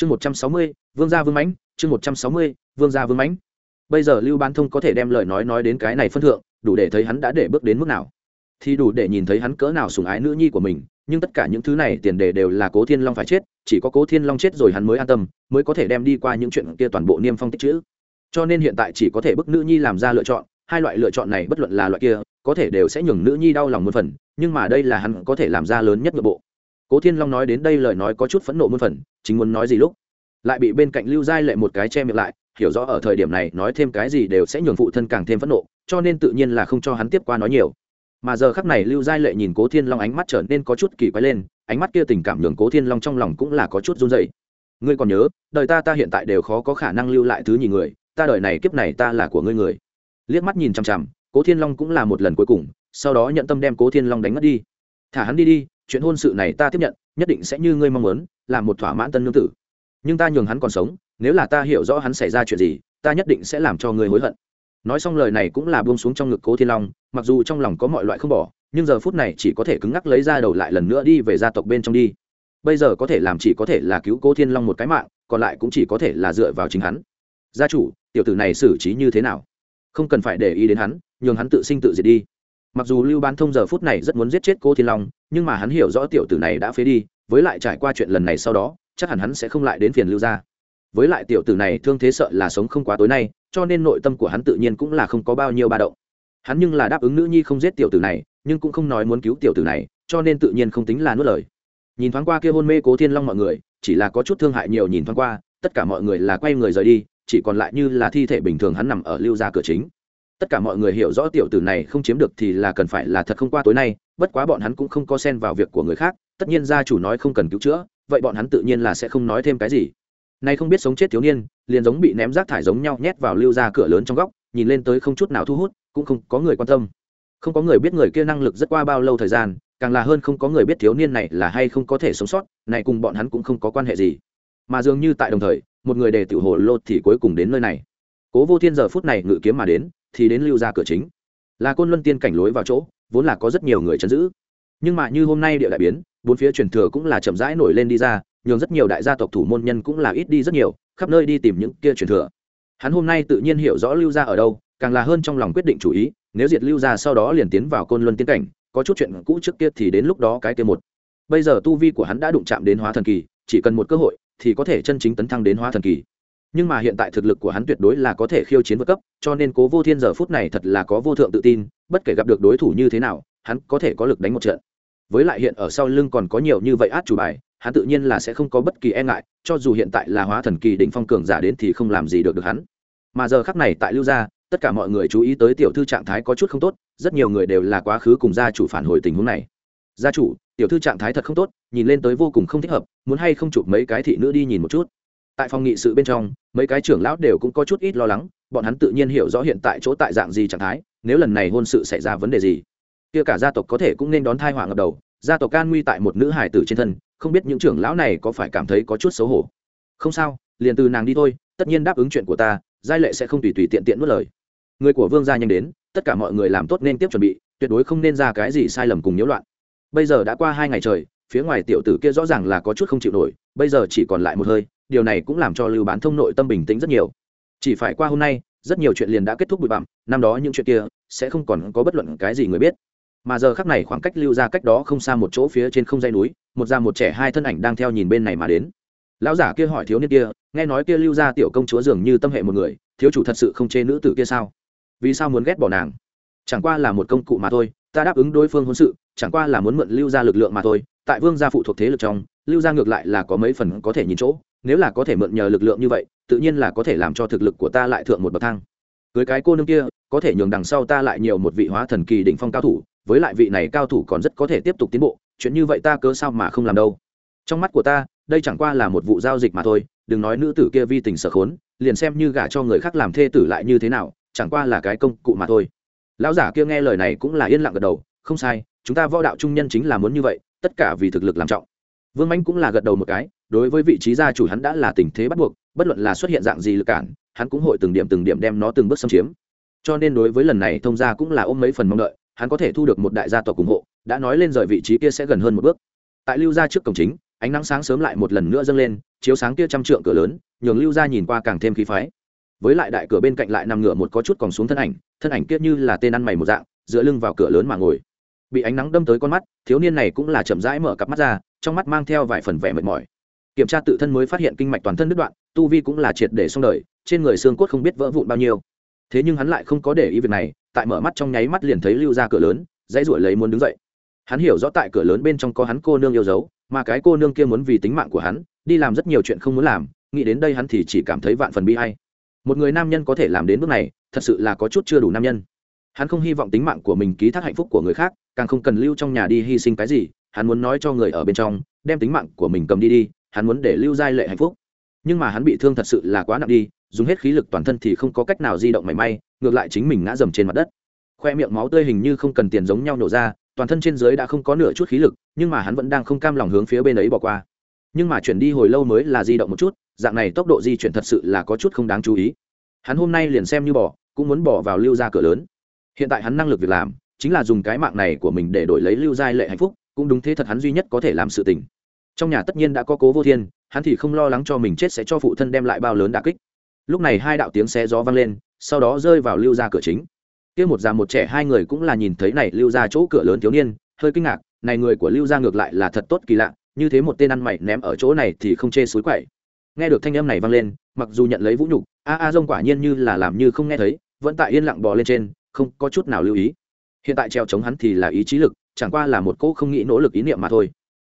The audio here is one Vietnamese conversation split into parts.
chương một trăm sáu mươi, vương gia vương mãnh, chương một trăm sáu mươi, vương gia vương mãnh. Bây giờ lưu bán thông có thể đem lời nói nói đến cái này phân thượng, đủ để thấy hắn đã để bước đến mức nào. Thì đủ để nhìn thấy hắn cỡ nào sùng ái nữ nhi của mình, nhưng tất cả những thứ này tiền đề đều là cố thiên long phải chết, chỉ có cố thiên long chết rồi hắn mới an tâm, mới có thể đem đi qua những chuyện kia toàn bộ niêm phong tích chữ. Cho nên hiện tại chỉ có thể bức nữ nhi làm ra lựa chọn, hai loại lựa chọn này bất luận là loại kia, có thể đều sẽ nhường nữ nhi đau lòng một phần, nhưng mà đây là hắn có thể làm ra lớn nhất nội bộ. Cố thiên long nói đến đây lời nói có chút phẫn nộ một phần chính muốn nói gì lúc, lại bị bên cạnh lưu giai lệ một cái che miệng lại, hiểu rõ ở thời điểm này nói thêm cái gì đều sẽ nhường phụ thân càng thêm phẫn nộ, cho nên tự nhiên là không cho hắn tiếp qua nói nhiều. Mà giờ khắc này lưu giai lệ nhìn cố thiên long ánh mắt trở nên có chút kỳ quái lên, ánh mắt kia tình cảm nhường cố thiên long trong lòng cũng là có chút run dậy ngươi còn nhớ, đời ta ta hiện tại đều khó có khả năng lưu lại thứ nhì người, ta đời này kiếp này ta là của ngươi người. Liếc mắt nhìn chằm chằm, cố thiên long cũng là một lần cuối cùng, sau đó nhận tâm đem cố thiên long đánh mất đi. Thả hắn đi đi, chuyện hôn sự này ta tiếp nhận nhất định sẽ như ngươi mong muốn làm một thỏa mãn tân nương tử. Nhưng ta nhường hắn còn sống, nếu là ta hiểu rõ hắn xảy ra chuyện gì, ta nhất định sẽ làm cho ngươi hối hận. Nói xong lời này cũng là buông xuống trong ngực cố thiên long, mặc dù trong lòng có mọi loại không bỏ, nhưng giờ phút này chỉ có thể cứng ngắc lấy ra đầu lại lần nữa đi về gia tộc bên trong đi. Bây giờ có thể làm chỉ có thể là cứu cố thiên long một cái mạng, còn lại cũng chỉ có thể là dựa vào chính hắn. Gia chủ, tiểu tử này xử trí như thế nào? Không cần phải để ý đến hắn, nhường hắn tự sinh tự diệt đi. Mặc dù lưu ban thông giờ phút này rất muốn giết chết cố thiên long nhưng mà hắn hiểu rõ tiểu tử này đã phế đi, với lại trải qua chuyện lần này sau đó, chắc hẳn hắn sẽ không lại đến phiền lưu gia. Với lại tiểu tử này thương thế sợ là sống không quá tối nay, cho nên nội tâm của hắn tự nhiên cũng là không có bao nhiêu ba động. Hắn nhưng là đáp ứng nữ nhi không giết tiểu tử này, nhưng cũng không nói muốn cứu tiểu tử này, cho nên tự nhiên không tính là nuốt lời. Nhìn thoáng qua kia hôn mê cố thiên long mọi người, chỉ là có chút thương hại nhiều nhìn thoáng qua, tất cả mọi người là quay người rời đi, chỉ còn lại như là thi thể bình thường hắn nằm ở lưu ra cửa chính. Tất cả mọi người hiểu rõ tiểu tử này không chiếm được thì là cần phải là thật không qua tối nay bất quá bọn hắn cũng không có xen vào việc của người khác, tất nhiên gia chủ nói không cần cứu chữa, vậy bọn hắn tự nhiên là sẽ không nói thêm cái gì. Nay không biết sống chết thiếu niên, liền giống bị ném rác thải giống nhau nhét vào lưu ra cửa lớn trong góc, nhìn lên tới không chút nào thu hút, cũng không có người quan tâm. Không có người biết người kia năng lực rất qua bao lâu thời gian, càng là hơn không có người biết thiếu niên này là hay không có thể sống sót, này cùng bọn hắn cũng không có quan hệ gì. Mà dường như tại đồng thời, một người đề tiểu hồ lô thì cuối cùng đến nơi này. Cố vô thiên giờ phút này ngự kiếm mà đến, thì đến lưu ra cửa chính. Là côn luân tiên cảnh lối vào chỗ vốn là có rất nhiều người chấn giữ. Nhưng mà như hôm nay địa đại biến, bốn phía truyền thừa cũng là chậm rãi nổi lên đi ra, nhường rất nhiều đại gia tộc thủ môn nhân cũng là ít đi rất nhiều, khắp nơi đi tìm những kia truyền thừa. Hắn hôm nay tự nhiên hiểu rõ lưu gia ở đâu, càng là hơn trong lòng quyết định chủ ý, nếu diệt lưu gia sau đó liền tiến vào côn luân tiến cảnh, có chút chuyện cũ trước kia thì đến lúc đó cái kia một. Bây giờ tu vi của hắn đã đụng chạm đến hóa thần kỳ, chỉ cần một cơ hội thì có thể chân chính tấn thăng đến hóa thần kỳ nhưng mà hiện tại thực lực của hắn tuyệt đối là có thể khiêu chiến vượt cấp, cho nên cố vô thiên giờ phút này thật là có vô thượng tự tin, bất kể gặp được đối thủ như thế nào, hắn có thể có lực đánh một trận. Với lại hiện ở sau lưng còn có nhiều như vậy át chủ bài, hắn tự nhiên là sẽ không có bất kỳ e ngại, cho dù hiện tại là hóa thần kỳ đỉnh phong cường giả đến thì không làm gì được được hắn. Mà giờ khắc này tại lưu gia, tất cả mọi người chú ý tới tiểu thư trạng thái có chút không tốt, rất nhiều người đều là quá khứ cùng gia chủ phản hồi tình huống này. Gia chủ, tiểu thư trạng thái thật không tốt, nhìn lên tới vô cùng không thích hợp, muốn hay không chụp mấy cái thị nữ đi nhìn một chút tại phòng nghị sự bên trong, mấy cái trưởng lão đều cũng có chút ít lo lắng, bọn hắn tự nhiên hiểu rõ hiện tại chỗ tại dạng gì trạng thái, nếu lần này hôn sự xảy ra vấn đề gì. Kia cả gia tộc có thể cũng nên đón thai họa ngập đầu, gia tộc can nguy tại một nữ hải tử trên thân, không biết những trưởng lão này có phải cảm thấy có chút xấu hổ. Không sao, liền từ nàng đi thôi, tất nhiên đáp ứng chuyện của ta, giai lệ sẽ không tùy tùy tiện tiện mất lời. Người của vương gia nhanh đến, tất cả mọi người làm tốt nên tiếp chuẩn bị, tuyệt đối không nên ra cái gì sai lầm cùng nhiễu loạn. Bây giờ đã qua hai ngày trời, phía ngoài tiểu tử kia rõ ràng là có chút không chịu nổi, bây giờ chỉ còn lại một hơi điều này cũng làm cho lưu bán thông nội tâm bình tĩnh rất nhiều. Chỉ phải qua hôm nay, rất nhiều chuyện liền đã kết thúc bụi bặm, năm đó những chuyện kia sẽ không còn có bất luận cái gì người biết. Mà giờ khắc này khoảng cách lưu ra cách đó không xa một chỗ phía trên không dây núi, một già một trẻ hai thân ảnh đang theo nhìn bên này mà đến. Lão giả kia hỏi thiếu niên kia, nghe nói kia lưu ra tiểu công chúa dường như tâm hệ một người, thiếu chủ thật sự không chê nữ tử kia sao? Vì sao muốn ghét bỏ nàng? Chẳng qua là một công cụ mà thôi, ta đáp ứng đối phương hôn sự, chẳng qua là muốn mượn lưu ra lực lượng mà thôi, tại vương gia phụ thuộc thế lực trong, lưu ra ngược lại là có mấy phần có thể nhìn chỗ nếu là có thể mượn nhờ lực lượng như vậy, tự nhiên là có thể làm cho thực lực của ta lại thượng một bậc thang. Cưới cái cô nương kia, có thể nhường đằng sau ta lại nhiều một vị hóa thần kỳ đỉnh phong cao thủ, với lại vị này cao thủ còn rất có thể tiếp tục tiến bộ, chuyện như vậy ta cớ sao mà không làm đâu. Trong mắt của ta, đây chẳng qua là một vụ giao dịch mà thôi, đừng nói nữ tử kia vi tình sở khốn, liền xem như gả cho người khác làm thê tử lại như thế nào, chẳng qua là cái công cụ mà thôi. Lão giả kia nghe lời này cũng là yên lặng gật đầu, không sai, chúng ta võ đạo trung nhân chính là muốn như vậy, tất cả vì thực lực làm trọng. Vương mãnh cũng là gật đầu một cái đối với vị trí gia chủ hắn đã là tình thế bắt buộc, bất luận là xuất hiện dạng gì lực cản, hắn cũng hội từng điểm từng điểm đem nó từng bước xâm chiếm. Cho nên đối với lần này thông gia cũng là ôm mấy phần mong đợi, hắn có thể thu được một đại gia tộc ủng hộ, đã nói lên rời vị trí kia sẽ gần hơn một bước. Tại lưu gia trước cổng chính, ánh nắng sáng sớm lại một lần nữa dâng lên, chiếu sáng kia trăm trượng cửa lớn, nhường lưu gia nhìn qua càng thêm khí phái. Với lại đại cửa bên cạnh lại nằm ngửa một có chút còn xuống thân ảnh thân ảnh kia như là tên ăn mày một dạng, dựa lưng vào cửa lớn mà ngồi. Bị ánh nắng đâm tới con mắt, thiếu niên này cũng là chậm rãi mở cặp mắt ra, trong mắt mang theo vài phần vẻ mệt mỏi kiểm tra tự thân mới phát hiện kinh mạch toàn thân đứt đoạn, tu vi cũng là triệt để xong đời, trên người xương cốt không biết vỡ vụn bao nhiêu. Thế nhưng hắn lại không có để ý việc này, tại mở mắt trong nháy mắt liền thấy lưu ra cửa lớn, dãy ruổi lấy muốn đứng dậy. Hắn hiểu rõ tại cửa lớn bên trong có hắn cô nương yêu dấu, mà cái cô nương kia muốn vì tính mạng của hắn, đi làm rất nhiều chuyện không muốn làm, nghĩ đến đây hắn thì chỉ cảm thấy vạn phần bi hay một người nam nhân có thể làm đến bước này, thật sự là có chút chưa đủ nam nhân. Hắn không hy vọng tính mạng của mình ký thác hạnh phúc của người khác, càng không cần lưu trong nhà đi hy sinh cái gì, hắn muốn nói cho người ở bên trong, đem tính mạng của mình cầm đi đi hắn muốn để lưu giai lệ hạnh phúc. Nhưng mà hắn bị thương thật sự là quá nặng đi, dùng hết khí lực toàn thân thì không có cách nào di động mảy may, ngược lại chính mình ngã dầm trên mặt đất. Khoe miệng máu tươi hình như không cần tiền giống nhau nổ ra, toàn thân trên dưới đã không có nửa chút khí lực, nhưng mà hắn vẫn đang không cam lòng hướng phía bên ấy bỏ qua. Nhưng mà chuyển đi hồi lâu mới là di động một chút, dạng này tốc độ di chuyển thật sự là có chút không đáng chú ý. Hắn hôm nay liền xem như bỏ, cũng muốn bỏ vào lưu ra cửa lớn. Hiện tại hắn năng lực việc làm, chính là dùng cái mạng này của mình để đổi lấy lưu giai lệ hạnh phúc, cũng đúng thế thật hắn duy nhất có thể làm sự tình trong nhà tất nhiên đã có cố vô thiên, hắn thì không lo lắng cho mình chết sẽ cho phụ thân đem lại bao lớn đà kích. Lúc này hai đạo tiếng xe gió vang lên, sau đó rơi vào lưu ra cửa chính. Kia một già một trẻ hai người cũng là nhìn thấy này lưu ra chỗ cửa lớn thiếu niên, hơi kinh ngạc, này người của lưu ra ngược lại là thật tốt kỳ lạ, như thế một tên ăn mày ném ở chỗ này thì không chê suối quậy. Nghe được thanh âm này vang lên, mặc dù nhận lấy vũ nhục, a a dông quả nhiên như là làm như không nghe thấy, vẫn tại yên lặng bò lên trên, không có chút nào lưu ý. Hiện tại treo chống hắn thì là ý chí lực, chẳng qua là một cô không nghĩ nỗ lực ý niệm mà thôi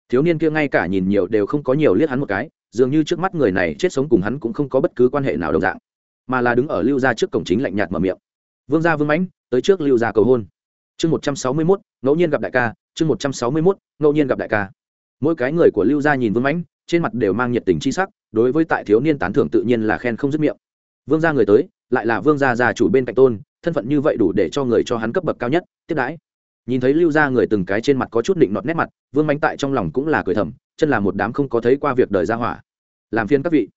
thiếu niên kia ngay cả nhìn nhiều đều không có nhiều liếc hắn một cái, dường như trước mắt người này chết sống cùng hắn cũng không có bất cứ quan hệ nào đồng dạng, mà là đứng ở lưu gia trước cổng chính lạnh nhạt mở miệng. Vương gia vương mãnh, tới trước lưu gia cầu hôn. Chương một trăm sáu mươi mốt, ngẫu nhiên gặp đại ca, chương một trăm sáu mươi mốt, ngẫu nhiên gặp đại ca. Mỗi cái người của lưu gia nhìn vương mãnh, trên mặt đều mang nhiệt tình chi sắc, đối với tại thiếu niên tán thưởng tự nhiên là khen không dứt miệng. Vương gia người tới, lại là vương gia già chủ bên cạnh tôn, thân phận như vậy đủ để cho người cho hắn cấp bậc cao nhất, tiếp đãi nhìn thấy lưu gia người từng cái trên mặt có chút định nọt nét mặt, vương mánh tại trong lòng cũng là cười thầm, chân là một đám không có thấy qua việc đời gia hỏa. Làm phiên các vị.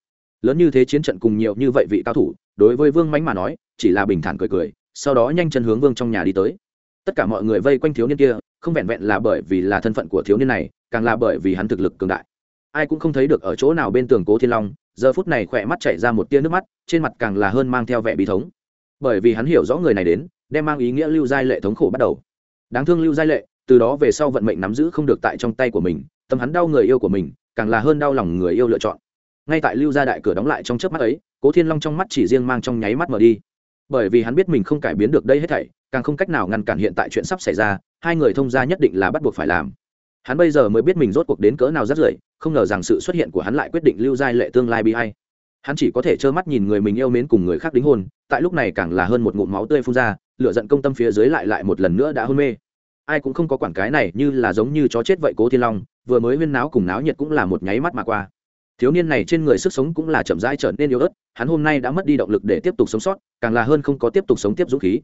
Lớn như thế chiến trận cùng nhiều như vậy vị cao thủ, đối với vương mánh mà nói, chỉ là bình thản cười cười, sau đó nhanh chân hướng vương trong nhà đi tới. Tất cả mọi người vây quanh thiếu niên kia, không vẹn vẹn là bởi vì là thân phận của thiếu niên này, càng là bởi vì hắn thực lực cường đại. Ai cũng không thấy được ở chỗ nào bên tường cố thiên long, giờ phút này khỏe mắt chảy ra một tia nước mắt, trên mặt càng là hơn mang theo vẻ bí thống. Bởi vì hắn hiểu rõ người này đến, đem mang ý nghĩa lưu giai lệ thống khổ bắt đầu đáng thương lưu giai lệ, từ đó về sau vận mệnh nắm giữ không được tại trong tay của mình, tâm hắn đau người yêu của mình, càng là hơn đau lòng người yêu lựa chọn. Ngay tại lưu gia đại cửa đóng lại trong chớp mắt ấy, cố thiên long trong mắt chỉ riêng mang trong nháy mắt mở đi. Bởi vì hắn biết mình không cải biến được đây hết thảy, càng không cách nào ngăn cản hiện tại chuyện sắp xảy ra, hai người thông gia nhất định là bắt buộc phải làm. Hắn bây giờ mới biết mình rốt cuộc đến cỡ nào rất rưởi, không ngờ rằng sự xuất hiện của hắn lại quyết định lưu giai lệ tương lai bị hay hắn chỉ có thể trơ mắt nhìn người mình yêu mến cùng người khác đính hôn, tại lúc này càng là hơn một ngụm máu tươi phun ra lựa giận công tâm phía dưới lại lại một lần nữa đã hôn mê. Ai cũng không có quản cái này như là giống như chó chết vậy cố thiên long, vừa mới huyên náo cùng náo nhiệt cũng là một nháy mắt mà qua. Thiếu niên này trên người sức sống cũng là chậm rãi trở nên yếu ớt, hắn hôm nay đã mất đi động lực để tiếp tục sống sót, càng là hơn không có tiếp tục sống tiếp dũng khí.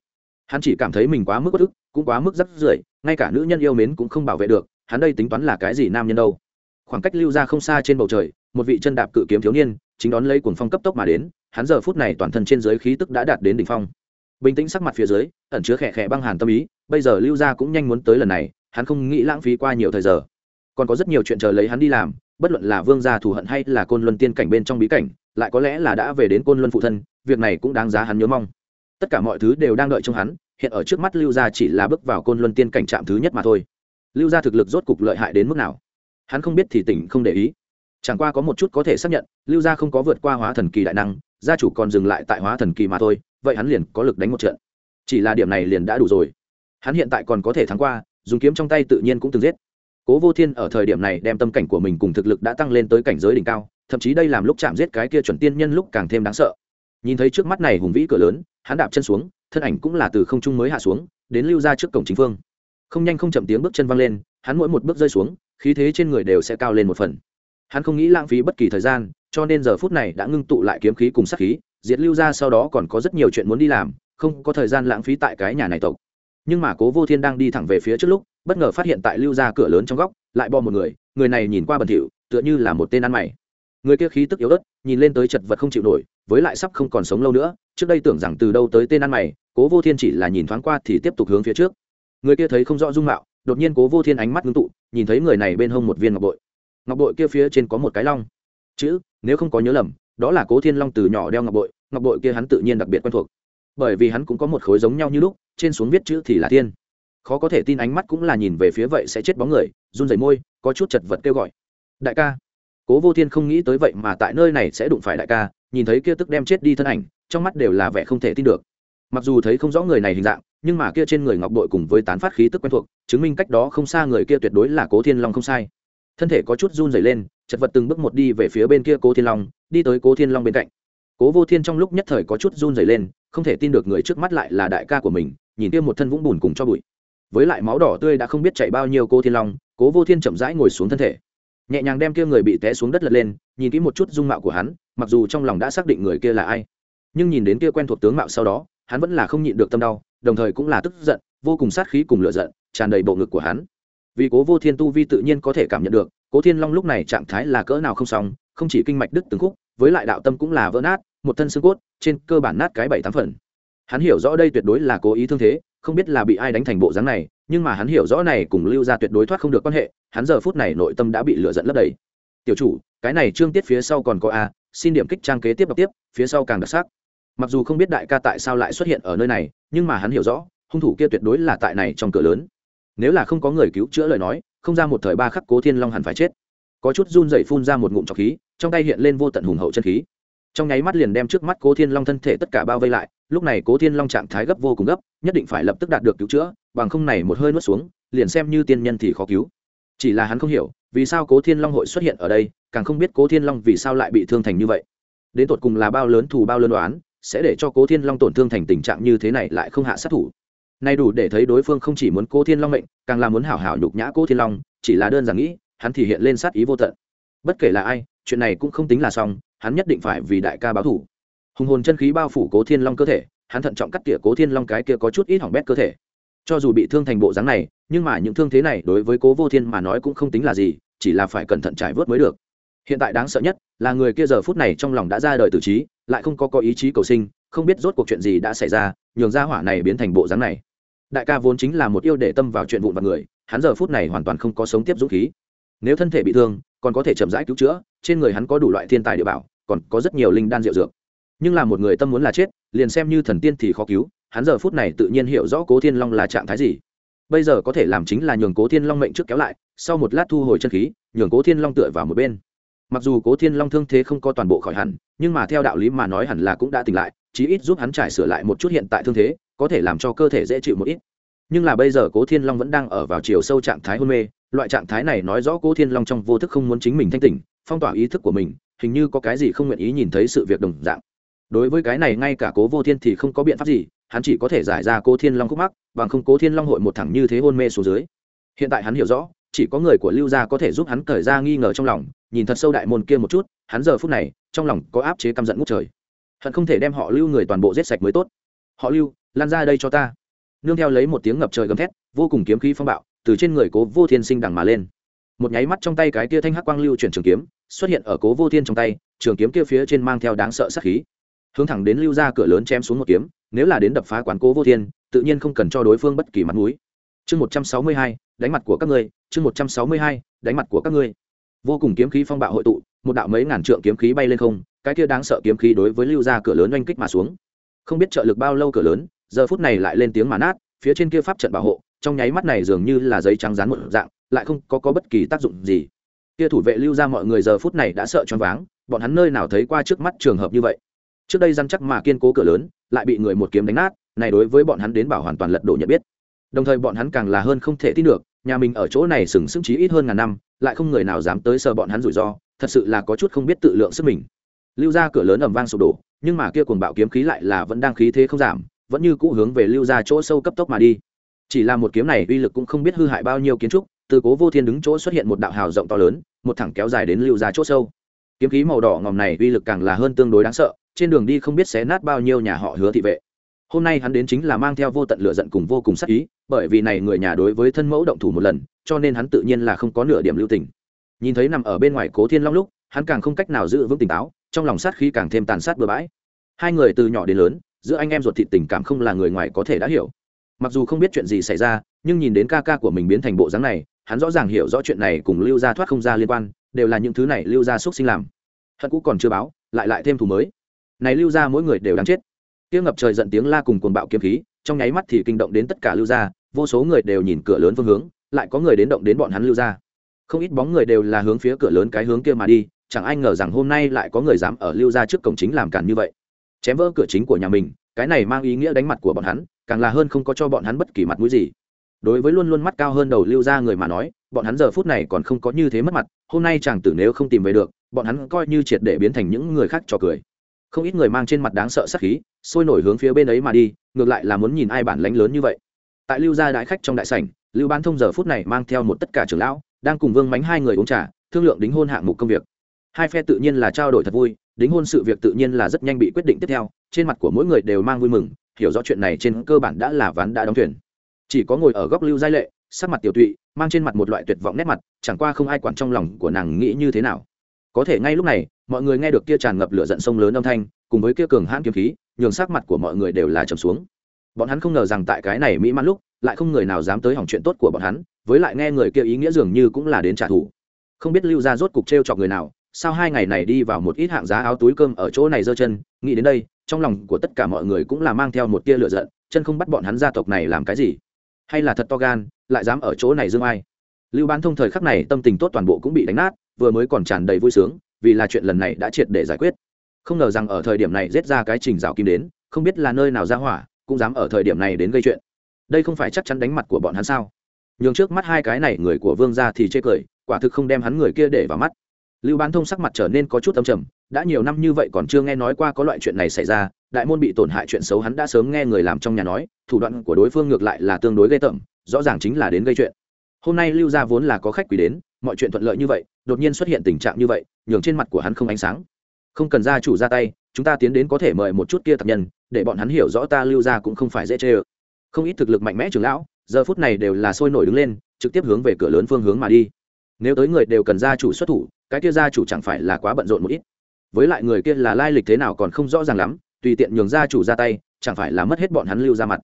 Hắn chỉ cảm thấy mình quá mức bất ức, cũng quá mức rắc rưởi, ngay cả nữ nhân yêu mến cũng không bảo vệ được, hắn đây tính toán là cái gì nam nhân đâu? Khoảng cách lưu ra không xa trên bầu trời, một vị chân đạp cự kiếm thiếu niên, chính đón lấy cuồng phong cấp tốc mà đến, hắn giờ phút này toàn thân trên dưới khí tức đã đạt đến đỉnh phong bình tĩnh sắc mặt phía dưới, ẩn chứa khẽ khẽ băng hàn tâm ý, bây giờ lưu gia cũng nhanh muốn tới lần này, hắn không nghĩ lãng phí qua nhiều thời giờ. Còn có rất nhiều chuyện chờ lấy hắn đi làm, bất luận là vương gia thù hận hay là côn luân tiên cảnh bên trong bí cảnh, lại có lẽ là đã về đến côn luân phụ thân, việc này cũng đáng giá hắn nhớ mong. Tất cả mọi thứ đều đang đợi trong hắn, hiện ở trước mắt lưu gia chỉ là bước vào côn luân tiên cảnh trạm thứ nhất mà thôi. Lưu gia thực lực rốt cục lợi hại đến mức nào? Hắn không biết thì tỉnh không để ý. Chẳng qua có một chút có thể xác nhận, lưu gia không có vượt qua hóa thần kỳ đại năng, gia chủ còn dừng lại tại hóa thần kỳ mà thôi vậy hắn liền có lực đánh một trận. Chỉ là điểm này liền đã đủ rồi. Hắn hiện tại còn có thể thắng qua, dùng kiếm trong tay tự nhiên cũng từng giết. Cố vô thiên ở thời điểm này đem tâm cảnh của mình cùng thực lực đã tăng lên tới cảnh giới đỉnh cao, thậm chí đây làm lúc chạm giết cái kia chuẩn tiên nhân lúc càng thêm đáng sợ. Nhìn thấy trước mắt này hùng vĩ cửa lớn, hắn đạp chân xuống, thân ảnh cũng là từ không trung mới hạ xuống, đến lưu ra trước cổng chính phương. Không nhanh không chậm tiếng bước chân văng lên, hắn mỗi một bước rơi xuống, khí thế trên người đều sẽ cao lên một phần. Hắn không nghĩ lãng phí bất kỳ thời gian, cho nên giờ phút này đã ngưng tụ lại kiếm khí cùng sát khí diệt lưu ra sau đó còn có rất nhiều chuyện muốn đi làm, không có thời gian lãng phí tại cái nhà này tộc. Nhưng mà cố vô thiên đang đi thẳng về phía trước lúc, bất ngờ phát hiện tại lưu ra cửa lớn trong góc, lại bò một người người này nhìn qua bẩn thỉu, tựa như là một tên ăn mày. Người kia khí tức yếu ớt, nhìn lên tới chật vật không chịu nổi, với lại sắp không còn sống lâu nữa, trước đây tưởng rằng từ đâu tới tên ăn mày, cố vô thiên chỉ là nhìn thoáng qua thì tiếp tục hướng phía trước. Người kia thấy không rõ dung mạo, đột nhiên cố vô thiên ánh mắt ngưng tụ, nhìn thấy người này bên hông một viên ngọc bội. Ngọc bội kia phía trên có một cái long. Chữ, nếu không có nhớ lầm đó là cố thiên long từ nhỏ đeo ngọc bội ngọc bội kia hắn tự nhiên đặc biệt quen thuộc. Bởi vì hắn cũng có một khối giống nhau như lúc, trên xuống viết chữ thì là thiên. Khó có thể tin ánh mắt cũng là nhìn về phía vậy sẽ chết bóng người, run rẩy môi, có chút chật vật kêu gọi. Đại ca. Cố vô thiên không nghĩ tới vậy mà tại nơi này sẽ đụng phải đại ca, nhìn thấy kia tức đem chết đi thân ảnh, trong mắt đều là vẻ không thể tin được. Mặc dù thấy không rõ người này hình dạng, nhưng mà kia trên người ngọc bội cùng với tán phát khí tức quen thuộc, chứng minh cách đó không xa người kia tuyệt đối là cố thiên long không sai. Thân thể có chút run rẩy lên, chật vật từng bước một đi về phía bên kia cố thiên long đi tới cố thiên long bên cạnh. Cố vô thiên trong lúc nhất thời có chút run rẩy lên, không thể tin được người trước mắt lại là đại ca của mình, nhìn kia một thân vũng bùn cùng cho bụi. Với lại máu đỏ tươi đã không biết chạy bao nhiêu cố thiên long, cố vô thiên chậm rãi ngồi xuống thân thể. Nhẹ nhàng đem kia người bị té xuống đất lật lên, nhìn kỹ một chút dung mạo của hắn, mặc dù trong lòng đã xác định người kia là ai, nhưng nhìn đến kia quen thuộc tướng mạo sau đó, hắn vẫn là không nhịn được tâm đau, đồng thời cũng là tức giận, vô cùng sát khí cùng lựa giận, tràn đầy bộ ngực của hắn. Vì cố vô thiên tu vi tự nhiên có thể cảm nhận được, cố thiên long lúc này trạng thái là cỡ nào không xong, không chỉ kinh mạch đứt từng khúc với lại đạo tâm cũng là vỡ nát, một thân xương cốt, trên cơ bản nát cái bảy tám phần. Hắn hiểu rõ đây tuyệt đối là cố ý thương thế, không biết là bị ai đánh thành bộ dáng này, nhưng mà hắn hiểu rõ này cùng lưu ra tuyệt đối thoát không được quan hệ, hắn giờ phút này nội tâm đã bị lựa dẫn lấp đầy. Tiểu chủ, cái này trương tiết phía sau còn có a, xin điểm kích trang kế tiếp đọc tiếp, phía sau càng đặc sắc. Mặc dù không biết đại ca tại sao lại xuất hiện ở nơi này, nhưng mà hắn hiểu rõ, hung thủ kia tuyệt đối là tại này trong cửa lớn. Nếu là không có người cứu chữa lời nói, không ra một thời ba khắc cố thiên long hẳn phải chết. Có chút run dậy phun ra một ngụm trọc khí trong tay hiện lên vô tận hùng hậu chân khí. Trong nháy mắt liền đem trước mắt cố thiên long thân thể tất cả bao vây lại, lúc này cố thiên long trạng thái gấp vô cùng gấp, nhất định phải lập tức đạt được cứu chữa, bằng không này một hơi nuốt xuống, liền xem như tiên nhân thì khó cứu. Chỉ là hắn không hiểu, vì sao cố thiên long hội xuất hiện ở đây, càng không biết cố thiên long vì sao lại bị thương thành như vậy. Đến tột cùng là bao lớn thù bao lớn đoán sẽ để cho cố thiên long tổn thương thành tình trạng như thế này lại không hạ sát thủ. Nay đủ để thấy đối phương không chỉ muốn cố thiên long mệnh, càng là muốn hảo hảo nhục nhã cố thiên long, chỉ là đơn giản nghĩ, hắn thì hiện lên sát ý vô tận. Bất kể là ai chuyện này cũng không tính là xong, hắn nhất định phải vì đại ca báo thủ hùng hồn chân khí bao phủ cố thiên long cơ thể, hắn thận trọng cắt tỉa cố thiên long cái kia có chút ít hỏng bét cơ thể. Cho dù bị thương thành bộ dáng này, nhưng mà những thương thế này đối với cố vô thiên mà nói cũng không tính là gì, chỉ là phải cẩn thận trải vớt mới được. Hiện tại đáng sợ nhất là người kia giờ phút này trong lòng đã ra đời tử trí, lại không có có ý chí cầu sinh, không biết rốt cuộc chuyện gì đã xảy ra, nhường ra hỏa này biến thành bộ dáng này. Đại ca vốn chính là một yêu để tâm vào chuyện vụn vặt người, hắn giờ phút này hoàn toàn không có sống tiếp dũng khí. Nếu thân thể bị thương còn có thể chậm rãi cứu chữa, trên người hắn có đủ loại thiên tài địa bảo, còn có rất nhiều linh đan rượu dược. Nhưng là một người tâm muốn là chết, liền xem như thần tiên thì khó cứu, hắn giờ phút này tự nhiên hiểu rõ cố thiên long là trạng thái gì. Bây giờ có thể làm chính là nhường cố thiên long mệnh trước kéo lại, sau một lát thu hồi chân khí, nhường cố thiên long tựa vào một bên. Mặc dù cố thiên long thương thế không có toàn bộ khỏi hẳn, nhưng mà theo đạo lý mà nói hẳn là cũng đã tỉnh lại, chí ít giúp hắn trải sửa lại một chút hiện tại thương thế, có thể làm cho cơ thể dễ chịu một ít. Nhưng là bây giờ cố thiên long vẫn đang ở vào chiều sâu trạng thái hôn mê loại trạng thái này nói rõ cố thiên long trong vô thức không muốn chính mình thanh tỉnh, phong tỏa ý thức của mình, hình như có cái gì không nguyện ý nhìn thấy sự việc đồng dạng. Đối với cái này ngay cả cố vô thiên thì không có biện pháp gì, hắn chỉ có thể giải ra cố thiên long khúc mắc, bằng không cố thiên long hội một thẳng như thế hôn mê xuống dưới. Hiện tại hắn hiểu rõ, chỉ có người của lưu gia có thể giúp hắn cởi ra nghi ngờ trong lòng, nhìn thật sâu đại môn kia một chút, hắn giờ phút này, trong lòng có áp chế căm giận ngút trời. Hận không thể đem họ lưu người toàn bộ giết sạch mới tốt. Họ lưu, lan ra đây cho ta. Nương theo lấy một tiếng ngập trời gầm thét, vô cùng kiếm khí phong bạo từ trên người cố vô thiên sinh đằng mà lên. Một nháy mắt trong tay cái kia thanh hắc quang lưu chuyển trường kiếm, xuất hiện ở cố vô thiên trong tay, trường kiếm kia phía trên mang theo đáng sợ sát khí. Hướng thẳng đến lưu ra cửa lớn chém xuống một kiếm, nếu là đến đập phá quán cố vô thiên, tự nhiên không cần cho đối phương bất kỳ mặt mũi. Chương một trăm sáu mươi hai, đánh mặt của các ngươi, chương một trăm sáu mươi hai, đánh mặt của các ngươi. Vô cùng kiếm khí phong bạo hội tụ, một đạo mấy ngàn trượng kiếm khí bay lên không, cái kia đáng sợ kiếm khí đối với lưu ra cửa lớn oanh kích mà xuống. Không biết trợ lực bao lâu cửa lớn, giờ phút này lại lên tiếng mà nát, phía trên kia pháp trận bảo hộ trong nháy mắt này dường như là giấy trắng dán một dạng lại không có, có bất kỳ tác dụng gì. Kia thủ vệ lưu ra mọi người giờ phút này đã sợ choáng váng bọn hắn nơi nào thấy qua trước mắt trường hợp như vậy. Trước đây răn chắc mà kiên cố cửa lớn lại bị người một kiếm đánh nát này đối với bọn hắn đến bảo hoàn toàn lật đổ nhận biết. Đồng thời bọn hắn càng là hơn không thể tin được nhà mình ở chỗ này sừng sững trí ít hơn ngàn năm lại không người nào dám tới sờ bọn hắn rủi ro thật sự là có chút không biết tự lượng sức mình. Lưu ra cửa lớn ầm vang sụp đổ nhưng mà kia cuồng bạo kiếm khí lại là vẫn đang khí thế không giảm vẫn như cũ hướng về lưu ra chỗ sâu cấp tốc mà đi chỉ là một kiếm này uy lực cũng không biết hư hại bao nhiêu kiến trúc, từ cố vô thiên đứng chỗ xuất hiện một đạo hào rộng to lớn, một thẳng kéo dài đến lưu ra chỗ sâu. Kiếm khí màu đỏ ngòm này uy lực càng là hơn tương đối đáng sợ, trên đường đi không biết xé nát bao nhiêu nhà họ hứa thị vệ. Hôm nay hắn đến chính là mang theo vô tận lửa giận cùng vô cùng sắc ý, bởi vì này người nhà đối với thân mẫu động thủ một lần, cho nên hắn tự nhiên là không có nửa điểm lưu tình. Nhìn thấy nằm ở bên ngoài cố thiên long lúc, hắn càng không cách nào giữ vững tỉnh táo, trong lòng sát khí càng thêm tàn sát bừa bãi. Hai người từ nhỏ đến lớn, giữa anh em ruột thịt tình cảm không là người ngoài có thể đã hiểu mặc dù không biết chuyện gì xảy ra nhưng nhìn đến ca ca của mình biến thành bộ dáng này hắn rõ ràng hiểu rõ chuyện này cùng lưu gia thoát không ra liên quan đều là những thứ này lưu gia xúc sinh làm. Hận cũ còn chưa báo lại lại thêm thù mới. Này lưu gia mỗi người đều đáng chết. Tiếng ngập trời giận tiếng la cùng cuồng bạo kiếm khí trong nháy mắt thì kinh động đến tất cả lưu gia, vô số người đều nhìn cửa lớn phương hướng lại có người đến động đến bọn hắn lưu gia. không ít bóng người đều là hướng phía cửa lớn cái hướng kia mà đi chẳng ai ngờ rằng hôm nay lại có người dám ở lưu gia trước cổng chính làm cản như vậy. Chém vỡ cửa chính của nhà mình cái này mang ý nghĩa đánh mặt của bọn hắn, càng là hơn không có cho bọn hắn bất kỳ mặt mũi gì. Đối với luôn luôn mắt cao hơn đầu lưu ra người mà nói, bọn hắn giờ phút này còn không có như thế mất mặt, hôm nay chàng tử nếu không tìm về được, bọn hắn coi như triệt để biến thành những người khác trò cười. Không ít người mang trên mặt đáng sợ sắc khí, sôi nổi hướng phía bên ấy mà đi, ngược lại là muốn nhìn ai bản lánh lớn như vậy. Tại lưu gia đại khách trong đại sảnh, lưu bán thông giờ phút này mang theo một tất cả trưởng lão, đang cùng vương mánh hai người uống trà, thương lượng đính hôn hạng mục công việc. Hai phe tự nhiên là trao đổi thật vui đính hôn sự việc tự nhiên là rất nhanh bị quyết định tiếp theo, trên mặt của mỗi người đều mang vui mừng, hiểu rõ chuyện này trên cơ bản đã là ván đã đóng thuyền. Chỉ có ngồi ở góc lưu giai lệ, sắc mặt tiểu tụy, mang trên mặt một loại tuyệt vọng nét mặt, chẳng qua không ai quản trong lòng của nàng nghĩ như thế nào. Có thể ngay lúc này, mọi người nghe được kia tràn ngập lửa giận sông lớn âm thanh, cùng với kia cường hãn kiếm khí, nhường sắc mặt của mọi người đều là trầm xuống. Bọn hắn không ngờ rằng tại cái này mỹ mãn lúc, lại không người nào dám tới hỏng chuyện tốt của bọn hắn, với lại nghe người kia ý nghĩa dường như cũng là đến trả thù. Không biết lưu ra rốt cục t r e o chọc người nào sao hai ngày này đi vào một ít hạng giá áo túi cơm ở chỗ này giơ chân, nghĩ đến đây, trong lòng của tất cả mọi người cũng là mang theo một tia lửa giận, chân không bắt bọn hắn gia tộc này làm cái gì? Hay là thật to gan, lại dám ở chỗ này dương ai? Lưu bán thông thời khắc này tâm tình tốt toàn bộ cũng bị đánh nát, vừa mới còn tràn đầy vui sướng, vì là chuyện lần này đã triệt để giải quyết. Không ngờ rằng ở thời điểm này giết ra cái trình rào kim đến, không biết là nơi nào ra hỏa, cũng dám ở thời điểm này đến gây chuyện. Đây không phải chắc chắn đánh mặt của bọn hắn sao? Nhường trước mắt hai cái này người của vương gia thì chê cười, quả thực không đem hắn người kia để vào mắt lưu bán thông sắc mặt trở nên có chút âm trầm, đã nhiều năm như vậy còn chưa nghe nói qua có loại chuyện này xảy ra, đại môn bị tổn hại chuyện xấu hắn đã sớm nghe người làm trong nhà nói, thủ đoạn của đối phương ngược lại là tương đối gây tởm, rõ ràng chính là đến gây chuyện. Hôm nay lưu gia vốn là có khách quý đến, mọi chuyện thuận lợi như vậy, đột nhiên xuất hiện tình trạng như vậy, nhường trên mặt của hắn không ánh sáng. Không cần gia chủ ra tay, chúng ta tiến đến có thể mời một chút kia tập nhân, để bọn hắn hiểu rõ ta lưu gia cũng không phải dễ chê ơ. Không ít thực lực mạnh mẽ trưởng lão, giờ phút này đều là sôi nổi đứng lên, trực tiếp hướng về cửa lớn phương hướng mà đi. Nếu tới người đều cần gia chủ xuất thủ cái kia gia chủ chẳng phải là quá bận rộn một ít. Với lại người kia là lai lịch thế nào còn không rõ ràng lắm, tùy tiện nhường gia chủ ra tay, chẳng phải là mất hết bọn hắn lưu ra mặt.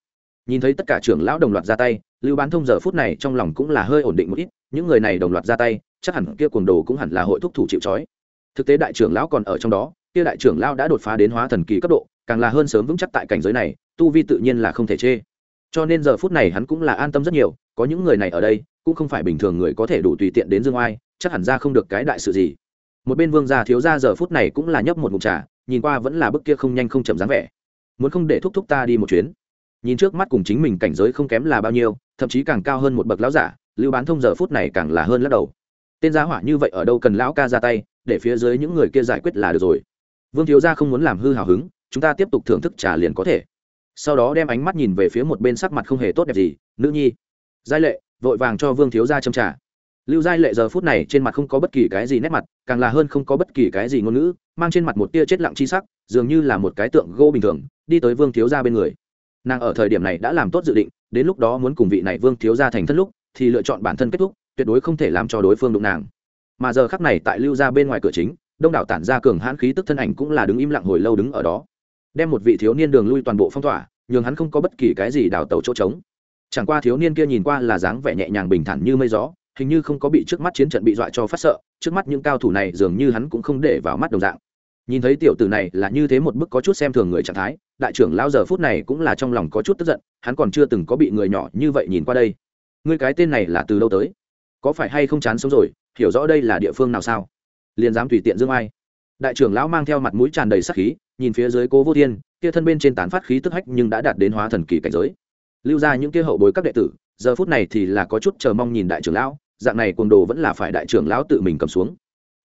Nhìn thấy tất cả trưởng lão đồng loạt ra tay, lưu bán thông giờ phút này trong lòng cũng là hơi ổn định một ít, những người này đồng loạt ra tay, chắc hẳn kia cuồng đồ cũng hẳn là hội thúc thủ chịu trói. Thực tế đại trưởng lão còn ở trong đó, kia đại trưởng lão đã đột phá đến hóa thần kỳ cấp độ, càng là hơn sớm vững chắc tại cảnh giới này, tu vi tự nhiên là không thể chê cho nên giờ phút này hắn cũng là an tâm rất nhiều, có những người này ở đây, cũng không phải bình thường người có thể đủ tùy tiện đến dương oai, chắc hẳn ra không được cái đại sự gì. Một bên vương gia thiếu gia giờ phút này cũng là nhấp một mục trà, nhìn qua vẫn là bức kia không nhanh không chậm dáng vẻ. Muốn không để thúc thúc ta đi một chuyến? Nhìn trước mắt cùng chính mình cảnh giới không kém là bao nhiêu, thậm chí càng cao hơn một bậc lão giả, lưu bán thông giờ phút này càng là hơn lắc đầu. Tên giá hỏa như vậy ở đâu cần lão ca ra tay, để phía dưới những người kia giải quyết là được rồi. Vương thiếu gia không muốn làm hư hào hứng, chúng ta tiếp tục thưởng thức trà liền có thể sau đó đem ánh mắt nhìn về phía một bên sắc mặt không hề tốt đẹp gì, nữ nhi, giai lệ, vội vàng cho vương thiếu gia châm trà lưu giai lệ giờ phút này trên mặt không có bất kỳ cái gì nét mặt, càng là hơn không có bất kỳ cái gì ngôn ngữ, mang trên mặt một tia chết lặng chi sắc, dường như là một cái tượng gỗ bình thường, đi tới vương thiếu gia bên người. Nàng ở thời điểm này đã làm tốt dự định, đến lúc đó muốn cùng vị này vương thiếu gia thành thân lúc, thì lựa chọn bản thân kết thúc, tuyệt đối không thể làm cho đối phương đụng nàng. Mà giờ khắc này tại lưu gia bên ngoài cửa chính, đông đảo tản ra cường hãn khí tức thân ảnh cũng là đứng im lặng hồi lâu đứng ở đó đem một vị thiếu niên đường lui toàn bộ phong tỏa, nhường hắn không có bất kỳ cái gì đào tẩu chỗ trống. Chẳng qua thiếu niên kia nhìn qua là dáng vẻ nhẹ nhàng bình thản như mây gió, hình như không có bị trước mắt chiến trận bị dọa cho phát sợ, trước mắt những cao thủ này dường như hắn cũng không để vào mắt đồng dạng. Nhìn thấy tiểu tử này là như thế một bức có chút xem thường người trạng thái, đại trưởng lao giờ phút này cũng là trong lòng có chút tức giận, hắn còn chưa từng có bị người nhỏ như vậy nhìn qua đây. Ngươi cái tên này là từ đâu tới? Có phải hay không chán sống rồi, hiểu rõ đây là địa phương nào sao? Liền dám tùy tiện dương ai? Đại trưởng lão mang theo mặt mũi tràn đầy sắc khí nhìn phía dưới cố vô thiên, kia thân bên trên tán phát khí tức hách nhưng đã đạt đến hóa thần kỳ cảnh giới. Lưu ra những kia hậu bối các đệ tử, giờ phút này thì là có chút chờ mong nhìn đại trưởng lão, dạng này cuồng đồ vẫn là phải đại trưởng lão tự mình cầm xuống.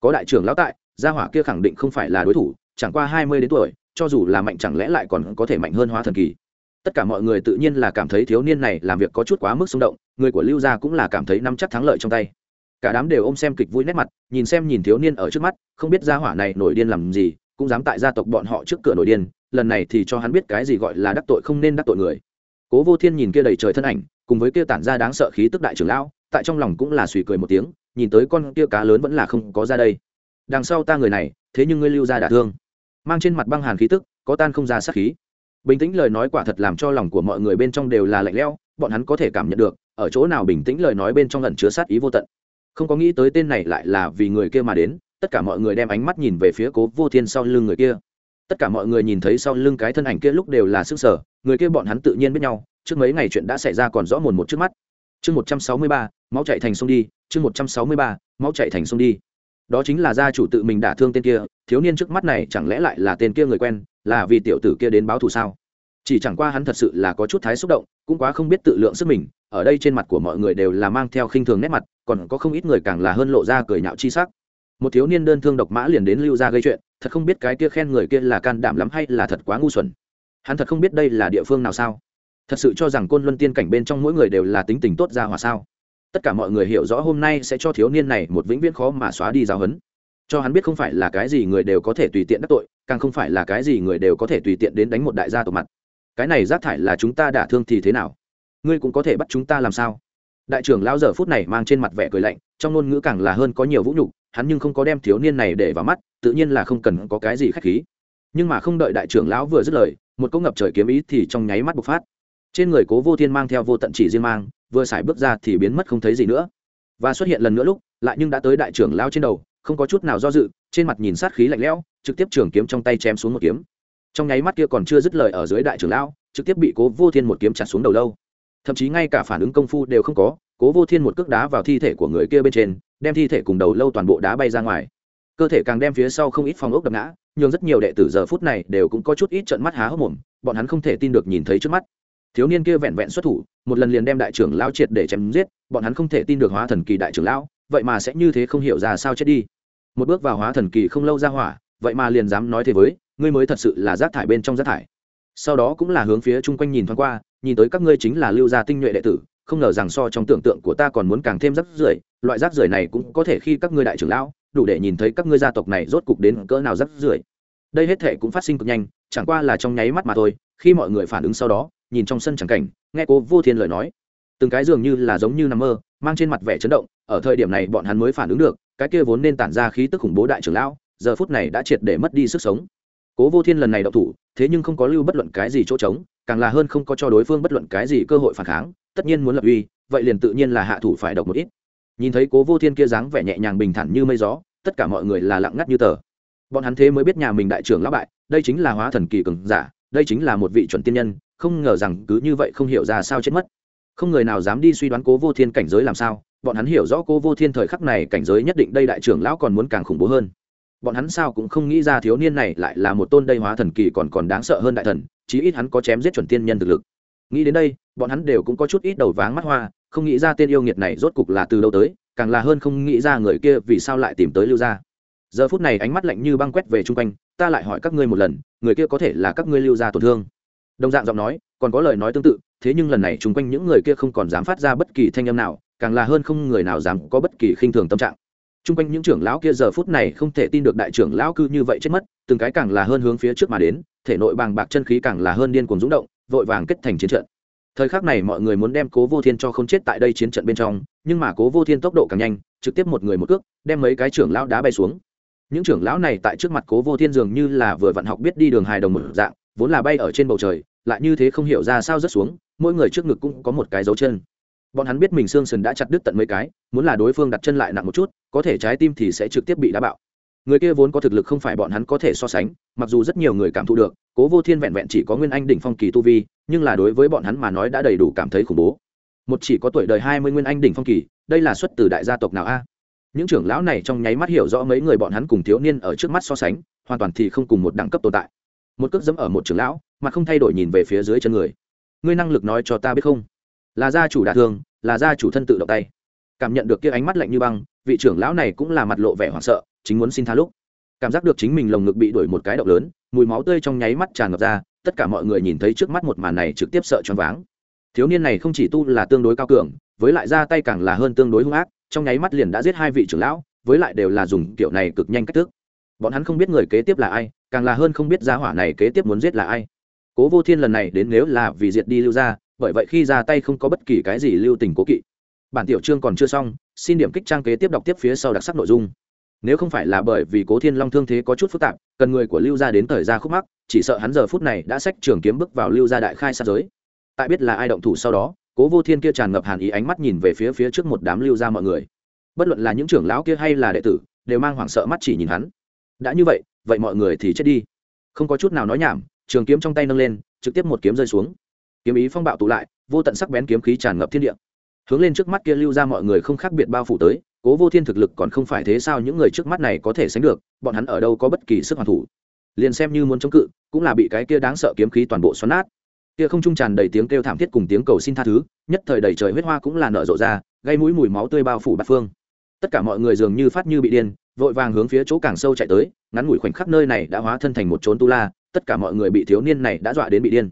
Có đại trưởng lão tại, gia hỏa kia khẳng định không phải là đối thủ, chẳng qua hai mươi đến tuổi, cho dù là mạnh chẳng lẽ lại còn có thể mạnh hơn hóa thần kỳ. Tất cả mọi người tự nhiên là cảm thấy thiếu niên này làm việc có chút quá mức xung động, người của lưu gia cũng là cảm thấy nắm chắc thắng lợi trong tay. Cả đám đều ôm xem kịch vui nét mặt, nhìn xem nhìn thiếu niên ở trước mắt, không biết gia hỏa này nổi điên làm gì cũng dám tại gia tộc bọn họ trước cửa nổi điên, lần này thì cho hắn biết cái gì gọi là đắc tội không nên đắc tội người. Cố vô thiên nhìn kia đầy trời thân ảnh, cùng với kia tản ra đáng sợ khí tức đại trưởng lão, tại trong lòng cũng là suy cười một tiếng, nhìn tới con kia cá lớn vẫn là không có ra đây. Đằng sau ta người này, thế nhưng ngươi lưu ra đả thương. Mang trên mặt băng hàn khí tức, có tan không ra sát khí. Bình tĩnh lời nói quả thật làm cho lòng của mọi người bên trong đều là lạnh lẽo, bọn hắn có thể cảm nhận được, ở chỗ nào bình tĩnh lời nói bên trong lần chứa sát ý vô tận. Không có nghĩ tới tên này lại là vì người kia mà đến tất cả mọi người đem ánh mắt nhìn về phía cố vô thiên sau lưng người kia. Tất cả mọi người nhìn thấy sau lưng cái thân ảnh kia lúc đều là sức sở, người kia bọn hắn tự nhiên biết nhau, trước mấy ngày chuyện đã xảy ra còn rõ mồn một trước mắt. Chương một trăm sáu mươi ba, máu chạy thành sông đi, chương một trăm sáu mươi ba, máu chạy thành sông đi. Đó chính là gia chủ tự mình đả thương tên kia, thiếu niên trước mắt này chẳng lẽ lại là tên kia người quen, là vì tiểu tử kia đến báo thù sao? Chỉ chẳng qua hắn thật sự là có chút thái xúc động, cũng quá không biết tự lượng sức mình, ở đây trên mặt của mọi người đều là mang theo khinh thường nét mặt, còn có không ít người càng là hơn lộ ra cười nhạo chi sắc một thiếu niên đơn thương độc mã liền đến lưu ra gây chuyện, thật không biết cái kia khen người kia là can đảm lắm hay là thật quá ngu xuẩn. Hắn thật không biết đây là địa phương nào sao? Thật sự cho rằng côn luân tiên cảnh bên trong mỗi người đều là tính tình tốt ra hòa sao? Tất cả mọi người hiểu rõ hôm nay sẽ cho thiếu niên này một vĩnh viễn khó mà xóa đi giáo hấn cho hắn biết không phải là cái gì người đều có thể tùy tiện đắc tội, càng không phải là cái gì người đều có thể tùy tiện đến đánh một đại gia tổ mặt. Cái này rác thải là chúng ta đả thương thì thế nào? Ngươi cũng có thể bắt chúng ta làm sao? Đại trưởng lão giờ phút này mang trên mặt vẻ cười lạnh, trong ngôn ngữ càng là hơn có nhiều vũ nhục hắn nhưng không có đem thiếu niên này để vào mắt, tự nhiên là không cần có cái gì khách khí. Nhưng mà không đợi đại trưởng lão vừa dứt lời, một câu ngập trời kiếm ý thì trong nháy mắt bộc phát. Trên người cố vô thiên mang theo vô tận chỉ riêng mang, vừa xài bước ra thì biến mất không thấy gì nữa. Và xuất hiện lần nữa lúc, lại nhưng đã tới đại trưởng lão trên đầu, không có chút nào do dự, trên mặt nhìn sát khí lạnh lẽo, trực tiếp trường kiếm trong tay chém xuống một kiếm. Trong nháy mắt kia còn chưa dứt lời ở dưới đại trưởng lão, trực tiếp bị cố vô thiên một kiếm chặt xuống đầu lâu. Thậm chí ngay cả phản ứng công phu đều không có, cố vô thiên một cước đá vào thi thể của người kia bên trên đem thi thể cùng đầu lâu toàn bộ đá bay ra ngoài. Cơ thể càng đem phía sau không ít phòng ốc đập ngã nhưng rất nhiều đệ tử giờ phút này đều cũng có chút ít trận mắt há hốc mồm, bọn hắn không thể tin được nhìn thấy trước mắt. Thiếu niên kia vẹn vẹn xuất thủ, một lần liền đem đại trưởng lao triệt để chém giết, bọn hắn không thể tin được hóa thần kỳ đại trưởng lão, vậy mà sẽ như thế không hiểu ra sao chết đi. Một bước vào hóa thần kỳ không lâu ra hỏa, vậy mà liền dám nói thế với, ngươi mới thật sự là rác thải bên trong rác thải. Sau đó cũng là hướng phía chung quanh nhìn thoáng qua, nhìn tới các ngươi chính là lưu gia tinh nhuệ đệ tử không ngờ rằng so trong tưởng tượng của ta còn muốn càng thêm rắc rưởi, loại rác rưởi này cũng có thể khi các ngươi đại trưởng lão, đủ để nhìn thấy các ngươi gia tộc này rốt cục đến cỡ nào rắc rưởi. Đây hết thể cũng phát sinh cực nhanh, chẳng qua là trong nháy mắt mà thôi, khi mọi người phản ứng sau đó, nhìn trong sân chẳng cảnh, nghe cô vô thiên lời nói. Từng cái dường như là giống như nằm mơ, mang trên mặt vẻ chấn động, ở thời điểm này bọn hắn mới phản ứng được, cái kia vốn nên tản ra khí tức khủng bố đại trưởng lão, giờ phút này đã triệt để mất đi sức sống. Cố vô thiên lần này đậu thủ, thế nhưng không có lưu bất luận cái gì chỗ trống, càng là hơn không có cho đối phương bất luận cái gì cơ hội phản kháng tất nhiên muốn lập uy, vậy liền tự nhiên là hạ thủ phải độc một ít. Nhìn thấy cố vô thiên kia dáng vẻ nhẹ nhàng bình thản như mây gió, tất cả mọi người là lặng ngắt như tờ. Bọn hắn thế mới biết nhà mình đại trưởng lão bại, đây chính là hóa thần kỳ cường giả, đây chính là một vị chuẩn tiên nhân, không ngờ rằng cứ như vậy không hiểu ra sao chết mất. Không người nào dám đi suy đoán cố vô thiên cảnh giới làm sao, bọn hắn hiểu rõ cố vô thiên thời khắc này cảnh giới nhất định đây đại trưởng lão còn muốn càng khủng bố hơn. Bọn hắn sao cũng không nghĩ ra thiếu niên này lại là một tôn đây hóa thần kỳ còn còn đáng sợ hơn đại thần, chí ít hắn có chém giết chuẩn tiên nhân thực lực nghĩ đến đây, bọn hắn đều cũng có chút ít đầu váng mắt hoa, không nghĩ ra tên yêu nghiệt này rốt cục là từ đâu tới, càng là hơn không nghĩ ra người kia vì sao lại tìm tới lưu gia. Giờ phút này ánh mắt lạnh như băng quét về chung quanh, ta lại hỏi các ngươi một lần, người kia có thể là các ngươi lưu gia tổn thương? Đồng dạng giọng nói, còn có lời nói tương tự, thế nhưng lần này chung quanh những người kia không còn dám phát ra bất kỳ thanh âm nào, càng là hơn không người nào dám có bất kỳ khinh thường tâm trạng. Chung quanh những trưởng lão kia giờ phút này không thể tin được đại trưởng lão cư như vậy chết mất, từng cái càng là hơn hướng phía trước mà đến, thể nội bàng bạc chân khí càng là hơn điên cuồng rúng động vội vàng kết thành chiến trận. Thời khắc này mọi người muốn đem cố vô thiên cho không chết tại đây chiến trận bên trong, nhưng mà cố vô thiên tốc độ càng nhanh, trực tiếp một người một cước, đem mấy cái trưởng lão đá bay xuống. Những trưởng lão này tại trước mặt cố vô thiên dường như là vừa vặn học biết đi đường hài đồng một dạng, vốn là bay ở trên bầu trời, lại như thế không hiểu ra sao rớt xuống, mỗi người trước ngực cũng có một cái dấu chân. Bọn hắn biết mình xương sườn đã chặt đứt tận mấy cái, muốn là đối phương đặt chân lại nặng một chút, có thể trái tim thì sẽ trực tiếp bị đá bạo. Người kia vốn có thực lực không phải bọn hắn có thể so sánh, mặc dù rất nhiều người cảm thụ được cố vô thiên vẹn vẹn chỉ có nguyên anh đỉnh phong kỳ tu vi, nhưng là đối với bọn hắn mà nói đã đầy đủ cảm thấy khủng bố. Một chỉ có tuổi đời hai mươi nguyên anh đỉnh phong kỳ, đây là xuất từ đại gia tộc nào a? Những trưởng lão này trong nháy mắt hiểu rõ mấy người bọn hắn cùng thiếu niên ở trước mắt so sánh, hoàn toàn thì không cùng một đẳng cấp tồn tại. Một cước dẫm ở một trưởng lão, mà không thay đổi nhìn về phía dưới chân người. Ngươi năng lực nói cho ta biết không? Là gia chủ đả thương, là gia chủ thân tự động tay. Cảm nhận được kia ánh mắt lạnh như băng, vị trưởng lão này cũng là mặt lộ vẻ hoảng sợ, chính muốn xin tha lúc. Cảm giác được chính mình lồng ngực bị đuổi một cái động lớn mùi máu tươi trong nháy mắt tràn ngập ra, tất cả mọi người nhìn thấy trước mắt một màn này trực tiếp sợ choáng váng. Thiếu niên này không chỉ tu là tương đối cao cường, với lại ra tay càng là hơn tương đối hung ác, trong nháy mắt liền đã giết hai vị trưởng lão, với lại đều là dùng kiểu này cực nhanh cách thức. Bọn hắn không biết người kế tiếp là ai, càng là hơn không biết gia hỏa này kế tiếp muốn giết là ai. Cố vô thiên lần này đến nếu là vì diệt đi lưu ra bởi vậy khi ra tay không có bất kỳ cái gì lưu tình cố kỵ. Bản tiểu chương còn chưa xong, xin điểm kích trang kế tiếp đọc tiếp phía sau đặc sắc nội dung nếu không phải là bởi vì cố thiên long thương thế có chút phức tạp, cần người của lưu gia đến thời ra khúc mắc, chỉ sợ hắn giờ phút này đã xách trường kiếm bước vào lưu gia đại khai sát giới. Tại biết là ai động thủ sau đó, cố vô thiên kia tràn ngập hàn ý ánh mắt nhìn về phía phía trước một đám lưu gia mọi người. Bất luận là những trưởng lão kia hay là đệ tử, đều mang hoảng sợ mắt chỉ nhìn hắn. Đã như vậy vậy mọi người thì chết đi. Không có chút nào nói nhảm, trường kiếm trong tay nâng lên, trực tiếp một kiếm rơi xuống. Kiếm ý phong bạo tụ lại, vô tận sắc bén kiếm khí tràn ngập thiên địa. Hướng lên trước mắt kia lưu ra mọi người không khác biệt bao phủ tới cố vô thiên thực lực còn không phải thế sao những người trước mắt này có thể sánh được, bọn hắn ở đâu có bất kỳ sức hoàn thủ. Liền xem như muốn chống cự, cũng là bị cái kia đáng sợ kiếm khí toàn bộ xoắn nát. Kia không trung tràn đầy tiếng kêu thảm thiết cùng tiếng cầu xin tha thứ, nhất thời đầy trời huyết hoa cũng là nở rộ ra, gây mũi mùi máu tươi bao phủ bát phương. Tất cả mọi người dường như phát như bị điên, vội vàng hướng phía chỗ càng sâu chạy tới, ngắn ngủi khoảnh khắc nơi này đã hóa thân thành một trốn tu la, tất cả mọi người bị thiếu niên này đã dọa đến bị điên.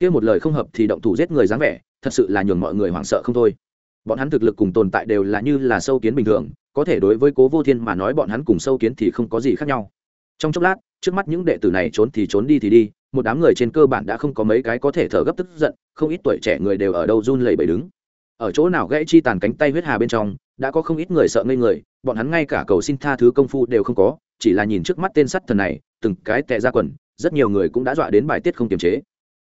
Kia một lời không hợp thì động thủ giết người dáng vẻ, thật sự là nhường mọi người hoảng sợ không thôi bọn hắn thực lực cùng tồn tại đều là như là sâu kiến bình thường, có thể đối với cố vô thiên mà nói bọn hắn cùng sâu kiến thì không có gì khác nhau. Trong chốc lát, trước mắt những đệ tử này trốn thì trốn đi thì đi, một đám người trên cơ bản đã không có mấy cái có thể thở gấp tức giận, không ít tuổi trẻ người đều ở đâu run lẩy bẩy đứng. Ở chỗ nào gãy chi tàn cánh tay huyết hà bên trong, đã có không ít người sợ ngây người, bọn hắn ngay cả cầu xin tha thứ công phu đều không có, chỉ là nhìn trước mắt tên sắt thần này, từng cái tệ ra quần, rất nhiều người cũng đã dọa đến bài tiết không kiềm chế.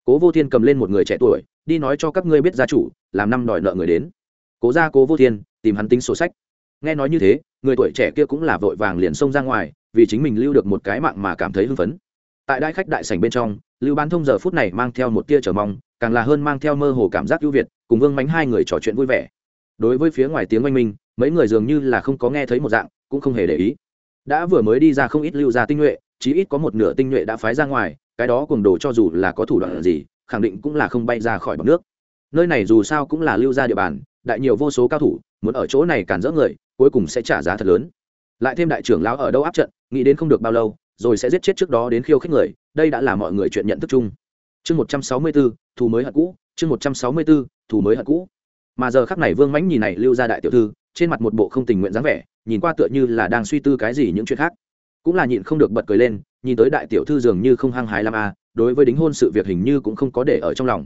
Cố vô thiên cầm lên một người trẻ tuổi, đi nói cho các ngươi biết gia chủ, làm năm đòi nợ người đến cố ra cố vô thiên, tìm hắn tính sổ sách. Nghe nói như thế, người tuổi trẻ kia cũng là vội vàng liền xông ra ngoài, vì chính mình lưu được một cái mạng mà cảm thấy hưng phấn. Tại đại khách đại sảnh bên trong, lưu bán thông giờ phút này mang theo một tia chờ mong, càng là hơn mang theo mơ hồ cảm giác ưu việt, cùng vương mánh hai người trò chuyện vui vẻ. Đối với phía ngoài tiếng oanh minh, mấy người dường như là không có nghe thấy một dạng, cũng không hề để ý. Đã vừa mới đi ra không ít lưu ra tinh nhuệ, chí ít có một nửa tinh nhuệ đã phái ra ngoài, cái đó cùng đồ cho dù là có thủ đoạn gì, khẳng định cũng là không bay ra khỏi bọc nước. Nơi này dù sao cũng là lưu ra địa bàn đại nhiều vô số cao thủ, muốn ở chỗ này cản rỡ người, cuối cùng sẽ trả giá thật lớn. Lại thêm đại trưởng lão ở đâu áp trận, nghĩ đến không được bao lâu, rồi sẽ giết chết trước đó đến khiêu khích người, đây đã là mọi người chuyện nhận thức chung. Chương một trăm sáu mươi bốn thù mới hận cũ, chương một trăm sáu mươi bốn thù mới hận cũ. Mà giờ khắc này vương mãnh nhìn này lưu ra đại tiểu thư, trên mặt một bộ không tình nguyện dáng vẻ, nhìn qua tựa như là đang suy tư cái gì những chuyện khác. Cũng là nhịn không được bật cười lên, nhìn tới đại tiểu thư dường như không hăng hái làm a à, đối với đính hôn sự việc hình như cũng không có để ở trong lòng.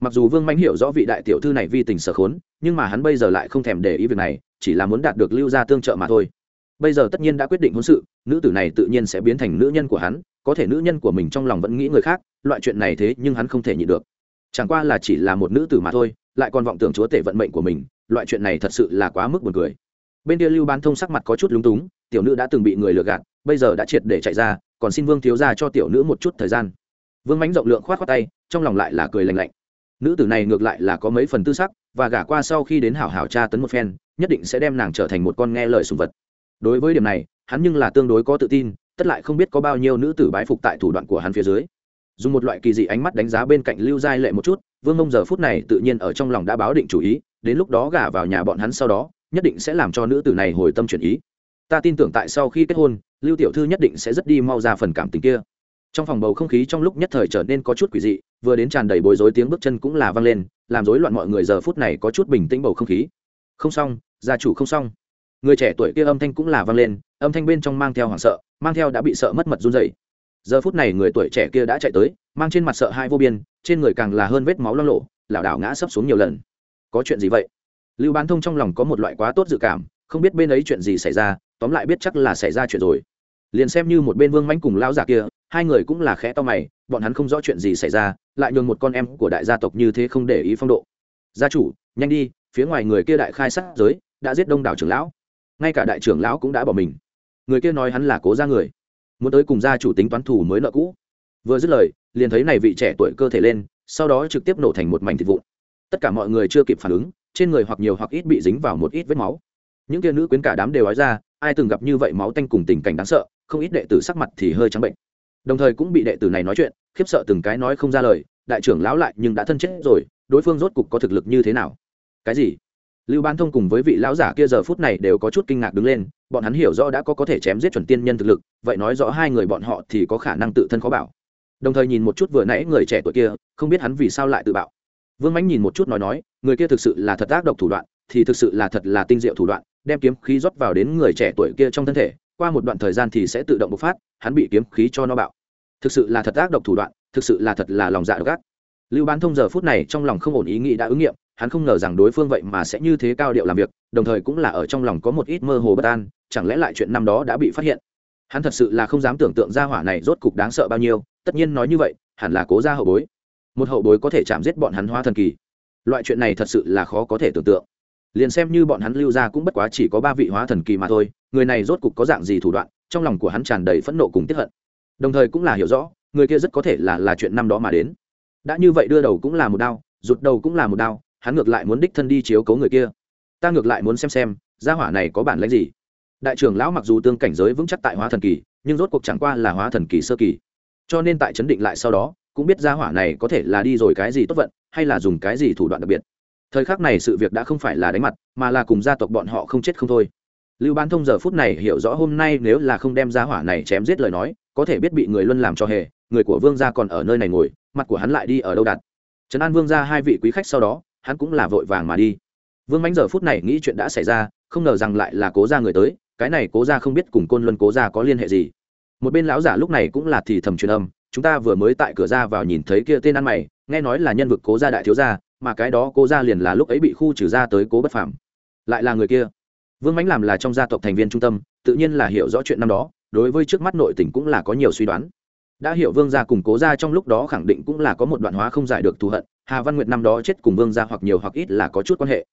Mặc dù vương mãnh hiểu rõ vị đại tiểu thư này vi tình sở khốn nhưng mà hắn bây giờ lại không thèm để ý việc này, chỉ là muốn đạt được lưu gia tương trợ mà thôi. Bây giờ tất nhiên đã quyết định hôn sự, nữ tử này tự nhiên sẽ biến thành nữ nhân của hắn, có thể nữ nhân của mình trong lòng vẫn nghĩ người khác, loại chuyện này thế nhưng hắn không thể nhịn được. Chẳng qua là chỉ là một nữ tử mà thôi, lại còn vọng tưởng chúa tể vận mệnh của mình, loại chuyện này thật sự là quá mức buồn cười. Bên kia lưu bán thông sắc mặt có chút lúng túng, tiểu nữ đã từng bị người lừa gạt, bây giờ đã triệt để chạy ra, còn xin vương thiếu ra cho tiểu nữ một chút thời gian. Vương mánh rộng lượng khoát khoát tay, trong lòng lại là cười lành lạnh nữ tử này ngược lại là có mấy phần tư sắc, và gả qua sau khi đến hảo hảo tra tấn một phen, nhất định sẽ đem nàng trở thành một con nghe lời sùng vật. Đối với điểm này, hắn nhưng là tương đối có tự tin, tất lại không biết có bao nhiêu nữ tử bái phục tại thủ đoạn của hắn phía dưới. Dùng một loại kỳ dị ánh mắt đánh giá bên cạnh lưu giai lệ một chút, vương mông giờ phút này tự nhiên ở trong lòng đã báo định chủ ý, đến lúc đó gả vào nhà bọn hắn sau đó, nhất định sẽ làm cho nữ tử này hồi tâm chuyển ý. Ta tin tưởng tại sau khi kết hôn, lưu tiểu thư nhất định sẽ rất đi mau ra phần cảm tình kia trong phòng bầu không khí trong lúc nhất thời trở nên có chút quỷ dị, vừa đến tràn đầy bối rối tiếng bước chân cũng là vang lên, làm rối loạn mọi người giờ phút này có chút bình tĩnh bầu không khí. Không xong, gia chủ không xong. Người trẻ tuổi kia âm thanh cũng là vang lên, âm thanh bên trong mang theo hoảng sợ, mang theo đã bị sợ mất mật run dày giờ phút này người tuổi trẻ kia đã chạy tới, mang trên mặt sợ hai vô biên, trên người càng là hơn vết máu lo lộ lảo đảo ngã sấp xuống nhiều lần. Có chuyện gì vậy? Lưu bán thông trong lòng có một loại quá tốt dự cảm, không biết bên ấy chuyện gì xảy ra, tóm lại biết chắc là xảy ra chuyện rồi liền xem như một bên vương mãnh cùng lão giả kia, hai người cũng là khẽ to mày, bọn hắn không rõ chuyện gì xảy ra, lại nhường một con em của đại gia tộc như thế không để ý phong độ. Gia chủ, nhanh đi, phía ngoài người kia đại khai sát giới, đã giết đông đảo trưởng lão. Ngay cả đại trưởng lão cũng đã bỏ mình. Người kia nói hắn là cố ra người, muốn tới cùng gia chủ tính toán thủ mới nợ cũ. Vừa dứt lời, liền thấy này vị trẻ tuổi cơ thể lên, sau đó trực tiếp nổ thành một mảnh thịt vụn. Tất cả mọi người chưa kịp phản ứng, trên người hoặc nhiều hoặc ít bị dính vào một ít vết máu. Những kia nữ quyến cả đám đều nói ra ai từng gặp như vậy máu tanh cùng tình cảnh đáng sợ, không ít đệ tử sắc mặt thì hơi trắng bệnh. Đồng thời cũng bị đệ tử này nói chuyện, khiếp sợ từng cái nói không ra lời, đại trưởng lão lại nhưng đã thân chết rồi, đối phương rốt cục có thực lực như thế nào? Cái gì? Lưu ban thông cùng với vị lão giả kia giờ phút này đều có chút kinh ngạc đứng lên, bọn hắn hiểu rõ đã có có thể chém giết chuẩn tiên nhân thực lực, vậy nói rõ hai người bọn họ thì có khả năng tự thân khó bảo. Đồng thời nhìn một chút vừa nãy người trẻ tuổi kia, không biết hắn vì sao lại tự bạo. Vương mãnh nhìn một chút nói nói, người kia thực sự là thật ác độc thủ đoạn, thì thực sự là thật là tinh diệu thủ đoạn đem kiếm khí rót vào đến người trẻ tuổi kia trong thân thể, qua một đoạn thời gian thì sẽ tự động bộc phát, hắn bị kiếm khí cho nó bạo. Thực sự là thật ác độc thủ đoạn, thực sự là thật là lòng dạ độc ác. Lưu bán thông giờ phút này trong lòng không ổn ý nghĩ đã ứng nghiệm, hắn không ngờ rằng đối phương vậy mà sẽ như thế cao điệu làm việc, đồng thời cũng là ở trong lòng có một ít mơ hồ bất an, chẳng lẽ lại chuyện năm đó đã bị phát hiện? Hắn thật sự là không dám tưởng tượng ra hỏa này rốt cục đáng sợ bao nhiêu, tất nhiên nói như vậy, hẳn là cố ra hậu bối. Một hậu bối có thể chạm giết bọn hắn hoa thần kỳ. Loại chuyện này thật sự là khó có thể tưởng tượng liền xem như bọn hắn lưu ra cũng bất quá chỉ có ba vị hóa thần kỳ mà thôi, người này rốt cục có dạng gì thủ đoạn, trong lòng của hắn tràn đầy phẫn nộ cùng tiếp hận. Đồng thời cũng là hiểu rõ, người kia rất có thể là là chuyện năm đó mà đến. Đã như vậy đưa đầu cũng là một đao rụt đầu cũng là một đao hắn ngược lại muốn đích thân đi chiếu cấu người kia. Ta ngược lại muốn xem xem, gia hỏa này có bản lãnh gì. Đại trưởng lão mặc dù tương cảnh giới vững chắc tại hóa thần kỳ, nhưng rốt cuộc chẳng qua là hóa thần kỳ sơ kỳ. Cho nên tại chấn định lại sau đó, cũng biết gia hỏa này có thể là đi rồi cái gì tốt vận, hay là dùng cái gì thủ đoạn đặc biệt thời khắc này sự việc đã không phải là đánh mặt, mà là cùng gia tộc bọn họ không chết không thôi. Lưu bán thông giờ phút này hiểu rõ hôm nay nếu là không đem gia hỏa này chém giết lời nói, có thể biết bị người luân làm cho hề, người của vương gia còn ở nơi này ngồi, mặt của hắn lại đi ở đâu đặt. Trấn an vương gia hai vị quý khách sau đó, hắn cũng là vội vàng mà đi. Vương mánh giờ phút này nghĩ chuyện đã xảy ra, không ngờ rằng lại là cố gia người tới, cái này cố gia không biết cùng côn luân cố gia có liên hệ gì. Một bên lão giả lúc này cũng là thì thầm truyền âm, chúng ta vừa mới tại cửa ra vào nhìn thấy kia tên ăn mày, nghe nói là nhân vực cố gia đại thiếu gia mà cái đó cố gia liền là lúc ấy bị khu trừ ra tới cố bất phàm. Lại là người kia. Vương mánh làm là trong gia tộc thành viên trung tâm, tự nhiên là hiểu rõ chuyện năm đó, đối với trước mắt nội tỉnh cũng là có nhiều suy đoán. Đã hiểu vương gia cùng cố gia trong lúc đó khẳng định cũng là có một đoạn hóa không giải được thù hận, hà văn nguyệt năm đó chết cùng vương gia hoặc nhiều hoặc ít là có chút quan hệ.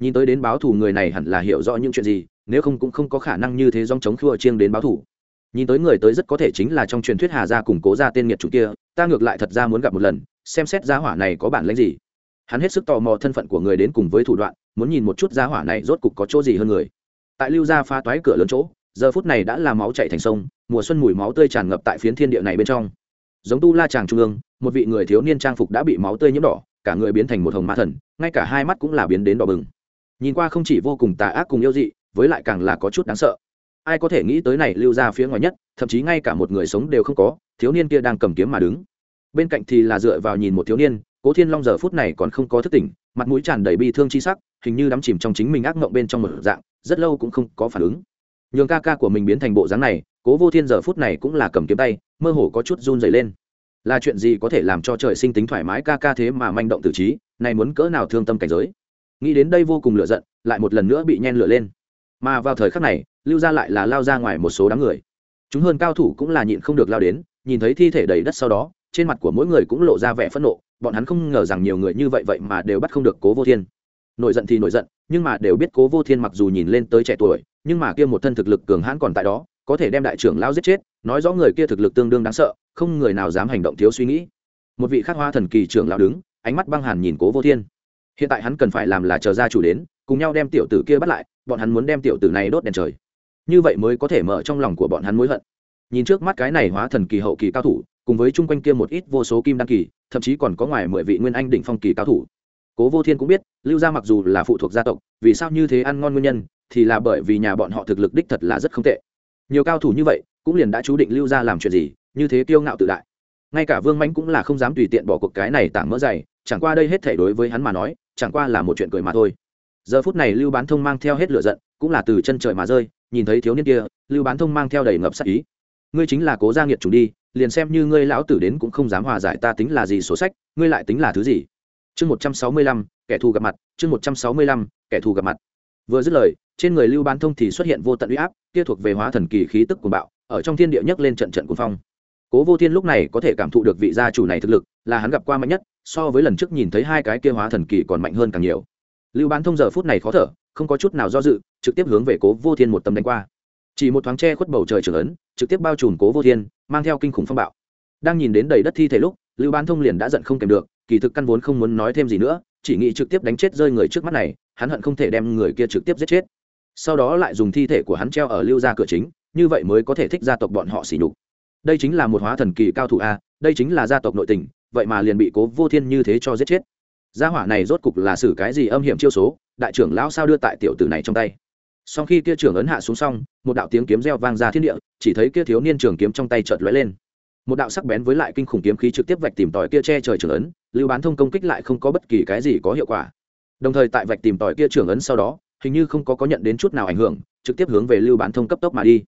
Nhìn tới đến báo thù người này hẳn là hiểu rõ những chuyện gì, nếu không cũng không có khả năng như thế dòng chống khua chiêng đến báo thù. Nhìn tới người tới rất có thể chính là trong truyền thuyết hà gia cùng cố gia tên nghiệt chủ kia, ta ngược lại thật ra muốn gặp một lần, xem xét giá hỏa này có bản lãnh gì hắn hết sức tò mò thân phận của người đến cùng với thủ đoạn, muốn nhìn một chút giá hỏa này rốt cục có chỗ gì hơn người. Tại lưu gia pha toái cửa lớn chỗ, giờ phút này đã là máu chạy thành sông, mùa xuân mùi máu tươi tràn ngập tại phiến thiên địa này bên trong. Giống tu la tràng trung ương, một vị người thiếu niên trang phục đã bị máu tươi nhiễm đỏ, cả người biến thành một hồng ma thần, ngay cả hai mắt cũng là biến đến đỏ bừng. Nhìn qua không chỉ vô cùng tà ác cùng yêu dị, với lại càng là có chút đáng sợ. Ai có thể nghĩ tới này lưu ra phía ngoài nhất, thậm chí ngay cả một người sống đều không có, thiếu niên kia đang cầm kiếm mà đứng. Bên cạnh thì là dựa vào nhìn một thiếu niên cố thiên long giờ phút này còn không có thức tỉnh, mặt mũi tràn đầy bi thương chi sắc, hình như đắm chìm trong chính mình ác mộng bên trong một dạng, rất lâu cũng không có phản ứng. Nhường ca ca của mình biến thành bộ dáng này, cố vô thiên giờ phút này cũng là cầm kiếm tay, mơ hồ có chút run dày lên. Là chuyện gì có thể làm cho trời sinh tính thoải mái ca ca thế mà manh động tử trí này muốn cỡ nào thương tâm cảnh giới? Nghĩ đến đây vô cùng lựa giận, lại một lần nữa bị nhen lửa lên. Mà vào thời khắc này, lưu ra lại là lao ra ngoài một số đám người. Chúng hơn cao thủ cũng là nhịn không được lao đến, nhìn thấy thi thể đầy đất sau đó, trên mặt của mỗi người cũng lộ ra vẻ phẫn nộ bọn hắn không ngờ rằng nhiều người như vậy vậy mà đều bắt không được cố vô thiên. Nổi giận thì nổi giận, nhưng mà đều biết cố vô thiên mặc dù nhìn lên tới trẻ tuổi, nhưng mà kia một thân thực lực cường hãn còn tại đó, có thể đem đại trưởng lao giết chết, nói rõ người kia thực lực tương đương đáng sợ, không người nào dám hành động thiếu suy nghĩ. Một vị khắc hoa thần kỳ trưởng lao đứng, ánh mắt băng hàn nhìn cố vô thiên. Hiện tại hắn cần phải làm là chờ gia chủ đến, cùng nhau đem tiểu tử kia bắt lại, bọn hắn muốn đem tiểu tử này đốt đèn trời. Như vậy mới có thể mở trong lòng của bọn hắn mối hận. Nhìn trước mắt cái này hóa thần kỳ hậu kỳ cao thủ cùng với chung quanh kia một ít vô số kim đăng kỳ, thậm chí còn có ngoài mười vị nguyên anh đỉnh phong kỳ cao thủ. Cố vô thiên cũng biết, lưu gia mặc dù là phụ thuộc gia tộc, vì sao như thế ăn ngon nguyên nhân, thì là bởi vì nhà bọn họ thực lực đích thật là rất không tệ. Nhiều cao thủ như vậy, cũng liền đã chú định lưu gia làm chuyện gì, như thế kiêu ngạo tự đại. Ngay cả vương mãnh cũng là không dám tùy tiện bỏ cuộc cái này tảng mỡ dày, chẳng qua đây hết thể đối với hắn mà nói, chẳng qua là một chuyện cười mà thôi. Giờ phút này lưu bán thông mang theo hết lửa giận, cũng là từ chân trời mà rơi, nhìn thấy thiếu niên kia, lưu bán thông mang theo đầy ngập sắc ý. Ngươi chính là cố gia nghiệt chủ đi liền xem như ngươi lão tử đến cũng không dám hòa giải ta tính là gì sổ sách, ngươi lại tính là thứ gì? Chương một trăm sáu mươi lăm, kẻ thù gặp mặt, chương một trăm sáu mươi lăm, kẻ thù gặp mặt. Vừa dứt lời, trên người lưu bán thông thì xuất hiện vô tận uy áp, kia thuộc về hóa thần kỳ khí tức của bạo, ở trong thiên địa nhấc lên trận trận cuồng phong. Cố vô thiên lúc này có thể cảm thụ được vị gia chủ này thực lực, là hắn gặp qua mạnh nhất, so với lần trước nhìn thấy hai cái kia hóa thần kỳ còn mạnh hơn càng nhiều. Lưu bán thông giờ phút này khó thở, không có chút nào do dự, trực tiếp hướng về cố vô thiên một tâm đánh qua. Chỉ một thoáng che khuất bầu trời trưởng ấn trực tiếp bao trùm cố vô thiên, mang theo kinh khủng phong bạo. Đang nhìn đến đầy đất thi thể lúc, lưu bán thông liền đã giận không kèm được, kỳ thực căn vốn không muốn nói thêm gì nữa, chỉ nghĩ trực tiếp đánh chết rơi người trước mắt này, hắn hận không thể đem người kia trực tiếp giết chết. Sau đó lại dùng thi thể của hắn treo ở lưu ra cửa chính, như vậy mới có thể thích gia tộc bọn họ xỉ nhục. Đây chính là một hóa thần kỳ cao thủ a, đây chính là gia tộc nội tình, vậy mà liền bị cố vô thiên như thế cho giết chết. Gia hỏa này rốt cục là xử cái gì âm hiểm chiêu số, đại trưởng lão sao đưa tại tiểu tử này trong tay? Sau khi kia trưởng ấn hạ xuống xong, một đạo tiếng kiếm reo vang ra thiên địa, chỉ thấy kia thiếu niên trường kiếm trong tay chợt lóe lên. Một đạo sắc bén với lại kinh khủng kiếm khí trực tiếp vạch tìm tòi kia che trời trưởng ấn, lưu bán thông công kích lại không có bất kỳ cái gì có hiệu quả. Đồng thời tại vạch tìm tòi kia trưởng ấn sau đó, hình như không có có nhận đến chút nào ảnh hưởng, trực tiếp hướng về lưu bán thông cấp tốc mà đi.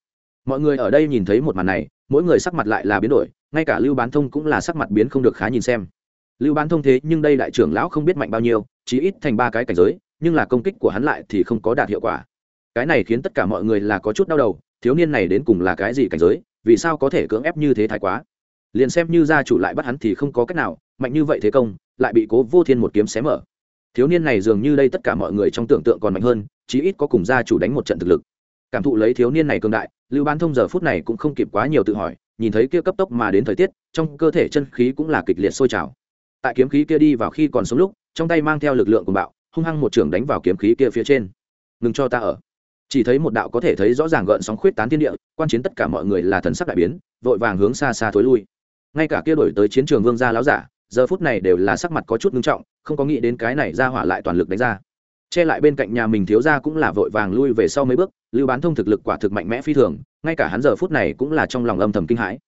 Mọi người ở đây nhìn thấy một màn này, mỗi người sắc mặt lại là biến đổi, ngay cả lưu bán thông cũng là sắc mặt biến không được khá nhìn xem. Lưu bán thông thế nhưng đây đại trưởng lão không biết mạnh bao nhiêu, chỉ ít thành ba cái cảnh giới, nhưng là công kích của hắn lại thì không có đạt hiệu quả cái này khiến tất cả mọi người là có chút đau đầu, thiếu niên này đến cùng là cái gì cảnh giới, vì sao có thể cưỡng ép như thế thái quá? Liền xem như gia chủ lại bắt hắn thì không có cách nào, mạnh như vậy thế công, lại bị cố vô thiên một kiếm xé mở. Thiếu niên này dường như đây tất cả mọi người trong tưởng tượng còn mạnh hơn, chí ít có cùng gia chủ đánh một trận thực lực. Cảm thụ lấy thiếu niên này cường đại, lưu ban thông giờ phút này cũng không kịp quá nhiều tự hỏi, nhìn thấy kia cấp tốc mà đến thời tiết, trong cơ thể chân khí cũng là kịch liệt sôi trào. Tại kiếm khí kia đi vào khi còn sống lúc, trong tay mang theo lực lượng của bạo, hung hăng một trường đánh vào kiếm khí kia phía trên. Ngừng cho ta ở chỉ thấy một đạo có thể thấy rõ ràng gợn sóng khuyết tán thiên địa, quan chiến tất cả mọi người là thần sắc đại biến, vội vàng hướng xa xa thối lui. Ngay cả kia đổi tới chiến trường vương gia láo giả, giờ phút này đều là sắc mặt có chút ngưng trọng, không có nghĩ đến cái này ra hỏa lại toàn lực đánh ra. Che lại bên cạnh nhà mình thiếu ra cũng là vội vàng lui về sau mấy bước, lưu bán thông thực lực quả thực mạnh mẽ phi thường, ngay cả hắn giờ phút này cũng là trong lòng âm thầm kinh hãi.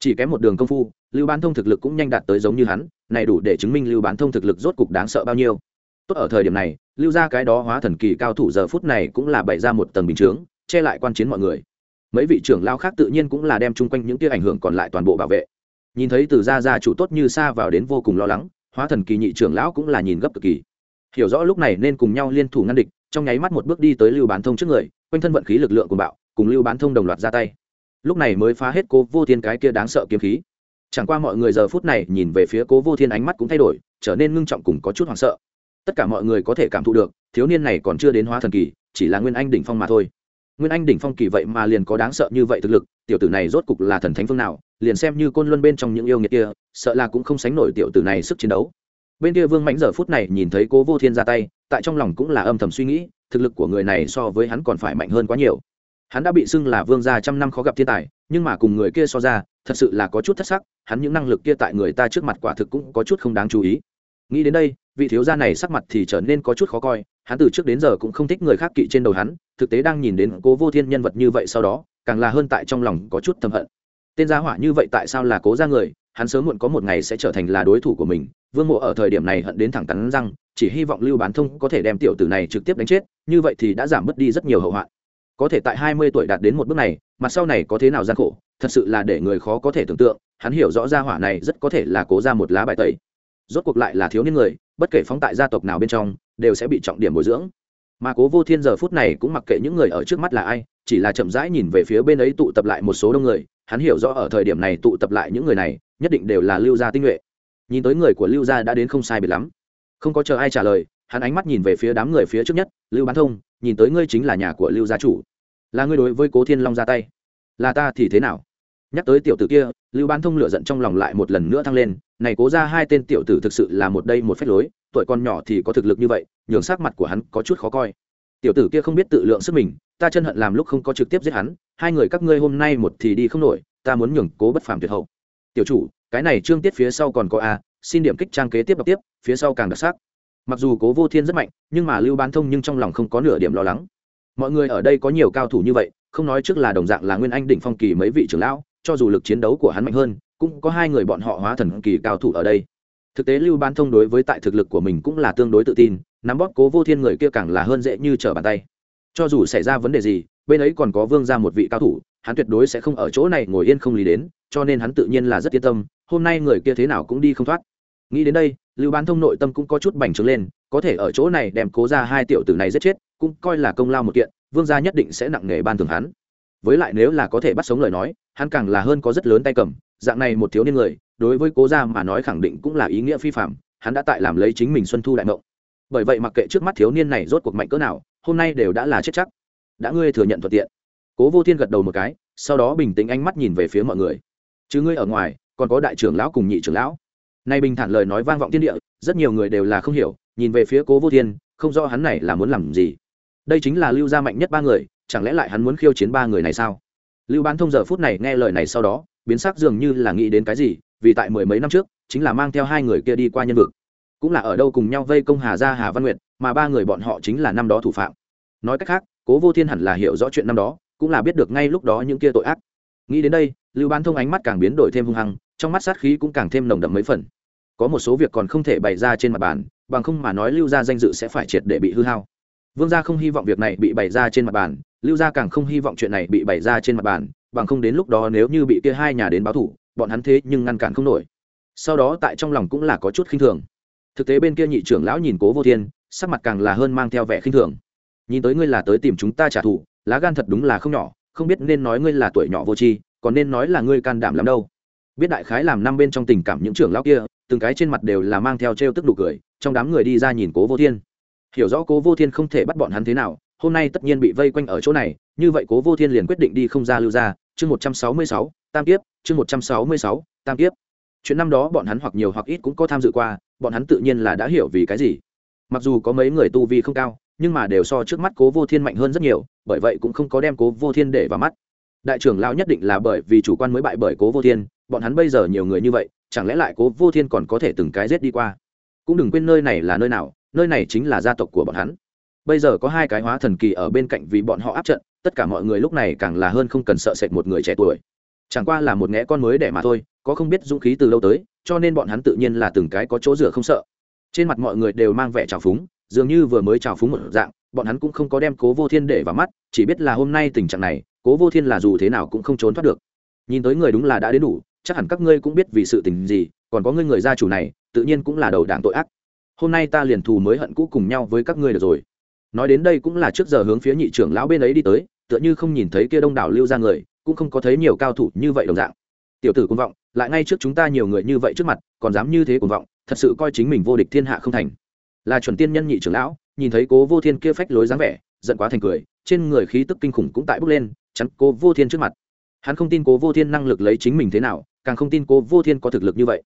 Chỉ kém một đường công phu, lưu bán thông thực lực cũng nhanh đạt tới giống như hắn, này đủ để chứng minh lưu bán thông thực lực rốt cục đáng sợ bao nhiêu. Tốt ở thời điểm này lưu ra cái đó hóa thần kỳ cao thủ giờ phút này cũng là bày ra một tầng bình chướng, che lại quan chiến mọi người. Mấy vị trưởng lao khác tự nhiên cũng là đem chung quanh những tia ảnh hưởng còn lại toàn bộ bảo vệ. Nhìn thấy từ gia gia chủ tốt như xa vào đến vô cùng lo lắng, hóa thần kỳ nhị trưởng lão cũng là nhìn gấp cực kỳ. Hiểu rõ lúc này nên cùng nhau liên thủ ngăn địch, trong nháy mắt một bước đi tới lưu bán thông trước người, quanh thân vận khí lực lượng của bạo, cùng lưu bán thông đồng loạt ra tay. Lúc này mới phá hết cố vô thiên cái kia đáng sợ kiếm khí. Chẳng qua mọi người giờ phút này nhìn về phía cố vô thiên ánh mắt cũng thay đổi, trở nên ngưng trọng cùng có chút hoảng sợ tất cả mọi người có thể cảm thụ được, thiếu niên này còn chưa đến hóa thần kỳ, chỉ là nguyên anh đỉnh phong mà thôi. Nguyên anh đỉnh phong kỳ vậy mà liền có đáng sợ như vậy thực lực, tiểu tử này rốt cục là thần thánh phương nào, liền xem như côn luân bên trong những yêu nghiệt kia, sợ là cũng không sánh nổi tiểu tử này sức chiến đấu. Bên kia vương mãnh giờ phút này nhìn thấy cố vô thiên ra tay, tại trong lòng cũng là âm thầm suy nghĩ, thực lực của người này so với hắn còn phải mạnh hơn quá nhiều. Hắn đã bị xưng là vương gia trăm năm khó gặp thiên tài, nhưng mà cùng người kia so ra, thật sự là có chút thất sắc, hắn những năng lực kia tại người ta trước mặt quả thực cũng có chút không đáng chú ý. Nghĩ đến đây vị thiếu gia này sắc mặt thì trở nên có chút khó coi, hắn từ trước đến giờ cũng không thích người khác kỵ trên đầu hắn, thực tế đang nhìn đến cố vô thiên nhân vật như vậy sau đó, càng là hơn tại trong lòng có chút thầm hận. Tên gia hỏa như vậy tại sao là cố ra người, hắn sớm muộn có một ngày sẽ trở thành là đối thủ của mình, vương mộ ở thời điểm này hận đến thẳng tắn răng, chỉ hy vọng lưu bán thông có thể đem tiểu tử này trực tiếp đánh chết, như vậy thì đã giảm bớt đi rất nhiều hậu hoạn. Có thể tại hai mươi tuổi đạt đến một bước này mặt sau này có thế nào gian khổ, thật sự là để người khó có thể tưởng tượng, hắn hiểu rõ ra hỏa này rất có thể là cố ra một lá bài tẩy. Rốt cuộc lại là thiếu niên người bất kể phóng tại gia tộc nào bên trong, đều sẽ bị trọng điểm bồi dưỡng. Mà cố vô thiên giờ phút này cũng mặc kệ những người ở trước mắt là ai, chỉ là chậm rãi nhìn về phía bên ấy tụ tập lại một số đông người, hắn hiểu rõ ở thời điểm này tụ tập lại những người này, nhất định đều là lưu gia tinh nhuệ. Nhìn tới người của lưu gia đã đến không sai biệt lắm. Không có chờ ai trả lời, hắn ánh mắt nhìn về phía đám người phía trước nhất, lưu bán thông, nhìn tới ngươi chính là nhà của lưu gia chủ. Là ngươi đối với cố thiên long ra tay. Là ta thì thế nào? Nhắc tới tiểu tử kia lưu bán thông lựa giận trong lòng lại một lần nữa thăng lên, này cố ra hai tên tiểu tử thực sự là một đây một phép lối, tuổi con nhỏ thì có thực lực như vậy, nhường sắc mặt của hắn có chút khó coi. Tiểu tử kia không biết tự lượng sức mình, ta chân hận làm lúc không có trực tiếp giết hắn, hai người các ngươi hôm nay một thì đi không nổi, ta muốn nhường cố bất phàm tuyệt hậu. Tiểu chủ, cái này trương tiết phía sau còn có a, xin điểm kích trang kế tiếp đọc tiếp, phía sau càng đặc sắc. Mặc dù cố vô thiên rất mạnh, nhưng mà lưu bán thông nhưng trong lòng không có nửa điểm lo lắng. Mọi người ở đây có nhiều cao thủ như vậy, không nói trước là đồng dạng là nguyên anh đỉnh phong kỳ mấy vị trưởng lão cho dù lực chiến đấu của hắn mạnh hơn, cũng có hai người bọn họ hóa thần kỳ cao thủ ở đây. Thực tế lưu ban thông đối với tại thực lực của mình cũng là tương đối tự tin, nắm bóp cố vô thiên người kia càng là hơn dễ như trở bàn tay. Cho dù xảy ra vấn đề gì, bên ấy còn có vương ra một vị cao thủ, hắn tuyệt đối sẽ không ở chỗ này ngồi yên không lý đến, cho nên hắn tự nhiên là rất yên tâm, hôm nay người kia thế nào cũng đi không thoát. Nghĩ đến đây, lưu bán thông nội tâm cũng có chút bành trướng lên, có thể ở chỗ này đem cố ra hai tiểu tử này giết chết, cũng coi là công lao một kiện, vương gia nhất định sẽ nặng nề ban thường hắn. Với lại nếu là có thể bắt sống lời nói hắn càng là hơn có rất lớn tay cầm, dạng này một thiếu niên người, đối với cố gia mà nói khẳng định cũng là ý nghĩa phi phạm hắn đã tại làm lấy chính mình xuân thu đại mộng. Bởi vậy mặc kệ trước mắt thiếu niên này rốt cuộc mạnh cỡ nào, hôm nay đều đã là chết chắc. Đã ngươi thừa nhận thuận tiện. Cố vô thiên gật đầu một cái, sau đó bình tĩnh ánh mắt nhìn về phía mọi người. Chứ ngươi ở ngoài, còn có đại trưởng lão cùng nhị trưởng lão. Nay bình thản lời nói vang vọng thiên địa, rất nhiều người đều là không hiểu, nhìn về phía cố vô thiên, không rõ hắn này là muốn làm gì. Đây chính là lưu gia mạnh nhất ba người, chẳng lẽ lại hắn muốn khiêu chiến ba người này sao? Lưu bán thông giờ phút này nghe lời này sau đó, biến sắc dường như là nghĩ đến cái gì, vì tại mười mấy năm trước, chính là mang theo hai người kia đi qua nhân vực. Cũng là ở đâu cùng nhau vây công hà gia hà văn nguyệt, mà ba người bọn họ chính là năm đó thủ phạm. Nói cách khác, cố vô thiên hẳn là hiểu rõ chuyện năm đó, cũng là biết được ngay lúc đó những kia tội ác. Nghĩ đến đây, lưu bán thông ánh mắt càng biến đổi thêm hung hăng, trong mắt sát khí cũng càng thêm nồng đậm mấy phần. Có một số việc còn không thể bày ra trên mặt bàn, bằng không mà nói lưu ra danh dự sẽ phải triệt để bị hư hao vương gia không hy vọng việc này bị bày ra trên mặt bàn, lưu gia càng không hy vọng chuyện này bị bày ra trên mặt bàn, bằng không đến lúc đó nếu như bị kia hai nhà đến báo thủ, bọn hắn thế nhưng ngăn cản không nổi. Sau đó tại trong lòng cũng là có chút khinh thường. Thực tế bên kia nhị trưởng lão nhìn cố vô thiên, sắc mặt càng là hơn mang theo vẻ khinh thường. Nhìn tới ngươi là tới tìm chúng ta trả thù, lá gan thật đúng là không nhỏ, không biết nên nói ngươi là tuổi nhỏ vô tri, còn nên nói là ngươi can đảm lắm đâu. Biết đại khái làm năm bên trong tình cảm những trưởng lão kia, từng cái trên mặt đều là mang theo t r e o tức đủ cười, trong đám người đi ra nhìn cố vô thiên hiểu rõ cố vô thiên không thể bắt bọn hắn thế nào, hôm nay tất nhiên bị vây quanh ở chỗ này, như vậy cố vô thiên liền quyết định đi không ra lưu ra chương một trăm sáu mươi sáu, tam kiếp, chương một trăm sáu mươi sáu, tam kiếp. Chuyện năm đó bọn hắn hoặc nhiều hoặc ít cũng có tham dự qua, bọn hắn tự nhiên là đã hiểu vì cái gì. Mặc dù có mấy người tu vi không cao, nhưng mà đều so trước mắt cố vô thiên mạnh hơn rất nhiều, bởi vậy cũng không có đem cố vô thiên để vào mắt. Đại trưởng lao nhất định là bởi vì chủ quan mới bại bởi cố vô thiên, bọn hắn bây giờ nhiều người như vậy, chẳng lẽ lại cố vô thiên còn có thể từng cái rết đi qua? Cũng đừng quên nơi này là nơi nào nơi này chính là gia tộc của bọn hắn. Bây giờ có hai cái hóa thần kỳ ở bên cạnh vì bọn họ áp trận, tất cả mọi người lúc này càng là hơn không cần sợ sệt một người trẻ tuổi. Chẳng qua là một ngẽ con mới đẻ mà thôi, có không biết dũng khí từ lâu tới, cho nên bọn hắn tự nhiên là từng cái có chỗ rửa không sợ. Trên mặt mọi người đều mang vẻ trào phúng, dường như vừa mới trào phúng một dạng, bọn hắn cũng không có đem cố vô thiên để vào mắt, chỉ biết là hôm nay tình trạng này, cố vô thiên là dù thế nào cũng không trốn thoát được. Nhìn tới người đúng là đã đến đủ, chắc hẳn các ngươi cũng biết vì sự tình gì, còn có ngươi người gia chủ này, tự nhiên cũng là đầu đảng tội ác hôm nay ta liền thù mới hận cũ cùng nhau với các ngươi được rồi. Nói đến đây cũng là trước giờ hướng phía nhị trưởng lão bên ấy đi tới, tựa như không nhìn thấy kia đông đảo lưu ra người, cũng không có thấy nhiều cao thủ như vậy đồng dạng. Tiểu tử cuồng vọng, lại ngay trước chúng ta nhiều người như vậy trước mặt, còn dám như thế cuồng vọng, thật sự coi chính mình vô địch thiên hạ không thành. Là chuẩn tiên nhân nhị trưởng lão, nhìn thấy cố vô thiên kia phách lối dáng vẻ, giận quá thành cười, trên người khí tức kinh khủng cũng tại bước lên, chắn cố vô thiên trước mặt. Hắn không tin cố vô thiên năng lực lấy chính mình thế nào, càng không tin cố vô thiên có thực lực như vậy.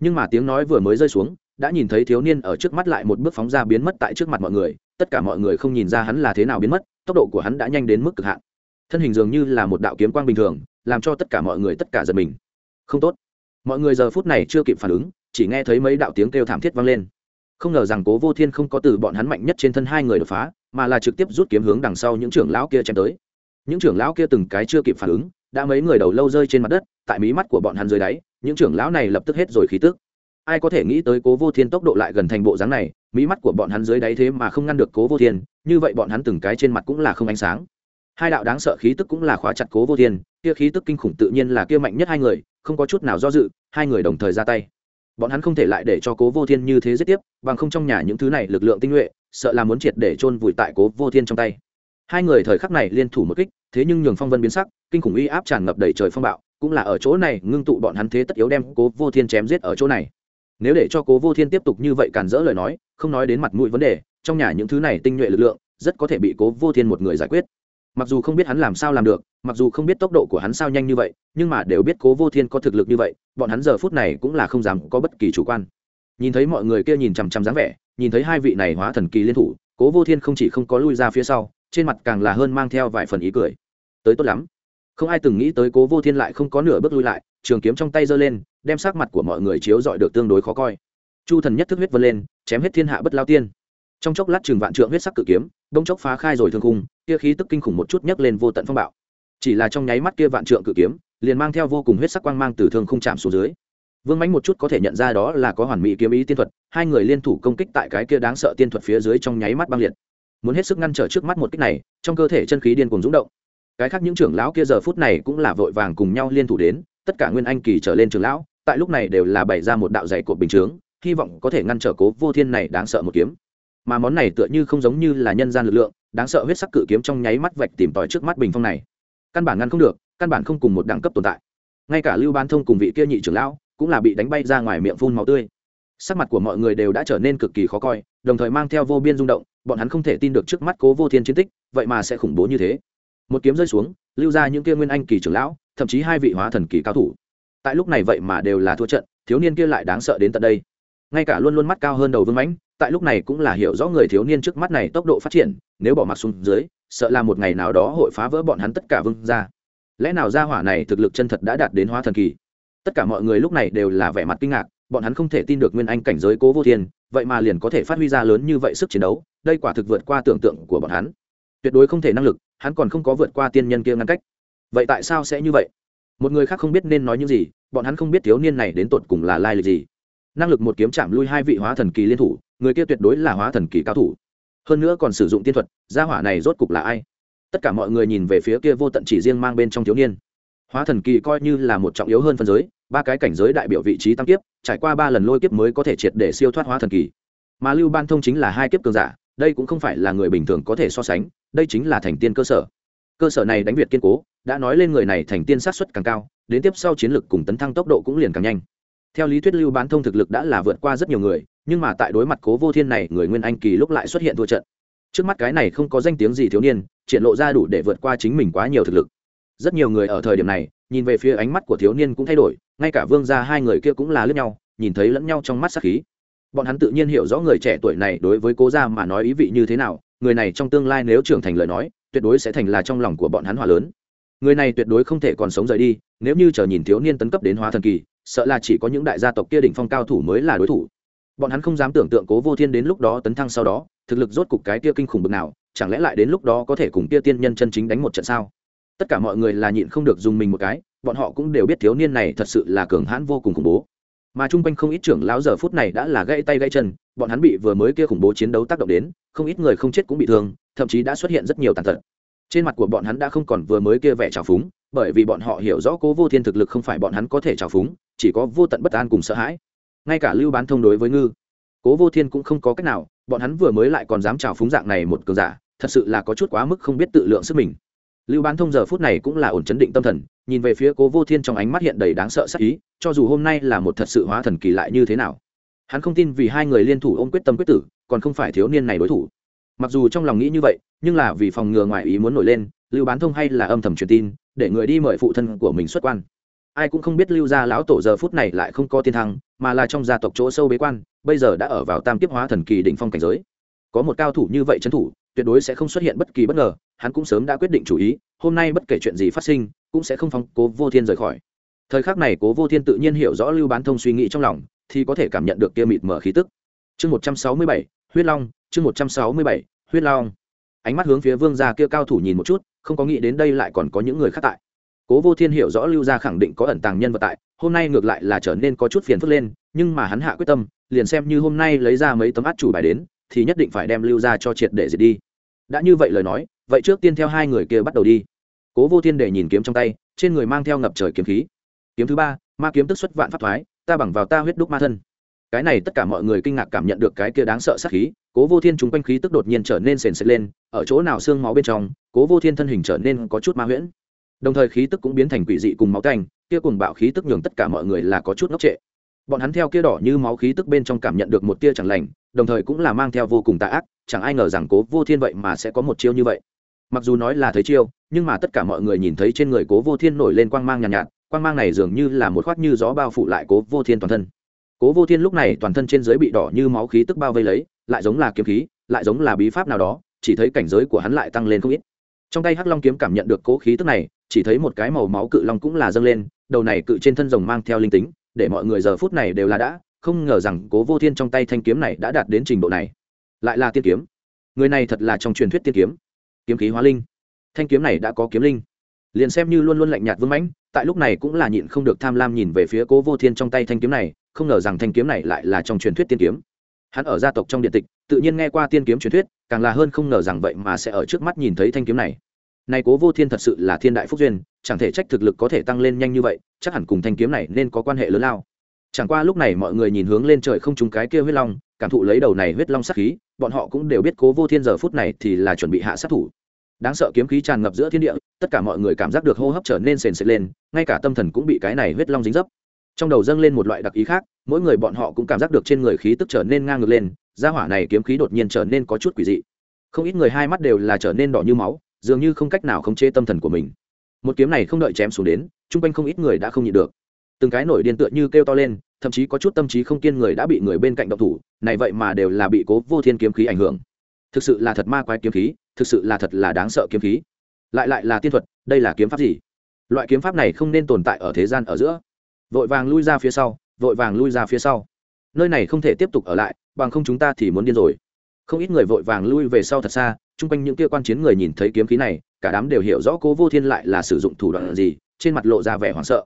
Nhưng mà tiếng nói vừa mới rơi xuống đã nhìn thấy thiếu niên ở trước mắt lại một bước phóng ra biến mất tại trước mặt mọi người, tất cả mọi người không nhìn ra hắn là thế nào biến mất, tốc độ của hắn đã nhanh đến mức cực hạn. Thân hình dường như là một đạo kiếm quang bình thường, làm cho tất cả mọi người tất cả giật mình. Không tốt. Mọi người giờ phút này chưa kịp phản ứng, chỉ nghe thấy mấy đạo tiếng kêu thảm thiết vang lên. Không ngờ rằng cố vô thiên không có từ bọn hắn mạnh nhất trên thân hai người đột phá, mà là trực tiếp rút kiếm hướng đằng sau những trưởng lão kia chém tới. Những trưởng lão kia từng cái chưa kịp phản ứng, đã mấy người đầu lâu rơi trên mặt đất, tại mí mắt của bọn hắn dưới đáy, những trưởng lão này lập tức hết rồi khí tức ai có thể nghĩ tới cố vô thiên tốc độ lại gần thành bộ dáng này, mỹ mắt của bọn hắn dưới đáy thế mà không ngăn được cố vô thiên, như vậy bọn hắn từng cái trên mặt cũng là không ánh sáng. Hai đạo đáng sợ khí tức cũng là khóa chặt cố vô thiên, kia khí tức kinh khủng tự nhiên là kia mạnh nhất hai người, không có chút nào do dự, hai người đồng thời ra tay. Bọn hắn không thể lại để cho cố vô thiên như thế giết tiếp, bằng không trong nhà những thứ này lực lượng tinh nhuệ, sợ là muốn triệt để chôn vùi tại cố vô thiên trong tay. Hai người thời khắc này liên thủ một kích, thế nhưng nhường phong vân biến sắc, kinh khủng uy áp tràn ngập đầy trời phong bạo, cũng là ở chỗ này ngưng tụ bọn hắn thế tất yếu đem cố vô thiên chém giết ở chỗ này nếu để cho cố vô thiên tiếp tục như vậy cản rỡ lời nói, không nói đến mặt mũi vấn đề, trong nhà những thứ này tinh nhuệ lực lượng, rất có thể bị cố vô thiên một người giải quyết. Mặc dù không biết hắn làm sao làm được, mặc dù không biết tốc độ của hắn sao nhanh như vậy, nhưng mà đều biết cố vô thiên có thực lực như vậy, bọn hắn giờ phút này cũng là không dám có bất kỳ chủ quan. Nhìn thấy mọi người kia nhìn chằm chằm dáng vẻ, nhìn thấy hai vị này hóa thần kỳ liên thủ, cố vô thiên không chỉ không có lui ra phía sau, trên mặt càng là hơn mang theo vài phần ý cười. Tới tốt lắm không ai từng nghĩ tới cố vô thiên lại không có nửa bước lui lại, trường kiếm trong tay giơ lên, đem sắc mặt của mọi người chiếu dọi được tương đối khó coi. Chu thần nhất thức huyết vân lên, chém hết thiên hạ bất lao tiên. Trong chốc lát trường vạn trượng huyết sắc cự kiếm bông chốc phá khai rồi thương khung, kia khí tức kinh khủng một chút nhấc lên vô tận phong bạo. Chỉ là trong nháy mắt kia vạn trượng cự kiếm, liền mang theo vô cùng huyết sắc quang mang từ thương khung chạm xuống dưới. Vương mánh một chút có thể nhận ra đó là có hoàn mỹ kiếm ý tiên thuật, hai người liên thủ công kích tại cái kia đáng sợ tiên thuật phía dưới trong nháy mắt băng liệt. Muốn hết sức ngăn trở trước mắt một kích này, trong cơ thể chân khí điên cuồng rúng động cái khác những trưởng lão kia giờ phút này cũng là vội vàng cùng nhau liên thủ đến, tất cả nguyên anh kỳ trở lên trưởng lão, tại lúc này đều là bày ra một đạo dày cột bình chướng, hy vọng có thể ngăn trở cố vô thiên này đáng sợ một kiếm. Mà món này tựa như không giống như là nhân gian lực lượng, đáng sợ huyết sắc cự kiếm trong nháy mắt vạch tìm tòi trước mắt bình phong này. Căn bản ngăn không được, căn bản không cùng một đẳng cấp tồn tại. Ngay cả lưu ban thông cùng vị kia nhị trưởng lão cũng là bị đánh bay ra ngoài miệng phun màu tươi. Sắc mặt của mọi người đều đã trở nên cực kỳ khó coi, đồng thời mang theo vô biên rung động, bọn hắn không thể tin được trước mắt cố vô thiên chiến tích, vậy mà sẽ khủng bố như thế một kiếm rơi xuống, lưu ra những kia nguyên anh kỳ trưởng lão, thậm chí hai vị hóa thần kỳ cao thủ. Tại lúc này vậy mà đều là thua trận, thiếu niên kia lại đáng sợ đến tận đây. Ngay cả luôn luôn mắt cao hơn đầu vương mãnh, tại lúc này cũng là hiểu rõ người thiếu niên trước mắt này tốc độ phát triển, nếu bỏ mặt xuống dưới, sợ là một ngày nào đó hội phá vỡ bọn hắn tất cả vương ra lẽ nào ra hỏa này thực lực chân thật đã đạt đến hóa thần kỳ? Tất cả mọi người lúc này đều là vẻ mặt kinh ngạc, bọn hắn không thể tin được nguyên anh cảnh giới cố vô thiên, vậy mà liền có thể phát huy ra lớn như vậy sức chiến đấu, đây quả thực vượt qua tưởng tượng của bọn hắn tuyệt đối không thể năng lực, hắn còn không có vượt qua tiên nhân kia ngăn cách. Vậy tại sao sẽ như vậy? Một người khác không biết nên nói những gì, bọn hắn không biết thiếu niên này đến tột cùng là lai lịch gì. Năng lực một kiếm chạm lui hai vị hóa thần kỳ liên thủ, người kia tuyệt đối là hóa thần kỳ cao thủ. Hơn nữa còn sử dụng tiên thuật, gia hỏa này rốt cục là ai? Tất cả mọi người nhìn về phía kia vô tận chỉ riêng mang bên trong thiếu niên. Hóa thần kỳ coi như là một trọng yếu hơn phân giới, ba cái cảnh giới đại biểu vị trí tăng kiếp, trải qua ba lần lôi kiếp mới có thể triệt để siêu thoát hóa thần kỳ. Mà lưu ban thông chính là hai kiếp cường giả, đây cũng không phải là người bình thường có thể so sánh đây chính là thành tiên cơ sở. Cơ sở này đánh việt kiên cố, đã nói lên người này thành tiên sát xuất càng cao, đến tiếp sau chiến lược cùng tấn thăng tốc độ cũng liền càng nhanh. Theo lý thuyết lưu bán thông thực lực đã là vượt qua rất nhiều người, nhưng mà tại đối mặt cố vô thiên này, người nguyên anh kỳ lúc lại xuất hiện thua trận. Trước mắt cái này không có danh tiếng gì thiếu niên, triển lộ ra đủ để vượt qua chính mình quá nhiều thực lực. Rất nhiều người ở thời điểm này, nhìn về phía ánh mắt của thiếu niên cũng thay đổi, ngay cả vương gia hai người kia cũng là lướt nhau, nhìn thấy lẫn nhau trong mắt sắc khí. Bọn hắn tự nhiên hiểu rõ người trẻ tuổi này đối với cố gia mà nói ý vị như thế nào người này trong tương lai nếu trưởng thành lời nói, tuyệt đối sẽ thành là trong lòng của bọn hắn hòa lớn. Người này tuyệt đối không thể còn sống rời đi, nếu như chờ nhìn thiếu niên tấn cấp đến hóa thần kỳ, sợ là chỉ có những đại gia tộc kia đỉnh phong cao thủ mới là đối thủ. Bọn hắn không dám tưởng tượng cố vô thiên đến lúc đó tấn thăng sau đó, thực lực rốt cục cái kia kinh khủng bực nào, chẳng lẽ lại đến lúc đó có thể cùng kia tiên nhân chân chính đánh một trận sao? Tất cả mọi người là nhịn không được dùng mình một cái, bọn họ cũng đều biết thiếu niên này thật sự là cường hãn vô cùng khủng bố mà chung quanh không ít trưởng lão giờ phút này đã là gãy tay gãy chân, bọn hắn bị vừa mới kia khủng bố chiến đấu tác động đến, không ít người không chết cũng bị thương, thậm chí đã xuất hiện rất nhiều tàn tật. Trên mặt của bọn hắn đã không còn vừa mới kia vẻ trào phúng, bởi vì bọn họ hiểu rõ cố vô thiên thực lực không phải bọn hắn có thể trào phúng, chỉ có vô tận bất an cùng sợ hãi. Ngay cả lưu bán thông đối với ngư, cố vô thiên cũng không có cách nào, bọn hắn vừa mới lại còn dám trào phúng dạng này một cường giả, thật sự là có chút quá mức không biết tự lượng sức mình lưu bán thông giờ phút này cũng là ổn chấn định tâm thần, nhìn về phía cố vô thiên trong ánh mắt hiện đầy đáng sợ sắc ý, cho dù hôm nay là một thật sự hóa thần kỳ lại như thế nào. Hắn không tin vì hai người liên thủ ôm quyết tâm quyết tử, còn không phải thiếu niên này đối thủ. Mặc dù trong lòng nghĩ như vậy, nhưng là vì phòng ngừa ngoài ý muốn nổi lên, lưu bán thông hay là âm thầm truyền tin, để người đi mời phụ thân của mình xuất quan. Ai cũng không biết lưu gia lão tổ giờ phút này lại không có tiên thăng, mà là trong gia tộc chỗ sâu bế quan, bây giờ đã ở vào tam tiếp hóa thần kỳ đỉnh phong cảnh giới có một cao thủ như vậy trấn thủ, tuyệt đối sẽ không xuất hiện bất kỳ bất ngờ, hắn cũng sớm đã quyết định chủ ý, hôm nay bất kể chuyện gì phát sinh, cũng sẽ không phóng cố vô thiên rời khỏi. Thời khắc này cố vô thiên tự nhiên hiểu rõ lưu bán thông suy nghĩ trong lòng, thì có thể cảm nhận được kia mịt mở khí tức. Chương một trăm sáu mươi bảy, huyết long, chương một trăm sáu mươi bảy, huyết long. Ánh mắt hướng phía vương gia kia cao thủ nhìn một chút, không có nghĩ đến đây lại còn có những người khác tại. Cố vô thiên hiểu rõ lưu gia khẳng định có ẩn tàng nhân vật tại, hôm nay ngược lại là trở nên có chút phiền phức lên, nhưng mà hắn hạ quyết tâm, liền xem như hôm nay lấy ra mấy tấm át chủ bài đến thì nhất định phải đem lưu ra cho triệt để diệt đi. Đã như vậy lời nói, vậy trước tiên theo hai người kia bắt đầu đi. Cố vô thiên để nhìn kiếm trong tay, trên người mang theo ngập trời kiếm khí. Kiếm thứ ba, ma kiếm tức xuất vạn pháp thoái, ta bằng vào ta huyết đúc ma thân. Cái này tất cả mọi người kinh ngạc cảm nhận được cái kia đáng sợ sát khí, cố vô thiên chúng quanh khí tức đột nhiên trở nên sền sệt lên, ở chỗ nào xương máu bên trong, cố vô thiên thân hình trở nên có chút ma huyễn. Đồng thời khí tức cũng biến thành quỷ dị cùng máu tanh, kia cùng bạo khí tức nhường tất cả mọi người là có chút ngốc trệ bọn hắn theo kia đỏ như máu khí tức bên trong cảm nhận được một tia chẳng lành đồng thời cũng là mang theo vô cùng tà ác chẳng ai ngờ rằng cố vô thiên vậy mà sẽ có một chiêu như vậy. Mặc dù nói là thấy chiêu nhưng mà tất cả mọi người nhìn thấy trên người cố vô thiên nổi lên quang mang nhàn nhạt, nhạt quang mang này dường như là một khoác như gió bao phủ lại cố vô thiên toàn thân. Cố vô thiên lúc này toàn thân trên giới bị đỏ như máu khí tức bao vây lấy lại giống là kiếm khí lại giống là bí pháp nào đó chỉ thấy cảnh giới của hắn lại tăng lên không ít. Trong tay hắc long kiếm cảm nhận được cố khí tức này chỉ thấy một cái màu máu cự long cũng là dâng lên đầu này cự trên thân rồng mang theo linh tính để mọi người giờ phút này đều là đã, không ngờ rằng cố vô thiên trong tay thanh kiếm này đã đạt đến trình độ này. Lại là tiên kiếm. Người này thật là trong truyền thuyết tiên kiếm. Kiếm khí hóa linh. Thanh kiếm này đã có kiếm linh. Liền xem như luôn luôn lạnh nhạt vương mãnh, tại lúc này cũng là nhịn không được tham lam nhìn về phía cố vô thiên trong tay thanh kiếm này, không ngờ rằng thanh kiếm này lại là trong truyền thuyết tiên kiếm. Hắn ở gia tộc trong điện tịch, tự nhiên nghe qua tiên kiếm truyền thuyết, càng là hơn không ngờ rằng vậy mà sẽ ở trước mắt nhìn thấy thanh kiếm này. Này cố vô thiên thật sự là thiên đại phúc duyên chẳng thể trách thực lực có thể tăng lên nhanh như vậy, chắc hẳn cùng thanh kiếm này nên có quan hệ lớn lao. Chẳng qua lúc này mọi người nhìn hướng lên trời không trúng cái kia huyết long, cảm thụ lấy đầu này huyết long sát khí, bọn họ cũng đều biết cố vô thiên giờ phút này thì là chuẩn bị hạ sát thủ. Đáng sợ kiếm khí tràn ngập giữa thiên địa, tất cả mọi người cảm giác được hô hấp trở nên sền sệt lên, ngay cả tâm thần cũng bị cái này huyết long dính dấp. Trong đầu dâng lên một loại đặc ý khác, mỗi người bọn họ cũng cảm giác được trên người khí tức trở nên ngang ngược lên, gia hỏa này kiếm khí đột nhiên trở nên có chút quỷ dị. Không ít người hai mắt đều là trở nên đỏ như máu, dường như không cách nào khống chế tâm thần của mình một kiếm này không đợi chém xuống đến, chung quanh không ít người đã không nhịn được. Từng cái nổi điên tựa như kêu to lên, thậm chí có chút tâm trí không kiên người đã bị người bên cạnh động thủ, này vậy mà đều là bị cố vô thiên kiếm khí ảnh hưởng. Thực sự là thật ma quái kiếm khí, thực sự là thật là đáng sợ kiếm khí. Lại lại là tiên thuật, đây là kiếm pháp gì? Loại kiếm pháp này không nên tồn tại ở thế gian ở giữa. Vội vàng lui ra phía sau, vội vàng lui ra phía sau. Nơi này không thể tiếp tục ở lại, bằng không chúng ta thì muốn điên rồi. Không ít người vội vàng lui về sau thật xa, chung quanh những kia quan chiến người nhìn thấy kiếm khí này cả đám đều hiểu rõ cố vô thiên lại là sử dụng thủ đoạn gì, trên mặt lộ ra vẻ hoảng sợ.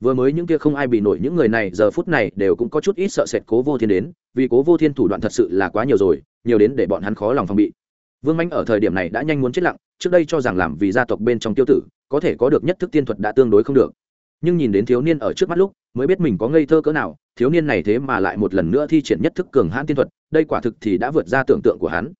Vừa mới những kia không ai bị nổi những người này, giờ phút này đều cũng có chút ít sợ sệt cố vô thiên đến, vì cố vô thiên thủ đoạn thật sự là quá nhiều rồi, nhiều đến để bọn hắn khó lòng phòng bị. Vương mánh ở thời điểm này đã nhanh muốn chết lặng, trước đây cho rằng làm vì gia tộc bên trong tiêu tử, có thể có được nhất thức tiên thuật đã tương đối không được. Nhưng nhìn đến thiếu niên ở trước mắt lúc, mới biết mình có ngây thơ cỡ nào, thiếu niên này thế mà lại một lần nữa thi triển nhất thức cường hãn tiên thuật, đây quả thực thì đã vượt ra tưởng tượng của hắn.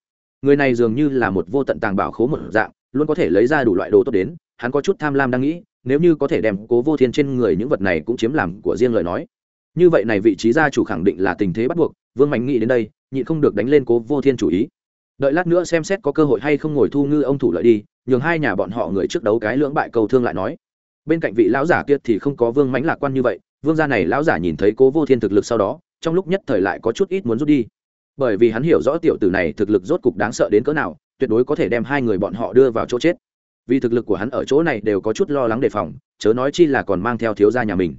Người này dường như là một vô tận tàng bảo khố một dạng luôn có thể lấy ra đủ loại đồ tốt đến, hắn có chút tham lam đang nghĩ, nếu như có thể đem cố vô thiên trên người những vật này cũng chiếm làm của riêng lời nói. Như vậy này vị trí gia chủ khẳng định là tình thế bắt buộc, vương mạnh nghĩ đến đây, nhịn không được đánh lên cố vô thiên chủ ý. Đợi lát nữa xem xét có cơ hội hay không ngồi thu ngư ông thủ lợi đi, nhường hai nhà bọn họ người trước đấu cái lưỡng bại cầu thương lại nói. Bên cạnh vị lão giả kia thì không có vương mãnh lạc quan như vậy, vương gia này lão giả nhìn thấy cố vô thiên thực lực sau đó, trong lúc nhất thời lại có chút ít muốn rút đi. Bởi vì hắn hiểu rõ tiểu tử này thực lực rốt cục đáng sợ đến cỡ nào tuyệt đối có thể đem hai người bọn họ đưa vào chỗ chết. Vì thực lực của hắn ở chỗ này đều có chút lo lắng đề phòng, chớ nói chi là còn mang theo thiếu gia nhà mình.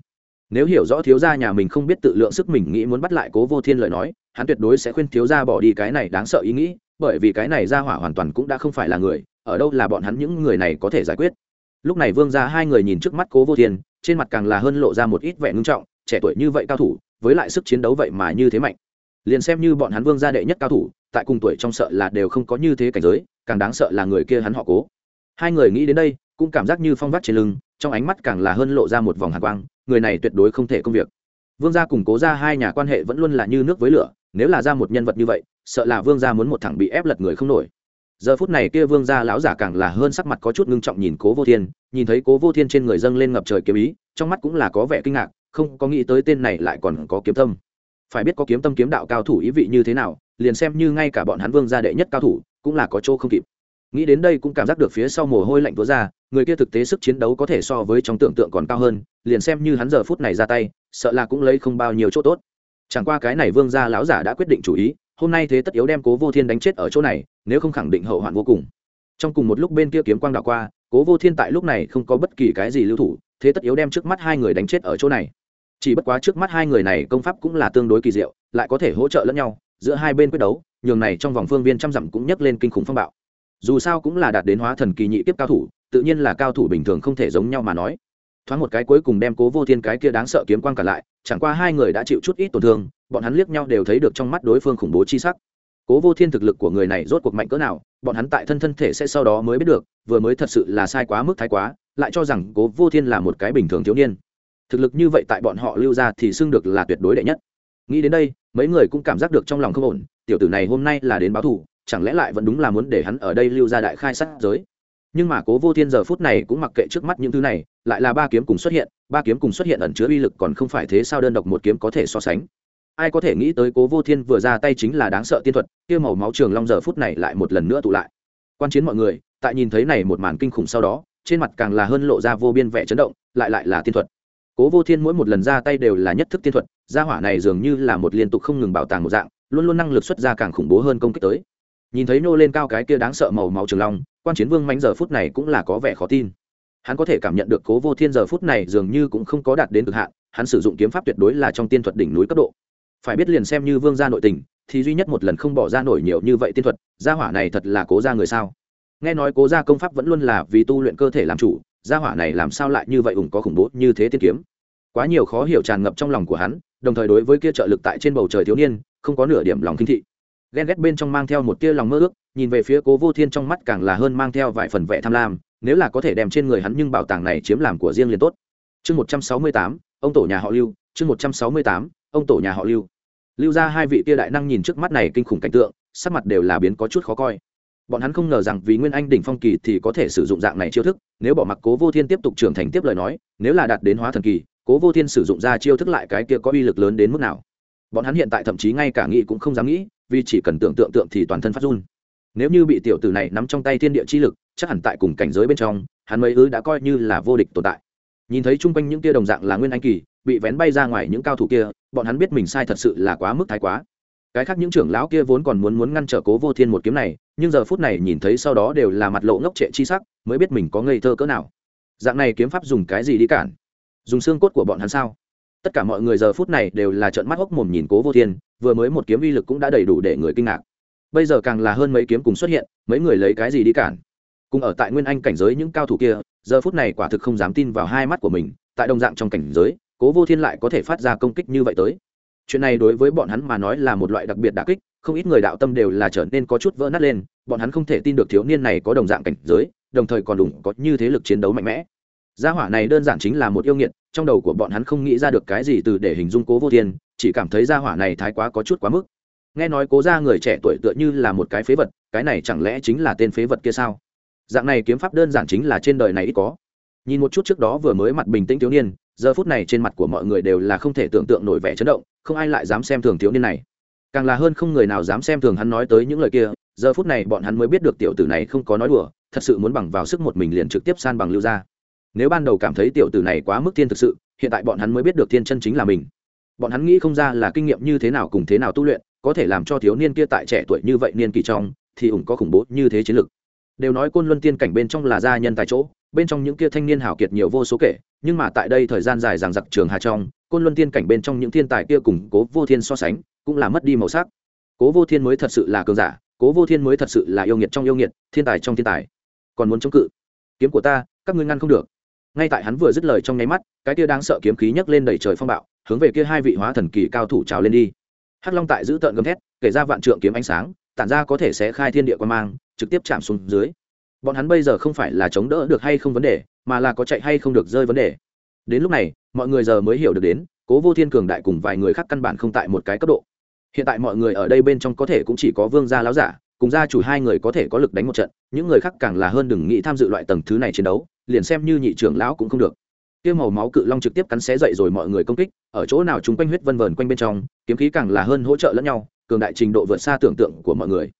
Nếu hiểu rõ thiếu gia nhà mình không biết tự lượng sức mình nghĩ muốn bắt lại cố vô thiên lời nói, hắn tuyệt đối sẽ khuyên thiếu gia bỏ đi cái này đáng sợ ý nghĩ, bởi vì cái này ra hỏa hoàn toàn cũng đã không phải là người, ở đâu là bọn hắn những người này có thể giải quyết. Lúc này vương ra hai người nhìn trước mắt cố vô thiên, trên mặt càng là hơn lộ ra một ít vẻ ngưng trọng, trẻ tuổi như vậy cao thủ, với lại sức chiến đấu vậy mà như thế mạnh. Liền xem như bọn hắn vương gia đệ nhất cao thủ tại cùng tuổi trong sợ là đều không có như thế cảnh giới, càng đáng sợ là người kia hắn họ cố. Hai người nghĩ đến đây, cũng cảm giác như phong vắt trên lưng, trong ánh mắt càng là hơn lộ ra một vòng hàn quang, người này tuyệt đối không thể công việc. Vương gia củng cố ra hai nhà quan hệ vẫn luôn là như nước với lửa, nếu là ra một nhân vật như vậy, sợ là vương gia muốn một thằng bị ép lật người không nổi. Giờ phút này kia vương gia lão giả càng là hơn sắc mặt có chút ngưng trọng nhìn cố vô thiên, nhìn thấy cố vô thiên trên người dâng lên ngập trời kiếm ý, trong mắt cũng là có vẻ kinh ngạc, không có nghĩ tới tên này lại còn có kiếm tâm. Phải biết có kiếm tâm kiếm đạo cao thủ ý vị như thế nào liền xem như ngay cả bọn hắn vương gia đệ nhất cao thủ, cũng là có chỗ không kịp. Nghĩ đến đây cũng cảm giác được phía sau mồ hôi lạnh túa ra, người kia thực tế sức chiến đấu có thể so với trong tưởng tượng còn cao hơn, liền xem như hắn giờ phút này ra tay, sợ là cũng lấy không bao nhiêu chỗ tốt. Chẳng qua cái này vương gia lão giả đã quyết định chủ ý, hôm nay thế tất yếu đem cố vô thiên đánh chết ở chỗ này, nếu không khẳng định hậu hoạn vô cùng. Trong cùng một lúc bên kia kiếm quang đạo qua, cố vô thiên tại lúc này không có bất kỳ cái gì lưu thủ, thế tất yếu đem trước mắt hai người đánh chết ở chỗ này. Chỉ bất quá trước mắt hai người này công pháp cũng là tương đối kỳ diệu, lại có thể hỗ trợ lẫn nhau giữa hai bên quyết đấu, nhường này trong vòng phương viên trăm dặm cũng nhấc lên kinh khủng phong bạo. Dù sao cũng là đạt đến hóa thần kỳ nhị tiếp cao thủ, tự nhiên là cao thủ bình thường không thể giống nhau mà nói. Thoáng một cái cuối cùng đem cố vô thiên cái kia đáng sợ kiếm quang cả lại, chẳng qua hai người đã chịu chút ít tổn thương, bọn hắn liếc nhau đều thấy được trong mắt đối phương khủng bố chi sắc. Cố vô thiên thực lực của người này rốt cuộc mạnh cỡ nào, bọn hắn tại thân thân thể sẽ sau đó mới biết được, vừa mới thật sự là sai quá mức thái quá, lại cho rằng cố vô thiên là một cái bình thường thiếu niên. Thực lực như vậy tại bọn họ lưu ra thì xưng được là tuyệt đối đệ nhất nghĩ đến đây, mấy người cũng cảm giác được trong lòng không ổn, tiểu tử này hôm nay là đến báo thù, chẳng lẽ lại vẫn đúng là muốn để hắn ở đây lưu ra đại khai sát giới? Nhưng mà cố vô thiên giờ phút này cũng mặc kệ trước mắt những thứ này, lại là ba kiếm cùng xuất hiện, ba kiếm cùng xuất hiện ẩn chứa uy lực còn không phải thế sao đơn độc một kiếm có thể so sánh. Ai có thể nghĩ tới cố vô thiên vừa ra tay chính là đáng sợ tiên thuật, kia màu máu trường long giờ phút này lại một lần nữa tụ lại. Quan chiến mọi người, tại nhìn thấy này một màn kinh khủng sau đó, trên mặt càng là hơn lộ ra vô biên vẻ chấn động, lại lại là tiên thuật cố vô thiên mỗi một lần ra tay đều là nhất thức tiên thuật, gia hỏa này dường như là một liên tục không ngừng bảo tàng một dạng, luôn luôn năng lực xuất ra càng khủng bố hơn công kích tới. Nhìn thấy nô lên cao cái kia đáng sợ màu máu trường long, quan chiến vương mánh giờ phút này cũng là có vẻ khó tin. Hắn có thể cảm nhận được cố vô thiên giờ phút này dường như cũng không có đạt đến cực hạn, hắn sử dụng kiếm pháp tuyệt đối là trong tiên thuật đỉnh núi cấp độ. Phải biết liền xem như vương gia nội tình, thì duy nhất một lần không bỏ ra nổi nhiều như vậy tiên thuật, gia hỏa này thật là cố ra người sao? Nghe nói cố gia công pháp vẫn luôn là vì tu luyện cơ thể làm chủ gia hỏa này làm sao lại như vậy ủng có khủng bố như thế tiên kiếm? Quá nhiều khó hiểu tràn ngập trong lòng của hắn, đồng thời đối với kia trợ lực tại trên bầu trời thiếu niên, không có nửa điểm lòng kinh thị. Ghen ghét bên trong mang theo một tia lòng mơ ước, nhìn về phía cố vô thiên trong mắt càng là hơn mang theo vài phần vẻ tham lam, nếu là có thể đem trên người hắn nhưng bảo tàng này chiếm làm của riêng liền tốt. Chương một trăm sáu mươi tám, ông tổ nhà họ lưu, chương một trăm sáu mươi tám, ông tổ nhà họ lưu. Lưu ra hai vị tia đại năng nhìn trước mắt này kinh khủng cảnh tượng, sắc mặt đều là biến có chút khó coi bọn hắn không ngờ rằng vì nguyên anh đỉnh phong kỳ thì có thể sử dụng dạng này chiêu thức, nếu bỏ mặc cố vô thiên tiếp tục trưởng thành tiếp lời nói, nếu là đạt đến hóa thần kỳ, cố vô thiên sử dụng ra chiêu thức lại cái kia có uy lực lớn đến mức nào? Bọn hắn hiện tại thậm chí ngay cả nghĩ cũng không dám nghĩ, vì chỉ cần tưởng tượng tượng thì toàn thân phát run. Nếu như bị tiểu tử này nắm trong tay thiên địa chi lực, chắc hẳn tại cùng cảnh giới bên trong, hắn mấy ứ đã coi như là vô địch tồn tại. Nhìn thấy chung quanh những kia đồng dạng là nguyên anh kỳ, bị vén bay ra ngoài những cao thủ kia, bọn hắn biết mình sai thật sự là quá mức thái quá cái khác những trưởng lão kia vốn còn muốn muốn ngăn trở cố vô thiên một kiếm này, nhưng giờ phút này nhìn thấy sau đó đều là mặt lộ ngốc trệ chi sắc, mới biết mình có ngây thơ cỡ nào. Dạng này kiếm pháp dùng cái gì đi cản? Dùng xương cốt của bọn hắn sao? Tất cả mọi người giờ phút này đều là trợn mắt hốc mồm nhìn cố vô thiên, vừa mới một kiếm uy lực cũng đã đầy đủ để người kinh ngạc. Bây giờ càng là hơn mấy kiếm cùng xuất hiện, mấy người lấy cái gì đi cản? Cùng ở tại nguyên anh cảnh giới những cao thủ kia, giờ phút này quả thực không dám tin vào hai mắt của mình, tại đồng dạng trong cảnh giới, cố vô thiên lại có thể phát ra công kích như vậy tới chuyện này đối với bọn hắn mà nói là một loại đặc biệt đà kích, không ít người đạo tâm đều là trở nên có chút vỡ nát lên, bọn hắn không thể tin được thiếu niên này có đồng dạng cảnh giới, đồng thời còn đủ có như thế lực chiến đấu mạnh mẽ. Gia hỏa này đơn giản chính là một yêu nghiệt, trong đầu của bọn hắn không nghĩ ra được cái gì từ để hình dung cố vô thiên, chỉ cảm thấy gia hỏa này thái quá có chút quá mức. Nghe nói cố ra người trẻ tuổi tựa như là một cái phế vật, cái này chẳng lẽ chính là tên phế vật kia sao? Dạng này kiếm pháp đơn giản chính là trên đời này ít có. Nhìn một chút trước đó vừa mới mặt bình tĩnh thiếu niên, giờ phút này trên mặt của mọi người đều là không thể tưởng tượng nổi vẻ chấn động không ai lại dám xem thường thiếu niên này. Càng là hơn không người nào dám xem thường hắn nói tới những lời kia, giờ phút này bọn hắn mới biết được tiểu tử này không có nói đùa, thật sự muốn bằng vào sức một mình liền trực tiếp san bằng lưu ra nếu ban đầu cảm thấy tiểu tử này quá mức thiên thực sự, hiện tại bọn hắn mới biết được thiên chân chính là mình. Bọn hắn nghĩ không ra là kinh nghiệm như thế nào cùng thế nào tu luyện, có thể làm cho thiếu niên kia tại trẻ tuổi như vậy niên kỳ trong, thì ủng có khủng bố như thế chiến lực. Đều nói côn luân tiên cảnh bên trong là gia nhân tại chỗ, bên trong những kia thanh niên hảo kiệt nhiều vô số kể nhưng mà tại đây thời gian dài rằng giặc trường hà trong, côn luân tiên cảnh bên trong những thiên tài kia cùng cố vô thiên so sánh, cũng là mất đi màu sắc. Cố vô thiên mới thật sự là cường giả, cố vô thiên mới thật sự là yêu nghiệt trong yêu nghiệt, thiên tài trong thiên tài. Còn muốn chống cự? Kiếm của ta, các ngươi ngăn không được. Ngay tại hắn vừa dứt lời trong nháy mắt, cái kia đáng sợ kiếm khí nhấc lên đầy trời phong bạo, hướng về kia hai vị hóa thần kỳ cao thủ trào lên đi. Hắc long tại giữ tợn gầm thét, kể ra vạn trượng kiếm ánh sáng, tản ra có thể sẽ khai thiên địa quan mang, trực tiếp chạm xuống dưới bọn hắn bây giờ không phải là chống đỡ được hay không vấn đề, mà là có chạy hay không được rơi vấn đề. Đến lúc này, mọi người giờ mới hiểu được đến, cố vô thiên cường đại cùng vài người khác căn bản không tại một cái cấp độ. Hiện tại mọi người ở đây bên trong có thể cũng chỉ có vương gia láo giả, cùng gia chủ hai người có thể có lực đánh một trận, những người khác càng là hơn đừng nghĩ tham dự loại tầng thứ này chiến đấu, liền xem như nhị trưởng lão cũng không được. Tiêu màu máu cự long trực tiếp cắn xé dậy rồi mọi người công kích, ở chỗ nào chúng quanh huyết vân vờn quanh bên trong, kiếm khí càng là hơn hỗ trợ lẫn nhau, cường đại trình độ vượt xa tưởng tượng của mọi người.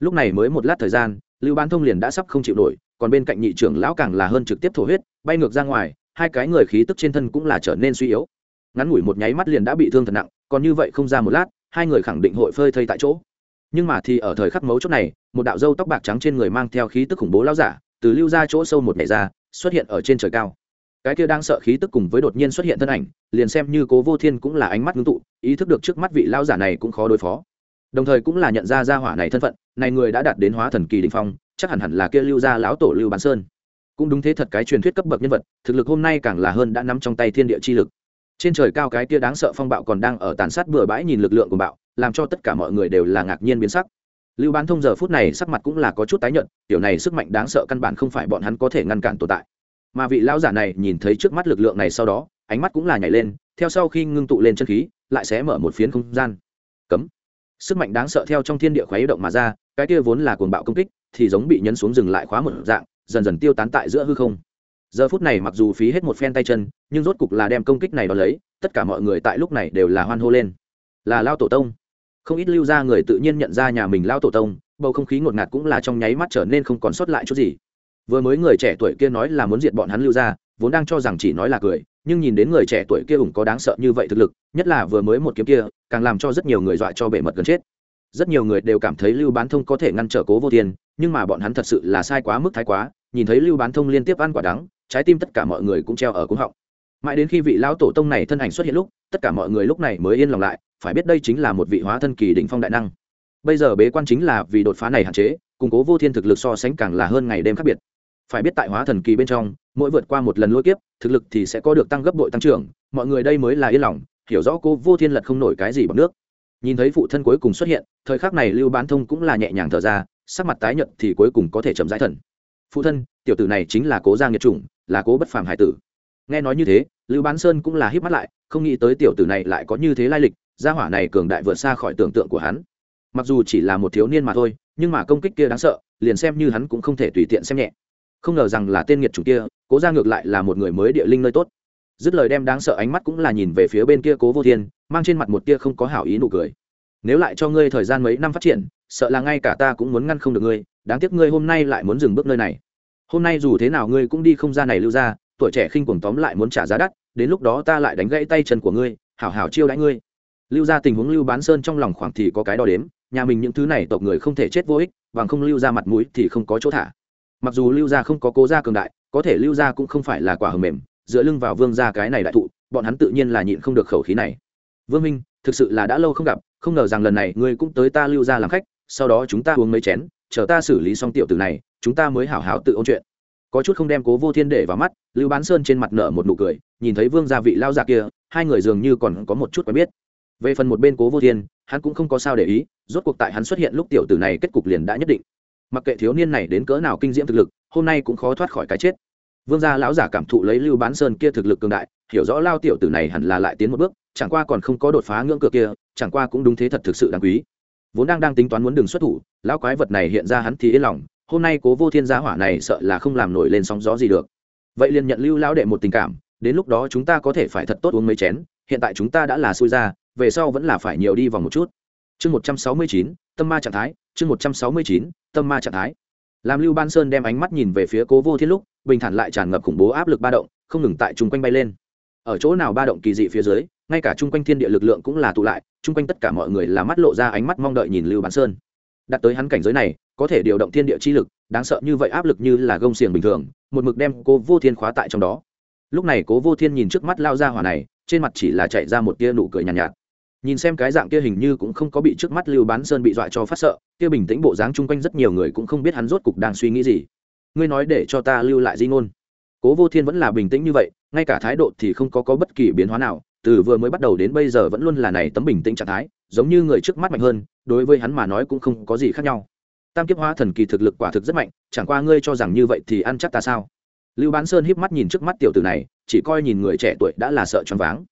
Lúc này mới một lát thời gian lưu bán thông liền đã sắp không chịu nổi, còn bên cạnh nhị trưởng lão càng là hơn trực tiếp thổ huyết, bay ngược ra ngoài, hai cái người khí tức trên thân cũng là trở nên suy yếu. Ngắn ngủi một nháy mắt liền đã bị thương thật nặng, còn như vậy không ra một lát, hai người khẳng định hội phơi thây tại chỗ. Nhưng mà thì ở thời khắc mấu chốt này, một đạo dâu tóc bạc trắng trên người mang theo khí tức khủng bố lao giả, từ lưu ra chỗ sâu một ngày ra, xuất hiện ở trên trời cao. Cái kia đang sợ khí tức cùng với đột nhiên xuất hiện thân ảnh, liền xem như cố vô thiên cũng là ánh mắt ngưng tụ, ý thức được trước mắt vị lao giả này cũng khó đối phó đồng thời cũng là nhận ra gia hỏa này thân phận, này người đã đạt đến hóa thần kỳ đình phong, chắc hẳn hẳn là kia lưu gia lão tổ lưu bán sơn. Cũng đúng thế thật cái truyền thuyết cấp bậc nhân vật, thực lực hôm nay càng là hơn đã nắm trong tay thiên địa chi lực. Trên trời cao cái kia đáng sợ phong bạo còn đang ở tàn sát bừa bãi nhìn lực lượng của bạo, làm cho tất cả mọi người đều là ngạc nhiên biến sắc. Lưu bán thông giờ phút này sắc mặt cũng là có chút tái nhợt, tiểu này sức mạnh đáng sợ căn bản không phải bọn hắn có thể ngăn cản tồn tại. Mà vị lão giả này nhìn thấy trước mắt lực lượng này sau đó, ánh mắt cũng là nhảy lên, theo sau khi ngưng tụ lên chân khí, lại sẽ mở một phiến không gian. Cấm sức mạnh đáng sợ theo trong thiên địa khuấy động mà ra, cái kia vốn là cuồng bạo công kích, thì giống bị nhấn xuống dừng lại khóa một dạng, dần dần tiêu tán tại giữa hư không. Giờ phút này mặc dù phí hết một phen tay chân, nhưng rốt cục là đem công kích này đ ó lấy, tất cả mọi người tại lúc này đều là hoan hô lên. Là lao tổ tông. Không ít lưu ra người tự nhiên nhận ra nhà mình lao tổ tông, bầu không khí ngột ngạt cũng là trong nháy mắt trở nên không còn sót lại chút gì. Vừa mới người trẻ tuổi kia nói là muốn diệt bọn hắn lưu ra vốn đang cho rằng chỉ nói là cười, nhưng nhìn đến người trẻ tuổi kia ủng có đáng sợ như vậy thực lực, nhất là vừa mới một kiếm kia càng làm cho rất nhiều người dọa cho bể mật gần chết. Rất nhiều người đều cảm thấy lưu bán thông có thể ngăn trở cố vô thiên, nhưng mà bọn hắn thật sự là sai quá mức thái quá, nhìn thấy lưu bán thông liên tiếp ăn quả đắng, trái tim tất cả mọi người cũng treo ở cúng họng. Mãi đến khi vị lão tổ tông này thân ảnh xuất hiện lúc, tất cả mọi người lúc này mới yên lòng lại, phải biết đây chính là một vị hóa thân kỳ đỉnh phong đại năng. Bây giờ bế quan chính là vì đột phá này hạn chế củng cố vô thiên thực lực so sánh càng là hơn ngày đêm khác biệt. Phải biết tại hóa thần kỳ bên trong, mỗi vượt qua một lần lôi kiếp, thực lực thì sẽ có được tăng gấp bội tăng trưởng, mọi người đây mới là yên lòng hiểu rõ cô vô thiên lật không nổi cái gì bằng nước. Nhìn thấy phụ thân cuối cùng xuất hiện, thời khắc này lưu bán thông cũng là nhẹ nhàng thở ra, sắc mặt tái nhợt thì cuối cùng có thể chậm rãi thần. Phụ thân, tiểu tử này chính là cố gia nghiệt chủng, là cố bất phàm hải tử. Nghe nói như thế, lưu bán sơn cũng là híp mắt lại, không nghĩ tới tiểu tử này lại có như thế lai lịch, gia hỏa này cường đại vượt xa khỏi tưởng tượng của hắn. Mặc dù chỉ là một thiếu niên mà thôi, nhưng mà công kích kia đáng sợ, liền xem như hắn cũng không thể tùy tiện xem nhẹ. Không ngờ rằng là tên nghiệt chủng kia, cố ra ngược lại là một người mới địa linh nơi tốt dứt lời đem đáng sợ ánh mắt cũng là nhìn về phía bên kia cố vô thiên, mang trên mặt một tia không có hảo ý nụ cười. Nếu lại cho ngươi thời gian mấy năm phát triển, sợ là ngay cả ta cũng muốn ngăn không được ngươi, đáng tiếc ngươi hôm nay lại muốn dừng bước nơi này. Hôm nay dù thế nào ngươi cũng đi không ra này lưu ra, tuổi trẻ khinh cuồng tóm lại muốn trả giá đắt, đến lúc đó ta lại đánh gãy tay chân của ngươi, hảo hảo chiêu đãi ngươi. Lưu ra tình huống lưu bán sơn trong lòng khoảng thì có cái đo đếm, nhà mình những thứ này tộc người không thể chết vô ích và không lưu ra mặt mũi thì không có chỗ thả. Mặc dù lưu gia không có cố gia cường đại, có thể lưu gia cũng không phải là quả hầm mềm dựa lưng vào vương gia cái này đại thụ, bọn hắn tự nhiên là nhịn không được khẩu khí này. Vương minh, thực sự là đã lâu không gặp, không ngờ rằng lần này ngươi cũng tới ta lưu gia làm khách, sau đó chúng ta uống mấy chén, chờ ta xử lý xong tiểu tử này, chúng ta mới hảo hảo tự ôn chuyện. Có chút không đem cố vô thiên để vào mắt, lưu bán sơn trên mặt nở một nụ cười, nhìn thấy vương gia vị lao già kia, hai người dường như còn có một chút quen biết. Về phần một bên cố vô thiên, hắn cũng không có sao để ý, rốt cuộc tại hắn xuất hiện lúc tiểu tử này kết cục liền đã nhất định. Mặc kệ thiếu niên này đến cỡ nào kinh diễm thực lực, hôm nay cũng khó thoát khỏi cái chết vương gia lão giả cảm thụ lấy lưu bán sơn kia thực lực cường đại, hiểu rõ lao tiểu tử này hẳn là lại tiến một bước, chẳng qua còn không có đột phá ngưỡng cửa kia, chẳng qua cũng đúng thế thật thực sự đáng quý. Vốn đang đang tính toán muốn đường xuất thủ, lão quái vật này hiện ra hắn thì yên lòng, hôm nay cố vô thiên gia hỏa này sợ là không làm nổi lên sóng gió gì được. Vậy liền nhận lưu lão đệ một tình cảm, đến lúc đó chúng ta có thể phải thật tốt uống mấy chén, hiện tại chúng ta đã là xui ra, về sau vẫn là phải nhiều đi vòng một chút. Chương một trăm sáu mươi chín, tâm ma trạng thái, chương một trăm sáu mươi chín, tâm ma trạng thái. Làm lưu ban sơn đem ánh mắt nhìn về phía cố vô thiên lúc bình thản lại tràn ngập khủng bố áp lực ba động không ngừng tại chung quanh bay lên. Ở chỗ nào ba động kỳ dị phía dưới ngay cả chung quanh thiên địa lực lượng cũng là tụ lại chung quanh tất cả mọi người là mắt lộ ra ánh mắt mong đợi nhìn lưu bán sơn. Đặt tới hắn cảnh giới này có thể điều động thiên địa chi lực đáng sợ như vậy áp lực như là gông xiềng bình thường một mực đem cố vô thiên khóa tại trong đó. Lúc này cố vô thiên nhìn trước mắt lao ra hỏa này trên mặt chỉ là chạy ra một tia nụ cười nhàn nhạt, nhạt. Nhìn xem cái dạng kia hình như cũng không có bị trước mắt lưu bán sơn bị dọa cho phát sợ kia bình tĩnh bộ dáng chung quanh rất nhiều người cũng không biết hắn rốt cục đang suy nghĩ gì ngươi nói để cho ta lưu lại di ngôn. Cố vô thiên vẫn là bình tĩnh như vậy ngay cả thái độ thì không có, có bất kỳ biến hóa nào từ vừa mới bắt đầu đến bây giờ vẫn luôn là này tấm bình tĩnh trạng thái giống như người trước mắt mạnh hơn đối với hắn mà nói cũng không có gì khác nhau. Tam kiếp hóa thần kỳ thực lực quả thực rất mạnh chẳng qua ngươi cho rằng như vậy thì ăn chắc ta sao? Lưu bán sơn híp mắt nhìn trước mắt tiểu tử này chỉ coi nhìn người trẻ tuổi đã là sợ choáng váng.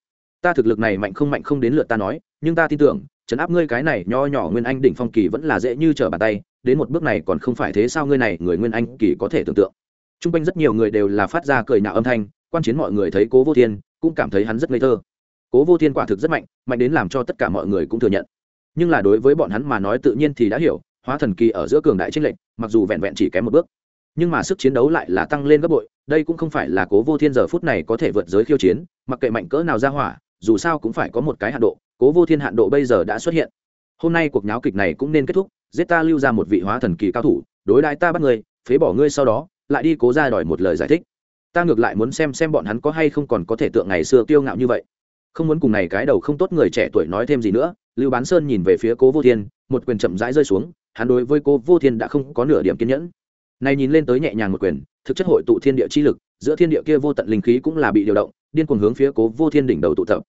Ta thực lực này mạnh không mạnh không đến lượt ta nói nhưng ta tin tưởng chấn áp ngươi cái này nho nhỏ nguyên anh đỉnh phong kỳ vẫn là dễ như trở bàn tay đến một bước này còn không phải thế sao ngươi này, người nguyên anh kỳ có thể tưởng tượng. T r u n g quanh rất nhiều người đều là phát ra cười nạo âm thanh, quan chiến mọi người thấy cố vô thiên, cũng cảm thấy hắn rất ngây thơ. Cố vô thiên quả thực rất mạnh mạnh đến làm cho tất cả mọi người cũng thừa nhận. Nhưng là đối với bọn hắn mà nói tự nhiên thì đã hiểu, hóa thần kỳ ở giữa cường đại tranh lệnh mặc dù vẹn vẹn chỉ kém một bước. Nhưng mà sức chiến đấu lại là tăng lên gấp bội, đây cũng không phải là cố vô thiên giờ phút này có thể vượt giới khiêu chiến, mặc kệ mạnh cỡ nào ra hỏa, dù sao cũng phải có một cái hạn độ, cố vô thiên hạn độ bây giờ đã xuất hiện hôm nay cuộc nháo kịch này cũng nên kết thúc, giết ta lưu ra một vị hóa thần kỳ cao thủ, đối đãi ta bắt người phế bỏ ngươi sau đó, lại đi cố ra đòi một lời giải thích. Ta ngược lại muốn xem xem bọn hắn có hay không còn có thể tượng ngày xưa kiêu ngạo như vậy. Không muốn cùng này cái đầu không tốt người trẻ tuổi nói thêm gì nữa, lưu bán sơn nhìn về phía cố vô thiên, một quyền chậm rãi rơi xuống, hắn đối với cố vô thiên đã không có nửa điểm kiên nhẫn. Này nhìn lên tới nhẹ nhàng một quyền, thực chất hội tụ thiên địa chi lực, giữa thiên địa kia vô tận linh khí cũng là bị điều động, điên cuồng hướng phía cố vô thiên đỉnh đầu tụ tập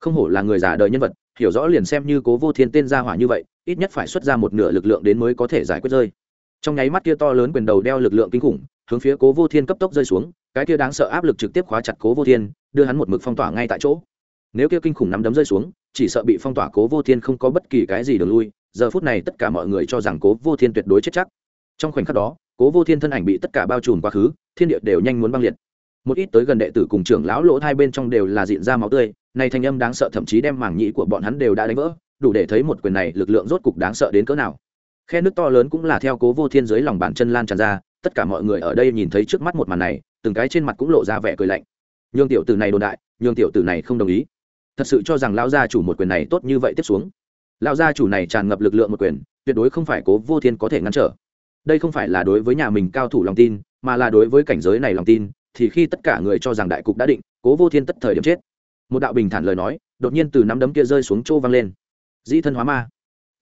không hổ là người già đời nhân vật, hiểu rõ liền xem như cố vô thiên tên gia hỏa như vậy, ít nhất phải xuất ra một nửa lực lượng đến mới có thể giải quyết rơi. Trong nháy mắt kia to lớn quyền đầu đeo lực lượng kinh khủng, hướng phía cố vô thiên cấp tốc rơi xuống, cái kia đáng sợ áp lực trực tiếp khóa chặt cố vô thiên, đưa hắn một mực phong tỏa ngay tại chỗ. Nếu kia kinh khủng nắm đấm rơi xuống, chỉ sợ bị phong tỏa cố vô thiên không có bất kỳ cái gì đường lui, giờ phút này tất cả mọi người cho rằng cố vô thiên tuyệt đối chết chắc. Trong khoảnh khắc đó, cố vô thiên thân ảnh bị tất cả bao trùm quá khứ, thiên địa đều nhanh muốn băng liệt. Một ít tới gần đệ tử cùng trưởng lão lỗ hai bên trong đều là diện ra máu tươi này thanh âm đáng sợ thậm chí đem màng nhĩ của bọn hắn đều đã đánh vỡ, đủ để thấy một quyền này lực lượng rốt cục đáng sợ đến cỡ nào. Khe nước to lớn cũng là theo cố vô thiên dưới lòng bàn chân lan tràn ra, tất cả mọi người ở đây nhìn thấy trước mắt một màn này, từng cái trên mặt cũng lộ ra vẻ cười lạnh. Nhường tiểu tử này đồn đại, nhường tiểu tử này không đồng ý. Thật sự cho rằng lão gia chủ một quyền này tốt như vậy tiếp xuống. Lão gia chủ này tràn ngập lực lượng một quyền, tuyệt đối không phải cố vô thiên có thể ngăn trở. Đây không phải là đối với nhà mình cao thủ lòng tin, mà là đối với cảnh giới này lòng tin, thì khi tất cả người cho rằng đại cục đã định, cố vô thiên tất thời điểm chết một đạo bình thản lời nói, đột nhiên từ nắm đấm kia rơi xuống chỗ vang lên. Dĩ thân hóa ma,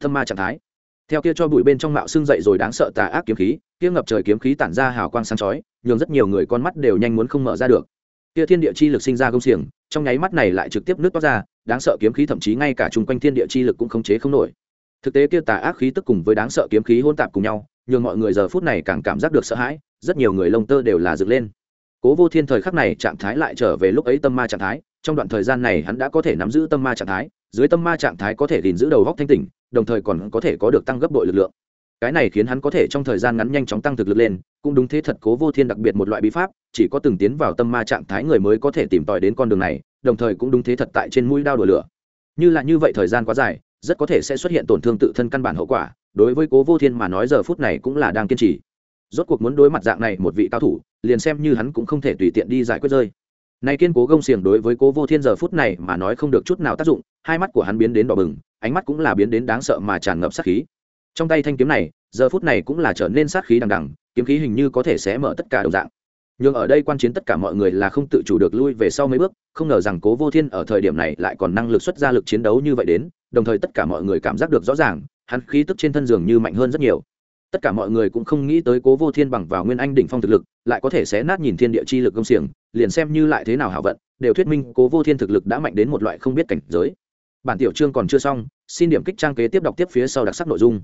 thâm ma trạng thái. Theo kia cho bụi bên trong mạo xương dậy rồi đáng sợ tà ác kiếm khí, kia ngập trời kiếm khí tản ra hào quang sáng chói, nhường rất nhiều người con mắt đều nhanh muốn không mở ra được. Kia thiên địa chi lực sinh ra công xiềng, trong nháy mắt này lại trực tiếp nước toát ra, đáng sợ kiếm khí thậm chí ngay cả chung quanh thiên địa chi lực cũng không chế không nổi. Thực tế kia tà ác khí tức cùng với đáng sợ kiếm khí hôn tạp cùng nhau, nhường mọi người giờ phút này càng cảm giác được sợ hãi, rất nhiều người lông tơ đều là dựng lên. Cố vô thiên thời khắc này trạng thái lại trở về lúc ấy tâm ma trạng thái trong đoạn thời gian này hắn đã có thể nắm giữ tâm ma trạng thái, dưới tâm ma trạng thái có thể gìn giữ đầu góc thanh tỉnh, đồng thời còn có thể có được tăng gấp đội lực lượng. Cái này khiến hắn có thể trong thời gian ngắn nhanh chóng tăng thực lực lên, cũng đúng thế thật cố vô thiên đặc biệt một loại bí pháp, chỉ có từng tiến vào tâm ma trạng thái người mới có thể tìm tòi đến con đường này, đồng thời cũng đúng thế thật tại trên mũi đao đùa lửa. Như là như vậy thời gian quá dài, rất có thể sẽ xuất hiện tổn thương tự thân căn bản hậu quả, đối với cố vô thiên mà nói giờ phút này cũng là đang kiên trì. Rốt cuộc muốn đối mặt dạng này một vị cao thủ, liền xem như hắn cũng không thể tùy tiện đi giải quyết rơi nay kiên cố gông xiềng đối với cố vô thiên giờ phút này mà nói không được chút nào tác dụng, hai mắt của hắn biến đến đỏ bừng, ánh mắt cũng là biến đến đáng sợ mà tràn ngập sát khí. Trong tay thanh kiếm này, giờ phút này cũng là trở nên sát khí đằng đằng, kiếm khí hình như có thể sẽ mở tất cả đồng dạng. Nhưng ở đây quan chiến tất cả mọi người là không tự chủ được lui về sau mấy bước, không ngờ rằng cố vô thiên ở thời điểm này lại còn năng lực xuất ra lực chiến đấu như vậy đến, đồng thời tất cả mọi người cảm giác được rõ ràng, hắn khí tức trên thân giường như mạnh hơn rất nhiều. Tất cả mọi người cũng không nghĩ tới cố vô thiên bằng vào nguyên anh đỉnh phong thực lực, lại có thể xé nát nhìn thiên địa chi lực công xiềng liền xem như lại thế nào hảo vận, đều thuyết minh cố vô thiên thực lực đã mạnh đến một loại không biết cảnh giới. Bản tiểu chương còn chưa xong, xin điểm kích trang kế tiếp đọc tiếp phía sau đặc sắc nội dung.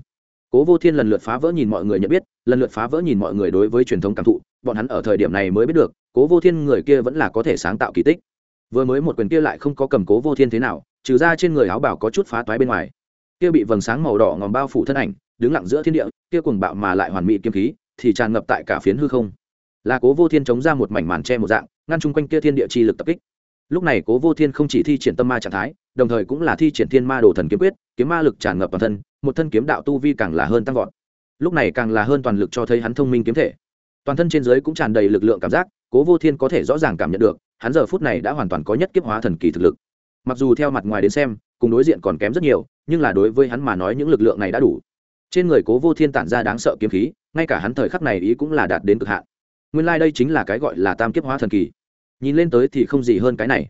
Cố vô thiên lần lượt phá vỡ nhìn mọi người nhận biết, lần lượt phá vỡ nhìn mọi người đối với truyền thống cảm thụ, bọn hắn ở thời điểm này mới biết được, cố vô thiên người kia vẫn là có thể sáng tạo kỳ tích. Vừa mới một quyền kia lại không có cầm cố vô thiên thế nào, trừ ra trên người áo bảo có chút phá toái bên ngoài. Kia bị vầng sáng màu đỏ ngòm bao phủ thân ảnh, đứng lặng giữa thiên địa, kia cuồng bạo mà lại hoàn mỹ kiếm khí, thì tràn ngập tại cả phiến hư không. Là cố vô thiên chống ra một mảnh màn tre một dạng ngăn chung quanh kia thiên địa chi lực tập kích. Lúc này cố vô thiên không chỉ thi triển tâm ma trạng thái, đồng thời cũng là thi triển thiên ma đồ thần kiếm quyết, kiếm ma lực tràn ngập toàn thân, một thân kiếm đạo tu vi càng là hơn tăng vọt. Lúc này càng là hơn toàn lực cho thấy hắn thông minh kiếm thể. Toàn thân trên dưới cũng tràn đầy lực lượng cảm giác, cố vô thiên có thể rõ ràng cảm nhận được, hắn giờ phút này đã hoàn toàn có nhất kiếp hóa thần kỳ thực lực. Mặc dù theo mặt ngoài đến xem, cùng đối diện còn kém rất nhiều, nhưng là đối với hắn mà nói những lực lượng này đã đủ. Trên người cố vô thiên tản ra đáng sợ kiếm khí, ngay cả hắn thời khắc này ý cũng là đạt đến cực hạn. Nguyên lai、like、đây chính là cái gọi là tam kiếp hóa thần kỳ nhìn lên tới thì không gì hơn cái này.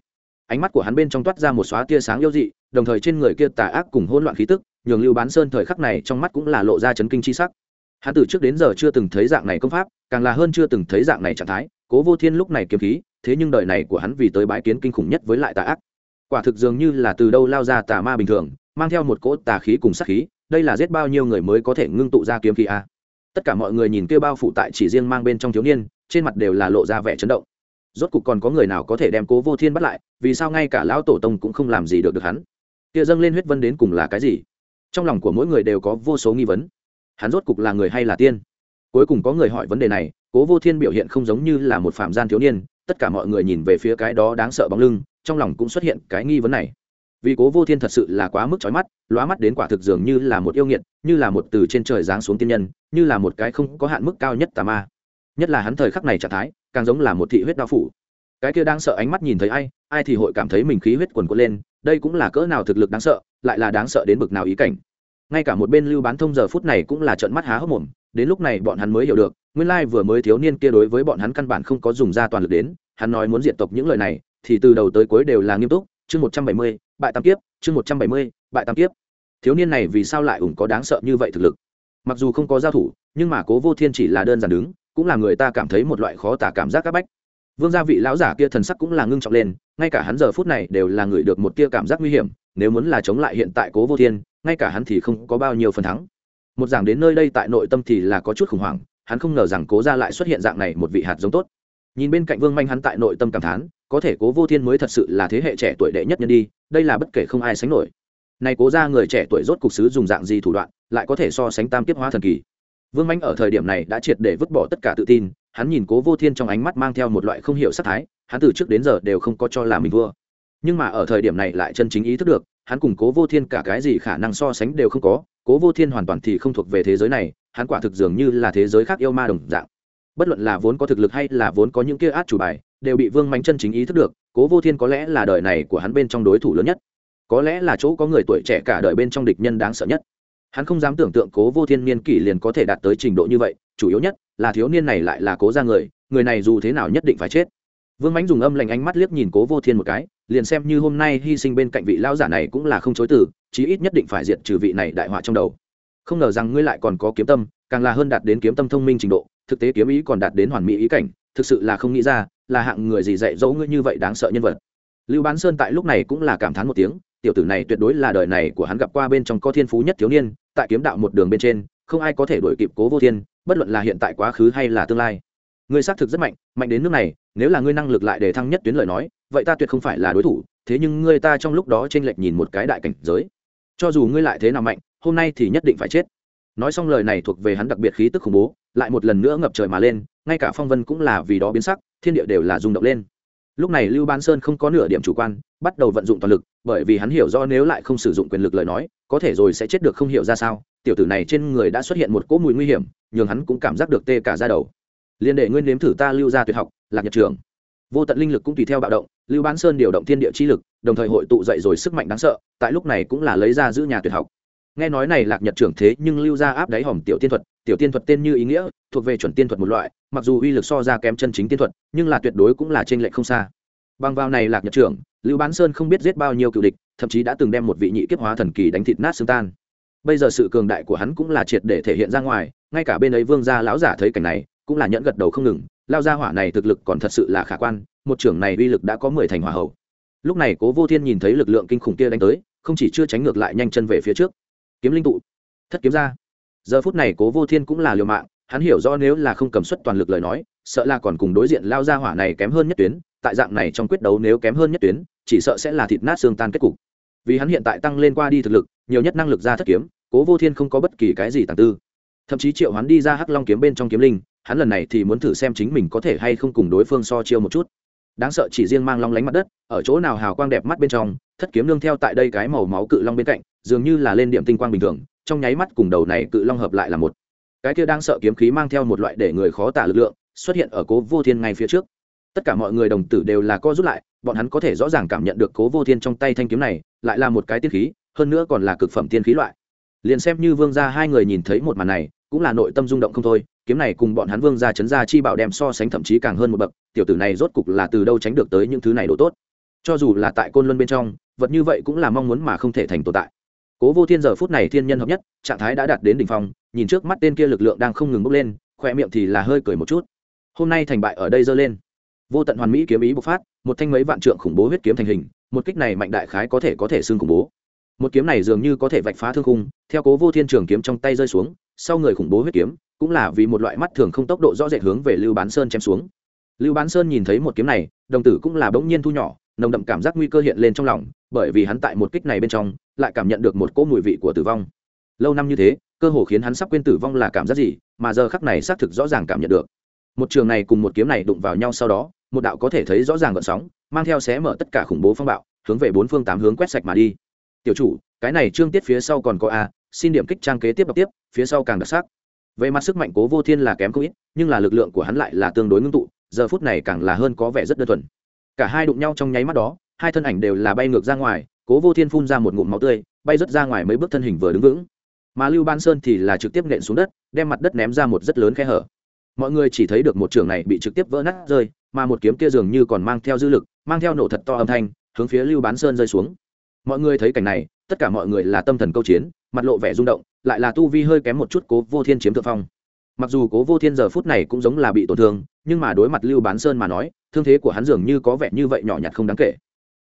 Ánh mắt của hắn bên trong toát ra một xóa tia sáng yêu dị, đồng thời trên người kia tà ác cùng hôn loạn khí tức, nhường lưu bán sơn thời khắc này trong mắt cũng là lộ ra chấn kinh chi sắc. Hắn từ trước đến giờ chưa từng thấy dạng này công pháp, càng là hơn chưa từng thấy dạng này trạng thái, cố vô thiên lúc này kiếm khí, thế nhưng đời này của hắn vì tới bãi kiến kinh khủng nhất với lại tà ác. Quả thực dường như là từ đâu lao ra tà ma bình thường, mang theo một cỗ tà khí cùng sát khí, đây là giết bao nhiêu người mới có thể ngưng tụ ra kiếm khí a? Tất cả mọi người nhìn kêu bao phụ tại chỉ riêng mang bên trong thiếu niên, trên mặt đều là lộ ra vẻ chấn động rốt cục còn có người nào có thể đem cố vô thiên bắt lại, vì sao ngay cả lão tổ tông cũng không làm gì được được hắn? Kia dâng lên huyết vân đến cùng là cái gì? Trong lòng của mỗi người đều có vô số nghi vấn. Hắn rốt cục là người hay là tiên? Cuối cùng có người hỏi vấn đề này, cố vô thiên biểu hiện không giống như là một phạm gian thiếu niên, tất cả mọi người nhìn về phía cái đó đáng sợ bóng lưng, trong lòng cũng xuất hiện cái nghi vấn này. Vì cố vô thiên thật sự là quá mức trói mắt, lóa mắt đến quả thực dường như là một yêu nghiệt, như là một từ trên trời giáng xuống tiên nhân, như là một cái không có hạn mức cao nhất tà ma. Nhất là hắn thời khắc này trạng thái càng giống là một thị huyết đao phủ. Cái kia đang sợ ánh mắt nhìn thấy ai ai thì hội cảm thấy mình khí huyết quần quật lên, đây cũng là cỡ nào thực lực đáng sợ, lại là đáng sợ đến bực nào ý cảnh. Ngay cả một bên lưu bán thông giờ phút này cũng là trận mắt há hốc mồm, đến lúc này bọn hắn mới hiểu được, nguyên lai vừa mới thiếu niên kia đối với bọn hắn căn bản không có dùng ra toàn lực đến, hắn nói muốn diệt tộc những lời này, thì từ đầu tới cuối đều là nghiêm túc, chương một trăm bảy mươi, bại tam kiếp, chương một trăm bảy mươi, bại tam kiếp. Thiếu niên này vì sao lại ủng có đáng sợ như vậy thực lực? Mặc dù không có giao thủ, nhưng mà cố vô thiên chỉ là đơn giản đứng cũng là người ta cảm thấy một loại khó tả cảm giác các bách. Vương gia vị lão giả kia thần sắc cũng là ngưng trọng lên, ngay cả hắn giờ phút này đều là người được một tia cảm giác nguy hiểm, nếu muốn là chống lại hiện tại cố vô thiên, ngay cả hắn thì không có bao nhiêu phần thắng. Một giảng đến nơi đây tại nội tâm thì là có chút khủng hoảng, hắn không ngờ rằng cố ra lại xuất hiện dạng này một vị hạt giống tốt. Nhìn bên cạnh vương manh hắn tại nội tâm cảm thán, có thể cố vô thiên mới thật sự là thế hệ trẻ tuổi đệ nhất nhân đi, đây là bất kể không ai sánh nổi. Này cố ra người trẻ tuổi rốt cục sứ dùng dạng gì thủ đoạn, lại có thể so sánh tam kiếp hóa thần kỳ vương manh ở thời điểm này đã triệt để vứt bỏ tất cả tự tin, hắn nhìn cố vô thiên trong ánh mắt mang theo một loại không hiểu sắc thái, hắn từ trước đến giờ đều không có cho là mình vua. Nhưng mà ở thời điểm này lại chân chính ý thức được, hắn cùng cố vô thiên cả cái gì khả năng so sánh đều không có, cố vô thiên hoàn toàn thì không thuộc về thế giới này, hắn quả thực dường như là thế giới khác yêu ma đồng dạng. Bất luận là vốn có thực lực hay là vốn có những kia át chủ bài, đều bị vương mánh chân chính ý thức được, cố vô thiên có lẽ là đời này của hắn bên trong đối thủ lớn nhất. Có lẽ là chỗ có người tuổi trẻ cả đời bên trong địch nhân đáng sợ nhất hắn không dám tưởng tượng cố vô thiên niên kỷ liền có thể đạt tới trình độ như vậy, chủ yếu nhất là thiếu niên này lại là cố ra người người này dù thế nào nhất định phải chết. Vương mánh dùng âm lành ánh mắt liếc nhìn cố vô thiên một cái, liền xem như hôm nay hy sinh bên cạnh vị lão giả này cũng là không chối từ, chí ít nhất định phải diệt trừ vị này đại họa trong đầu. Không ngờ rằng ngươi lại còn có kiếm tâm, càng là hơn đạt đến kiếm tâm thông minh trình độ, thực tế kiếm ý còn đạt đến hoàn mỹ ý cảnh, thực sự là không nghĩ ra, là hạng người gì dạy dỗ ngươi như vậy đáng sợ nhân vật. Lưu bán sơn tại lúc này cũng là cảm thán một tiếng, tiểu tử này tuyệt đối là đời này của hắn gặp qua bên trong có thiên phú nhất thiếu niên tại kiếm đạo một đường bên trên, không ai có thể đuổi kịp cố vô thiên, bất luận là hiện tại quá khứ hay là tương lai. Ngươi xác thực rất mạnh mạnh đến nước này, nếu là ngươi năng lực lại để thăng nhất tuyến lời nói, vậy ta tuyệt không phải là đối thủ, thế nhưng ngươi ta trong lúc đó t r ê n lệch nhìn một cái đại cảnh giới. Cho dù ngươi lại thế nào mạnh, hôm nay thì nhất định phải chết. Nói xong lời này thuộc về hắn đặc biệt khí tức khủng bố, lại một lần nữa ngập trời mà lên, ngay cả phong vân cũng là vì đó biến sắc, thiên địa đều là rung động lên lúc này lưu ban sơn không có nửa điểm chủ quan, bắt đầu vận dụng toàn lực, bởi vì hắn hiểu rõ nếu lại không sử dụng quyền lực lời nói, có thể rồi sẽ chết được không hiểu ra sao. Tiểu tử này trên người đã xuất hiện một cỗ mùi nguy hiểm, nhường hắn cũng cảm giác được tê cả ra đầu. Liên đệ nguyên nếm thử ta lưu ra tuyệt học, lạc nhật trường. Vô tận linh lực cũng tùy theo bạo động, lưu bán sơn điều động thiên địa chi lực, đồng thời hội tụ dậy rồi sức mạnh đáng sợ, tại lúc này cũng là lấy ra giữ nhà tuyệt học nghe nói này lạc nhật trưởng thế nhưng lưu ra áp đáy hòm tiểu tiên thuật, tiểu tiên thuật tên như ý nghĩa, thuộc về chuẩn tiên thuật một loại, mặc dù uy lực so ra kém chân chính tiên thuật, nhưng là tuyệt đối cũng là trên lệch không xa. Bằng vào này lạc nhật trưởng, lưu bán sơn không biết giết bao nhiêu cựu địch, thậm chí đã từng đem một vị nhị kiếp hóa thần kỳ đánh thịt nát xương tan. Bây giờ sự cường đại của hắn cũng là triệt để thể hiện ra ngoài, ngay cả bên ấy vương gia lão giả thấy cảnh này, cũng là nhẫn gật đầu không ngừng, lao ra hỏa này thực lực còn thật sự là khả quan, một trưởng này uy lực đã có mười thành hỏa hậu lúc này cố vô thiên nhìn thấy lực lượng kinh khủng kia đánh tới, không chỉ chưa tránh ngược lại nhanh chân về phía trước kiếm linh tụ. Thất kiếm ra. Giờ phút này cố vô thiên cũng là liều mạng, hắn hiểu rõ nếu là không cầm suất toàn lực lời nói, sợ là còn cùng đối diện lao ra hỏa này kém hơn nhất tuyến, tại dạng này trong quyết đấu nếu kém hơn nhất tuyến, chỉ sợ sẽ là thịt nát xương tan kết cục. Vì hắn hiện tại tăng lên qua đi thực lực, nhiều nhất năng lực ra thất kiếm, cố vô thiên không có bất kỳ cái gì tàng tư. Thậm chí triệu hắn đi ra hắc long kiếm bên trong kiếm linh, hắn lần này thì muốn thử xem chính mình có thể hay không cùng đối phương so chiêu một chút đáng sợ chỉ riêng mang long lánh mặt đất, ở chỗ nào hào quang đẹp mắt bên trong, thất kiếm nương theo tại đây cái màu máu cự long bên cạnh, dường như là lên điểm tinh quang bình thường, trong nháy mắt cùng đầu này cự long hợp lại là một. Cái kia đang sợ kiếm khí mang theo một loại để người khó tả lực lượng, xuất hiện ở cố vô thiên ngay phía trước. Tất cả mọi người đồng tử đều là co rút lại, bọn hắn có thể rõ ràng cảm nhận được cố vô thiên trong tay thanh kiếm này, lại là một cái tiên khí, hơn nữa còn là cực phẩm tiên khí loại. Liền xem như vương gia hai người nhìn thấy một màn này, cũng là nội tâm rung động không thôi kiếm này cùng bọn hắn vương gia chấn gia chi bảo đem so sánh thậm chí càng hơn một bậc, tiểu tử này rốt cục là từ đâu tránh được tới những thứ này đồ tốt. Cho dù là tại côn luân bên trong, vật như vậy cũng là mong muốn mà không thể thành tồn tại. Cố vô thiên giờ phút này thiên nhân hợp nhất, trạng thái đã đạt đến đỉnh phong, nhìn trước mắt tên kia lực lượng đang không ngừng bốc lên khoe miệng thì là hơi cười một chút. Hôm nay thành bại ở đây dơ lên. Vô tận hoàn mỹ kiếm ý bộc phát, một thanh mấy vạn trượng khủng bố huyết kiếm thành hình, một kích này mạnh đại khái có thể có thể xương khủng bố. Một kiếm này dường như có thể vạch phá thương khung, theo cố vô thiên trường kiếm trong tay rơi xuống sau người khủng bố huyết kiếm, cũng là vì một loại mắt thường không tốc độ rõ rệt hướng về lưu bán sơn chém xuống. Lưu bán sơn nhìn thấy một kiếm này, đồng tử cũng là bỗng nhiên thu nhỏ, nồng đậm cảm giác nguy cơ hiện lên trong lòng, bởi vì hắn tại một kích này bên trong, lại cảm nhận được một cỗ mùi vị của tử vong. Lâu năm như thế, cơ hồ khiến hắn sắp quên tử vong là cảm giác gì, mà giờ khắc này xác thực rõ ràng cảm nhận được. Một trường này cùng một kiếm này đụng vào nhau sau đó, một đạo có thể thấy rõ ràng gợn sóng, mang theo xé mở tất cả khủng bố phong bạo, hướng về bốn phương tám hướng quét sạch mà đi. Tiểu chủ, cái này trương tiết phía sau còn có a xin điểm kích trang kế tiếp đọc tiếp, phía sau càng đặc sắc. Về mặt sức mạnh cố vô thiên là kém không ít, nhưng là lực lượng của hắn lại là tương đối ngưng tụ, giờ phút này càng là hơn có vẻ rất đơn thuần. Cả hai đụng nhau trong nháy mắt đó, hai thân ảnh đều là bay ngược ra ngoài, cố vô thiên phun ra một ngụm máu tươi, bay rớt ra ngoài mấy bước thân hình vừa đứng vững. Mà lưu ban sơn thì là trực tiếp nện xuống đất, đem mặt đất ném ra một rất lớn khe hở. Mọi người chỉ thấy được một trường này bị trực tiếp vỡ nát rơi, mà một kiếm kia dường như còn mang theo dư lực, mang theo nổ thật to âm thanh, hướng phía lưu bán sơn rơi xuống. Mọi người thấy cảnh này tất cả mọi người là tâm thần câu chiến, mặt lộ vẻ rung động, lại là tu vi hơi kém một chút cố vô thiên chiếm thượng phong. Mặc dù cố vô thiên giờ phút này cũng giống là bị tổn thương, nhưng mà đối mặt lưu bán sơn mà nói, thương thế của hắn dường như có vẻ như vậy nhỏ nhặt không đáng kể.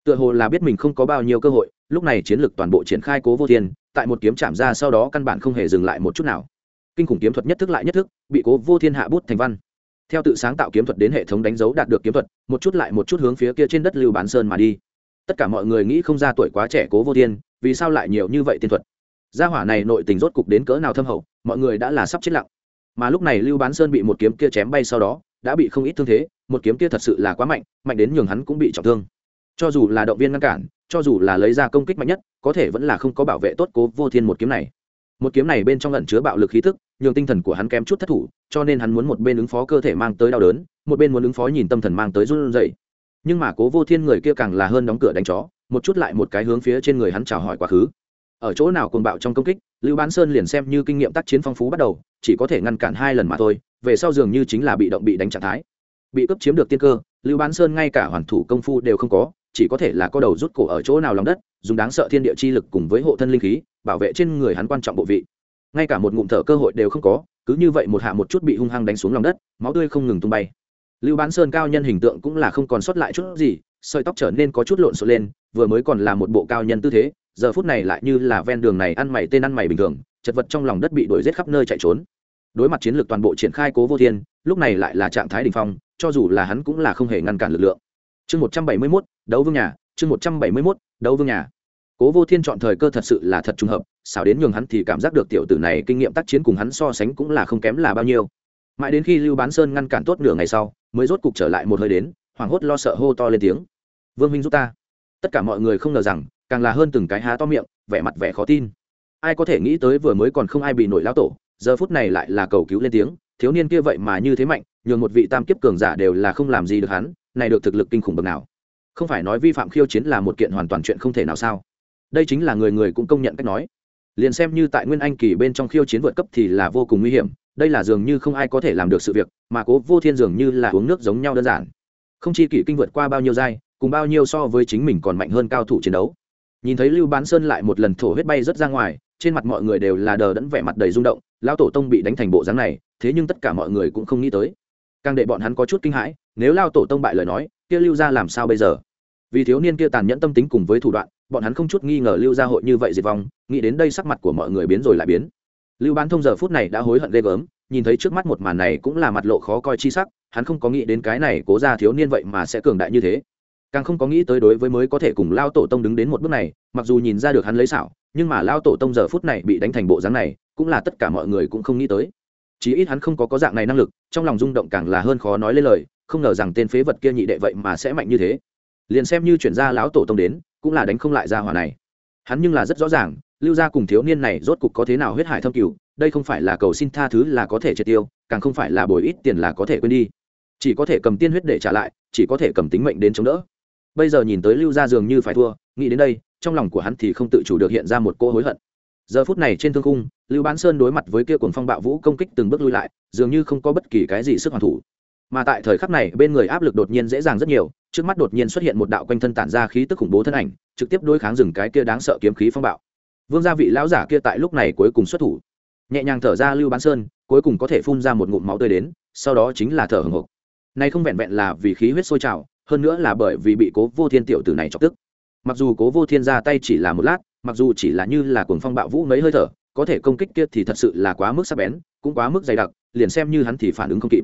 Tựa hồ là biết mình không có bao nhiêu cơ hội, lúc này chiến lược toàn bộ triển khai cố vô thiên, tại một kiếm chạm ra sau đó căn bản không hề dừng lại một chút nào. Kinh khủng kiếm thuật nhất thức lại nhất thức, bị cố vô thiên hạ bút thành văn. Theo tự sáng tạo kiếm thuật đến hệ thống đánh dấu đạt được kiếm thuật, một chút lại một chút hướng phía kia trên đất lưu bán sơn mà đi. Tất cả mọi người nghĩ không ra tuổi quá trẻ cố vô thiên vì sao lại nhiều như vậy tiên thuật? Gia hỏa này nội tình rốt cục đến cỡ nào thâm hậu, mọi người đã là sắp chết lặng. Mà lúc này lưu bán sơn bị một kiếm kia chém bay sau đó, đã bị không ít thương thế, một kiếm kia thật sự là quá mạnh mạnh đến nhường hắn cũng bị trọng thương. Cho dù là động viên ngăn cản, cho dù là lấy ra công kích mạnh nhất, có thể vẫn là không có bảo vệ tốt cố vô thiên một kiếm này. Một kiếm này bên trong lẩn chứa bạo lực khí thức nhường tinh thần của hắn kém chút thất thủ, cho nên hắn muốn một bên ứng phó cơ thể mang tới đau đớn, một bên muốn ứng phó nhìn tâm thần mang tới run dậy nhưng mà cố vô thiên người kia càng là hơn đóng cửa đánh chó, một chút lại một cái hướng phía trên người hắn chào hỏi quá khứ. Ở chỗ nào cuồng bạo trong công kích, lưu bán sơn liền xem như kinh nghiệm tác chiến phong phú bắt đầu, chỉ có thể ngăn cản hai lần mà thôi, về sau dường như chính là bị động bị đánh trạng thái. Bị cướp chiếm được tiên cơ, lưu bán sơn ngay cả hoàn thủ công phu đều không có, chỉ có thể là có đầu rút cổ ở chỗ nào lòng đất, dùng đáng sợ thiên địa chi lực cùng với hộ thân linh khí, bảo vệ trên người hắn quan trọng bộ vị. Ngay cả một ngụm thở cơ hội đều không có, cứ như vậy một hạ một chút bị hung hăng đánh xuống lòng đất, máu tươi không ngừng tung bay lưu bán sơn cao nhân hình tượng cũng là không còn sót lại chút gì, sợi tóc trở nên có chút lộn xộn lên, vừa mới còn là một bộ cao nhân tư thế, giờ phút này lại như là ven đường này ăn mày tên ăn mày bình thường, chật vật trong lòng đất bị đuổi giết khắp nơi chạy trốn. Đối mặt chiến lược toàn bộ triển khai cố vô thiên, lúc này lại là trạng thái đ ỉ n h phong, cho dù là hắn cũng là không hề ngăn cản lực lượng. Chương một trăm bảy mươi mốt, đấu vương nhà, chương một trăm bảy mươi mốt, đấu vương nhà. Cố vô thiên chọn thời cơ thật sự là thật trùng hợp, xảo đến nhường hắn thì cảm giác được tiểu tử này kinh nghiệm tác chiến cùng hắn so sánh cũng là không kém là bao nhiêu mãi đến khi lưu bán sơn ngăn cản tốt nửa ngày sau, mới rốt cục trở lại một hơi đến, hoảng hốt lo sợ hô to lên tiếng. Vương minh giúp ta. Tất cả mọi người không ngờ rằng, càng là hơn từng cái há to miệng, vẻ mặt vẻ khó tin. Ai có thể nghĩ tới vừa mới còn không ai bị nổi lao tổ, giờ phút này lại là cầu cứu lên tiếng, thiếu niên kia vậy mà như thế mạnh, nhường một vị tam kiếp cường giả đều là không làm gì được hắn, này được thực lực kinh khủng bậc nào. Không phải nói vi phạm khiêu chiến là một kiện hoàn toàn chuyện không thể nào sao? Đây chính là người người cũng công nhận cách nói. Liền xem như tại nguyên anh kỳ bên trong khiêu chiến vượt cấp thì là vô cùng nguy hiểm đây là dường như không ai có thể làm được sự việc, mà cố vô thiên dường như là uống nước giống nhau đơn giản. Không chi kỷ kinh vượt qua bao nhiêu giai, cùng bao nhiêu so với chính mình còn mạnh hơn cao thủ chiến đấu. Nhìn thấy lưu bán sơn lại một lần thổ huyết bay rất ra ngoài, trên mặt mọi người đều là đờ đẫn vẻ mặt đầy rung động, lão tổ tông bị đánh thành bộ dáng này, thế nhưng tất cả mọi người cũng không nghĩ tới. Càng để bọn hắn có chút kinh hãi, nếu lao tổ tông bại lời nói, kia lưu ra làm sao bây giờ? Vì thiếu niên kia tàn nhẫn tâm tính cùng với thủ đoạn, bọn hắn không chút nghi ngờ lưu gia hội như vậy diệt vong, nghĩ đến đây sắc mặt của mọi người biến rồi lại biến lưu bán thông giờ phút này đã hối hận ghê gớm, nhìn thấy trước mắt một màn này cũng là mặt lộ khó coi chi sắc, hắn không có nghĩ đến cái này cố ra thiếu niên vậy mà sẽ cường đại như thế. Càng không có nghĩ tới đối với mới có thể cùng lao tổ tông đứng đến một bước này, mặc dù nhìn ra được hắn lấy xảo, nhưng mà lao tổ tông giờ phút này bị đánh thành bộ dáng này, cũng là tất cả mọi người cũng không nghĩ tới. Chí ít hắn không có có dạng này năng lực, trong lòng rung động càng là hơn khó nói lên lời, không ngờ rằng tên phế vật kia nhị đệ vậy mà sẽ mạnh như thế. Liền xem như chuyển ra lão tổ tông đến, cũng là đánh không lại ra hỏa này. Hắn nhưng là rất rõ ràng lưu gia cùng thiếu niên này rốt cục có thế nào huyết hải thâm cửu đây không phải là cầu xin tha thứ là có thể triệt tiêu càng không phải là bồi ít tiền là có thể quên đi. Chỉ có thể cầm tiên huyết để trả lại chỉ có thể cầm tính mệnh đến chống đỡ. Bây giờ nhìn tới lưu gia dường như phải thua nghĩ đến đây trong lòng của hắn thì không tự chủ được hiện ra một cô hối hận. Giờ phút này trên thương khung, lưu bán sơn đối mặt với kia cuồng phong bạo vũ công kích từng bước lui lại dường như không có bất kỳ cái gì sức hoàn thủ. Mà tại thời khắc này bên người áp lực đột nhiên dễ dàng rất nhiều trước mắt đột nhiên xuất hiện một đạo quanh thân tản ra khí tức khủng bố thân ảnh trực tiếp đối kháng dừng cái kia đáng sợ kiếm khí phong bạo vương gia vị lão giả kia tại lúc này cuối cùng xuất thủ. Nhẹ nhàng thở ra lưu bán sơn, cuối cùng có thể phun ra một ngụm máu tươi đến, sau đó chính là thở hồng hộc này không vẹn vẹn là vì khí huyết sôi trào, hơn nữa là bởi vì bị cố vô thiên tiểu tử này chọc tức. Mặc dù cố vô thiên ra tay chỉ là một lát, mặc dù chỉ là như là cuồng phong bạo vũ mấy hơi thở, có thể công kích kia thì thật sự là quá mức sắc bén, cũng quá mức dày đặc, liền xem như hắn thì phản ứng không kịp.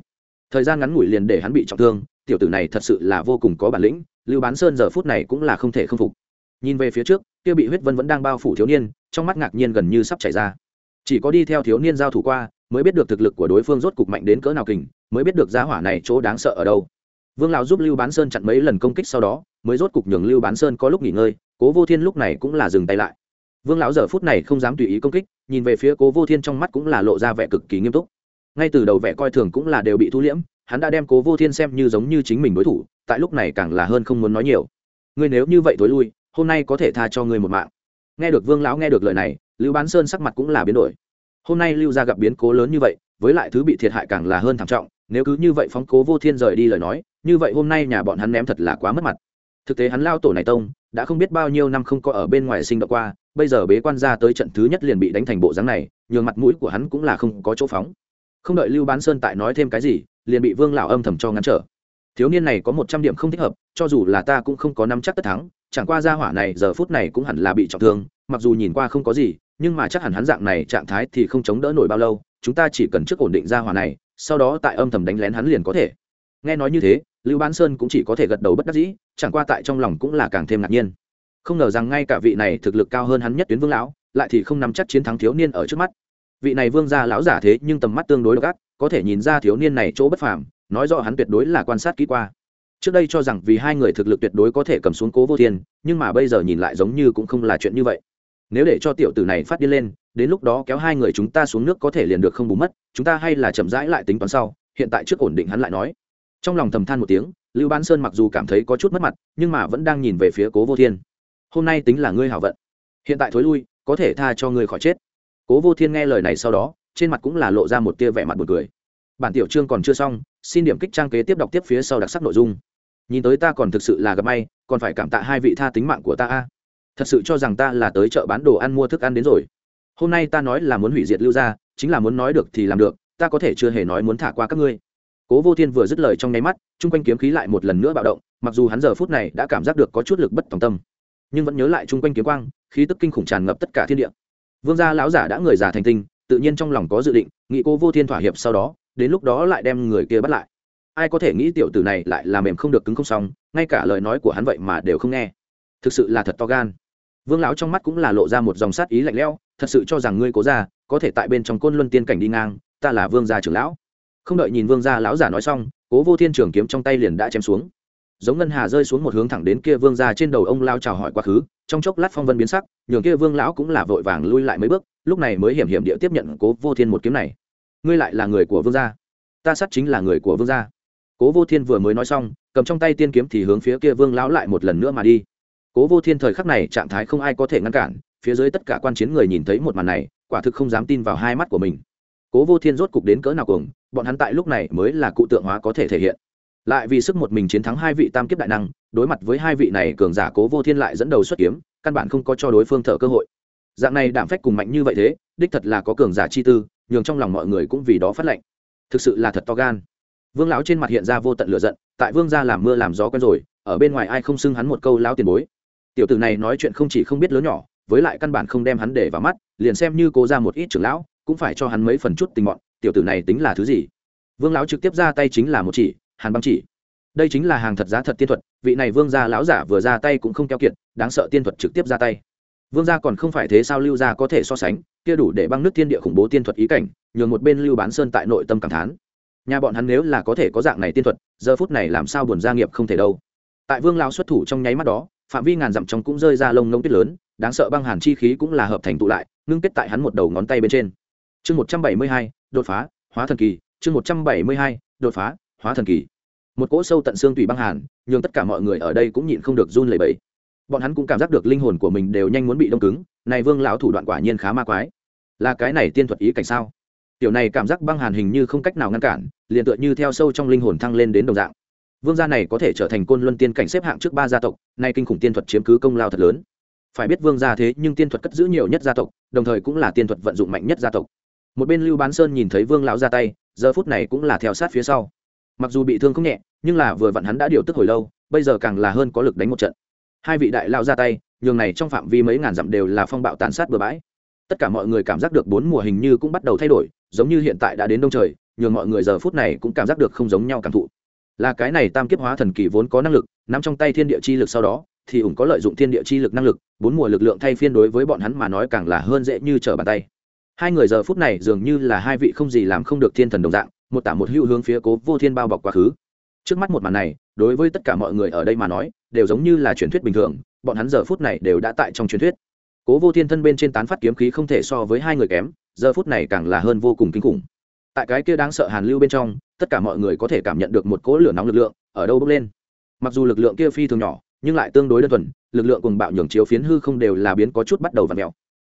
Thời gian ngắn ngủi liền để hắn bị trọng thương, tiểu tử này thật sự là vô cùng có bản lĩnh, lưu bán sơn giờ phút này cũng là không thể không phục nhìn về phía trước, kia bị huyết vân vẫn đang bao phủ thiếu niên, trong mắt ngạc nhiên gần như sắp chảy ra. Chỉ có đi theo thiếu niên giao thủ qua, mới biết được thực lực của đối phương rốt cục mạnh đến cỡ nào kình, mới biết được giá hỏa này chỗ đáng sợ ở đâu. Vương lão giúp lưu bán sơn chặn mấy lần công kích sau đó, mới rốt cục nhường lưu bán sơn có lúc nghỉ ngơi, cố vô thiên lúc này cũng là dừng tay lại. Vương lão giờ phút này không dám tùy ý công kích, nhìn về phía cố vô thiên trong mắt cũng là lộ ra vẻ cực kỳ nghiêm túc. Ngay từ đầu vẻ coi thường cũng là đều bị thu liễm, hắn đã đem cố vô thiên xem như giống như chính mình đối thủ, tại lúc này càng là hơn không muốn nói nhiều. Ngươi nếu như vậy thối lui hôm nay có thể tha cho ngươi một mạng. Nghe được vương lão nghe được lời này, lưu bán sơn sắc mặt cũng là biến đổi. Hôm nay lưu gia gặp biến cố lớn như vậy, với lại thứ bị thiệt hại càng là hơn thảm trọng, nếu cứ như vậy phóng cố vô thiên rời đi lời nói, như vậy hôm nay nhà bọn hắn ném thật là quá mất mặt. Thực tế hắn lao tổ này tông, đã không biết bao nhiêu năm không có ở bên ngoài sinh động qua, bây giờ bế quan ra tới trận thứ nhất liền bị đánh thành bộ dáng này, nhường mặt mũi của hắn cũng là không có chỗ phóng. Không đợi lưu bán sơn tại nói thêm cái gì, liền bị vương lão âm thầm cho ngăn trở. Thiếu niên này có một trăm điểm không thích hợp, cho dù là ta cũng không có năm chắc tất thắng chẳng qua ra hỏa này giờ phút này cũng hẳn là bị trọng thương, mặc dù nhìn qua không có gì, nhưng mà chắc hẳn hắn dạng này trạng thái thì không chống đỡ nổi bao lâu, chúng ta chỉ cần trước ổn định ra hỏa này, sau đó tại âm thầm đánh lén hắn liền có thể. Nghe nói như thế, lưu bán sơn cũng chỉ có thể gật đầu bất đắc dĩ, chẳng qua tại trong lòng cũng là càng thêm ngạc nhiên. Không ngờ rằng ngay cả vị này thực lực cao hơn hắn nhất tuyến vương lão, lại thì không nắm chắc chiến thắng thiếu niên ở trước mắt. Vị này vương gia lão giả thế nhưng tầm mắt tương đối gắt có thể nhìn ra thiếu niên này chỗ bất phàm, nói rõ hắn tuyệt đối là quan sát kỹ qua trước đây cho rằng vì hai người thực lực tuyệt đối có thể cầm xuống cố vô thiên, nhưng mà bây giờ nhìn lại giống như cũng không là chuyện như vậy. Nếu để cho tiểu tử này phát điên lên, đến lúc đó kéo hai người chúng ta xuống nước có thể liền được không bù mất, chúng ta hay là chậm rãi lại tính toán sau, hiện tại trước ổn định hắn lại nói. Trong lòng thầm than một tiếng, lưu Bán sơn mặc dù cảm thấy có chút mất mặt, nhưng mà vẫn đang nhìn về phía cố vô thiên. Hôm nay tính là ngươi hảo vận. Hiện tại thối lui, có thể tha cho ngươi khỏi chết. Cố vô thiên nghe lời này sau đó, trên mặt cũng là lộ ra một tia vẻ mặt buồn cười. Bản tiểu chương còn chưa xong, xin điểm kích trang kế tiếp đọc tiếp phía sau đặc sắc nội dung nhìn tới ta còn thực sự là gặp may, còn phải cảm tạ hai vị tha tính mạng của ta a. Thật sự cho rằng ta là tới chợ bán đồ ăn mua thức ăn đến rồi. Hôm nay ta nói là muốn hủy diệt lưu gia, chính là muốn nói được thì làm được, ta có thể chưa hề nói muốn thả qua các ngươi. Cố vô thiên vừa dứt lời trong nháy mắt, chung quanh kiếm khí lại một lần nữa bạo động, mặc dù hắn giờ phút này đã cảm giác được có chút lực bất tòng tâm, nhưng vẫn nhớ lại chung quanh kiếm quang, khí tức kinh khủng tràn ngập tất cả thiên địa. Vương gia lão giả đã người già thành tinh, tự nhiên trong lòng có dự định nghĩ cố vô thiên thỏa hiệp sau đó, đến lúc đó lại đem người kia bắt lại ai có thể nghĩ tiểu tử này lại làm mềm không được cứng không xong, ngay cả lời nói của hắn vậy mà đều không nghe. Thực sự là thật to gan. Vương lão trong mắt cũng là lộ ra một dòng sát ý lạnh lẽo, thật sự cho rằng ngươi cố ra có thể tại bên trong côn luân tiên cảnh đi ngang, ta là vương gia trưởng lão. Không đợi nhìn vương gia lão giả nói xong, cố vô thiên trưởng kiếm trong tay liền đã chém xuống. Giống ngân hà rơi xuống một hướng thẳng đến kia vương gia trên đầu ông lao chào hỏi quá khứ, trong chốc lát phong vân biến sắc, nhường kia vương lão cũng là vội vàng lui lại mấy bước, lúc này mới hiểm hiểm địa tiếp nhận cố vô thiên một kiếm này. Ngươi lại là người của vương gia. Ta sát chính là người của vương gia cố vô thiên vừa mới nói xong, cầm trong tay tiên kiếm thì hướng phía kia vương lão lại một lần nữa mà đi. Cố vô thiên thời khắc này trạng thái không ai có thể ngăn cản, phía dưới tất cả quan chiến người nhìn thấy một màn này, quả thực không dám tin vào hai mắt của mình. Cố vô thiên rốt cục đến cỡ nào cùng bọn hắn tại lúc này mới là cụ tượng hóa có thể thể hiện. Lại vì sức một mình chiến thắng hai vị tam kiếp đại năng, đối mặt với hai vị này cường giả cố vô thiên lại dẫn đầu xuất kiếm, căn bản không có cho đối phương thở cơ hội. Dạng này đảm phách cùng mạnh như vậy thế, đích thật là có cường giả chi tư, nhường trong lòng mọi người cũng vì đó phát lệnh. Thực sự là thật to gan vương lão trên mặt hiện ra vô tận lửa giận, tại vương gia làm mưa làm gió quen rồi, ở bên ngoài ai không xưng hắn một câu lão tiền bối. Tiểu tử này nói chuyện không chỉ không biết lớn nhỏ, với lại căn bản không đem hắn để vào mắt, liền xem như cố ra một ít trưởng lão, cũng phải cho hắn mấy phần chút tình mọn, tiểu tử này tính là thứ gì? Vương lão trực tiếp ra tay chính là một chỉ, hàn băng chỉ. Đây chính là hàng thật giá thật tiên thuật, vị này vương gia lão giả vừa ra tay cũng không keo kiệt, đáng sợ tiên thuật trực tiếp ra tay. Vương gia còn không phải thế sao lưu gia có thể so sánh, kia đủ để băng nước thiên địa khủng bố tiên thuật ý cảnh, nhường một bên lưu bán sơn tại nội tâm cảm thán nhà bọn hắn nếu là có thể có dạng này tiên thuật, giờ phút này làm sao buồn gia nghiệp không thể đâu. Tại vương lao xuất thủ trong nháy mắt đó, phạm vi ngàn dặm trong cũng rơi ra lông ngông tuyết lớn, đáng sợ băng hàn chi khí cũng là hợp thành tụ lại, ngưng kết tại hắn một đầu ngón tay bên trên. Chương một trăm bảy mươi hai, đột phá, hóa thần kỳ, chương một trăm bảy mươi hai, đột phá, hóa thần kỳ. Một cỗ sâu tận xương tùy băng hàn nhưng tất cả mọi người ở đây cũng nhịn không được run lẩy bẩy. Bọn hắn cũng cảm giác được linh hồn của mình đều nhanh muốn bị đông cứng, này vương lão thủ đoạn quả nhiên khá ma quái. Là cái này tiên thuật ý cảnh sao? Tiểu này cảm giác băng hàn hình như không cách nào ngăn cản, liền tựa như theo sâu trong linh hồn thăng lên đến đồng dạng. Vương gia này có thể trở thành côn luân tiên cảnh xếp hạng trước ba gia tộc, nay kinh khủng tiên thuật chiếm cứ công lao thật lớn. Phải biết vương gia thế nhưng tiên thuật cất giữ nhiều nhất gia tộc, đồng thời cũng là tiên thuật vận dụng mạnh nhất gia tộc. Một bên lưu bán sơn nhìn thấy vương lão ra tay, giờ phút này cũng là theo sát phía sau. Mặc dù bị thương không nhẹ, nhưng là vừa vặn hắn đã điều tức hồi lâu, bây giờ càng là hơn có lực đánh một trận. Hai vị đại lao ra tay, nhường này trong phạm vi mấy ngàn dặm đều là phong bạo tàn sát bừa bãi tất cả mọi người cảm giác được bốn mùa hình như cũng bắt đầu thay đổi, giống như hiện tại đã đến đông trời, nhường mọi người giờ phút này cũng cảm giác được không giống nhau cảm thụ. Là cái này tam kiếp hóa thần kỳ vốn có năng lực, nắm trong tay thiên địa chi lực sau đó, thì ủng có lợi dụng thiên địa chi lực năng lực, bốn mùa lực lượng thay phiên đối với bọn hắn mà nói càng là hơn dễ như trở bàn tay. Hai người giờ phút này dường như là hai vị không gì làm không được thiên thần đồng dạng, một tả một hữu hướng phía cố vô thiên bao bọc quá khứ. Trước mắt một màn này, đối với tất cả mọi người ở đây mà nói, đều giống như là truyền thuyết bình thường, bọn hắn giờ phút này đều đã tại trong truyền thuyết cố vô thiên thân bên trên tán phát kiếm khí không thể so với hai người kém, giờ phút này càng là hơn vô cùng kinh khủng. Tại cái kia đáng sợ hàn lưu bên trong, tất cả mọi người có thể cảm nhận được một cỗ lửa nóng lực lượng ở đâu bốc lên. Mặc dù lực lượng kia phi thường nhỏ, nhưng lại tương đối đơn thuần, lực lượng cùng bạo nhường chiếu phiến hư không đều là biến có chút bắt đầu và mèo.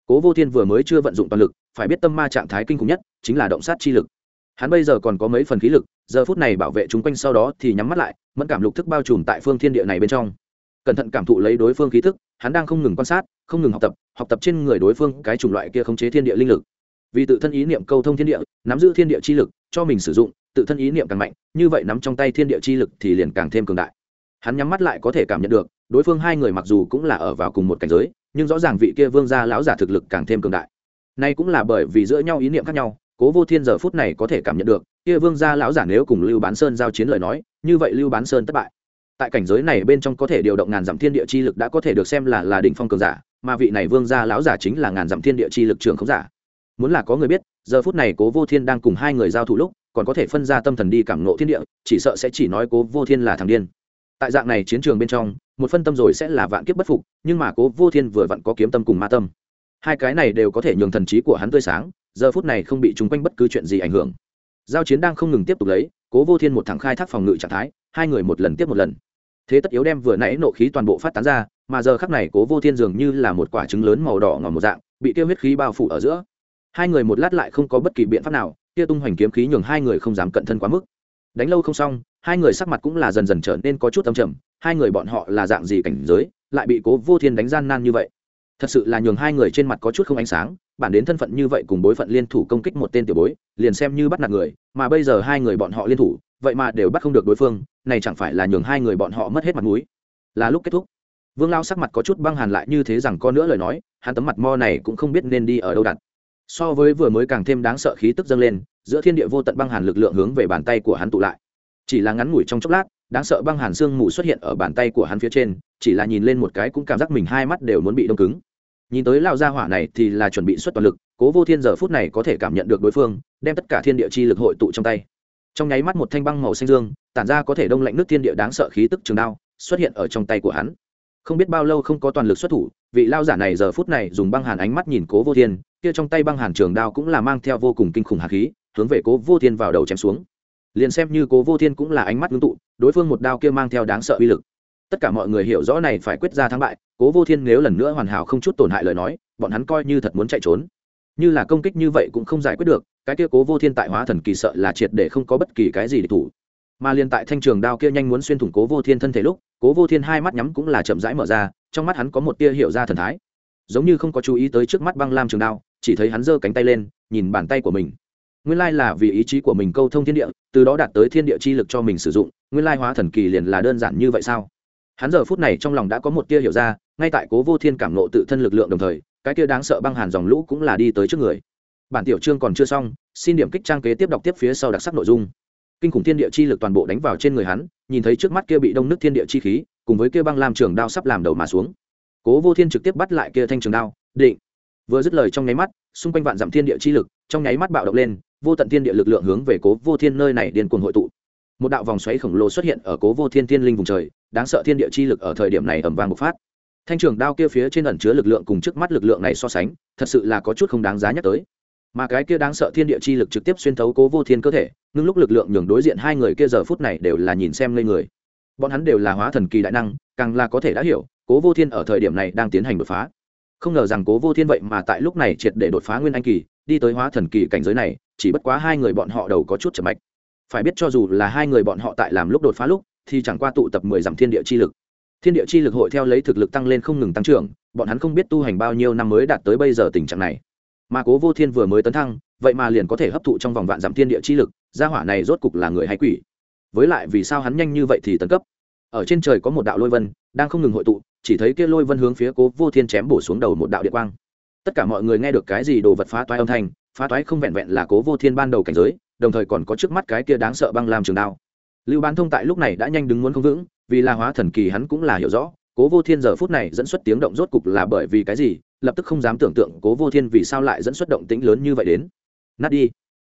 Cố vô thiên vừa mới chưa vận dụng toàn lực, phải biết tâm ma trạng thái kinh khủng nhất chính là động sát chi lực. Hắn bây giờ còn có mấy phần khí lực, giờ phút này bảo vệ chúng quanh sau đó thì nhắm mắt lại, mẫn cảm lục thức bao trùm tại phương thiên địa này bên trong. Cẩn thận cảm thụ lấy đối phương khí thức hắn đang không ngừng quan sát, không ngừng học tập học tập trên người đối phương cái chủng loại kia khống chế thiên địa linh lực. Vì tự thân ý niệm câu thông thiên địa, nắm giữ thiên địa chi lực, cho mình sử dụng, tự thân ý niệm càng mạnh, như vậy nắm trong tay thiên địa chi lực thì liền càng thêm cường đại. Hắn nhắm mắt lại có thể cảm nhận được, đối phương hai người mặc dù cũng là ở vào cùng một cảnh giới, nhưng rõ ràng vị kia vương gia lão giả thực lực càng thêm cường đại. Nay cũng là bởi vì giữa nhau ý niệm khác nhau, cố vô thiên giờ phút này có thể cảm nhận được, kia vương gia lão giả nếu cùng lưu bán sơn giao chiến lời nói, như vậy lưu bán sơn thất bại tại cảnh giới này bên trong có thể điều động ngàn dặm thiên địa chi lực đã có thể được xem là là đỉnh phong cường giả, mà vị này vương gia lão giả chính là ngàn dặm thiên địa chi lực trường không giả. Muốn là có người biết, giờ phút này cố vô thiên đang cùng hai người giao thủ lúc, còn có thể phân ra tâm thần đi cảm nộ thiên địa, chỉ sợ sẽ chỉ nói cố vô thiên là thằng điên. Tại dạng này chiến trường bên trong, một phân tâm rồi sẽ là vạn kiếp bất phục, nhưng mà cố vô thiên vừa vặn có kiếm tâm cùng ma tâm. Hai cái này đều có thể nhường thần trí của hắn tươi sáng, giờ phút này không bị chúng quanh bất cứ chuyện gì ảnh hưởng. Giao chiến đang không ngừng tiếp tục lấy, cố vô thiên một thằng khai thác phòng ngự trạng thái, hai người một lần tiếp một lần thế tất yếu đem vừa nãy nộ khí toàn bộ phát tán ra, mà giờ khắc này cố vô thiên dường như là một quả trứng lớn màu đỏ ngỏ một dạng, bị tiêu huyết khí bao phủ ở giữa. Hai người một lát lại không có bất kỳ biện pháp nào, kia tung hoành kiếm khí nhường hai người không dám cận thân quá mức. Đánh lâu không xong, hai người sắc mặt cũng là dần dần trở nên có chút âm trầm, hai người bọn họ là dạng gì cảnh giới, lại bị cố vô thiên đánh gian nan như vậy? Thật sự là nhường hai người trên mặt có chút không ánh sáng, bản đến thân phận như vậy cùng bối phận liên thủ công kích một tên tiểu bối, liền xem như bắt nạt người, mà bây giờ hai người bọn họ liên thủ vậy mà đều bắt không được đối phương, này chẳng phải là nhường hai người bọn họ mất hết mặt mũi. Là lúc kết thúc. Vương lao sắc mặt có chút băng hàn lại như thế rằng có nữa lời nói, hắn tấm mặt mo này cũng không biết nên đi ở đâu đặt. So với vừa mới càng thêm đáng sợ khí tức dâng lên, giữa thiên địa vô tận băng hàn lực lượng hướng về bàn tay của hắn tụ lại. Chỉ là ngắn ngủi trong chốc lát, đáng sợ băng hàn xương mù xuất hiện ở bàn tay của hắn phía trên, chỉ là nhìn lên một cái cũng cảm giác mình hai mắt đều muốn bị đông cứng. Nhìn tới lao gia hỏa này thì là chuẩn bị xuất toàn lực, cố vô thiên giờ phút này có thể cảm nhận được đối phương, đem tất cả thiên địa chi lực hội tụ trong tay trong nháy mắt một thanh băng màu xanh dương, tản ra có thể đông lạnh nước thiên địa đáng sợ khí tức trường đao, xuất hiện ở trong tay của hắn. Không biết bao lâu không có toàn lực xuất thủ, vị lao giả này giờ phút này dùng băng hàn ánh mắt nhìn cố vô thiên, kia trong tay băng hàn trường đao cũng là mang theo vô cùng kinh khủng hạt khí, hướng về cố vô thiên vào đầu chém xuống. Liền xem như cố vô thiên cũng là ánh mắt ngưng tụ, đối phương một đao kia mang theo đáng sợ uy lực. Tất cả mọi người hiểu rõ này phải quyết ra thắng bại, cố vô thiên nếu lần nữa hoàn hảo không chút tổn hại lời nói, bọn hắn coi như thật muốn chạy trốn như là công kích như vậy cũng không giải quyết được, cái kia cố vô thiên tại hóa thần kỳ sợ là triệt để không có bất kỳ cái gì để thủ. Mà liền tại thanh trường đao kia nhanh muốn xuyên thủng cố vô thiên thân thể lúc, cố vô thiên hai mắt nhắm cũng là chậm rãi mở ra, trong mắt hắn có một tia hiểu ra thần thái. Giống như không có chú ý tới trước mắt băng lam trường đao, chỉ thấy hắn giơ cánh tay lên, nhìn bàn tay của mình. Nguyên lai là vì ý chí của mình câu thông thiên địa, từ đó đạt tới thiên địa chi lực cho mình sử dụng, nguyên lai hóa thần kỳ liền là đơn giản như vậy sao? Hắn giờ phút này trong lòng đã có một tia hiểu ra, ngay tại cố vô thiên cảm nộ tự thân lực lượng đồng thời cái kia đáng sợ băng hàn dòng lũ cũng là đi tới trước người. Bản tiểu chương còn chưa xong, xin điểm kích trang kế tiếp đọc tiếp phía sau đặc sắc nội dung. Kinh khủng thiên địa chi lực toàn bộ đánh vào trên người hắn, nhìn thấy trước mắt kia bị đông nước thiên địa chi khí, cùng với kia băng làm trường đao sắp làm đầu mà xuống. Cố vô thiên trực tiếp bắt lại kia thanh trường đao, định. Vừa dứt lời trong nháy mắt, xung quanh vạn dặm thiên địa chi lực, trong nháy mắt bạo động lên, vô tận thiên địa lực lượng hướng về cố vô thiên nơi này điên cuồng hội tụ. Một đạo vòng xoáy khổng lồ xuất hiện ở cố vô thiên thiên linh vùng trời, đáng sợ thiên địa chi lực ở thời điểm này ẩm vang bộc phát thanh trường đao kia phía trên ẩn chứa lực lượng cùng trước mắt lực lượng này so sánh, thật sự là có chút không đáng giá nhắc tới. Mà cái kia đáng sợ thiên địa chi lực trực tiếp xuyên thấu cố vô thiên cơ thể, ngưng lúc lực lượng nhường đối diện hai người kia giờ phút này đều là nhìn xem ngây người. Bọn hắn đều là hóa thần kỳ đại năng, càng là có thể đã hiểu, cố vô thiên ở thời điểm này đang tiến hành đột phá. Không ngờ rằng cố vô thiên vậy mà tại lúc này triệt để đột phá nguyên anh kỳ, đi tới hóa thần kỳ cảnh giới này, chỉ bất quá hai người bọn họ đầu có chút chậm mạch. Phải biết cho dù là hai người bọn họ tại làm lúc đột phá lúc, thì chẳng qua tụ tập mười dặm thiên địa chi lực thiên địa chi lực hội theo lấy thực lực tăng lên không ngừng tăng trưởng, bọn hắn không biết tu hành bao nhiêu năm mới đạt tới bây giờ tình trạng này. Mà cố vô thiên vừa mới tấn thăng, vậy mà liền có thể hấp thụ trong vòng vạn dặm thiên địa chi lực, gia hỏa này rốt cục là người hay quỷ? Với lại vì sao hắn nhanh như vậy thì tấn cấp? Ở trên trời có một đạo lôi vân, đang không ngừng hội tụ, chỉ thấy kia lôi vân hướng phía cố vô thiên chém bổ xuống đầu một đạo điện quang. Tất cả mọi người nghe được cái gì đồ vật phá toái âm thanh, phá toái không vẹn vẹn là cố vô thiên ban đầu cảnh giới, đồng thời còn có trước mắt cái kia đáng sợ băng làm trường đao. Lưu bán thông tại lúc này đã nhanh đứng muốn không vững vì là hóa thần kỳ hắn cũng là hiểu rõ, cố vô thiên giờ phút này dẫn xuất tiếng động rốt cục là bởi vì cái gì, lập tức không dám tưởng tượng cố vô thiên vì sao lại dẫn xuất động tĩnh lớn như vậy đến. Nát đi.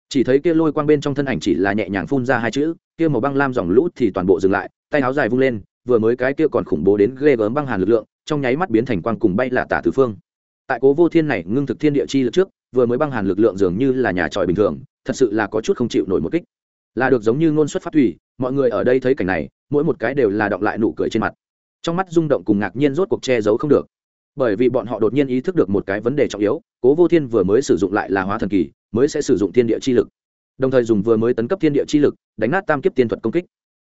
Chỉ thấy kia lôi quang bên trong thân ảnh chỉ là nhẹ nhàng phun ra hai chữ, kia màu băng lam dòng lũ thì toàn bộ dừng lại, tay áo dài vung lên, vừa mới cái kia còn khủng bố đến ghê gớm băng hàn lực lượng, trong nháy mắt biến thành quang cùng bay là tả tứ phương. Tại cố vô thiên này ngưng thực thiên địa chi lực trước, vừa mới băng hàn lực lượng dường như là nhà tròi bình thường, thật sự là có chút không chịu nổi một kích. Là được giống như ngôn xuất phát thủy mọi người ở đây thấy cảnh này, mỗi một cái đều là động lại nụ cười trên mặt. Trong mắt rung động cùng ngạc nhiên rốt cuộc che giấu không được. Bởi vì bọn họ đột nhiên ý thức được một cái vấn đề trọng yếu, cố vô thiên vừa mới sử dụng lại là hóa thần kỳ, mới sẽ sử dụng thiên địa chi lực. Đồng thời dùng vừa mới tấn cấp thiên địa chi lực, đánh nát tam kiếp tiên thuật công kích.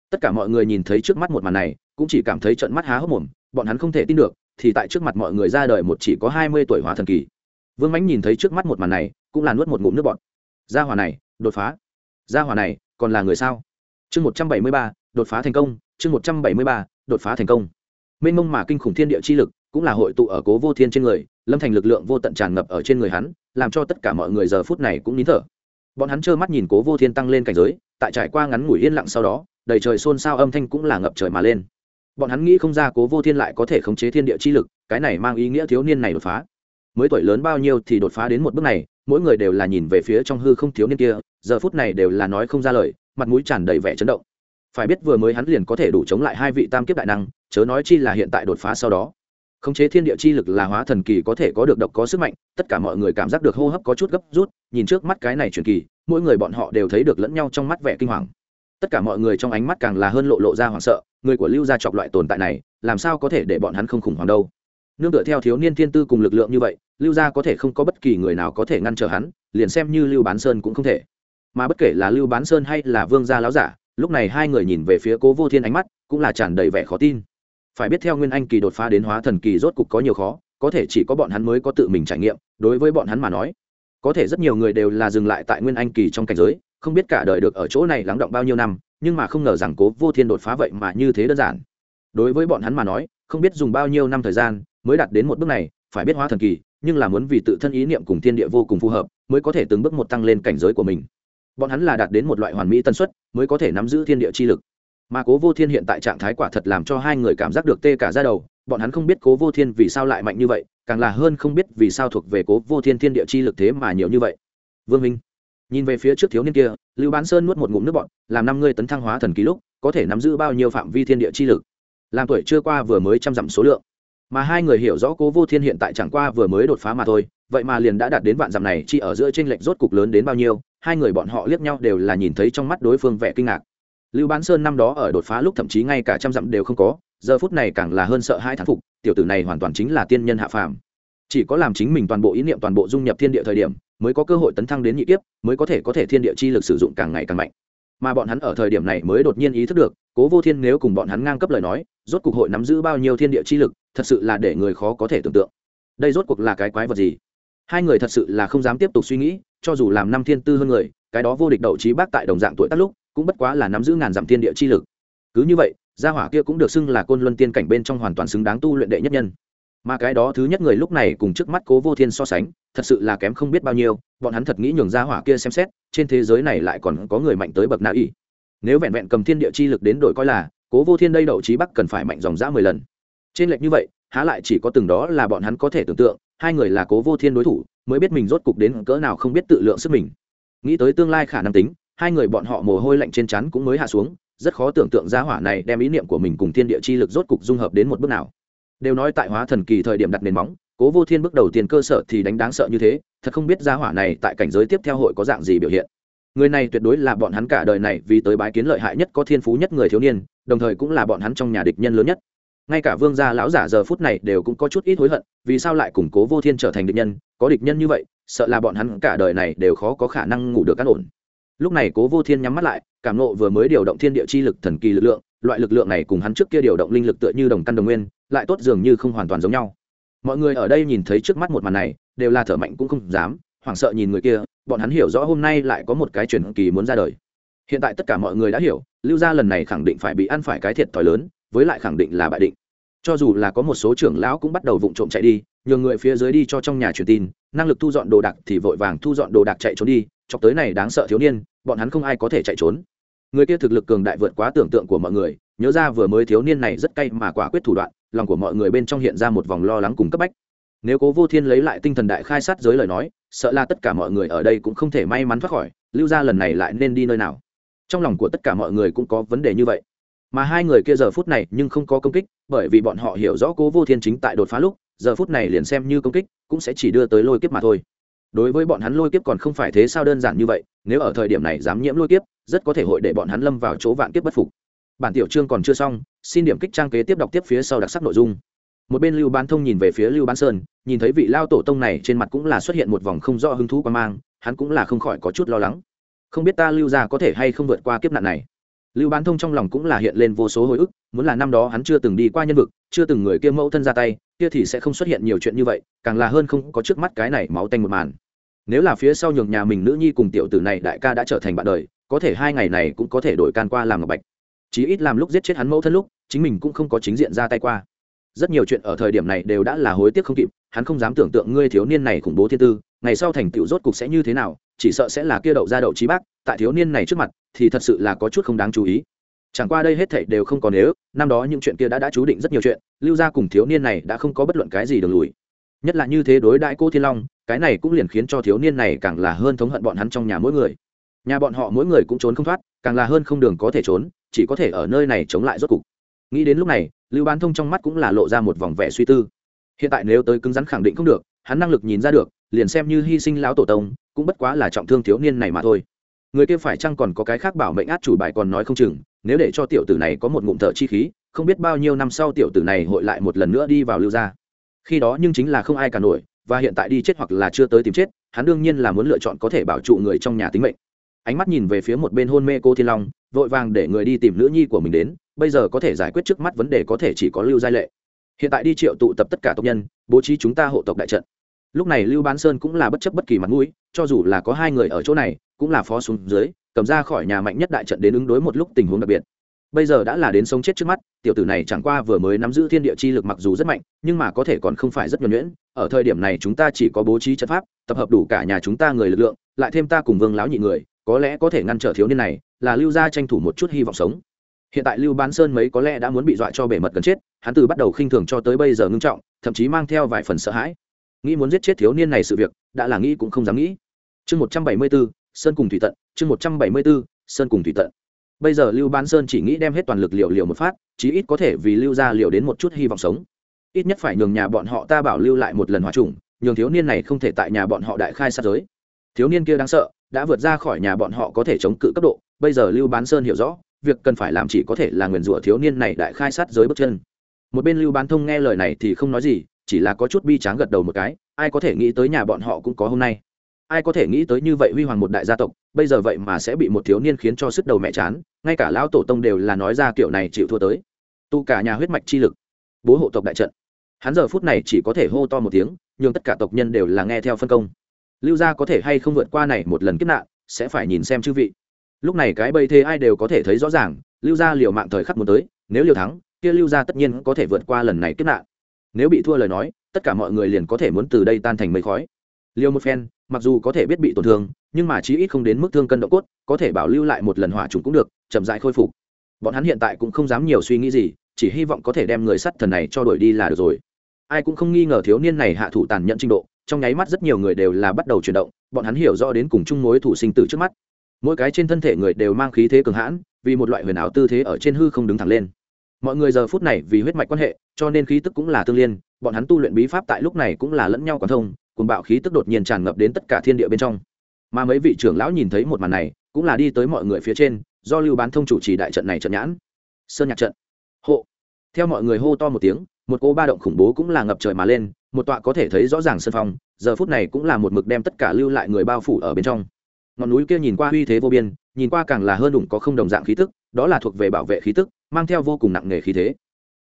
Tất cả mọi người nhìn thấy trước mắt một màn này, cũng chỉ cảm thấy trận mắt há hốc mồm, bọn hắn không thể tin được, thì tại trước mặt mọi người ra đời một chỉ có hai mươi tuổi hóa thần kỳ. Vương mãnh nhìn thấy trước mắt một màn này, cũng là nuốt một ngụm nước bọn gia hòa này, đột phá. Gia hòa này, còn là người sao? Chương một trăm bảy mươi ba, đột phá thành công, chương một trăm bảy mươi ba, đột phá thành công. Mênh mông mà kinh khủng thiên địa chi lực cũng là hội tụ ở cố vô thiên trên người, lâm thành lực lượng vô tận tràn ngập ở trên người hắn, làm cho tất cả mọi người giờ phút này cũng nín thở. Bọn hắn trơ mắt nhìn cố vô thiên tăng lên cảnh giới, tại trải qua ngắn ngủi yên lặng sau đó, đầy trời xôn xao âm thanh cũng là ngập trời mà lên. Bọn hắn nghĩ không ra cố vô thiên lại có thể khống chế thiên địa chi lực, cái này mang ý nghĩa thiếu niên này đột phá. Mới tuổi lớn bao nhiêu thì đột phá đến một bước này, mỗi người đều là nhìn về phía trong hư không thiếu niên kia, giờ phút này đều là nói không ra lời mặt mũi tràn đầy vẻ chấn động. Phải biết vừa mới hắn liền có thể đủ chống lại hai vị tam kiếp đại năng, chớ nói chi là hiện tại đột phá sau đó. Khống chế thiên địa chi lực là hóa thần kỳ có thể có được độc có sức mạnh, tất cả mọi người cảm giác được hô hấp có chút gấp rút, nhìn trước mắt cái này truyền kỳ, mỗi người bọn họ đều thấy được lẫn nhau trong mắt vẻ kinh hoàng. Tất cả mọi người trong ánh mắt càng là hơn lộ lộ ra hoảng sợ, người của lưu gia chọc loại tồn tại này, làm sao có thể để bọn hắn không khủng hoảng đâu? Nương tựa theo thiếu niên thiên tư cùng lực lượng như vậy, lưu gia có thể không có bất kỳ người nào có thể ngăn trở hắn, liền xem như lưu bán sơn cũng không thể mà bất kể là lưu bán sơn hay là vương gia láo giả, lúc này hai người nhìn về phía cố vô thiên ánh mắt cũng là tràn đầy vẻ khó tin. Phải biết theo nguyên anh kỳ đột phá đến hóa thần kỳ rốt cục có nhiều khó, có thể chỉ có bọn hắn mới có tự mình trải nghiệm, đối với bọn hắn mà nói, có thể rất nhiều người đều là dừng lại tại nguyên anh kỳ trong cảnh giới, không biết cả đời được ở chỗ này lắng động bao nhiêu năm, nhưng mà không ngờ rằng cố vô thiên đột phá vậy mà như thế đơn giản. Đối với bọn hắn mà nói, không biết dùng bao nhiêu năm thời gian mới đạt đến một bước này, phải biết hóa thần kỳ, nhưng là muốn vì tự thân ý niệm cùng thiên địa vô cùng phù hợp, mới có thể từng bước một tăng lên cảnh giới của mình bọn hắn là đạt đến một loại hoàn mỹ tân suất, mới có thể nắm giữ thiên địa chi lực. Mà cố vô thiên hiện tại trạng thái quả thật làm cho hai người cảm giác được tê cả ra đầu, bọn hắn không biết cố vô thiên vì sao lại mạnh như vậy, càng là hơn không biết vì sao thuộc về cố vô thiên thiên địa chi lực thế mà nhiều như vậy. Vương minh, nhìn về phía trước thiếu niên kia, lưu bán sơn nuốt một ngụm nước bọn làm năm ngươi tấn thăng hóa thần ký lúc, có thể nắm giữ bao nhiêu phạm vi thiên địa chi lực? Làm tuổi chưa qua vừa mới trăm dặm số lượng. Mà hai người hiểu rõ cố vô thiên hiện tại chẳng qua vừa mới đột phá mà thôi, vậy mà liền đã đạt đến vạn dặm này chỉ ở giữa t r ê n lệch rốt cục lớn đến bao nhiêu? Hai người bọn họ liếc nhau đều là nhìn thấy trong mắt đối phương vẻ kinh ngạc. Lưu bán sơn năm đó ở đột phá lúc thậm chí ngay cả trăm dặm đều không có, giờ phút này càng là hơn sợ hai thán phục, tiểu tử này hoàn toàn chính là tiên nhân hạ phàm. Chỉ có làm chính mình toàn bộ ý niệm toàn bộ dung nhập thiên địa thời điểm, mới có cơ hội tấn thăng đến nhị kiếp, mới có thể có thể thiên địa chi lực sử dụng càng ngày càng mạnh. Mà bọn hắn ở thời điểm này mới đột nhiên ý thức được, cố vô thiên nếu cùng bọn hắn ngang cấp lời nói, rốt cuộc hội nắm giữ bao nhiêu thiên địa chi lực, thật sự là để người khó có thể tưởng tượng. Đây rốt cuộc là cái quái vật gì? Hai người thật sự là không dám tiếp tục suy nghĩ, cho dù làm năm thiên tư hơn người, cái đó vô địch đậu trí bác tại đồng dạng tuổi tác lúc, cũng bất quá là nắm giữ ngàn dặm thiên địa chi lực. Cứ như vậy, gia hỏa kia cũng được xưng là côn luân tiên cảnh bên trong hoàn toàn xứng đáng tu luyện đệ nhất nhân. Mà cái đó thứ nhất người lúc này cùng trước mắt cố vô thiên so sánh, thật sự là kém không biết bao nhiêu, bọn hắn thật nghĩ nhường gia hỏa kia xem xét, trên thế giới này lại còn có người mạnh tới bậc nào y nếu vẹn vẹn cầm thiên địa chi lực đến đổi coi là, cố vô thiên đây đậu trí bắc cần phải mạnh dòng dã mười lần. Trên lệch như vậy, há lại chỉ có từng đó là bọn hắn có thể tưởng tượng hai người là cố vô thiên đối thủ, mới biết mình rốt cục đến cỡ nào không biết tự lượng sức mình. Nghĩ tới tương lai khả năng tính, hai người bọn họ mồ hôi lạnh trên chắn cũng mới hạ xuống, rất khó tưởng tượng ra hỏa này đem ý niệm của mình cùng thiên địa chi lực rốt cục dung hợp đến một bước nào. Đều nói tại hóa thần kỳ thời điểm đặt nền móng, cố vô thiên bước đầu tiên cơ sở thì đánh đáng sợ như thế, thật không biết ra hỏa này tại cảnh giới tiếp theo hội có dạng gì biểu hiện. Người này tuyệt đối là bọn hắn cả đời này vì tới bái kiến lợi hại nhất có thiên phú nhất người thiếu niên, đồng thời cũng là bọn hắn trong nhà địch nhân lớn nhất ngay cả vương gia lão giả giờ phút này đều cũng có chút ít hối hận, vì sao lại củng cố vô thiên trở thành địch nhân, có địch nhân như vậy, sợ là bọn hắn cả đời này đều khó có khả năng ngủ được cắt ổn. Lúc này cố vô thiên nhắm mắt lại, cảm nộ vừa mới điều động thiên địa chi lực thần kỳ lực lượng, loại lực lượng này cùng hắn trước kia điều động linh lực tựa như đồng căn đồng nguyên, lại tốt dường như không hoàn toàn giống nhau. Mọi người ở đây nhìn thấy trước mắt một màn này, đều là thở mạnh cũng không dám, hoảng sợ nhìn người kia, bọn hắn hiểu rõ hôm nay lại có một cái chuyển kỳ muốn ra đời. Hiện tại tất cả mọi người đã hiểu, lưu gia lần này khẳng định phải bị ăn phải cái thiệt thòi lớn, với lại khẳng định là bại định cho dù là có một số trưởng lão cũng bắt đầu vụng trộm chạy đi, nhường người phía dưới đi cho trong nhà truyền tin, năng lực thu dọn đồ đạc thì vội vàng thu dọn đồ đạc chạy trốn đi, chọc tới này đáng sợ thiếu niên, bọn hắn không ai có thể chạy trốn. Người kia thực lực cường đại vượt quá tưởng tượng của mọi người, nhớ ra vừa mới thiếu niên này rất cay mà quả quyết thủ đoạn, lòng của mọi người bên trong hiện ra một vòng lo lắng cùng cấp bách. Nếu cố vô thiên lấy lại tinh thần đại khai sát giới lời nói, sợ là tất cả mọi người ở đây cũng không thể may mắn thoát khỏi, lưu ra lần này lại nên đi nơi nào? Trong lòng của tất cả mọi người cũng có vấn đề như vậy mà hai người kia giờ phút này nhưng không có công kích, bởi vì bọn họ hiểu rõ cố vô thiên chính tại đột phá lúc, giờ phút này liền xem như công kích, cũng sẽ chỉ đưa tới lôi kiếp mà thôi. Đối với bọn hắn lôi kiếp còn không phải thế sao đơn giản như vậy, nếu ở thời điểm này dám nhiễm lôi kiếp, rất có thể hội để bọn hắn lâm vào chỗ vạn kiếp bất phục. Bản tiểu chương còn chưa xong, xin điểm kích trang kế tiếp đọc tiếp phía sau đặc sắc nội dung. Một bên lưu bán thông nhìn về phía lưu bán sơn, nhìn thấy vị lao tổ tông này trên mặt cũng là xuất hiện một vòng không rõ hứng thú quan mang, hắn cũng là không khỏi có chút lo lắng. Không biết ta lưu ra có thể hay không vượt qua kiếp nạn này lưu bán thông trong lòng cũng là hiện lên vô số hồi ức, muốn là năm đó hắn chưa từng đi qua nhân vực, chưa từng người kia mẫu thân ra tay, kia thì sẽ không xuất hiện nhiều chuyện như vậy, càng là hơn không có trước mắt cái này máu tanh một màn. Nếu là phía sau nhường nhà mình nữ nhi cùng tiểu tử này đại ca đã trở thành bạn đời, có thể hai ngày này cũng có thể đổi can qua làm ngọc bạch. Chí ít làm lúc giết chết hắn mẫu thân lúc, chính mình cũng không có chính diện ra tay qua. Rất nhiều chuyện ở thời điểm này đều đã là hối tiếc không kịp, hắn không dám tưởng tượng ngươi thiếu niên này khủng bố thiên tư, ngày sau thành tựu rốt cục sẽ như thế nào, chỉ sợ sẽ là kia đậu ra đậu trí bác tại thiếu niên này trước mặt thì thật sự là có chút không đáng chú ý. Chẳng qua đây hết thảy đều không còn nếu, năm đó những chuyện kia đã đã chú định rất nhiều chuyện, lưu gia cùng thiếu niên này đã không có bất luận cái gì đường lùi. Nhất là như thế đối đại cô thiên long, cái này cũng liền khiến cho thiếu niên này càng là hơn thống hận bọn hắn trong nhà mỗi người. Nhà bọn họ mỗi người cũng trốn không thoát, càng là hơn không đường có thể trốn, chỉ có thể ở nơi này chống lại rốt cục. Nghĩ đến lúc này, lưu bán thông trong mắt cũng là lộ ra một vòng vẻ suy tư. Hiện tại nếu tới cứng rắn khẳng định không được, hắn năng lực nhìn ra được, liền xem như hy sinh lão tổ tông, cũng bất quá là trọng thương thiếu niên này mà thôi người kia phải chăng còn có cái khác bảo mệnh át chủ bài còn nói không chừng, nếu để cho tiểu tử này có một ngụm thở chi khí, không biết bao nhiêu năm sau tiểu tử này hội lại một lần nữa đi vào lưu gia. Khi đó nhưng chính là không ai cả nổi, và hiện tại đi chết hoặc là chưa tới tìm chết, hắn đương nhiên là muốn lựa chọn có thể bảo trụ người trong nhà tính mệnh. Ánh mắt nhìn về phía một bên hôn mê cô thiên long, vội vàng để người đi tìm nữ nhi của mình đến, bây giờ có thể giải quyết trước mắt vấn đề có thể chỉ có lưu giai lệ. Hiện tại đi triệu tụ tập tất cả tộc nhân, bố trí chúng ta hộ tộc đại trận. Lúc này lưu bán sơn cũng là bất chấp bất kỳ mặt mũi, cho dù là có hai người ở chỗ này cũng là phó xuống dưới, cầm ra khỏi nhà mạnh nhất đại trận đến ứng đối một lúc tình huống đặc biệt. Bây giờ đã là đến sống chết trước mắt, tiểu tử này chẳng qua vừa mới nắm giữ thiên địa chi lực mặc dù rất mạnh, nhưng mà có thể còn không phải rất nhuẩn nhuyễn. Ở thời điểm này chúng ta chỉ có bố trí trận pháp, tập hợp đủ cả nhà chúng ta người lực lượng, lại thêm ta cùng vương láo nhị người, có lẽ có thể ngăn trở thiếu niên này, là lưu gia tranh thủ một chút hy vọng sống. Hiện tại lưu bán sơn mấy có lẽ đã muốn bị dọa cho bể mật gần chết, hắn từ bắt đầu khinh thường cho tới bây giờ ngưng trọng, thậm chí mang theo vài phần sợ hãi. Nghĩ muốn giết chết thiếu niên này sự việc, đã là nghĩ cũng không dám nghĩ. Chương một trăm bảy mươi bốn sơn cùng thủy tận, chương một trăm bảy mươi bốn sơn cùng thủy tận. Bây giờ lưu bán sơn chỉ nghĩ đem hết toàn lực liệu liệu một phát, chí ít có thể vì lưu ra liệu đến một chút hy vọng sống. Ít nhất phải nhường nhà bọn họ ta bảo lưu lại một lần hòa trùng, nhường thiếu niên này không thể tại nhà bọn họ đại khai sát giới. Thiếu niên kia đáng sợ, đã vượt ra khỏi nhà bọn họ có thể chống cự cấp độ, bây giờ lưu bán sơn hiểu rõ, việc cần phải làm chỉ có thể là nguyền rủa thiếu niên này đại khai sát giới bước chân. Một bên lưu bán thông nghe lời này thì không nói gì, chỉ là có chút bi tráng gật đầu một cái, ai có thể nghĩ tới nhà bọn họ cũng có hôm nay ai có thể nghĩ tới như vậy huy hoàng một đại gia tộc, bây giờ vậy mà sẽ bị một thiếu niên khiến cho sức đầu mẹ chán, ngay cả lão tổ tông đều là nói ra kiểu này chịu thua tới. Tu cả nhà huyết mạch chi lực, bố hộ tộc đại trận. Hắn giờ phút này chỉ có thể hô to một tiếng, nhưng tất cả tộc nhân đều là nghe theo phân công. Lưu gia có thể hay không vượt qua này một lần kiếp nạn, sẽ phải nhìn xem chư vị. Lúc này cái bây thế ai đều có thể thấy rõ ràng, lưu gia liều mạng thời khắc muốn tới, nếu liều thắng, kia lưu gia tất nhiên có thể vượt qua lần này kiếp nạn. Nếu bị thua lời nói, tất cả mọi người liền có thể muốn từ đây tan thành mây khói. Liều một phen mặc dù có thể biết bị tổn thương, nhưng mà chí ít không đến mức thương cân độ cốt, có thể bảo lưu lại một lần hỏa trùng cũng được, chậm dại khôi phục. Bọn hắn hiện tại cũng không dám nhiều suy nghĩ gì, chỉ hy vọng có thể đem người sắt thần này cho đuổi đi là được rồi. Ai cũng không nghi ngờ thiếu niên này hạ thủ tàn nhẫn trình độ, trong nháy mắt rất nhiều người đều là bắt đầu chuyển động, bọn hắn hiểu rõ đến cùng chung mối thủ sinh tử trước mắt. Mỗi cái trên thân thể người đều mang khí thế cường hãn, vì một loại huyền ảo tư thế ở trên hư không đứng thẳng lên. Mọi người giờ phút này vì huyết mạch quan hệ, cho nên khí tức cũng là tương liên, bọn hắn tu luyện bí pháp tại lúc này cũng là lẫn nhau quán thông cùng bạo khí tức đột nhiên tràn ngập đến tất cả thiên địa bên trong. Mà mấy vị trưởng lão nhìn thấy một màn này, cũng là đi tới mọi người phía trên, do lưu bán thông chủ trì đại trận này trận nhãn. Sơn nhạc trận. Hộ. Theo mọi người hô to một tiếng, một cô ba động khủng bố cũng là ngập trời mà lên, một tọa có thể thấy rõ ràng sân phong, giờ phút này cũng là một mực đem tất cả lưu lại người bao phủ ở bên trong. Ngọn núi kia nhìn qua uy thế vô biên, nhìn qua càng là hơn đủng có không đồng dạng khí tức, đó là thuộc về bảo vệ khí tức, mang theo vô cùng nặng nề khí thế.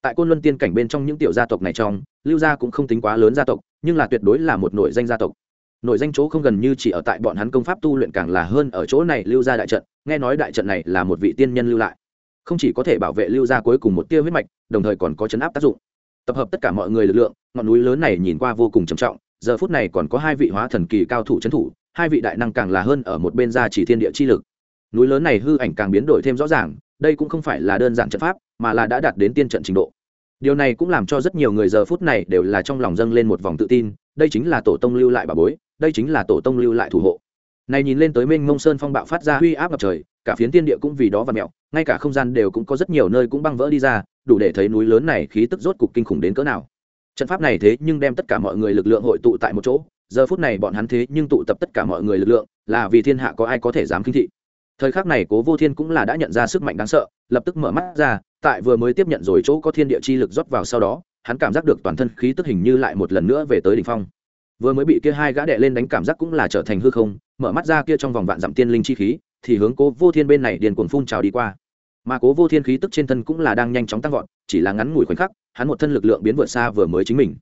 Tại côn luân tiên cảnh bên trong những tiểu gia tộc này trong, lưu gia cũng không tính quá lớn gia tộc nhưng là tuyệt đối là một nội danh gia tộc. Nội danh chỗ không gần như chỉ ở tại bọn hắn công pháp tu luyện càng là hơn ở chỗ này lưu gia đại trận, nghe nói đại trận này là một vị tiên nhân lưu lại. Không chỉ có thể bảo vệ lưu gia cuối cùng một tia huyết mạch, đồng thời còn có chấn áp tác dụng. Tập hợp tất cả mọi người lực lượng, ngọn núi lớn này nhìn qua vô cùng trầm trọng, giờ phút này còn có hai vị hóa thần kỳ cao thủ trấn thủ, hai vị đại năng càng là hơn ở một bên gia chỉ thiên địa chi lực. Núi lớn này hư ảnh càng biến đổi thêm rõ ràng, đây cũng không phải là đơn giản trận pháp, mà là đã đạt đến tiên trận trình độ điều này cũng làm cho rất nhiều người giờ phút này đều là trong lòng dâng lên một vòng tự tin, đây chính là tổ tông lưu lại bà bối, đây chính là tổ tông lưu lại thủ hộ. Này nhìn lên tới mênh mông sơn phong bạo phát ra huy áp ngập trời, cả phiến tiên địa cũng vì đó và mẹo ngay cả không gian đều cũng có rất nhiều nơi cũng băng vỡ đi ra, đủ để thấy núi lớn này khí tức rốt cục kinh khủng đến cỡ nào. Trận pháp này thế nhưng đem tất cả mọi người lực lượng hội tụ tại một chỗ, giờ phút này bọn hắn thế nhưng tụ tập tất cả mọi người lực lượng, là vì thiên hạ có ai có thể dám kinh thị thời khắc này cố vô thiên cũng là đã nhận ra sức mạnh đáng sợ, lập tức mở mắt ra, tại vừa mới tiếp nhận rồi chỗ có thiên địa chi lực rót vào sau đó, hắn cảm giác được toàn thân khí tức hình như lại một lần nữa về tới đỉnh phong. Vừa mới bị kia hai gã đệ lên đánh cảm giác cũng là trở thành hư không, mở mắt ra kia trong vòng vạn dặm tiên linh chi khí, thì hướng cố vô thiên bên này điền cuồng phun trào đi qua. Mà cố vô thiên khí tức trên thân cũng là đang nhanh chóng tăng vọt, chỉ là ngắn ngủi khoảnh khắc, hắn một thân lực lượng biến vượt xa vừa mới chính mình.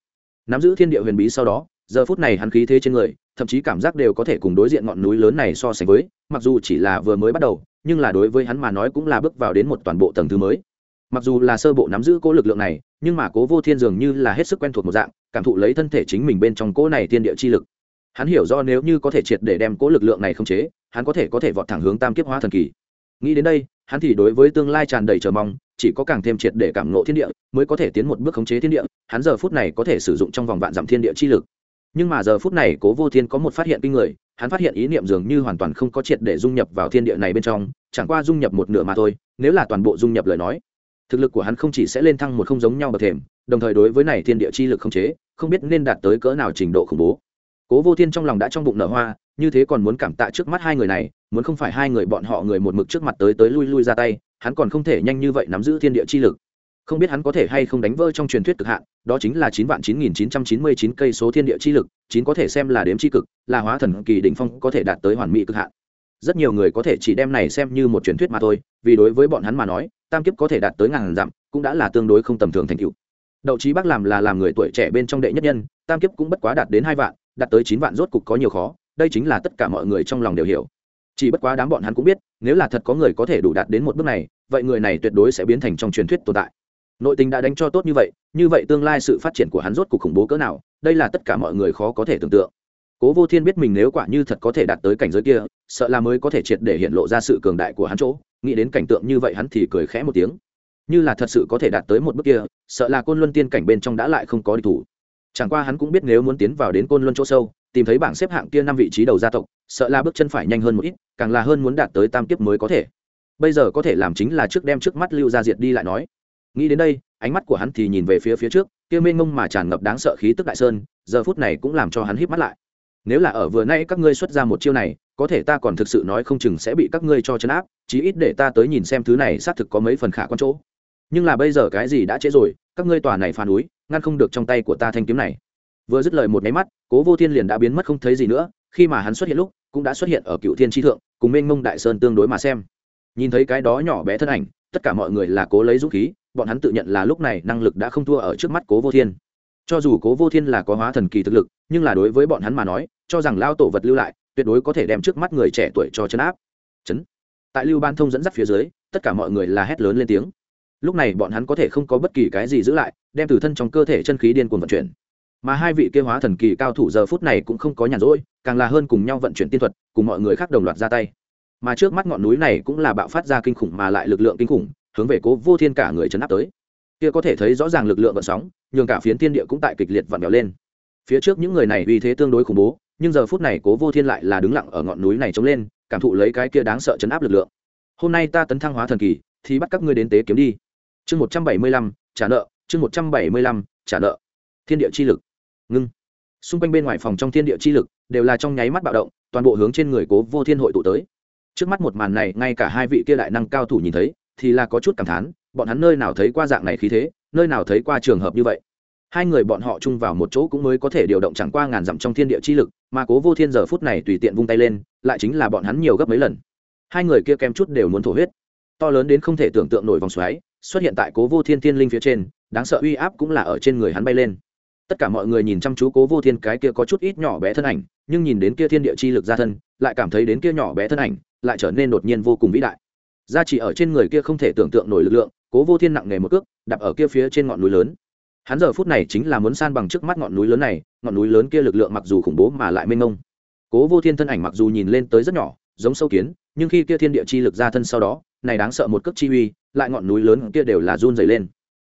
Nắm giữ thiên địa huyền bí sau đó, giờ phút này hắn khí thế trên người thậm chí cảm giác đều có thể cùng đối diện ngọn núi lớn này so sánh với, mặc dù chỉ là vừa mới bắt đầu, nhưng là đối với hắn mà nói cũng là bước vào đến một toàn bộ tầng thứ mới. Mặc dù là sơ bộ nắm giữ cố lực lượng này, nhưng mà cố vô thiên dường như là hết sức quen thuộc một dạng, cảm thụ lấy thân thể chính mình bên trong cố này thiên địa chi lực. Hắn hiểu do nếu như có thể triệt để đem cố lực lượng này khống chế, hắn có thể có thể vọt thẳng hướng tam kiếp hóa thần kỳ. Nghĩ đến đây, hắn thì đối với tương lai tràn đầy chờ mong, chỉ có càng thêm triệt để cảm ngộ thiên địa, mới có thể tiến một bước khống chế thiên địa, hắn giờ phút này có thể sử dụng trong vòng vạn dặm thiên địa chi lực nhưng mà giờ phút này cố vô thiên có một phát hiện kinh người, hắn phát hiện ý niệm dường như hoàn toàn không có triệt để dung nhập vào thiên địa này bên trong, chẳng qua dung nhập một nửa mà thôi, nếu là toàn bộ dung nhập lời nói, thực lực của hắn không chỉ sẽ lên thăng một không giống nhau bậc thềm, đồng thời đối với này thiên địa chi lực không chế, không biết nên đạt tới cỡ nào trình độ khủng bố. Cố vô thiên trong lòng đã trong bụng nở hoa, như thế còn muốn cảm tạ trước mắt hai người này, muốn không phải hai người bọn họ người một mực trước mặt tới tới lui lui ra tay, hắn còn không thể nhanh như vậy nắm giữ thiên địa chi lực không biết hắn có thể hay không đánh vỡ trong truyền thuyết cực hạn, đó chính là chín vạn chín nghìn chín trăm chín mươi chín cây số thiên địa chi lực, chín có thể xem là đếm chi cực, là hóa thần kỳ đỉnh phong có thể đạt tới hoàn mỹ cực hạn. Rất nhiều người có thể chỉ đem này xem như một truyền thuyết mà thôi, vì đối với bọn hắn mà nói, tam kiếp có thể đạt tới ngàn dặm, cũng đã là tương đối không tầm thường thành cựu đậu trí bác làm là làm người tuổi trẻ bên trong đệ nhất nhân, tam kiếp cũng bất quá đạt đến hai vạn, đạt tới chín vạn rốt cục có nhiều khó, đây chính là tất cả mọi người trong lòng đều hiểu. Chỉ bất quá đám bọn hắn cũng biết, nếu là thật có người có thể đủ đạt đến một bước này, vậy người này tuyệt đối sẽ biến thành trong truyền thuyết tồn tại nội tình đã đánh cho tốt như vậy như vậy tương lai sự phát triển của hắn rốt cuộc khủng bố cỡ nào, đây là tất cả mọi người khó có thể tưởng tượng. Cố vô thiên biết mình nếu quả như thật có thể đạt tới cảnh giới kia, sợ là mới có thể triệt để hiện lộ ra sự cường đại của hắn chỗ, nghĩ đến cảnh tượng như vậy hắn thì cười khẽ một tiếng. Như là thật sự có thể đạt tới một bước kia, sợ là côn luân tiên cảnh bên trong đã lại không có địch thủ. Chẳng qua hắn cũng biết nếu muốn tiến vào đến côn luân chỗ sâu, tìm thấy bảng xếp hạng kia năm vị trí đầu gia tộc, sợ là bước chân phải nhanh hơn một ít, càng là hơn muốn đạt tới tam kiếp mới có thể. Bây giờ có thể làm chính là trước đem trước mắt lưu ra diệt đi lại nói nghĩ đến đây, ánh mắt của hắn thì nhìn về phía phía trước, kia mênh mông mà tràn ngập đáng sợ khí tức đại sơn, giờ phút này cũng làm cho hắn híp mắt lại. Nếu là ở vừa nay các ngươi xuất ra một chiêu này, có thể ta còn thực sự nói không chừng sẽ bị các ngươi cho chấn áp, chí ít để ta tới nhìn xem thứ này xác thực có mấy phần khả quan chỗ. Nhưng là bây giờ cái gì đã trễ rồi, các ngươi tòa này phản núi, ngăn không được trong tay của ta thanh kiếm này. Vừa dứt lời một máy mắt, cố vô thiên liền đã biến mất không thấy gì nữa, khi mà hắn xuất hiện lúc, cũng đã xuất hiện ở cựu thiên tri thượng, cùng mênh mông đại sơn tương đối mà xem. Nhìn thấy cái đó nhỏ bé thân ảnh, tất cả mọi người là cố lấy dũng khí bọn hắn tự nhận là lúc này năng lực đã không thua ở trước mắt cố vô thiên. Cho dù cố vô thiên là có hóa thần kỳ thực lực, nhưng là đối với bọn hắn mà nói, cho rằng lao tổ vật lưu lại, tuyệt đối có thể đem trước mắt người trẻ tuổi cho chấn áp. Chấn. Tại lưu ban thông dẫn dắt phía dưới, tất cả mọi người là hét lớn lên tiếng. Lúc này bọn hắn có thể không có bất kỳ cái gì giữ lại, đem từ thân trong cơ thể chân khí điên cuồng vận chuyển. Mà hai vị kia hóa thần kỳ cao thủ giờ phút này cũng không có nhàn rỗi, càng là hơn cùng nhau vận chuyển tiên thuật, cùng mọi người khác đồng loạt ra tay. Mà trước mắt ngọn núi này cũng là bạo phát ra kinh khủng mà lại lực lượng kinh khủng hướng về cố vô thiên cả người chấn áp tới. Kia có thể thấy rõ ràng lực lượng vận sóng, nhường cả phiến tiên địa cũng tại kịch liệt vặn vẹo lên. Phía trước những người này uy thế tương đối khủng bố, nhưng giờ phút này cố vô thiên lại là đứng lặng ở ngọn núi này chống lên, cảm thụ lấy cái kia đáng sợ chấn áp lực lượng. Hôm nay ta tấn thăng hóa thần kỳ, thì bắt các ngươi đến tế kiếm đi. Chương một trăm bảy mươi lăm, trả nợ, chương một trăm bảy mươi lăm, trả nợ. Thiên địa chi lực. Ngưng. Xung quanh bên ngoài phòng trong thiên địa chi lực đều là trong nháy mắt bạo động, toàn bộ hướng trên người cố vô thiên hội tụ tới. Trước mắt một màn này, ngay cả hai vị kia đại năng cao thủ nhìn thấy thì là có chút cảm thán, bọn hắn nơi nào thấy qua dạng này khí thế, nơi nào thấy qua trường hợp như vậy. Hai người bọn họ chung vào một chỗ cũng mới có thể điều động chẳng qua ngàn dặm trong thiên địa chi lực, mà cố vô thiên giờ phút này tùy tiện vung tay lên, lại chính là bọn hắn nhiều gấp mấy lần. Hai người kia kém chút đều muốn thổ huyết. To lớn đến không thể tưởng tượng nổi vòng xoáy, xuất hiện tại cố vô thiên thiên linh phía trên, đáng sợ uy áp cũng là ở trên người hắn bay lên. Tất cả mọi người nhìn chăm chú cố vô thiên cái kia có chút ít nhỏ bé thân ảnh, nhưng nhìn đến kia thiên địa chi lực ra thân, lại cảm thấy đến kia nhỏ bé thân ảnh, lại trở nên đột nhiên vô cùng vĩ đại gia chỉ ở trên người kia không thể tưởng tượng nổi lực lượng, cố vô thiên nặng nề một cước, đạp ở kia phía trên ngọn núi lớn. Hắn giờ phút này chính là muốn san bằng trước mắt ngọn núi lớn này, ngọn núi lớn kia lực lượng mặc dù khủng bố mà lại mênh mông. Cố vô thiên thân ảnh mặc dù nhìn lên tới rất nhỏ, giống sâu kiến, nhưng khi kia thiên địa chi lực ra thân sau đó, này đáng sợ một cước chi uy, lại ngọn núi lớn kia đều là run dày lên.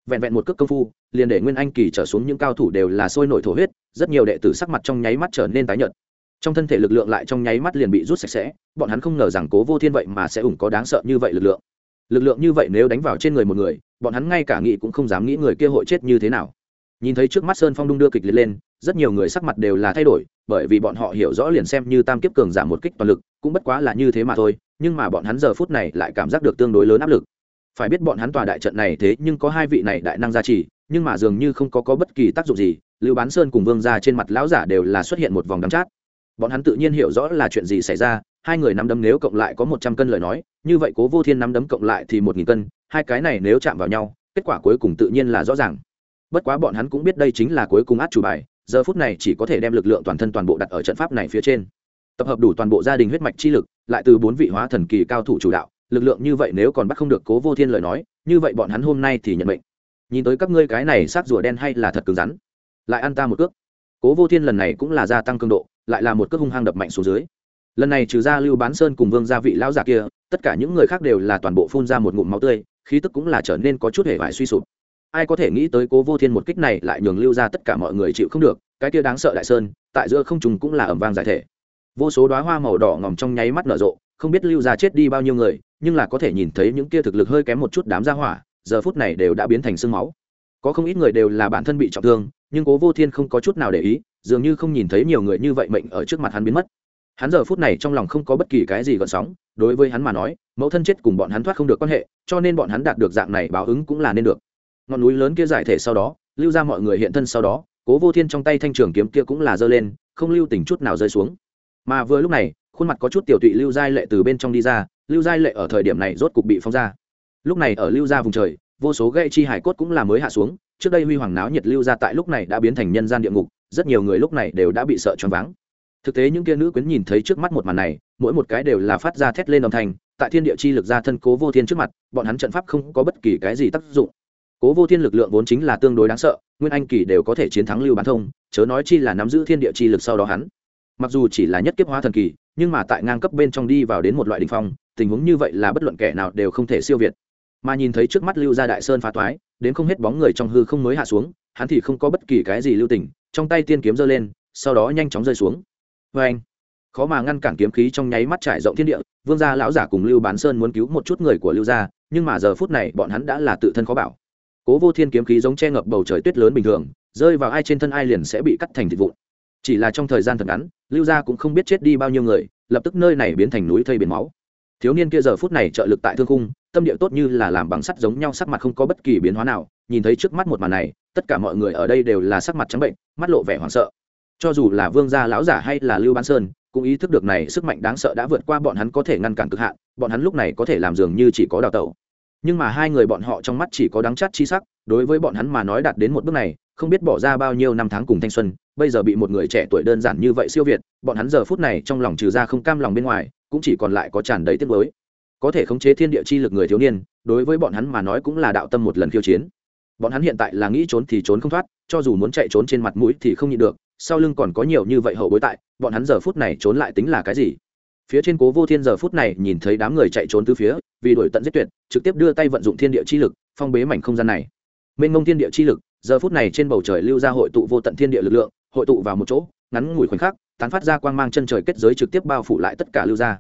Vẹn vẹn một cước công phu, liền để nguyên anh kỳ trở xuống những cao thủ đều là sôi nổi thổ huyết, rất nhiều đệ tử sắc mặt trong nháy mắt trở nên tái nhợt trong thân thể lực lượng lại trong nháy mắt liền bị rút sạch sẽ bọn hắn không ngờ rằng cố vô thiên vậy mà sẽ ủng có đáng sợ như vậy lực lượng. Lực lượng như vậy nếu đánh vào trên người một người bọn hắn ngay cả nghĩ cũng không dám nghĩ người kia hội chết như thế nào. Nhìn thấy trước mắt sơn phong đung đưa kịch liệt lên rất nhiều người sắc mặt đều là thay đổi bởi vì bọn họ hiểu rõ liền xem như tam kiếp cường giảm một kích toàn lực cũng bất quá là như thế mà thôi nhưng mà bọn hắn giờ phút này lại cảm giác được tương đối lớn áp lực. Phải biết bọn hắn tòa đại trận này thế nhưng có hai vị này đại năng gia trì nhưng mà dường như không có, có bất kỳ tác dụng gì lưu bán sơn cùng vương gia trên mặt lão giả đều là xuất hiện một vòng đắm chát bọn hắn tự nhiên hiểu rõ là chuyện gì xảy ra, hai người nắm đấm nếu cộng lại có một trăm cân lời nói, như vậy cố vô thiên nắm đấm cộng lại thì một nghìn cân, hai cái này nếu chạm vào nhau, kết quả cuối cùng tự nhiên là rõ ràng. Bất quá bọn hắn cũng biết đây chính là cuối cùng át chủ bài, giờ phút này chỉ có thể đem lực lượng toàn thân toàn bộ đặt ở trận pháp này phía trên. Tập hợp đủ toàn bộ gia đình huyết mạch chi lực, lại từ bốn vị hóa thần kỳ cao thủ chủ đạo, lực lượng như vậy nếu còn bắt không được cố vô thiên lời nói, như vậy bọn hắn hôm nay thì nhận mệnh. Nhìn tới các ngươi cái này xác rùa đen hay là thật cứng rắn. Lại ăn ta một cước. Cố vô thiên lần này cũng là gia tăng cường độ lại là một cước hung hăng đập mạnh xuống dưới. Lần này trừ ra lưu bán sơn cùng vương gia vị lão giả kia, tất cả những người khác đều là toàn bộ phun ra một ngụm máu tươi, khí tức cũng là trở nên có chút hề vải suy sụp. Ai có thể nghĩ tới cố vô thiên một kích này lại nhường lưu ra tất cả mọi người chịu không được, cái kia đáng sợ đại sơn, tại giữa không trùng cũng là ẩm vang giải thể. Vô số đoá hoa màu đỏ ngòm trong nháy mắt nở rộ, không biết lưu ra chết đi bao nhiêu người, nhưng là có thể nhìn thấy những kia thực lực hơi kém một chút đám ra hỏa, giờ phút này đều đã biến thành sương máu. Có không ít người đều là bản thân bị trọng thương, nhưng cố vô thiên không có chút nào để ý dường như không nhìn thấy nhiều người như vậy mệnh ở trước mặt hắn biến mất. Hắn giờ phút này trong lòng không có bất kỳ cái gì gợn sóng, đối với hắn mà nói, mẫu thân chết cùng bọn hắn thoát không được quan hệ, cho nên bọn hắn đạt được dạng này báo ứng cũng là nên được. Ngọn núi lớn kia giải thể sau đó, lưu ra mọi người hiện thân sau đó, cố vô thiên trong tay thanh trường kiếm kia cũng là giơ lên, không lưu tình chút nào rơi xuống. Mà vừa lúc này, khuôn mặt có chút tiểu tụy lưu giai lệ từ bên trong đi ra, lưu giai lệ ở thời điểm này rốt cục bị phóng ra. Lúc này ở lưu gia vùng trời, vô số gậy chi hải cốt cũng là mới hạ xuống, trước đây huy hoàng náo nhiệt lưu gia tại lúc này đã biến thành nhân gian địa ngục rất nhiều người lúc này đều đã bị sợ choáng váng. Thực tế những kia nữ quyến nhìn thấy trước mắt một màn này, mỗi một cái đều là phát ra thét lên âm thanh, tại thiên địa chi lực ra thân cố vô thiên trước mặt, bọn hắn trận pháp không có bất kỳ cái gì tác dụng. Cố vô thiên lực lượng vốn chính là tương đối đáng sợ, nguyên anh kỳ đều có thể chiến thắng lưu bán thông, chớ nói chi là nắm giữ thiên địa chi lực sau đó hắn. Mặc dù chỉ là nhất kiếp hóa thần kỳ, nhưng mà tại ngang cấp bên trong đi vào đến một loại đ ỉ n h phong, tình huống như vậy là bất luận kẻ nào đều không thể siêu việt. Mà nhìn thấy trước mắt lưu gia đại sơn phá toái, đến không hết bóng người trong hư không mới hạ xuống, hắn thì không có bất kỳ cái gì lưu tình trong tay tiên kiếm giơ lên, sau đó nhanh chóng rơi xuống. Vê anh, khó mà ngăn cản kiếm khí trong nháy mắt trải rộng thiên địa, vương gia lão giả cùng lưu bán sơn muốn cứu một chút người của lưu gia, nhưng mà giờ phút này bọn hắn đã là tự thân khó bảo. Cố vô thiên kiếm khí giống che ngập bầu trời tuyết lớn bình thường, rơi vào ai trên thân ai liền sẽ bị cắt thành thịt vụn. Chỉ là trong thời gian thật ngắn, lưu gia cũng không biết chết đi bao nhiêu người, lập tức nơi này biến thành núi thây biển máu. Thiếu niên kia giờ phút này trợ lực tại thương khung, tâm địa tốt như là làm bằng sắt giống nhau, sắc mặt không có bất kỳ biến hóa nào nhìn thấy trước mắt một màn này, tất cả mọi người ở đây đều là sắc mặt trắng bệnh, mắt lộ vẻ hoảng sợ. Cho dù là vương gia lão giả hay là lưu bán sơn, cũng ý thức được này sức mạnh đáng sợ đã vượt qua bọn hắn có thể ngăn cản cực hạn, bọn hắn lúc này có thể làm dường như chỉ có đào tẩu. Nhưng mà hai người bọn họ trong mắt chỉ có đắng chát chi sắc, đối với bọn hắn mà nói đạt đến một bước này, không biết bỏ ra bao nhiêu năm tháng cùng thanh xuân, bây giờ bị một người trẻ tuổi đơn giản như vậy siêu việt, bọn hắn giờ phút này trong lòng trừ ra không cam lòng bên ngoài, cũng chỉ còn lại có tràn đầy tiếc lối có thể khống chế thiên địa chi lực người thiếu niên, đối với bọn hắn mà nói cũng là đạo tâm một lần khiêu chiến bọn hắn hiện tại là nghĩ trốn thì trốn không thoát, cho dù muốn chạy trốn trên mặt mũi thì không nhịn được, sau lưng còn có nhiều như vậy hậu bối tại, bọn hắn giờ phút này trốn lại tính là cái gì? Phía trên cố vô thiên giờ phút này nhìn thấy đám người chạy trốn từ phía, vì đổi tận giết tuyệt, trực tiếp đưa tay vận dụng thiên địa chi lực, phong bế mảnh không gian này. Mênh mông thiên địa chi lực, giờ phút này trên bầu trời lưu ra hội tụ vô tận thiên địa lực lượng, hội tụ vào một chỗ, ngắn ngủi khoảnh khắc, tán phát ra quang mang chân trời kết giới trực tiếp bao phủ lại tất cả lưu gia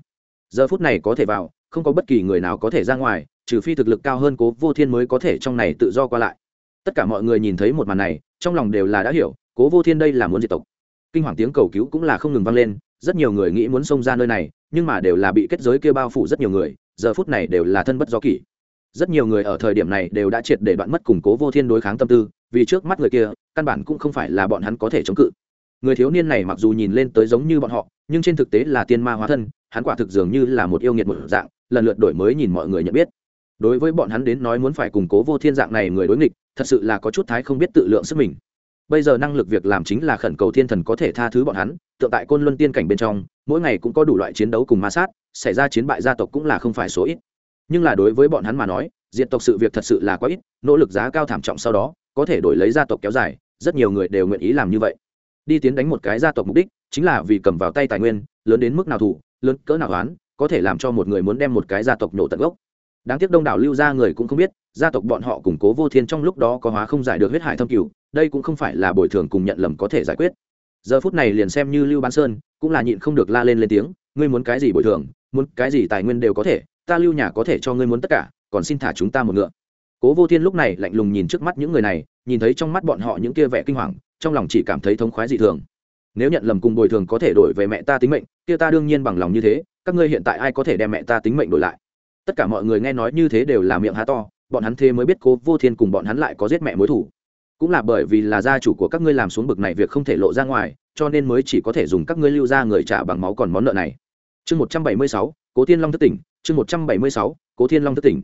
giờ phút này có thể vào, không có bất kỳ người nào có thể ra ngoài, trừ phi thực lực cao hơn cố vô thiên mới có thể trong này tự do qua lại tất cả mọi người nhìn thấy một màn này, trong lòng đều là đã hiểu, cố vô thiên đây là muốn diệt tộc. Kinh hoàng tiếng cầu cứu cũng là không ngừng vang lên, rất nhiều người nghĩ muốn xông ra nơi này, nhưng mà đều là bị kết giới kia bao phủ rất nhiều người, giờ phút này đều là thân bất do kỷ. Rất nhiều người ở thời điểm này đều đã triệt để đoạn mất củng cố vô thiên đối kháng tâm tư, vì trước mắt người kia, căn bản cũng không phải là bọn hắn có thể chống cự. Người thiếu niên này mặc dù nhìn lên tới giống như bọn họ, nhưng trên thực tế là tiên ma hóa thân, hắn quả thực dường như là một yêu nghiệt một dạng, lần lượt đổi mới nhìn mọi người nhận biết đối với bọn hắn đến nói muốn phải củng cố vô thiên dạng này người đối nghịch, thật sự là có chút thái không biết tự lượng sức mình. Bây giờ năng lực việc làm chính là khẩn cầu thiên thần có thể tha thứ bọn hắn, tượng tại côn luân tiên cảnh bên trong, mỗi ngày cũng có đủ loại chiến đấu cùng ma sát, xảy ra chiến bại gia tộc cũng là không phải số ít. Nhưng là đối với bọn hắn mà nói diện tộc sự việc thật sự là quá ít, nỗ lực giá cao thảm trọng sau đó, có thể đổi lấy gia tộc kéo dài, rất nhiều người đều nguyện ý làm như vậy. Đi tiến đánh một cái gia tộc mục đích, chính là vì cầm vào tay tài nguyên, lớn đến mức nào thủ, lớn cỡ nào oán, có thể làm cho một người muốn đem một cái gia tộc nổ tận gốc đáng tiếc đông đảo lưu gia người cũng không biết, gia tộc bọn họ củng cố vô thiên trong lúc đó có hóa không giải được huyết hải thâm cửu, đây cũng không phải là bồi thường cùng nhận lầm có thể giải quyết. Giờ phút này liền xem như lưu bán sơn, cũng là nhịn không được la lên lên tiếng, ngươi muốn cái gì bồi thường, muốn cái gì tài nguyên đều có thể, ta lưu nhà có thể cho ngươi muốn tất cả, còn xin thả chúng ta một ngựa. Cố vô thiên lúc này lạnh lùng nhìn trước mắt những người này, nhìn thấy trong mắt bọn họ những kia vẻ kinh hoàng, trong lòng chỉ cảm thấy thống khoái dị thường. Nếu nhận lầm cùng bồi thường có thể đổi về mẹ ta tính mệnh, kia ta đương nhiên bằng lòng như thế, các ngươi hiện tại ai có thể đem mẹ ta tính mệnh đổi lại? Tất cả mọi người nghe nói như thế đều là miệng há to, bọn hắn thế mới biết cố vô thiên cùng bọn hắn lại có giết mẹ mối thủ. Cũng là bởi vì là gia chủ của các ngươi làm xuống bực này việc không thể lộ ra ngoài, cho nên mới chỉ có thể dùng các ngươi lưu ra người trả bằng máu còn món nợ này. Chương một trăm bảy mươi sáu, cố thiên long thất tỉnh, chương một trăm bảy mươi sáu, cố thiên long thất tỉnh.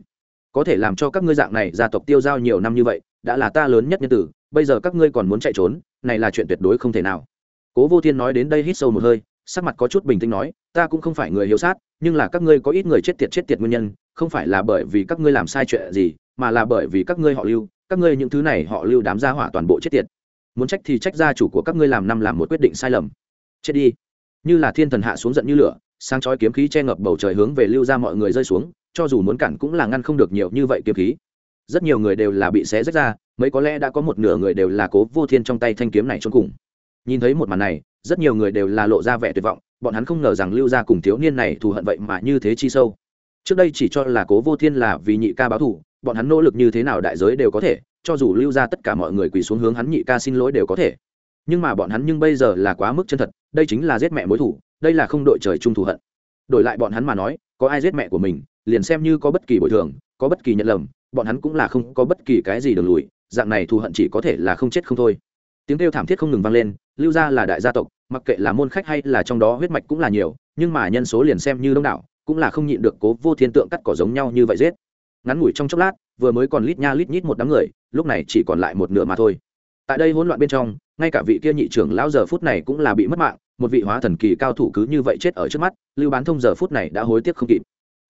Có thể làm cho các ngươi dạng này gia tộc tiêu giao nhiều năm như vậy, đã là ta lớn nhất nhân tử, bây giờ các ngươi còn muốn chạy trốn, này là chuyện tuyệt đối không thể nào. Cố vô thiên nói đến đây hít sâu một hơi sắc mặt có chút bình tĩnh nói, ta cũng không phải người hiếu sát, nhưng là các ngươi có ít người chết tiệt chết tiệt nguyên nhân, không phải là bởi vì các ngươi làm sai chuyện gì, mà là bởi vì các ngươi họ lưu, các ngươi những thứ này họ lưu đám gia hỏa toàn bộ chết tiệt. Muốn trách thì trách gia chủ của các ngươi làm năm làm một quyết định sai lầm. Chết đi. Như là thiên thần hạ xuống giận như lửa sang chói kiếm khí che ngập bầu trời hướng về lưu ra mọi người rơi xuống, cho dù muốn cản cũng là ngăn không được nhiều như vậy kiếm khí. Rất nhiều người đều là bị xé rách ra, mấy có lẽ đã có một nửa người đều là cố vô thiên trong tay thanh kiếm này trốn cùng. Nhìn thấy một màn này rất nhiều người đều là lộ ra vẻ tuyệt vọng, bọn hắn không ngờ rằng lưu gia cùng thiếu niên này thù hận vậy mà như thế chi sâu. Trước đây chỉ cho là cố vô thiên là vì nhị ca báo thù, bọn hắn nỗ lực như thế nào đại giới đều có thể, cho dù lưu ra tất cả mọi người quỳ xuống hướng hắn nhị ca xin lỗi đều có thể. Nhưng mà bọn hắn nhưng bây giờ là quá mức chân thật, đây chính là giết mẹ mối thủ đây là không đội trời chung thù hận. Đổi lại bọn hắn mà nói, có ai giết mẹ của mình, liền xem như có bất kỳ bồi thường, có bất kỳ nhận lầm, bọn hắn cũng là không có bất kỳ cái gì đường lùi, dạng này thù hận chỉ có thể là không chết không thôi. Tiếng kêu thảm thiết không ngừng vang lên lưu gia là đại gia tộc, mặc kệ là môn khách hay là trong đó huyết mạch cũng là nhiều, nhưng mà nhân số liền xem như đông đảo, cũng là không nhịn được cố vô thiên tượng cắt cỏ giống nhau như vậy giết. Ngắn ngủi trong chốc lát, vừa mới còn lít nha lít nhít một đám người, lúc này chỉ còn lại một nửa mà thôi. Tại đây hỗn loạn bên trong, ngay cả vị kia nhị trưởng lão giờ phút này cũng là bị mất mạng, một vị hóa thần kỳ cao thủ cứ như vậy chết ở trước mắt, lưu bán thông giờ phút này đã hối tiếc không kịp.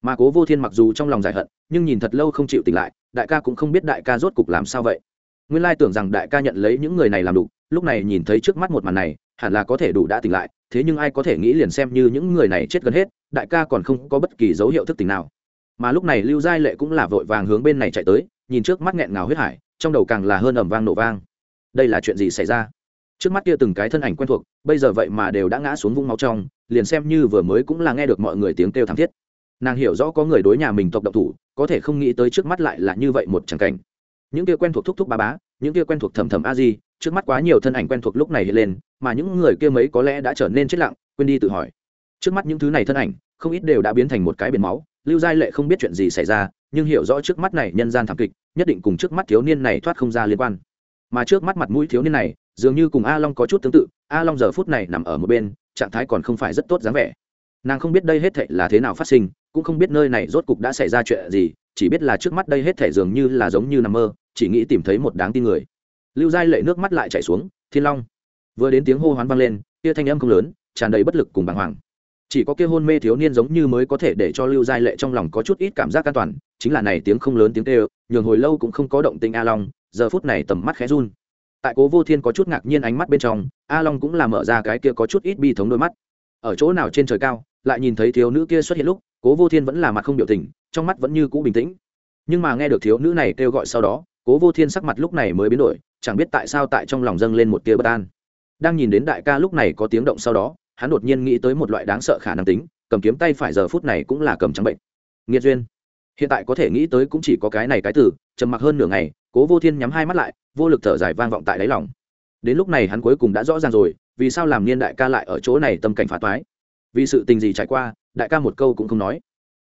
Mà cố vô thiên mặc dù trong lòng giải hận, nhưng nhìn thật lâu không chịu tỉnh lại, đại ca cũng không biết đại ca rốt cục làm sao vậy. Nguyên lai tưởng rằng đại ca nhận lấy những người này làm đủ lúc này nhìn thấy trước mắt một màn này, hẳn là có thể đủ đã tỉnh lại, thế nhưng ai có thể nghĩ liền xem như những người này chết gần hết, đại ca còn không có bất kỳ dấu hiệu thức tỉnh nào. Mà lúc này lưu giai lệ cũng là vội vàng hướng bên này chạy tới, nhìn trước mắt nghẹn ngào huyết hải, trong đầu càng là hơn ẩm vang nổ vang. Đây là chuyện gì xảy ra? Trước mắt kia từng cái thân ảnh quen thuộc, bây giờ vậy mà đều đã ngã xuống vũng máu trong, liền xem như vừa mới cũng là nghe được mọi người tiếng kêu thảm thiết. Nàng hiểu rõ có người đối nhà mình tộc độc thủ, có thể không nghĩ tới trước mắt lại là như vậy một tràng cảnh. Những kia quen thuộc thúc thúc ba bá, những kia quen thuộc thầm thầm a di trước mắt quá nhiều thân ảnh quen thuộc lúc này hiện lên, mà những người kia mấy có lẽ đã trở nên chết lặng, quên đi tự hỏi. Trước mắt những thứ này thân ảnh, không ít đều đã biến thành một cái biển máu, lưu giai lệ không biết chuyện gì xảy ra, nhưng hiểu rõ trước mắt này nhân gian thảm kịch, nhất định cùng trước mắt thiếu niên này thoát không ra liên quan. Mà trước mắt mặt mũi thiếu niên này, dường như cùng a long có chút tương tự, a long giờ phút này nằm ở một bên, trạng thái còn không phải rất tốt dáng vẻ. Nàng không biết đây hết thệ là thế nào phát sinh, cũng không biết nơi này rốt cục đã xảy ra chuyện gì, chỉ biết là trước mắt đây hết thệ dường như là giống như nằm mơ, chỉ nghĩ tìm thấy một đáng tin người lưu giai lệ nước mắt lại chảy xuống, thiên long. Vừa đến tiếng hô hoán vang lên, kia thanh âm không lớn, tràn đầy bất lực cùng bàng hoàng. Chỉ có kia hôn mê thiếu niên giống như mới có thể để cho lưu giai lệ trong lòng có chút ít cảm giác an toàn, chính là này tiếng không lớn tiếng tê nhường hồi lâu cũng không có động tình a long, giờ phút này tầm mắt khẽ run. Tại cố vô thiên có chút ngạc nhiên ánh mắt bên trong, a long cũng là mở ra cái kia có chút ít bi thống đôi mắt. Ở chỗ nào trên trời cao, lại nhìn thấy thiếu nữ kia xuất hiện lúc, cố vô thiên vẫn là mặt không biểu tình, trong mắt vẫn như cũ bình tĩnh. Nhưng mà nghe được thiếu nữ này kêu gọi sau đó, cố vô thiên sắc mặt lúc này mới biến đổi chẳng biết tại sao tại trong lòng dâng lên một tia bất an. Đang nhìn đến đại ca lúc này có tiếng động sau đó, hắn đột nhiên nghĩ tới một loại đáng sợ khả năng tính, cầm kiếm tay phải giờ phút này cũng là cầm trắng bệnh. Nghiệt duyên. Hiện tại có thể nghĩ tới cũng chỉ có cái này cái từ, trầm mặc hơn nửa ngày, cố vô thiên nhắm hai mắt lại, vô lực thở dài vang vọng tại đáy lòng. Đến lúc này hắn cuối cùng đã rõ ràng rồi, vì sao làm niên đại ca lại ở chỗ này tâm cảnh phá toái? Vì sự tình gì trải qua, đại ca một câu cũng không nói.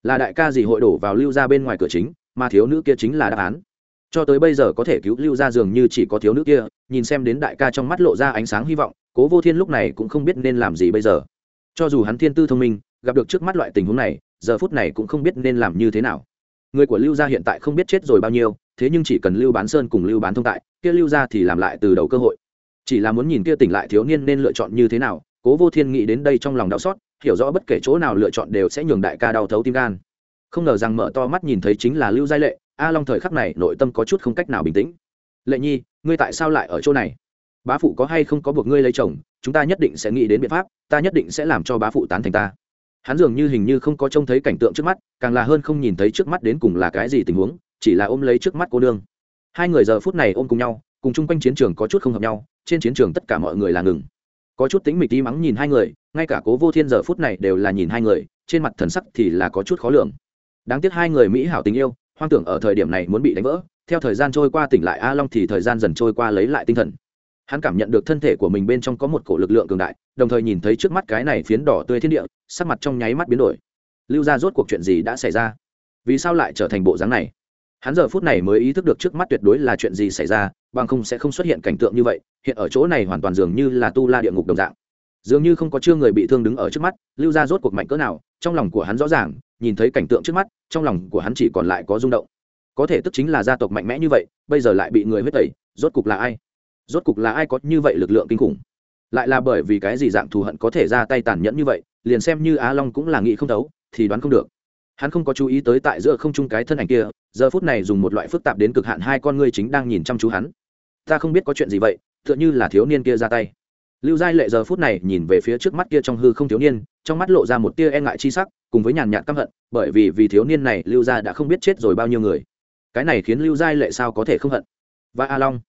Là đại ca gì hội đổ vào lưu ra bên ngoài cửa chính, mà thiếu nữ kia chính là đáp án cho tới bây giờ có thể cứu lưu ra dường như chỉ có thiếu nữ kia, nhìn xem đến đại ca trong mắt lộ ra ánh sáng hy vọng, cố vô thiên lúc này cũng không biết nên làm gì bây giờ. Cho dù hắn thiên tư thông minh, gặp được trước mắt loại tình huống này, giờ phút này cũng không biết nên làm như thế nào. Người của lưu gia hiện tại không biết chết rồi bao nhiêu, thế nhưng chỉ cần lưu bán sơn cùng lưu bán thông tại, kia lưu gia thì làm lại từ đầu cơ hội. Chỉ là muốn nhìn kia tỉnh lại thiếu niên nên lựa chọn như thế nào, cố vô thiên nghĩ đến đây trong lòng đau xót, hiểu rõ bất kể chỗ nào lựa chọn đều sẽ nhường đại ca đau thấu tim gan. Không ngờ rằng mở to mắt nhìn thấy chính là lưu giai lệ a long thời khắc này nội tâm có chút không cách nào bình tĩnh. Lệ nhi, ngươi tại sao lại ở chỗ này? Bá phụ có hay không có buộc ngươi lấy chồng, chúng ta nhất định sẽ nghĩ đến biện pháp, ta nhất định sẽ làm cho bá phụ tán thành ta. Hắn dường như hình như không có trông thấy cảnh tượng trước mắt, càng là hơn không nhìn thấy trước mắt đến cùng là cái gì tình huống, chỉ là ôm lấy trước mắt cô nương. Hai người giờ phút này ôm cùng nhau, cùng chung quanh chiến trường có chút không hợp nhau, trên chiến trường tất cả mọi người là ngừng. Có chút tính mịch tí mắng nhìn hai người, ngay cả cố vô thiên giờ phút này đều là nhìn hai người, trên mặt thần sắc thì là có chút khó lường. Đáng tiếc hai người mỹ hảo tình yêu hoang tưởng ở thời điểm này muốn bị đánh vỡ. Theo thời gian trôi qua tỉnh lại, a long thì thời gian dần trôi qua lấy lại tinh thần. Hắn cảm nhận được thân thể của mình bên trong có một cổ lực lượng cường đại, đồng thời nhìn thấy trước mắt cái này phiến đỏ tươi thiên địa, sắc mặt trong nháy mắt biến đổi. Lưu ra rốt cuộc chuyện gì đã xảy ra? Vì sao lại trở thành bộ dáng này? Hắn giờ phút này mới ý thức được trước mắt tuyệt đối là chuyện gì xảy ra, bằng không sẽ không xuất hiện cảnh tượng như vậy, hiện ở chỗ này hoàn toàn dường như là tu la địa ngục đồng dạng. Dường như không có chưa người bị thương đứng ở trước mắt, lưu ra rốt cuộc mạnh cỡ nào, trong lòng của hắn rõ ràng nhìn thấy cảnh tượng trước mắt, trong lòng của hắn chỉ còn lại có rung động. Có thể tức chính là gia tộc mạnh mẽ như vậy, bây giờ lại bị người huyết tẩy, rốt cục là ai? Rốt cục là ai có như vậy lực lượng kinh khủng? Lại là bởi vì cái gì dạng thù hận có thể ra tay tàn nhẫn như vậy, liền xem như á long cũng là nghĩ không thấu, thì đoán không được. Hắn không có chú ý tới tại giữa không trung cái thân ảnh kia, giờ phút này dùng một loại phức tạp đến cực hạn hai con ngươi chính đang nhìn chăm chú hắn. Ta không biết có chuyện gì vậy, tựa như là thiếu niên kia ra tay. Lưu giai lệ giờ phút này nhìn về phía trước mắt kia trong hư không thiếu niên, trong mắt lộ ra một tia e ngại chi sắc cùng với nhàn nhạt căm hận, bởi vì vì thiếu niên này lưu gia đã không biết chết rồi bao nhiêu người. Cái này khiến lưu giai lệ sao có thể không hận. Và a long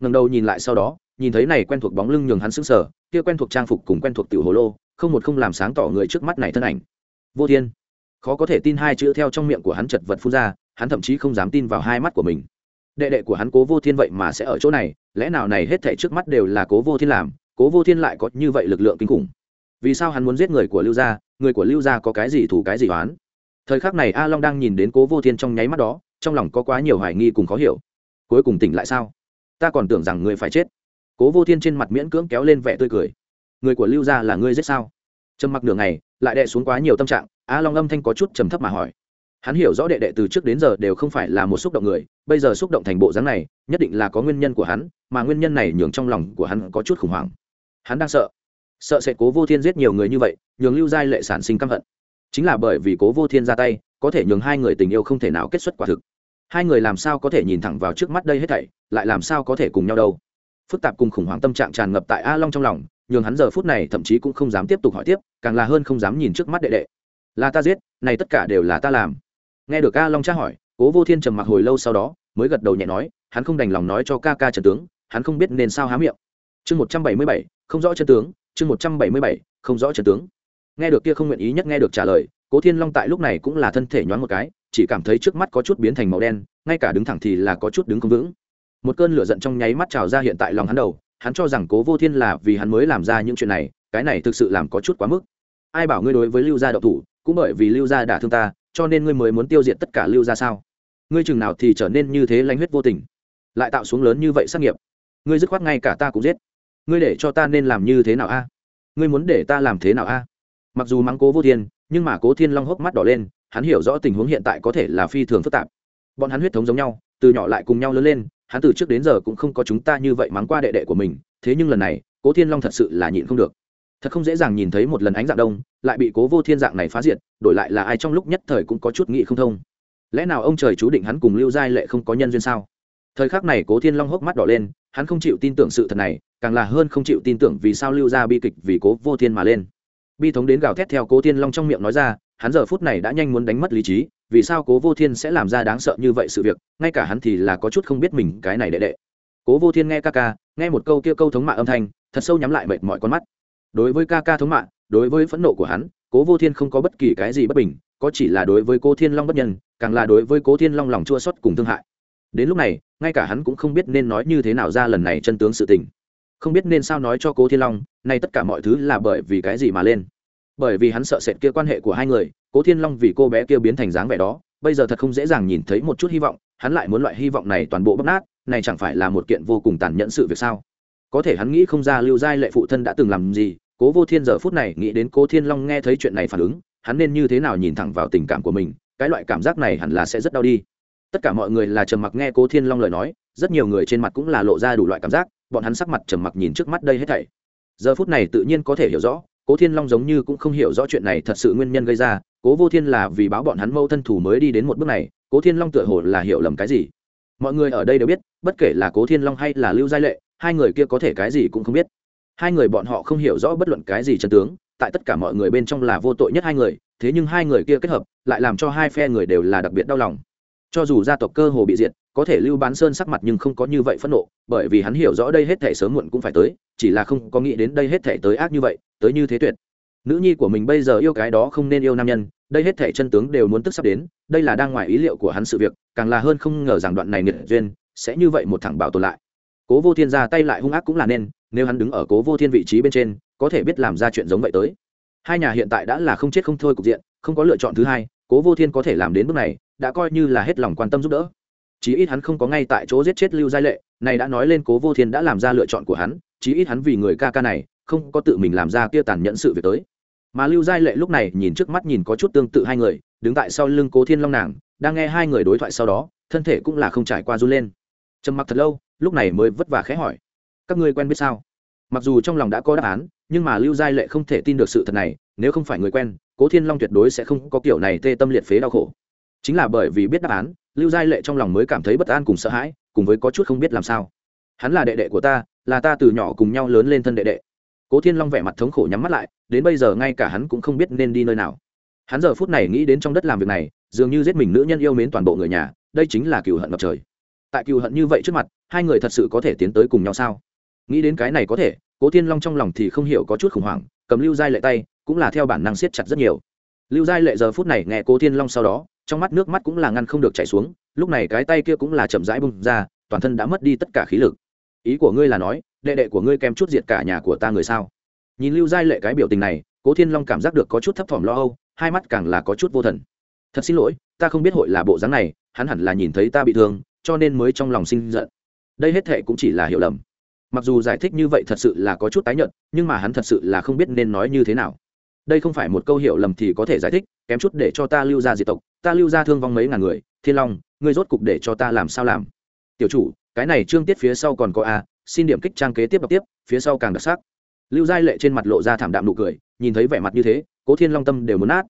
ngần đầu nhìn lại sau đó, nhìn thấy này quen thuộc bóng lưng nhường hắn sững sờ, kia quen thuộc trang phục cùng quen thuộc tiểu hồ lô, không một không làm sáng tỏ người trước mắt này thân ảnh. Vô thiên, khó có thể tin hai chữ theo trong miệng của hắn chật vật phun ra, hắn thậm chí không dám tin vào hai mắt của mình. Đệ đệ của hắn cố vô thiên vậy mà sẽ ở chỗ này, lẽ nào này hết thảy trước mắt đều là cố vô thiên làm, cố vô thiên lại có như vậy lực lượng kinh khủng. Vì sao hắn muốn giết người của lưu gia người của lưu gia có cái gì thủ cái gì oán. Thời khắc này a long đang nhìn đến cố vô thiên trong nháy mắt đó, trong lòng có quá nhiều hoài nghi cùng khó hiểu. Cuối cùng tỉnh lại sao? Ta còn tưởng rằng người phải chết. Cố vô thiên trên mặt miễn cưỡng kéo lên vẻ tươi cười. Người của lưu gia là ngươi giết sao? Trầm mặc nửa ngày, lại đệ xuống quá nhiều tâm trạng, a long âm thanh có chút trầm thấp mà hỏi. Hắn hiểu rõ đệ đệ từ trước đến giờ đều không phải là một xúc động người, bây giờ xúc động thành bộ dáng này, nhất định là có nguyên nhân của hắn, mà nguyên nhân này nhường trong lòng của hắn có chút khủng hoảng. Hắn đang sợ sợ sẽ cố vô thiên giết nhiều người như vậy, nhường lưu giai lệ sản sinh căm hận. Chính là bởi vì cố vô thiên ra tay, có thể nhường hai người tình yêu không thể nào kết xuất quả thực. Hai người làm sao có thể nhìn thẳng vào trước mắt đây hết thảy, lại làm sao có thể cùng nhau đâu? Phức tạp cùng khủng hoảng tâm trạng tràn ngập tại a long trong lòng, nhường hắn giờ phút này thậm chí cũng không dám tiếp tục hỏi tiếp, càng là hơn không dám nhìn trước mắt đệ đệ. Là ta giết, này tất cả đều là ta làm. Nghe được a long tra hỏi, cố vô thiên trầm mặc hồi lâu sau đó, mới gật đầu nhẹ nói, hắn không đành lòng nói cho ca ca trần tướng, hắn không biết nên sao há miệng. Chương một trăm bảy mươi bảy, không rõ chân tướng chương một trăm bảy mươi bảy, không rõ chân tướng. Nghe được kia không nguyện ý nhất nghe được trả lời, cố thiên long tại lúc này cũng là thân thể nhoáng một cái, chỉ cảm thấy trước mắt có chút biến thành màu đen, ngay cả đứng thẳng thì là có chút đứng không vững. Một cơn lửa giận trong nháy mắt trào ra hiện tại lòng hắn đầu, hắn cho rằng cố vô thiên là vì hắn mới làm ra những chuyện này, cái này thực sự làm có chút quá mức. Ai bảo ngươi đối với lưu gia đậu thủ, cũng bởi vì lưu gia đả thương ta, cho nên ngươi mới muốn tiêu diệt tất cả lưu gia sao? Ngươi chừng nào thì trở nên như thế lanh huyết vô tình, lại tạo xuống lớn như vậy sát nghiệp. Ngươi dứt khoát ngay cả ta cũng giết ngươi để cho ta nên làm như thế nào a? Ngươi muốn để ta làm thế nào a? Mặc dù mắng cố vô thiên, nhưng mà cố thiên long hốc mắt đỏ lên, hắn hiểu rõ tình huống hiện tại có thể là phi thường phức tạp. Bọn hắn huyết thống giống nhau, từ nhỏ lại cùng nhau lớn lên, hắn từ trước đến giờ cũng không có chúng ta như vậy mắng qua đệ đệ của mình, thế nhưng lần này, cố thiên long thật sự là nhịn không được. Thật không dễ dàng nhìn thấy một lần ánh dạng đông, lại bị cố vô thiên dạng này phá diệt, đổi lại là ai trong lúc nhất thời cũng có chút nghị không thông. Lẽ nào ông trời chú định hắn cùng lưu giai lệ không có nhân duyên sao? Thời khắc này cố thiên long hốc mắt đỏ lên, hắn không chịu tin tưởng sự thật này, càng là hơn không chịu tin tưởng vì sao lưu ra bi kịch vì cố vô thiên mà lên. Bi thống đến gào thét theo cố thiên long trong miệng nói ra, hắn giờ phút này đã nhanh muốn đánh mất lý trí, vì sao cố vô thiên sẽ làm ra đáng sợ như vậy sự việc, ngay cả hắn thì là có chút không biết mình cái này đệ đệ. Cố vô thiên nghe ca ca, nghe một câu kia câu thống mạ âm thanh, thật sâu nhắm lại mệt mọi con mắt. Đối với ca ca thống mạ, đối với phẫn nộ của hắn, cố vô thiên không có bất kỳ cái gì bất bình, có chỉ là đối với cố thiên long bất nhân, càng là đối với cố thiên long lòng chua xót cùng thương hại đến lúc này, ngay cả hắn cũng không biết nên nói như thế nào ra lần này chân tướng sự tình. Không biết nên sao nói cho cố thiên long, nay tất cả mọi thứ là bởi vì cái gì mà lên? Bởi vì hắn sợ sệt kia quan hệ của hai người, cố thiên long vì cô bé kia biến thành dáng vẻ đó, bây giờ thật không dễ dàng nhìn thấy một chút hy vọng, hắn lại muốn loại hy vọng này toàn bộ bóc nát, này chẳng phải là một kiện vô cùng tàn nhẫn sự việc sao? Có thể hắn nghĩ không ra lưu giai lệ phụ thân đã từng làm gì, cố vô thiên giờ phút này nghĩ đến cố thiên long nghe thấy chuyện này phản ứng, hắn nên như thế nào nhìn thẳng vào tình cảm của mình, cái loại cảm giác này hẳn là sẽ rất đau đi tất cả mọi người là trầm mặc nghe cố thiên long lời nói, rất nhiều người trên mặt cũng là lộ ra đủ loại cảm giác, bọn hắn sắc mặt trầm mặc nhìn trước mắt đây hết thảy. Giờ phút này tự nhiên có thể hiểu rõ, cố thiên long giống như cũng không hiểu rõ chuyện này thật sự nguyên nhân gây ra, cố vô thiên là vì báo bọn hắn mâu thân thủ mới đi đến một bước này, cố thiên long tựa hồ là hiểu lầm cái gì. Mọi người ở đây đều biết, bất kể là cố thiên long hay là lưu giai lệ, hai người kia có thể cái gì cũng không biết. Hai người bọn họ không hiểu rõ bất luận cái gì chân tướng, tại tất cả mọi người bên trong là vô tội nhất hai người, thế nhưng hai người kia kết hợp, lại làm cho hai phe người đều là đặc biệt đau lòng cho dù gia tộc cơ hồ bị diệt, có thể lưu bán sơn sắc mặt nhưng không có như vậy phẫn nộ, bởi vì hắn hiểu rõ đây hết thể sớm muộn cũng phải tới, chỉ là không có nghĩ đến đây hết thể tới ác như vậy, tới như thế tuyệt. Nữ nhi của mình bây giờ yêu cái đó không nên yêu nam nhân, đây hết thể chân tướng đều muốn tức sắp đến, đây là đang ngoài ý liệu của hắn sự việc, càng là hơn không ngờ rằng đoạn này nghiệt duyên sẽ như vậy một thằng bảo tồn lại. Cố vô thiên ra tay lại hung ác cũng là nên, nếu hắn đứng ở cố vô thiên vị trí bên trên, có thể biết làm ra chuyện giống vậy tới. Hai nhà hiện tại đã là không chết không thôi cục diện, không có lựa chọn thứ hai, cố vô thiên có thể làm đến bước này đã coi như là hết lòng quan tâm giúp đỡ. Chí ít hắn không có ngay tại chỗ giết chết lưu giai lệ, này đã nói lên cố vô thiên đã làm ra lựa chọn của hắn, chí ít hắn vì người ca ca này, không có tự mình làm ra kia tàn nhẫn sự việc tới. Mà lưu giai lệ lúc này nhìn trước mắt nhìn có chút tương tự hai người, đứng tại sau lưng cố thiên long nàng, đang nghe hai người đối thoại sau đó, thân thể cũng là không trải qua run lên. Trầm mặc thật lâu, lúc này mới vất vả khẽ hỏi, các ngươi quen biết sao? Mặc dù trong lòng đã có đáp án, nhưng mà lưu giai lệ không thể tin được sự thật này, nếu không phải người quen, cố thiên long tuyệt đối sẽ không có kiểu này tê tâm liệt phế đau khổ chính là bởi vì biết đáp án, lưu giai lệ trong lòng mới cảm thấy bất an cùng sợ hãi, cùng với có chút không biết làm sao. Hắn là đệ đệ của ta, là ta từ nhỏ cùng nhau lớn lên thân đệ đệ. Cố thiên long vẻ mặt thống khổ nhắm mắt lại, đến bây giờ ngay cả hắn cũng không biết nên đi nơi nào. Hắn giờ phút này nghĩ đến trong đất làm việc này, dường như giết mình nữ nhân yêu mến toàn bộ người nhà, đây chính là cựu hận ngập trời. Tại cựu hận như vậy trước mặt, hai người thật sự có thể tiến tới cùng nhau sao? Nghĩ đến cái này có thể, cố thiên long trong lòng thì không hiểu có chút khủng hoảng, cầm lưu giai lệ tay, cũng là theo bản năng siết chặt rất nhiều. Lưu giai lệ giờ phút này nghe cố thiên long sau đó trong mắt nước mắt cũng là ngăn không được chảy xuống, lúc này cái tay kia cũng là chậm rãi bung ra, toàn thân đã mất đi tất cả khí lực. Ý của ngươi là nói, đệ đệ của ngươi kèm chút diệt cả nhà của ta người sao? Nhìn lưu giai lệ cái biểu tình này, cố thiên long cảm giác được có chút thấp thỏm lo âu, hai mắt càng là có chút vô thần. Thật xin lỗi, ta không biết hội là bộ dáng này, hắn hẳn là nhìn thấy ta bị thương, cho nên mới trong lòng sinh giận. Đây hết thệ cũng chỉ là hiểu lầm. Mặc dù giải thích như vậy thật sự là có chút tái nhợt, nhưng mà hắn thật sự là không biết nên nói như thế nào đây không phải một câu hiểu lầm thì có thể giải thích, kém chút để cho ta lưu ra diệt tộc, ta lưu ra thương vong mấy ngàn người, thiên long, ngươi rốt cục để cho ta làm sao làm? Tiểu chủ, cái này trương tiết phía sau còn có a, xin điểm kích trang kế tiếp đọc tiếp, phía sau càng đặc sắc. Lưu giai lệ trên mặt lộ ra thảm đạm nụ cười, nhìn thấy vẻ mặt như thế, cố thiên long tâm đều muốn nát.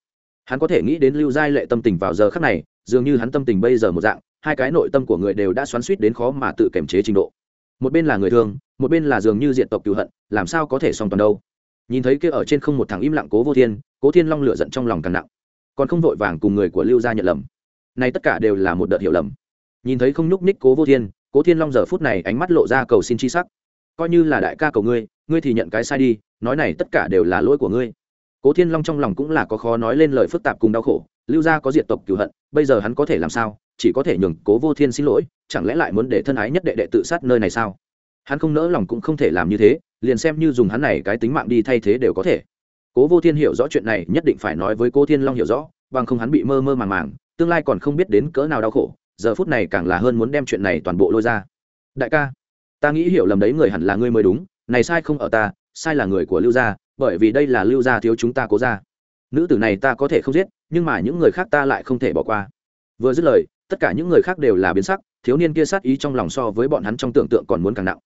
Hắn có thể nghĩ đến lưu giai lệ tâm tình vào giờ khắc này, dường như hắn tâm tình bây giờ một dạng, hai cái nội tâm của người đều đã xoắn suýt đến khó mà tự kiềm chế trình độ. Một bên là người thương một bên là dường như diện tộc cựu hận, làm sao có thể song toàn đâu? Nhìn thấy kia ở trên không một thằng im lặng cố vô thiên, cố thiên long lửa giận trong lòng càng nặng. Còn không vội vàng cùng người của lưu gia nhận lầm. Này tất cả đều là một đợt hiểu lầm. Nhìn thấy không nhúc ních cố vô thiên, cố thiên long giờ phút này ánh mắt lộ ra cầu xin chi sắc. Coi như là đại ca cầu ngươi ngươi thì nhận cái sai đi, nói này tất cả đều là lỗi của ngươi. Cố thiên long trong lòng cũng là có khó nói lên lời phức tạp cùng đau khổ, lưu gia có diệt tộc cửu hận, bây giờ hắn có thể làm sao, chỉ có thể nhường cố vô thiên xin lỗi, chẳng lẽ lại muốn để thân ái nhất đệ đệ tự sát nơi này sao? Hắn không nỡ lòng cũng không thể làm như thế liền xem như dùng hắn này cái tính mạng đi thay thế đều có thể. Cố vô thiên hiểu rõ chuyện này, nhất định phải nói với cố thiên long hiểu rõ, bằng không hắn bị mơ mơ màng màng, tương lai còn không biết đến cỡ nào đau khổ, giờ phút này càng là hơn muốn đem chuyện này toàn bộ lôi ra. Đại ca, ta nghĩ hiểu lầm đấy người hẳn là ngươi mới đúng, này sai không ở ta, sai là người của lưu gia, bởi vì đây là lưu gia thiếu chúng ta cố ra nữ tử này ta có thể không giết, nhưng mà những người khác ta lại không thể bỏ qua. Vừa dứt lời, tất cả những người khác đều là biến sắc, thiếu niên kia sát ý trong lòng so với bọn hắn trong tưởng tượng còn muốn càng nặng.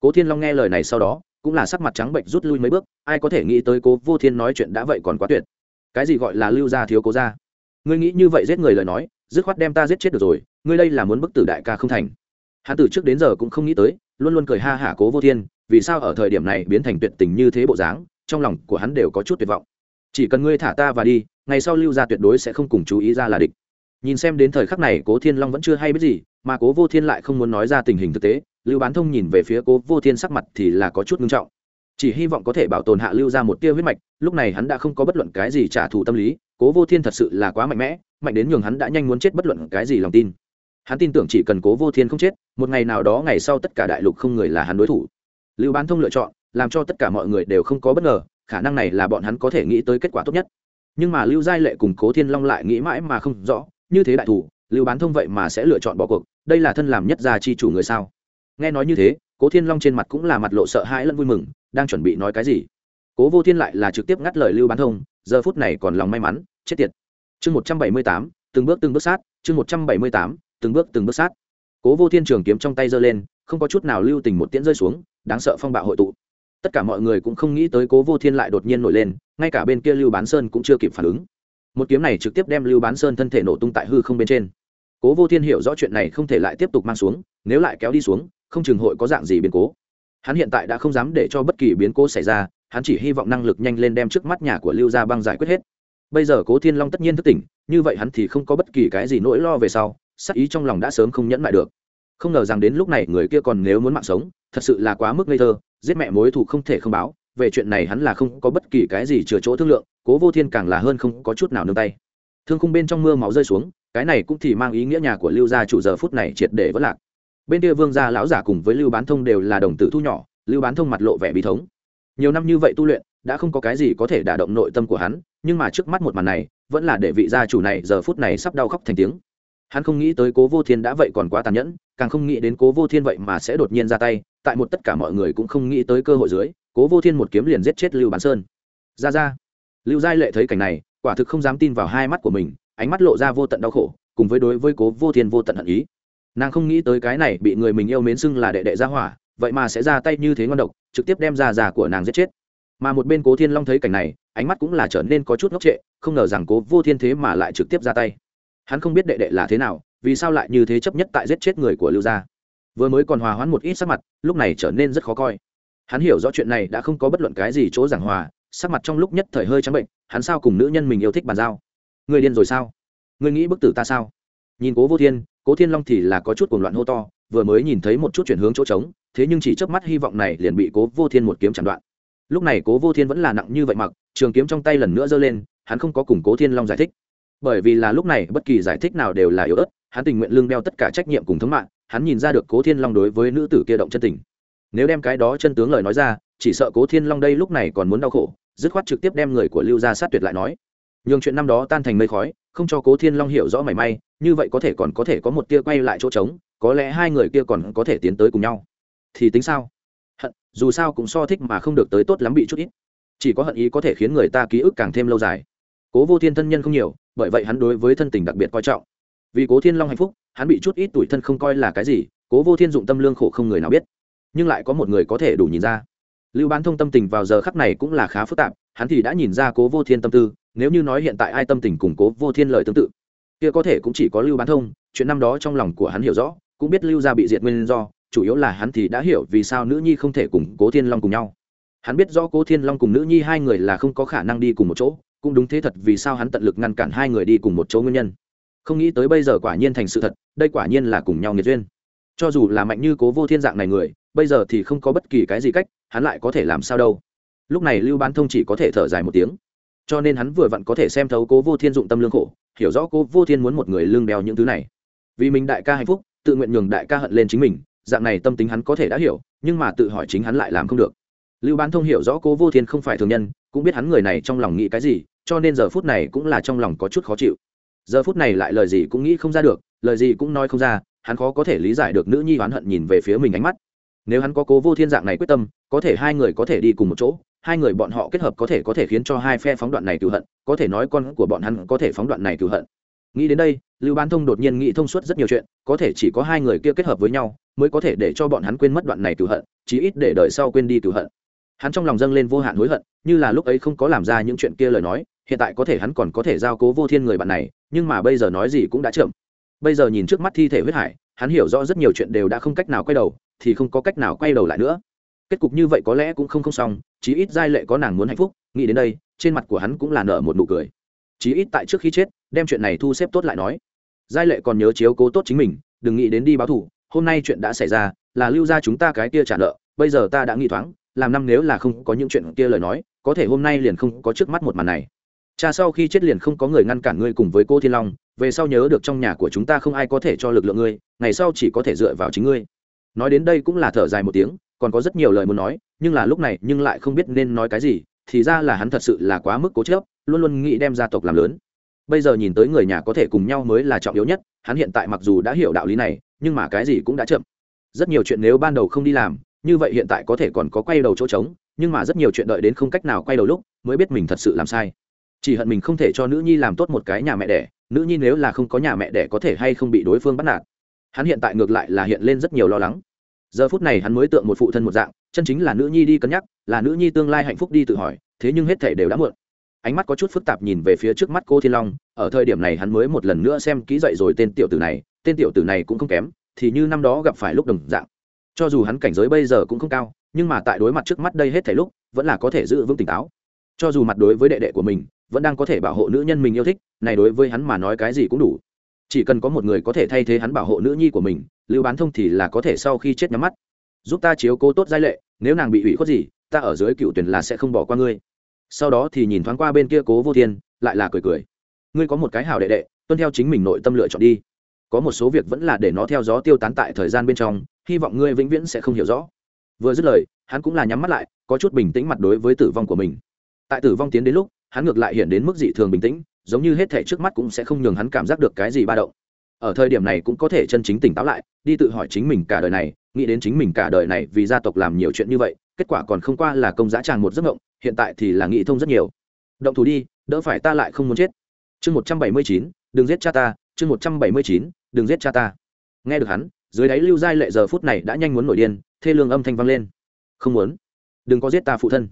Cố thiên long nghe lời này sau đó cũng là sắc mặt trắng bệnh rút lui mấy bước, ai có thể nghĩ tới cố vô thiên nói chuyện đã vậy còn quá tuyệt. Cái gì gọi là lưu gia thiếu cố gia? Ngươi nghĩ như vậy giết người lời nói, dứt khoát đem ta giết chết được rồi, ngươi đây là muốn bức tử đại ca không thành. Hắn từ trước đến giờ cũng không nghĩ tới, luôn luôn cười ha hả cố vô thiên, vì sao ở thời điểm này biến thành tuyệt tình như thế bộ dáng, trong lòng của hắn đều có chút tuyệt vọng. Chỉ cần ngươi thả ta và đi, ngày sau lưu gia tuyệt đối sẽ không cùng chú ý ra là địch nhìn xem đến thời khắc này cố thiên long vẫn chưa hay biết gì, mà cố vô thiên lại không muốn nói ra tình hình thực tế, lưu bán thông nhìn về phía cố vô thiên sắc mặt thì là có chút ngưng trọng. Chỉ hy vọng có thể bảo tồn hạ lưu ra một tia huyết mạch, lúc này hắn đã không có bất luận cái gì trả thù tâm lý, cố vô thiên thật sự là quá mạnh mẽ, mạnh đến nhường hắn đã nhanh muốn chết bất luận cái gì lòng tin. Hắn tin tưởng chỉ cần cố vô thiên không chết, một ngày nào đó ngày sau tất cả đại lục không người là hắn đối thủ. Lưu bán thông lựa chọn, làm cho tất cả mọi người đều không có bất ngờ, khả năng này là bọn hắn có thể nghĩ tới kết quả tốt nhất. Nhưng mà lưu giai lệ cùng cố thiên long lại nghĩ mãi mà không rõ như thế đại thủ, lưu bán thông vậy mà sẽ lựa chọn bỏ cuộc, đây là thân làm nhất gia chi chủ người sao? Nghe nói như thế, cố thiên long trên mặt cũng là mặt lộ sợ hãi lẫn vui mừng, đang chuẩn bị nói cái gì? Cố vô thiên lại là trực tiếp ngắt lời lưu bán thông, giờ phút này còn lòng may mắn, chết tiệt. Chương một trăm bảy mươi tám, từng bước từng bước sát, chương một trăm bảy mươi tám, từng bước từng bước sát. Cố vô thiên trường kiếm trong tay giơ lên, không có chút nào lưu tình một tiễn rơi xuống, đáng sợ phong bạo hội tụ. Tất cả mọi người cũng không nghĩ tới cố vô thiên lại đột nhiên nổi lên, ngay cả bên kia lưu bán sơn cũng chưa kịp phản ứng một kiếm này trực tiếp đem lưu bán sơn thân thể nổ tung tại hư không bên trên. Cố vô thiên hiểu rõ chuyện này không thể lại tiếp tục mang xuống, nếu lại kéo đi xuống, không chừng hội có dạng gì biến cố. Hắn hiện tại đã không dám để cho bất kỳ biến cố xảy ra, hắn chỉ hy vọng năng lực nhanh lên đem trước mắt nhà của lưu gia băng giải quyết hết. Bây giờ cố thiên long tất nhiên thức tỉnh, như vậy hắn thì không có bất kỳ cái gì nỗi lo về sau sắc ý trong lòng đã sớm không nhẫn lại được. Không ngờ rằng đến lúc này người kia còn nếu muốn mạng sống, thật sự là quá mức ngây thơ, giết mẹ mối thù không thể không báo về chuyện này hắn là không có bất kỳ cái gì chừa chỗ thương lượng, cố vô thiên càng là hơn không có chút nào nương tay. Thương khung bên trong mưa máu rơi xuống, cái này cũng thì mang ý nghĩa nhà của lưu gia chủ giờ phút này triệt để vất lạc. Bên kia vương gia lão giả cùng với lưu bán thông đều là đồng tử thu nhỏ, lưu bán thông mặt lộ vẻ bí thống. Nhiều năm như vậy tu luyện, đã không có cái gì có thể đả động nội tâm của hắn, nhưng mà trước mắt một màn này, vẫn là để vị gia chủ này giờ phút này sắp đau khóc thành tiếng. Hắn không nghĩ tới cố vô thiên đã vậy còn quá tàn nhẫn, càng không nghĩ đến cố vô thiên vậy mà sẽ đột nhiên ra tay, tại một tất cả mọi người cũng không nghĩ tới cơ hội dưới cố vô thiên một kiếm liền giết chết lưu bán sơn ra ra lưu giai lệ thấy cảnh này quả thực không dám tin vào hai mắt của mình ánh mắt lộ ra vô tận đau khổ cùng với đối với cố vô thiên vô tận hận ý nàng không nghĩ tới cái này bị người mình yêu mến xưng là đệ đệ gia hỏa vậy mà sẽ ra tay như thế ngon độc trực tiếp đem ra già của nàng giết chết mà một bên cố thiên long thấy cảnh này ánh mắt cũng là trở nên có chút ngốc trệ không ngờ rằng cố vô thiên thế mà lại trực tiếp ra tay hắn không biết đệ đệ là thế nào vì sao lại như thế chấp nhất tại giết chết người của lưu gia vừa mới còn hòa hoãn một ít sắc mặt lúc này trở nên rất khó coi hắn hiểu rõ chuyện này đã không có bất luận cái gì chỗ giảng hòa, sắc mặt trong lúc nhất thời hơi trắng bệnh, hắn sao cùng nữ nhân mình yêu thích bàn giao? Người điên rồi sao? Người nghĩ bức tử ta sao? Nhìn cố vô thiên, cố thiên long thì là có chút cuồng loạn hô to, vừa mới nhìn thấy một chút chuyển hướng chỗ trống, thế nhưng chỉ chớp mắt hy vọng này liền bị cố vô thiên một kiếm chặn đoạn. Lúc này cố vô thiên vẫn là nặng như vậy mặc, trường kiếm trong tay lần nữa giơ lên, hắn không có cùng cố thiên long giải thích. Bởi vì là lúc này bất kỳ giải thích nào đều là yếu ớt, hắn tình nguyện lương đeo tất cả trách nhiệm cùng thống mạng, hắn nhìn ra được cố thiên long đối với nữ tử kia động chân tình nếu đem cái đó chân tướng lời nói ra, chỉ sợ cố thiên long đây lúc này còn muốn đau khổ, dứt khoát trực tiếp đem người của lưu gia sát tuyệt lại nói. Nhường chuyện năm đó tan thành mây khói, không cho cố thiên long hiểu rõ mảy may, như vậy có thể còn có thể có một tia quay lại chỗ trống, có lẽ hai người kia còn có thể tiến tới cùng nhau. Thì tính sao? Hận, dù sao cũng so thích mà không được tới tốt lắm bị chút ít. Chỉ có hận ý có thể khiến người ta ký ức càng thêm lâu dài. Cố vô thiên thân nhân không nhiều, bởi vậy hắn đối với thân tình đặc biệt coi trọng. Vì cố thiên long hạnh phúc, hắn bị chút ít tuổi thân không coi là cái gì, cố vô thiên dụng tâm lương khổ không người nào biết nhưng lại có một người có thể đủ nhìn ra. Lưu bán thông tâm tình vào giờ khắc này cũng là khá phức tạp, hắn thì đã nhìn ra cố vô thiên tâm tư, nếu như nói hiện tại ai tâm tình cùng cố vô thiên lời tương tự, kia có thể cũng chỉ có lưu bán thông, chuyện năm đó trong lòng của hắn hiểu rõ, cũng biết lưu gia bị diệt nguyên do, chủ yếu là hắn thì đã hiểu vì sao nữ nhi không thể cùng cố thiên long cùng nhau. Hắn biết rõ cố thiên long cùng nữ nhi hai người là không có khả năng đi cùng một chỗ, cũng đúng thế thật vì sao hắn tận lực ngăn cản hai người đi cùng một chỗ nguyên nhân. Không nghĩ tới bây giờ quả nhiên thành sự thật, đây quả nhiên là cùng nhau nghiệt duyên cho dù là mạnh như cố vô thiên dạng này người, bây giờ thì không có bất kỳ cái gì cách, hắn lại có thể làm sao đâu. Lúc này lưu bán thông chỉ có thể thở dài một tiếng. Cho nên hắn vừa vặn có thể xem thấu cố vô thiên dụng tâm lương khổ, hiểu rõ cố vô thiên muốn một người lương đeo những thứ này. Vì mình đại ca hạnh phúc, tự nguyện nhường đại ca hận lên chính mình, dạng này tâm tính hắn có thể đã hiểu, nhưng mà tự hỏi chính hắn lại làm không được. Lưu bán thông hiểu rõ cố vô thiên không phải thường nhân, cũng biết hắn người này trong lòng nghĩ cái gì, cho nên giờ phút này cũng là trong lòng có chút khó chịu. Giờ phút này lại lời gì cũng nghĩ không ra được, lời gì cũng nói không ra hắn khó có thể lý giải được nữ nhi oán hận nhìn về phía mình ánh mắt nếu hắn có cố vô thiên dạng này quyết tâm có thể hai người có thể đi cùng một chỗ hai người bọn họ kết hợp có thể có thể khiến cho hai phe phóng đoạn này cựu hận có thể nói con của bọn hắn có thể phóng đoạn này cựu hận nghĩ đến đây lưu Bán thông đột nhiên nghĩ thông suốt rất nhiều chuyện có thể chỉ có hai người kia kết hợp với nhau mới có thể để cho bọn hắn quên mất đoạn này cựu hận chí ít để đời sau quên đi cựu hận hắn trong lòng dâng lên vô hạn hối hận như là lúc ấy không có làm ra những chuyện kia lời nói hiện tại có thể hắn còn có thể giao cố vô thiên người bạn này nhưng mà bây giờ nói gì cũng đã chậm bây giờ nhìn trước mắt thi thể huyết hải, hắn hiểu rõ rất nhiều chuyện đều đã không cách nào quay đầu, thì không có cách nào quay đầu lại nữa. Kết cục như vậy có lẽ cũng không không xong, chí ít giai lệ có nàng muốn hạnh phúc, nghĩ đến đây, trên mặt của hắn cũng là nở một nụ cười. Chí ít tại trước khi chết, đem chuyện này thu xếp tốt lại nói. Giai lệ còn nhớ chiếu cố tốt chính mình, đừng nghĩ đến đi báo thù, hôm nay chuyện đã xảy ra, là lưu ra chúng ta cái kia trả nợ, bây giờ ta đã nghĩ thoáng, làm năm nếu là không có những chuyện kia lời nói, có thể hôm nay liền không có trước mắt một màn này cha sau khi chết liền không có người ngăn cản ngươi cùng với cô thiên long, về sau nhớ được trong nhà của chúng ta không ai có thể cho lực lượng ngươi, ngày sau chỉ có thể dựa vào chính ngươi. Nói đến đây cũng là thở dài một tiếng, còn có rất nhiều lời muốn nói, nhưng là lúc này nhưng lại không biết nên nói cái gì, thì ra là hắn thật sự là quá mức cố chớp luôn luôn nghĩ đem gia tộc làm lớn. Bây giờ nhìn tới người nhà có thể cùng nhau mới là trọng yếu nhất, hắn hiện tại mặc dù đã hiểu đạo lý này, nhưng mà cái gì cũng đã chậm. Rất nhiều chuyện nếu ban đầu không đi làm, như vậy hiện tại có thể còn có quay đầu chỗ trống, nhưng mà rất nhiều chuyện đợi đến không cách nào quay đầu lúc, mới biết mình thật sự làm sai chỉ hận mình không thể cho nữ nhi làm tốt một cái nhà mẹ đẻ, nữ nhi nếu là không có nhà mẹ đẻ có thể hay không bị đối phương bắt nạt. Hắn hiện tại ngược lại là hiện lên rất nhiều lo lắng. Giờ phút này hắn mới tượng một phụ thân một dạng, chân chính là nữ nhi đi cân nhắc, là nữ nhi tương lai hạnh phúc đi tự hỏi, thế nhưng hết thể đều đã muộn. Ánh mắt có chút phức tạp nhìn về phía trước mắt cô thiên long, ở thời điểm này hắn mới một lần nữa xem kỹ dậy rồi tên tiểu tử này, tên tiểu tử này cũng không kém, thì như năm đó gặp phải lúc đồng dạng. Cho dù hắn cảnh giới bây giờ cũng không cao, nhưng mà tại đối mặt trước mắt đây hết thảy lúc, vẫn là có thể giữ vững tỉnh táo. Cho dù mặt đối với đệ đệ của mình vẫn đang có thể bảo hộ nữ nhân mình yêu thích, này đối với hắn mà nói cái gì cũng đủ. Chỉ cần có một người có thể thay thế hắn bảo hộ nữ nhi của mình, lưu bán thông thì là có thể sau khi chết nhắm mắt. Giúp ta chiếu cố tốt giai lệ, nếu nàng bị ủy khuất gì, ta ở dưới cựu tuyển là sẽ không bỏ qua ngươi. Sau đó thì nhìn thoáng qua bên kia cố vô thiên, lại là cười cười. Ngươi có một cái hào đệ đệ, tuân theo chính mình nội tâm lựa chọn đi. Có một số việc vẫn là để nó theo gió tiêu tán tại thời gian bên trong, hy vọng ngươi vĩnh viễn sẽ không hiểu rõ. Vừa dứt lời, hắn cũng là nhắm mắt lại, có chút bình tĩnh mặt đối với tử vong của mình. Tại tử vong tiến đến lúc hắn ngược lại hiện đến mức dị thường bình tĩnh, giống như hết thể trước mắt cũng sẽ không nhường hắn cảm giác được cái gì ba động. Ở thời điểm này cũng có thể chân chính tỉnh táo lại, đi tự hỏi chính mình cả đời này, nghĩ đến chính mình cả đời này vì gia tộc làm nhiều chuyện như vậy, kết quả còn không qua là công giá tràn một giấc mộng, hiện tại thì là nghĩ thông rất nhiều. Động thủ đi, đỡ phải ta lại không muốn chết. Chương một trăm bảy mươi chín, đừng giết cha ta, chương một trăm bảy mươi chín, đừng giết cha ta. Nghe được hắn, dưới đáy lưu giai lệ giờ phút này đã nhanh muốn nổi điên, thê lương âm thanh vang lên. Không muốn. Đừng có giết ta phụ thân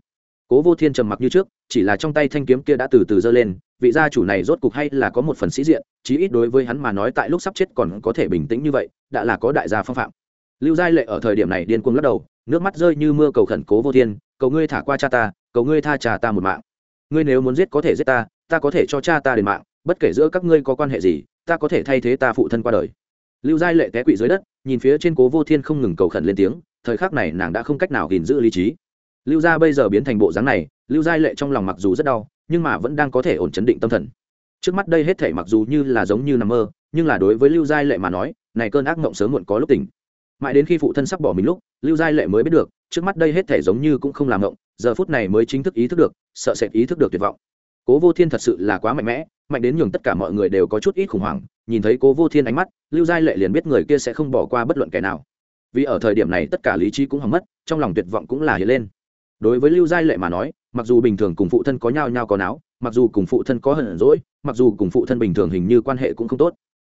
cố vô thiên trầm mặc như trước, chỉ là trong tay thanh kiếm kia đã từ từ giơ lên, vị gia chủ này rốt cục hay là có một phần sĩ diện, chí ít đối với hắn mà nói tại lúc sắp chết còn có thể bình tĩnh như vậy, đã là có đại gia phong phạm. Lưu giai lệ ở thời điểm này điên cuồng lắc đầu, nước mắt rơi như mưa cầu khẩn cố vô thiên, cầu ngươi thả qua cha ta, cầu ngươi tha trà ta một mạng. Ngươi nếu muốn giết có thể giết ta ta có thể cho cha ta đền mạng, bất kể giữa các ngươi có quan hệ gì, ta có thể thay thế ta phụ thân qua đời. Lưu giai lệ té quỵ dưới đất, nhìn phía trên cố vô thiên không ngừng cầu khẩn lên tiếng, thời khắc này nàng đã không cách nào gìn giữ lý trí lưu gia bây giờ biến thành bộ dáng này, lưu giai lệ trong lòng mặc dù rất đau, nhưng mà vẫn đang có thể ổn chấn định tâm thần. Trước mắt đây hết thể mặc dù như là giống như nằm mơ, nhưng là đối với lưu giai lệ mà nói, này cơn ác mộng sớm muộn có lúc tỉnh. Mãi đến khi phụ thân sắp bỏ mình lúc, lưu giai lệ mới biết được, trước mắt đây hết thể giống như cũng không làm mộng, giờ phút này mới chính thức ý thức được, sợ sệt ý thức được tuyệt vọng. Cố vô thiên thật sự là quá mạnh mẽ, mạnh đến nhường tất cả mọi người đều có chút ít khủng hoảng, nhìn thấy cố vô thiên ánh mắt, lưu giai lệ liền biết người kia sẽ không bỏ qua bất luận kẻ nào. Vì ở thời điểm này tất cả lý trí cũng hỏng mất, trong lòng tuyệt vọng cũng là hiện lên đối với lưu giai lệ mà nói, mặc dù bình thường cùng phụ thân có nhau nhau có não mặc dù cùng phụ thân có hận rỗi mặc dù cùng phụ thân bình thường hình như quan hệ cũng không tốt.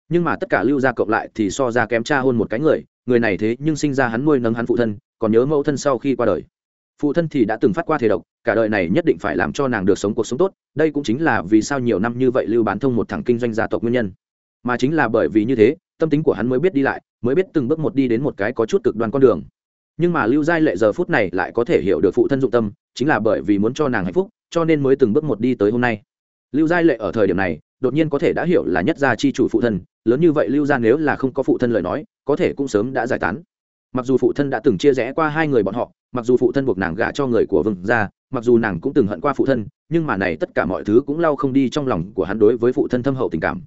Nhưng mà tất cả lưu gia cộng lại thì so ra kém cha hôn một cái người người này thế nhưng sinh ra hắn nuôi nấng hắn phụ thân, còn nhớ mẫu thân sau khi qua đời. Phụ thân thì đã từng phát qua thể độc, cả đời này nhất định phải làm cho nàng được sống cuộc sống tốt, đây cũng chính là vì sao nhiều năm như vậy lưu bán thông một thằng kinh doanh gia tộc nguyên nhân. Mà chính là bởi vì như thế, tâm tính của hắn mới biết đi lại, mới biết từng bước một đi đến một cái có chút cực đoan con đường nhưng mà lưu giai lệ giờ phút này lại có thể hiểu được phụ thân dụng tâm, chính là bởi vì muốn cho nàng hạnh phúc, cho nên mới từng bước một đi tới hôm nay. Lưu giai lệ ở thời điểm này, đột nhiên có thể đã hiểu là nhất gia chi chủ phụ thân, lớn như vậy lưu gia nếu là không có phụ thân lời nói, có thể cũng sớm đã giải tán. Mặc dù phụ thân đã từng chia rẽ qua hai người bọn họ, mặc dù phụ thân buộc nàng gả cho người của vương gia, mặc dù nàng cũng từng hận qua phụ thân, nhưng mà này tất cả mọi thứ cũng lau không đi trong lòng của hắn đối với phụ thân thâm hậu tình cảm.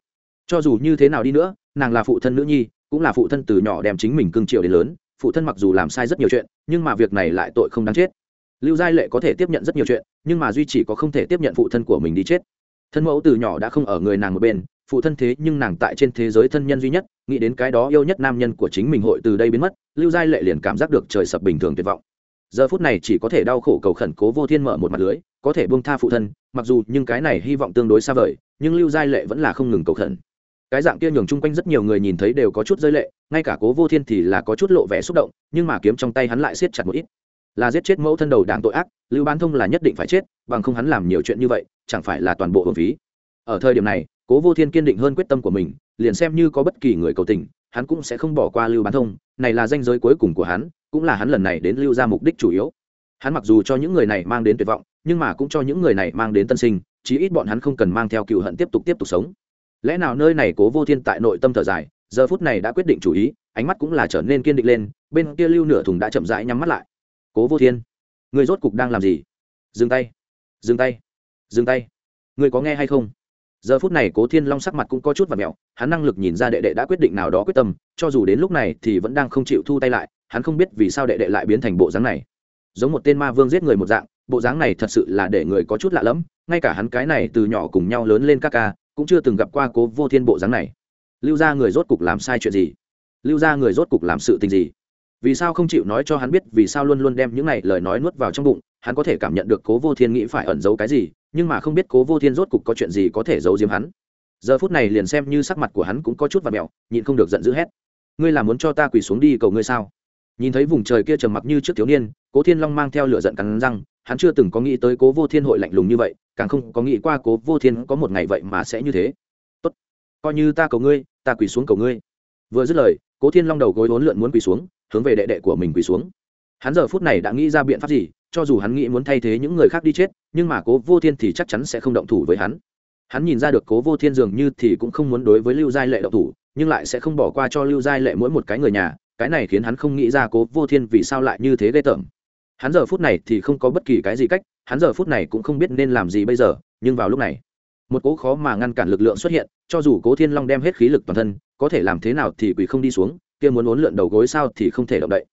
Cho dù như thế nào đi nữa, nàng là phụ thân nữ nhi, cũng là phụ thân từ nhỏ đem chính mình cưng chiều đến lớn phụ thân mặc dù làm sai rất nhiều chuyện, nhưng mà việc này lại tội không đáng chết. Lưu giai lệ có thể tiếp nhận rất nhiều chuyện, nhưng mà duy chỉ có không thể tiếp nhận phụ thân của mình đi chết. Thân mẫu từ nhỏ đã không ở người nàng một bên, phụ thân thế nhưng nàng tại trên thế giới thân nhân duy nhất, nghĩ đến cái đó yêu nhất nam nhân của chính mình hội từ đây biến mất, lưu giai lệ liền cảm giác được trời sập bình thường tuyệt vọng. Giờ phút này chỉ có thể đau khổ cầu khẩn cố vô thiên mở một mặt lưới, có thể buông tha phụ thân, mặc dù nhưng cái này hy vọng tương đối xa vời, nhưng lưu giai lệ vẫn là không ngừng cầu khẩn cái dạng kia nhường chung quanh rất nhiều người nhìn thấy đều có chút rơi lệ, ngay cả cố vô thiên thì là có chút lộ vẻ xúc động, nhưng mà kiếm trong tay hắn lại siết chặt một ít. Là giết chết mẫu thân đầu đảng tội ác, lưu bán thông là nhất định phải chết, bằng không hắn làm nhiều chuyện như vậy, chẳng phải là toàn bộ hồn phí. Ở thời điểm này, cố vô thiên kiên định hơn quyết tâm của mình, liền xem như có bất kỳ người cầu tình, hắn cũng sẽ không bỏ qua lưu bán thông, này là danh giới cuối cùng của hắn, cũng là hắn lần này đến lưu ra mục đích chủ yếu. Hắn mặc dù cho những người này mang đến tuyệt vọng, nhưng mà cũng cho những người này mang đến tân sinh, chí ít bọn hắn không cần mang theo cựu hận tiếp tục tiếp tục sống lẽ nào nơi này cố vô thiên tại nội tâm thở dài, giờ phút này đã quyết định chủ ý, ánh mắt cũng là trở nên kiên định lên, bên kia lưu nửa thùng đã chậm rãi nhắm mắt lại. Cố vô thiên người rốt cục đang làm gì? Dừng tay dừng tay dừng tay. Người có nghe hay không? Giờ phút này cố thiên long sắc mặt cũng có chút và mẹo, hắn năng lực nhìn ra đệ đệ đã quyết định nào đó quyết tâm, cho dù đến lúc này thì vẫn đang không chịu thu tay lại, hắn không biết vì sao đệ đệ lại biến thành bộ dáng này. Giống một tên ma vương giết người một dạng, bộ dáng này thật sự là để người có chút lạ lẫm, ngay cả hắn cái này từ nhỏ cùng nhau lớn lên các ca cũng chưa từng gặp qua cố vô thiên bộ dáng này. Lưu ra người rốt cục làm sai chuyện gì? Lưu ra người rốt cục làm sự tình gì? Vì sao không chịu nói cho hắn biết vì sao luôn luôn đem những này lời nói nuốt vào trong bụng, hắn có thể cảm nhận được cố vô thiên nghĩ phải ẩn giấu cái gì, nhưng mà không biết cố vô thiên rốt cục có chuyện gì có thể giấu giếm hắn. Giờ phút này liền xem như sắc mặt của hắn cũng có chút và mẹo, nhịn không được giận dữ hét. Ngươi là muốn cho ta quỳ xuống đi cầu ngươi sao? Nhìn thấy vùng trời kia trầm mặc như trước thiếu niên, cố thiên long mang theo lửa giận cắn răng hắn chưa từng có nghĩ tới cố vô thiên hội lạnh lùng như vậy, càng không có nghĩ qua cố vô thiên có một ngày vậy mà sẽ như thế. Tốt, coi như ta cầu ngươi, ta quỳ xuống cầu ngươi. Vừa dứt lời, cố thiên long đầu gối vốn lượn muốn quỳ xuống, hướng về đệ đệ của mình quỳ xuống. Hắn giờ phút này đã nghĩ ra biện pháp gì, cho dù hắn nghĩ muốn thay thế những người khác đi chết, nhưng mà cố vô thiên thì chắc chắn sẽ không động thủ với hắn. Hắn nhìn ra được cố vô thiên dường như thì cũng không muốn đối với lưu giai lệ động thủ, nhưng lại sẽ không bỏ qua cho lưu giai lệ mỗi một cái người nhà, cái này khiến hắn không nghĩ ra cố vô thiên vì sao lại như thế ghê tởm hắn giờ phút này thì không có bất kỳ cái gì cách, hắn giờ phút này cũng không biết nên làm gì bây giờ, nhưng vào lúc này, một cố khó mà ngăn cản lực lượng xuất hiện, cho dù cố thiên long đem hết khí lực toàn thân, có thể làm thế nào thì quỳ không đi xuống, kia muốn uốn lượn đầu gối sao thì không thể động đậy.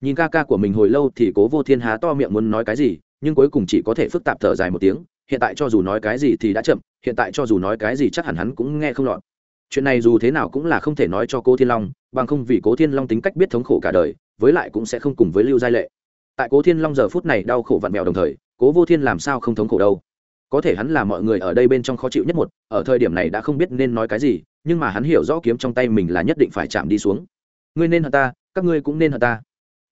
Nhìn ca ca của mình hồi lâu thì cố vô thiên há to miệng muốn nói cái gì, nhưng cuối cùng chỉ có thể phức tạp thở dài một tiếng, hiện tại cho dù nói cái gì thì đã chậm, hiện tại cho dù nói cái gì chắc hẳn hắn cũng nghe không lọt. Chuyện này dù thế nào cũng là không thể nói cho cố thiên long, bằng không vì cố thiên long tính cách biết thống khổ cả đời, với lại cũng sẽ không cùng với lưu giai lệ tại cố thiên long giờ phút này đau khổ vặn vẹo đồng thời, cố vô thiên làm sao không thống khổ đâu? Có thể hắn là mọi người ở đây bên trong khó chịu nhất một, ở thời điểm này đã không biết nên nói cái gì, nhưng mà hắn hiểu rõ kiếm trong tay mình là nhất định phải chạm đi xuống. Ngươi nên hận ta, các ngươi cũng nên hận ta.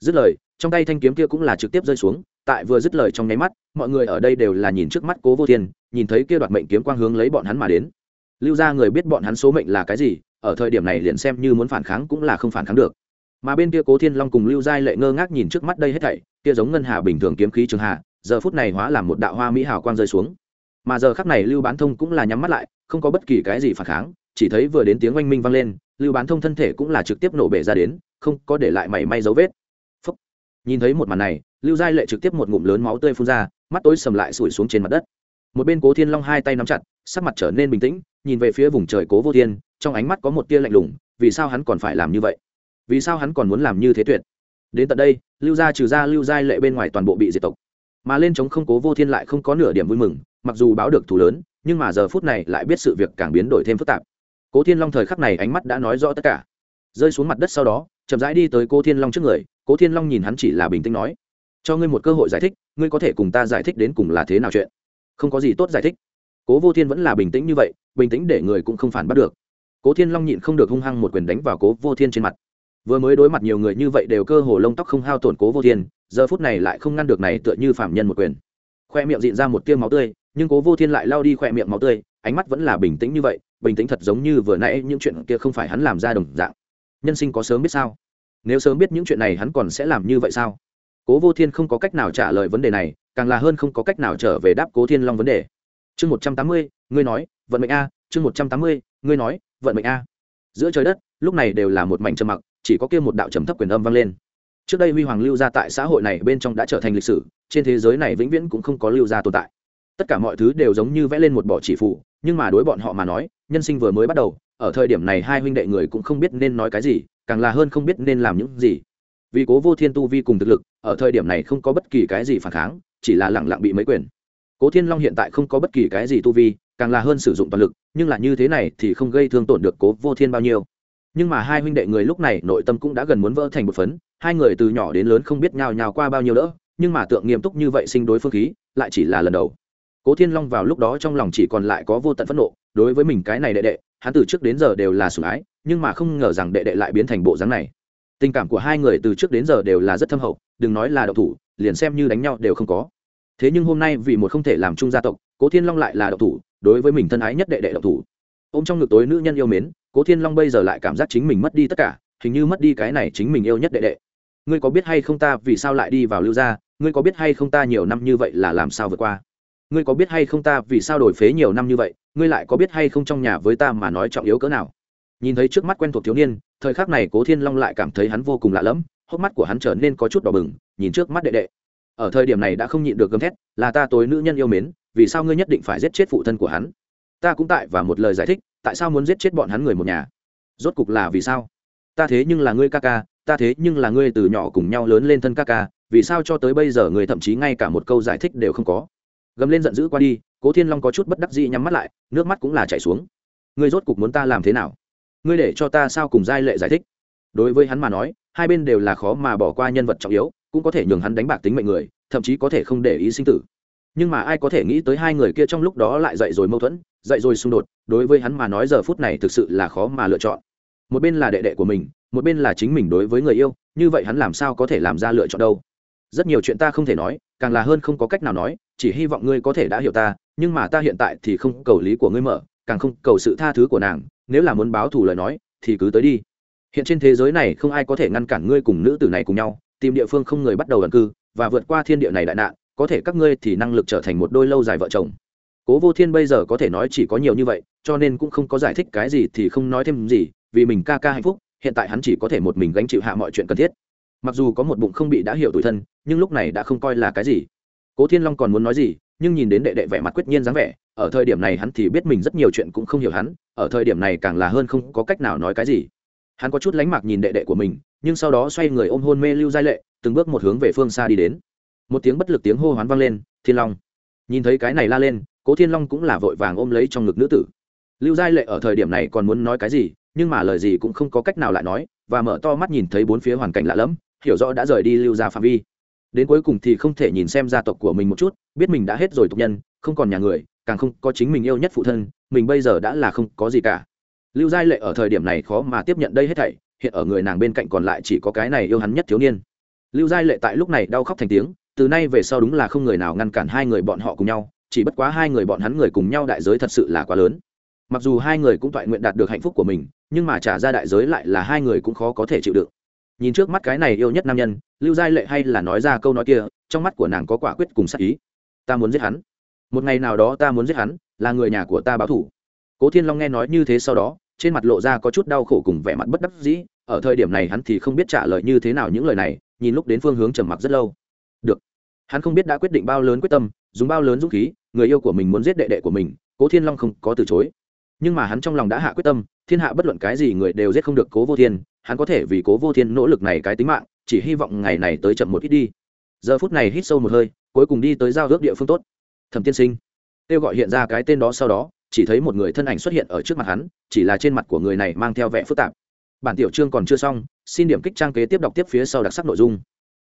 Dứt lời, trong tay thanh kiếm kia cũng là trực tiếp rơi xuống, tại vừa dứt lời trong nháy mắt, mọi người ở đây đều là nhìn trước mắt cố vô thiên, nhìn thấy kia đoạt mệnh kiếm quang hướng lấy bọn hắn mà đến. Lưu ra người biết bọn hắn số mệnh là cái gì, ở thời điểm này liền xem như muốn phản kháng cũng là không phản kháng được mà bên kia cố thiên long cùng lưu giai lệ ngơ ngác nhìn trước mắt đây hết thảy, kia giống ngân hà bình thường kiếm khí trường hạ giờ phút này hóa làm một đạo hoa mỹ hào quang rơi xuống. Mà giờ khắc này lưu bán thông cũng là nhắm mắt lại, không có bất kỳ cái gì phản kháng, chỉ thấy vừa đến tiếng oanh minh vang lên, lưu bán thông thân thể cũng là trực tiếp nổ bể ra đến, không có để lại mảy may dấu vết. Phúc. nhìn thấy một màn này, lưu giai lệ trực tiếp một ngụm lớn máu tươi phun ra, mắt tối sầm lại sủi xuống trên mặt đất. Một bên cố thiên long hai tay nắm chặt, sắc mặt trở nên bình tĩnh, nhìn về phía vùng trời cố vô thiên, trong ánh mắt có một tia lạnh lùng, vì sao hắn còn phải làm như vậy? Vì sao hắn còn muốn làm như thế tuyệt? Đến tận đây, lưu gia trừ ra lưu giai lệ bên ngoài toàn bộ bị diệt tộc. Mà lên chống không cố vô thiên lại không có nửa điểm vui mừng, mặc dù báo được thù lớn, nhưng mà giờ phút này lại biết sự việc càng biến đổi thêm phức tạp. Cố thiên long thời khắc này ánh mắt đã nói rõ tất cả. Rơi xuống mặt đất sau đó, chậm rãi đi tới cố thiên long trước người, cố thiên long nhìn hắn chỉ là bình tĩnh nói, cho ngươi một cơ hội giải thích, ngươi có thể cùng ta giải thích đến cùng là thế nào chuyện? Không có gì tốt giải thích. Cố vô thiên vẫn là bình tĩnh như vậy, bình tĩnh để người cũng không phản bắt được. Cố thiên long nhịn không được hung hăng một quyền đánh vào cố vô thiên trên mặt vừa mới đối mặt nhiều người như vậy đều cơ hồ lông tóc không hao tổn cố vô thiên, giờ phút này lại không ngăn được này tựa như phạm nhân một quyền. Khoe miệng dịn ra một tiêu máu tươi, nhưng cố vô thiên lại lao đi khoe miệng máu tươi, ánh mắt vẫn là bình tĩnh như vậy, bình tĩnh thật giống như vừa nãy những chuyện kia không phải hắn làm ra đồng dạng. Nhân sinh có sớm biết sao? Nếu sớm biết những chuyện này hắn còn sẽ làm như vậy sao? Cố vô thiên không có cách nào trả lời vấn đề này, càng là hơn không có cách nào trở về đáp cố thiên long vấn đề. Chương một trăm tám mươi, ngươi nói, vận mệnh a, chương một trăm tám mươi, ngươi nói, vận mệnh a. Giữa trời đất, lúc này đều là một mảnh trầm mặc chỉ có kia một đạo trầm thấp quyền âm vang lên. Trước đây huy hoàng lưu gia tại xã hội này bên trong đã trở thành lịch sử, trên thế giới này vĩnh viễn cũng không có lưu gia tồn tại. Tất cả mọi thứ đều giống như vẽ lên một bỏ chỉ phụ nhưng mà đối bọn họ mà nói, nhân sinh vừa mới bắt đầu, ở thời điểm này hai huynh đệ người cũng không biết nên nói cái gì, càng là hơn không biết nên làm những gì. Vì cố vô thiên tu vi cùng thực lực, ở thời điểm này không có bất kỳ cái gì phản kháng, chỉ là lẳng lặng bị mấy quyền. Cố thiên long hiện tại không có bất kỳ cái gì tu vi, càng là hơn sử dụng toàn lực, nhưng là như thế này thì không gây thương tổn được cố vô thiên bao nhiêu nhưng mà hai huynh đệ người lúc này nội tâm cũng đã gần muốn vỡ thành một phấn, hai người từ nhỏ đến lớn không biết nhào nhào qua bao nhiêu đỡ, nhưng mà tượng nghiêm túc như vậy sinh đối phương khí, lại chỉ là lần đầu. Cố thiên long vào lúc đó trong lòng chỉ còn lại có vô tận phẫn nộ, đối với mình cái này đệ đệ, hắn từ trước đến giờ đều là sủng ái, nhưng mà không ngờ rằng đệ đệ lại biến thành bộ dáng này. Tình cảm của hai người từ trước đến giờ đều là rất thâm hậu, đừng nói là độc thủ, liền xem như đánh nhau đều không có. Thế nhưng hôm nay vì một không thể làm chung gia tộc, cố thiên long lại là độc thủ, đối với mình thân ái nhất đệ đệ độc thủ. Ô m trong ngực tối nữ nhân yêu mến cố thiên long bây giờ lại cảm giác chính mình mất đi tất cả, hình như mất đi cái này chính mình yêu nhất đệ đệ. Ngươi có biết hay không ta vì sao lại đi vào lưu gia? Ngươi có biết hay không ta nhiều năm như vậy là làm sao vượt qua? Ngươi có biết hay không ta vì sao đổi phế nhiều năm như vậy? Ngươi lại có biết hay không trong nhà với ta mà nói trọng yếu cỡ nào? Nhìn thấy trước mắt quen thuộc thiếu niên, thời khắc này cố thiên long lại cảm thấy hắn vô cùng lạ lẫm, hốc mắt của hắn trở nên có chút đỏ bừng, nhìn trước mắt đệ đệ. Ở thời điểm này đã không nhịn được gấm thét, là ta tối nữ nhân yêu mến, vì sao ngươi nhất định phải giết chết phụ thân của hắn? Ta cũng tại và một lời giải thích, tại sao muốn giết chết bọn hắn người một nhà? Rốt cục là vì sao? Ta thế nhưng là ngươi ca ca, ta thế nhưng là ngươi từ nhỏ cùng nhau lớn lên thân ca ca, vì sao cho tới bây giờ người thậm chí ngay cả một câu giải thích đều không có? Gầm lên giận dữ qua đi, cố thiên long có chút bất đắc dĩ nhắm mắt lại, nước mắt cũng là chảy xuống. Ngươi rốt cục muốn ta làm thế nào? Ngươi để cho ta sao cùng giai lệ giải thích? Đối với hắn mà nói, hai bên đều là khó mà bỏ qua nhân vật trọng yếu, cũng có thể nhường hắn đánh bạc tính mệnh người, thậm chí có thể không để ý sinh tử. Nhưng mà ai có thể nghĩ tới hai người kia trong lúc đó lại dậy rồi mâu thuẫn dậy rồi xung đột, đối với hắn mà nói giờ phút này thực sự là khó mà lựa chọn. Một bên là đệ đệ của mình, một bên là chính mình đối với người yêu, như vậy hắn làm sao có thể làm ra lựa chọn đâu? Rất nhiều chuyện ta không thể nói, càng là hơn không có cách nào nói, chỉ hy vọng ngươi có thể đã hiểu ta, nhưng mà ta hiện tại thì không cầu lý của ngươi mở, càng không cầu sự tha thứ của nàng, nếu là muốn báo thù lời nói, thì cứ tới đi. Hiện trên thế giới này không ai có thể ngăn cản ngươi cùng nữ tử này cùng nhau, tìm địa phương không người bắt đầu ẩn cư, và vượt qua thiên địa này đại nạn, có thể các ngươi thì năng lực trở thành một đôi lâu dài vợ chồng cố vô thiên bây giờ có thể nói chỉ có nhiều như vậy, cho nên cũng không có giải thích cái gì thì không nói thêm gì, vì mình ca ca hạnh phúc, hiện tại hắn chỉ có thể một mình gánh chịu hạ mọi chuyện cần thiết. Mặc dù có một bụng không bị đã hiểu tuổi thân, nhưng lúc này đã không coi là cái gì. Cố thiên long còn muốn nói gì, nhưng nhìn đến đệ đệ vẻ mặt quyết nhiên dáng vẻ, ở thời điểm này hắn thì biết mình rất nhiều chuyện cũng không hiểu hắn, ở thời điểm này càng là hơn không có cách nào nói cái gì. Hắn có chút lánh mạc nhìn đệ đệ của mình, nhưng sau đó xoay người ôm hôn mê lưu giai lệ, từng bước một hướng về phương xa đi đến. Một tiếng bất lực tiếng hô hoán vang lên, thiên long. Nhìn thấy cái này la lên cố thiên long cũng là vội vàng ôm lấy trong ngực nữ tử. Lưu giai lệ ở thời điểm này còn muốn nói cái gì, nhưng mà lời gì cũng không có cách nào lại nói, và mở to mắt nhìn thấy bốn phía hoàn cảnh lạ lẫm, hiểu rõ đã rời đi lưu ra phạm vi. Đến cuối cùng thì không thể nhìn xem gia tộc của mình một chút, biết mình đã hết rồi tục nhân, không còn nhà người, càng không có chính mình yêu nhất phụ thân, mình bây giờ đã là không có gì cả. Lưu giai lệ ở thời điểm này khó mà tiếp nhận đây hết thảy, hiện ở người nàng bên cạnh còn lại chỉ có cái này yêu hắn nhất thiếu niên. Lưu giai lệ tại lúc này đau khóc thành tiếng, từ nay về sau đúng là không người nào ngăn cản hai người bọn họ cùng nhau chỉ bất quá hai người bọn hắn người cùng nhau đại giới thật sự là quá lớn. Mặc dù hai người cũng toại nguyện đạt được hạnh phúc của mình, nhưng mà trả ra đại giới lại là hai người cũng khó có thể chịu đựng. Nhìn trước mắt cái này yêu nhất nam nhân, lưu giai lệ hay là nói ra câu nói kia, trong mắt của nàng có quả quyết cùng sắc ý. Ta muốn giết hắn. Một ngày nào đó ta muốn giết hắn, là người nhà của ta báo thủ. Cố thiên long nghe nói như thế sau đó, trên mặt lộ ra có chút đau khổ cùng vẻ mặt bất đắc dĩ, ở thời điểm này hắn thì không biết trả lời như thế nào những lời này, nhìn lúc đến phương hướng trầm mặc rất lâu. Được. Hắn không biết đã quyết định bao lớn quyết tâm, dùng bao lớn dũng khí người yêu của mình muốn giết đệ đệ của mình, cố thiên long không có từ chối. Nhưng mà hắn trong lòng đã hạ quyết tâm, thiên hạ bất luận cái gì người đều giết không được cố vô thiên, hắn có thể vì cố vô thiên nỗ lực này cái tính mạng, chỉ hy vọng ngày này tới chậm một ít đi. Giờ phút này hít sâu một hơi, cuối cùng đi tới giao ước địa phương tốt. Thẩm tiên sinh, kêu gọi hiện ra cái tên đó sau đó, chỉ thấy một người thân ảnh xuất hiện ở trước mặt hắn, chỉ là trên mặt của người này mang theo vẻ phức tạp. Bản tiểu chương còn chưa xong, xin điểm kích trang kế tiếp đọc tiếp phía sau đặc sắc nội dung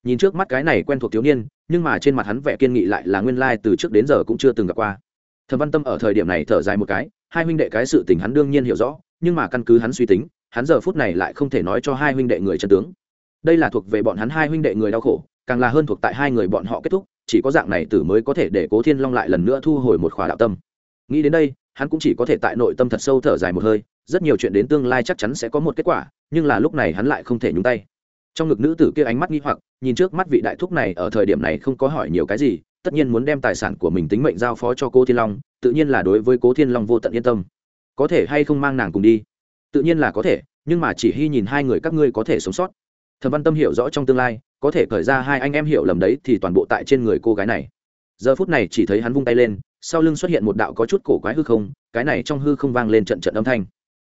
nhìn trước mắt cái này quen thuộc thiếu niên, nhưng mà trên mặt hắn vẻ kiên nghị lại là nguyên lai từ trước đến giờ cũng chưa từng gặp qua. Thẩm văn tâm ở thời điểm này thở dài một cái, hai huynh đệ cái sự tình hắn đương nhiên hiểu rõ, nhưng mà căn cứ hắn suy tính, hắn giờ phút này lại không thể nói cho hai huynh đệ người chân tướng. Đây là thuộc về bọn hắn hai huynh đệ người đau khổ, càng là hơn thuộc tại hai người bọn họ kết thúc, chỉ có dạng này tử mới có thể để cố thiên long lại lần nữa thu hồi một khỏa đạo tâm. Nghĩ đến đây, hắn cũng chỉ có thể tại nội tâm thật sâu thở dài một hơi, rất nhiều chuyện đến tương lai chắc chắn sẽ có một kết quả, nhưng là lúc này hắn lại không thể nhúng tay trong ngực nữ tử kia ánh mắt nghi hoặc, nhìn trước mắt vị đại thúc này ở thời điểm này không có hỏi nhiều cái gì, tất nhiên muốn đem tài sản của mình tính mệnh giao phó cho cô thiên long, tự nhiên là đối với cố thiên long vô tận yên tâm. Có thể hay không mang nàng cùng đi? Tự nhiên là có thể, nhưng mà chỉ hy nhìn hai người các ngươi có thể sống sót. Thẩm văn tâm hiểu rõ trong tương lai, có thể khởi ra hai anh em hiểu lầm đấy thì toàn bộ tại trên người cô gái này. Giờ phút này chỉ thấy hắn vung tay lên, sau lưng xuất hiện một đạo có chút cổ quái hư không, cái này trong hư không vang lên trận trận âm thanh.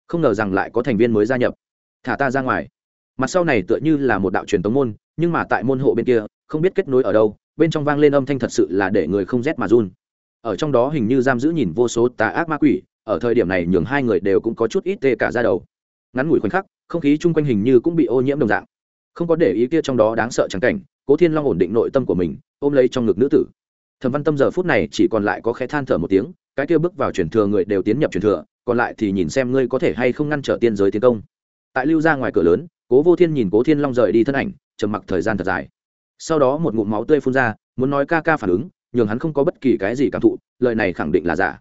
Không ngờ rằng lại có thành viên mới gia nhập. Thả ta ra ngoài mặt sau này tựa như là một đạo truyền tống môn, nhưng mà tại môn hộ bên kia, không biết kết nối ở đâu, bên trong vang lên âm thanh thật sự là để người không rét mà run. Ở trong đó hình như giam giữ nhìn vô số tà ác ma quỷ, ở thời điểm này nhường hai người đều cũng có chút ít tê cả ra đầu. Ngắn ngủi khoảnh khắc, không khí chung quanh hình như cũng bị ô nhiễm đồng dạng. Không có để ý kia trong đó đáng sợ chẳng cảnh, cố thiên long ổn định nội tâm của mình, ôm lấy trong ngực nữ tử. Thẩm văn tâm giờ phút này chỉ còn lại có khẽ than thở một tiếng, cái kia bước vào truyền thừa người đều tiến nhập truyền thừa, còn lại thì nhìn xem ngươi có thể hay không ngăn trở tiên giới tiến công. Tại lưu ra ngoài cửa lớn cố vô thiên nhìn cố thiên long rời đi thân ảnh, trầm mặc thời gian thật dài. Sau đó một ngụm máu tươi phun ra, muốn nói ca ca phản ứng, nhường hắn không có bất kỳ cái gì cảm thụ, lời này khẳng định là giả.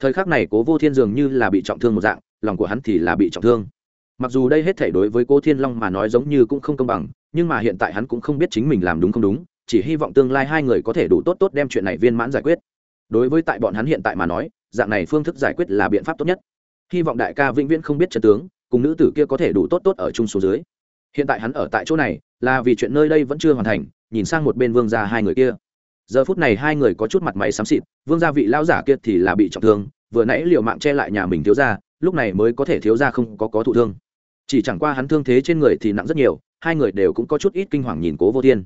Thời khắc này cố vô thiên dường như là bị trọng thương một dạng, lòng của hắn thì là bị trọng thương. Mặc dù đây hết thể đối với cố thiên long mà nói giống như cũng không công bằng, nhưng mà hiện tại hắn cũng không biết chính mình làm đúng không đúng, chỉ hy vọng tương lai hai người có thể đủ tốt tốt đem chuyện này viên mãn giải quyết. Đối với tại bọn hắn hiện tại mà nói, dạng này phương thức giải quyết là biện pháp tốt nhất. Hy vọng đại ca vĩnh viễn không biết trận tướng cùng nữ tử kia có thể đủ tốt tốt ở chung số dưới. Hiện tại hắn ở tại chỗ này, là vì chuyện nơi đây vẫn chưa hoàn thành, nhìn sang một bên vương gia hai người kia. Giờ phút này hai người có chút mặt mày xám xịt, vương gia vị lão giả kia thì là bị trọng thương, vừa nãy liều mạng che lại nhà mình thiếu gia, lúc này mới có thể thiếu gia không có có thụ thương. Chỉ chẳng qua hắn thương thế trên người thì nặng rất nhiều, hai người đều cũng có chút ít kinh hoàng nhìn cố vô thiên.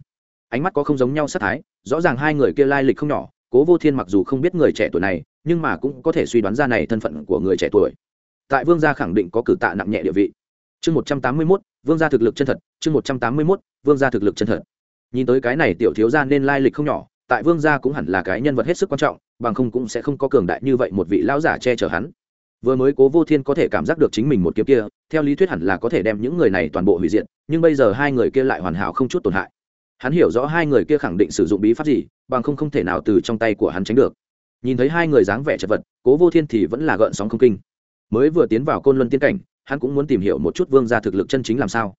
Ánh mắt có không giống nhau sát thái, rõ ràng hai người kia lai lịch không nhỏ, cố vô thiên mặc dù không biết người trẻ tuổi này, nhưng mà cũng có thể suy đoán ra này thân phận của người trẻ tuổi tại vương gia khẳng định có cử tạ nặng nhẹ địa vị. Chương một trăm tám mươi mốt, vương gia thực lực chân thật. Chương một trăm tám mươi mốt, vương gia thực lực chân thật. Nhìn tới cái này tiểu thiếu gia nên lai lịch không nhỏ, tại vương gia cũng hẳn là cái nhân vật hết sức quan trọng, bằng không cũng sẽ không có cường đại như vậy một vị lão giả che chở hắn. Vừa mới cố vô thiên có thể cảm giác được chính mình một kiếm kia, theo lý thuyết hẳn là có thể đem những người này toàn bộ hủy diệt, nhưng bây giờ hai người kia lại hoàn hảo không chút tổn hại. Hắn hiểu rõ hai người kia khẳng định sử dụng bí pháp gì, bằng không không thể nào từ trong tay của hắn tránh được. Nhìn thấy hai người dáng vẻ chật vật, cố vô thiên thì vẫn là gợn sóng không kinh mới vừa tiến vào côn luân tiên cảnh, hắn cũng muốn tìm hiểu một chút vương gia thực lực chân chính làm sao.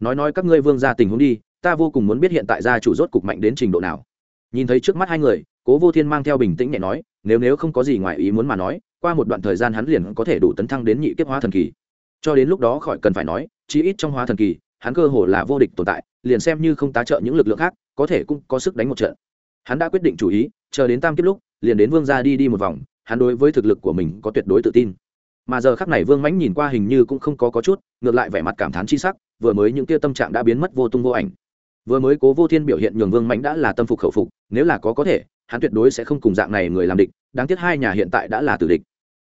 Nói nói các ngươi vương gia tình huống đi, ta vô cùng muốn biết hiện tại gia chủ rốt cục mạnh đến trình độ nào. Nhìn thấy trước mắt hai người, cố vô thiên mang theo bình tĩnh nhẹ nói, nếu nếu không có gì ngoài ý muốn mà nói, qua một đoạn thời gian hắn liền có thể đủ tấn thăng đến nhị kiếp hóa thần kỳ. Cho đến lúc đó khỏi cần phải nói, chí ít trong hóa thần kỳ, hắn cơ hồ là vô địch tồn tại, liền xem như không tá trợ những lực lượng khác, có thể cũng có sức đánh một trận. Hắn đã quyết định chủ ý, chờ đến tam kiếp lúc, liền đến vương gia đi đi một vòng, hắn đối với thực lực của mình có tuyệt đối tự tin mà giờ khắc này vương mãnh nhìn qua hình như cũng không có có chút, ngược lại vẻ mặt cảm thán chi sắc, vừa mới những tia tâm trạng đã biến mất vô tung vô ảnh. Vừa mới cố vô thiên biểu hiện nhường vương mãnh đã là tâm phục khẩu phục, nếu là có có thể, hắn tuyệt đối sẽ không cùng dạng này người làm địch, đáng tiếc hai nhà hiện tại đã là tử địch.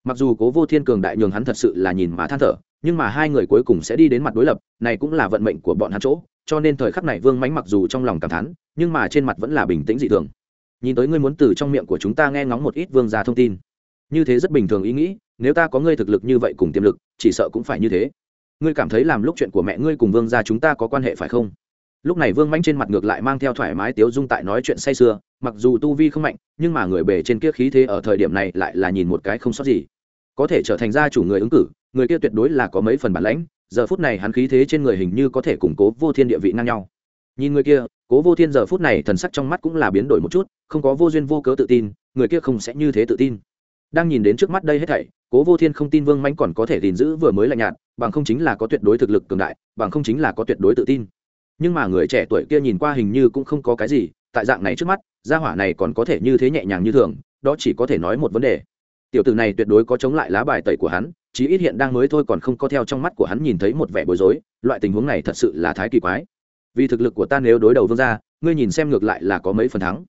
Mặc dù cố vô thiên cường đại nhường hắn thật sự là nhìn mà than thở, nhưng mà hai người cuối cùng sẽ đi đến mặt đối lập, này cũng là vận mệnh của bọn hắn chỗ, cho nên thời khắc này vương mãnh mặc dù trong lòng cảm thán, nhưng mà trên mặt vẫn là bình tĩnh dị thường. Nhìn tới ngươi muốn từ trong miệng của chúng ta nghe ngóng một ít vương gia thông tin. Như thế rất bình thường ý nghĩ nếu ta có ngươi thực lực như vậy cùng tiềm lực, chỉ sợ cũng phải như thế. Ngươi cảm thấy làm lúc chuyện của mẹ ngươi cùng vương gia chúng ta có quan hệ phải không? Lúc này vương mãnh trên mặt ngược lại mang theo thoải mái tiếu dung tại nói chuyện say sưa, mặc dù tu vi không mạnh, nhưng mà người bề trên kia khí thế ở thời điểm này lại là nhìn một cái không sót gì. Có thể trở thành gia chủ người ứng cử, người kia tuyệt đối là có mấy phần bản lãnh, giờ phút này hắn khí thế trên người hình như có thể củng cố vô thiên địa vị ngang nhau. Nhìn người kia, cố vô thiên giờ phút này thần sắc trong mắt cũng là biến đổi một chút, không có vô duyên vô cớ tự tin, người kia không sẽ như thế tự tin. Đang nhìn đến trước mắt đây hết thảy cố vô thiên không tin vương mãnh còn có thể gìn giữ vừa mới lạnh nhạt, bằng không chính là có tuyệt đối thực lực cường đại, bằng không chính là có tuyệt đối tự tin. Nhưng mà người trẻ tuổi kia nhìn qua hình như cũng không có cái gì, tại dạng này trước mắt, gia hỏa này còn có thể như thế nhẹ nhàng như thường, đó chỉ có thể nói một vấn đề. Tiểu tử này tuyệt đối có chống lại lá bài tẩy của hắn, chí ít hiện đang mới thôi còn không có theo trong mắt của hắn nhìn thấy một vẻ bối rối, loại tình huống này thật sự là thái kỳ quái. Vì thực lực của ta nếu đối đầu vương gia, ngươi nhìn xem ngược lại là có mấy phần thắng.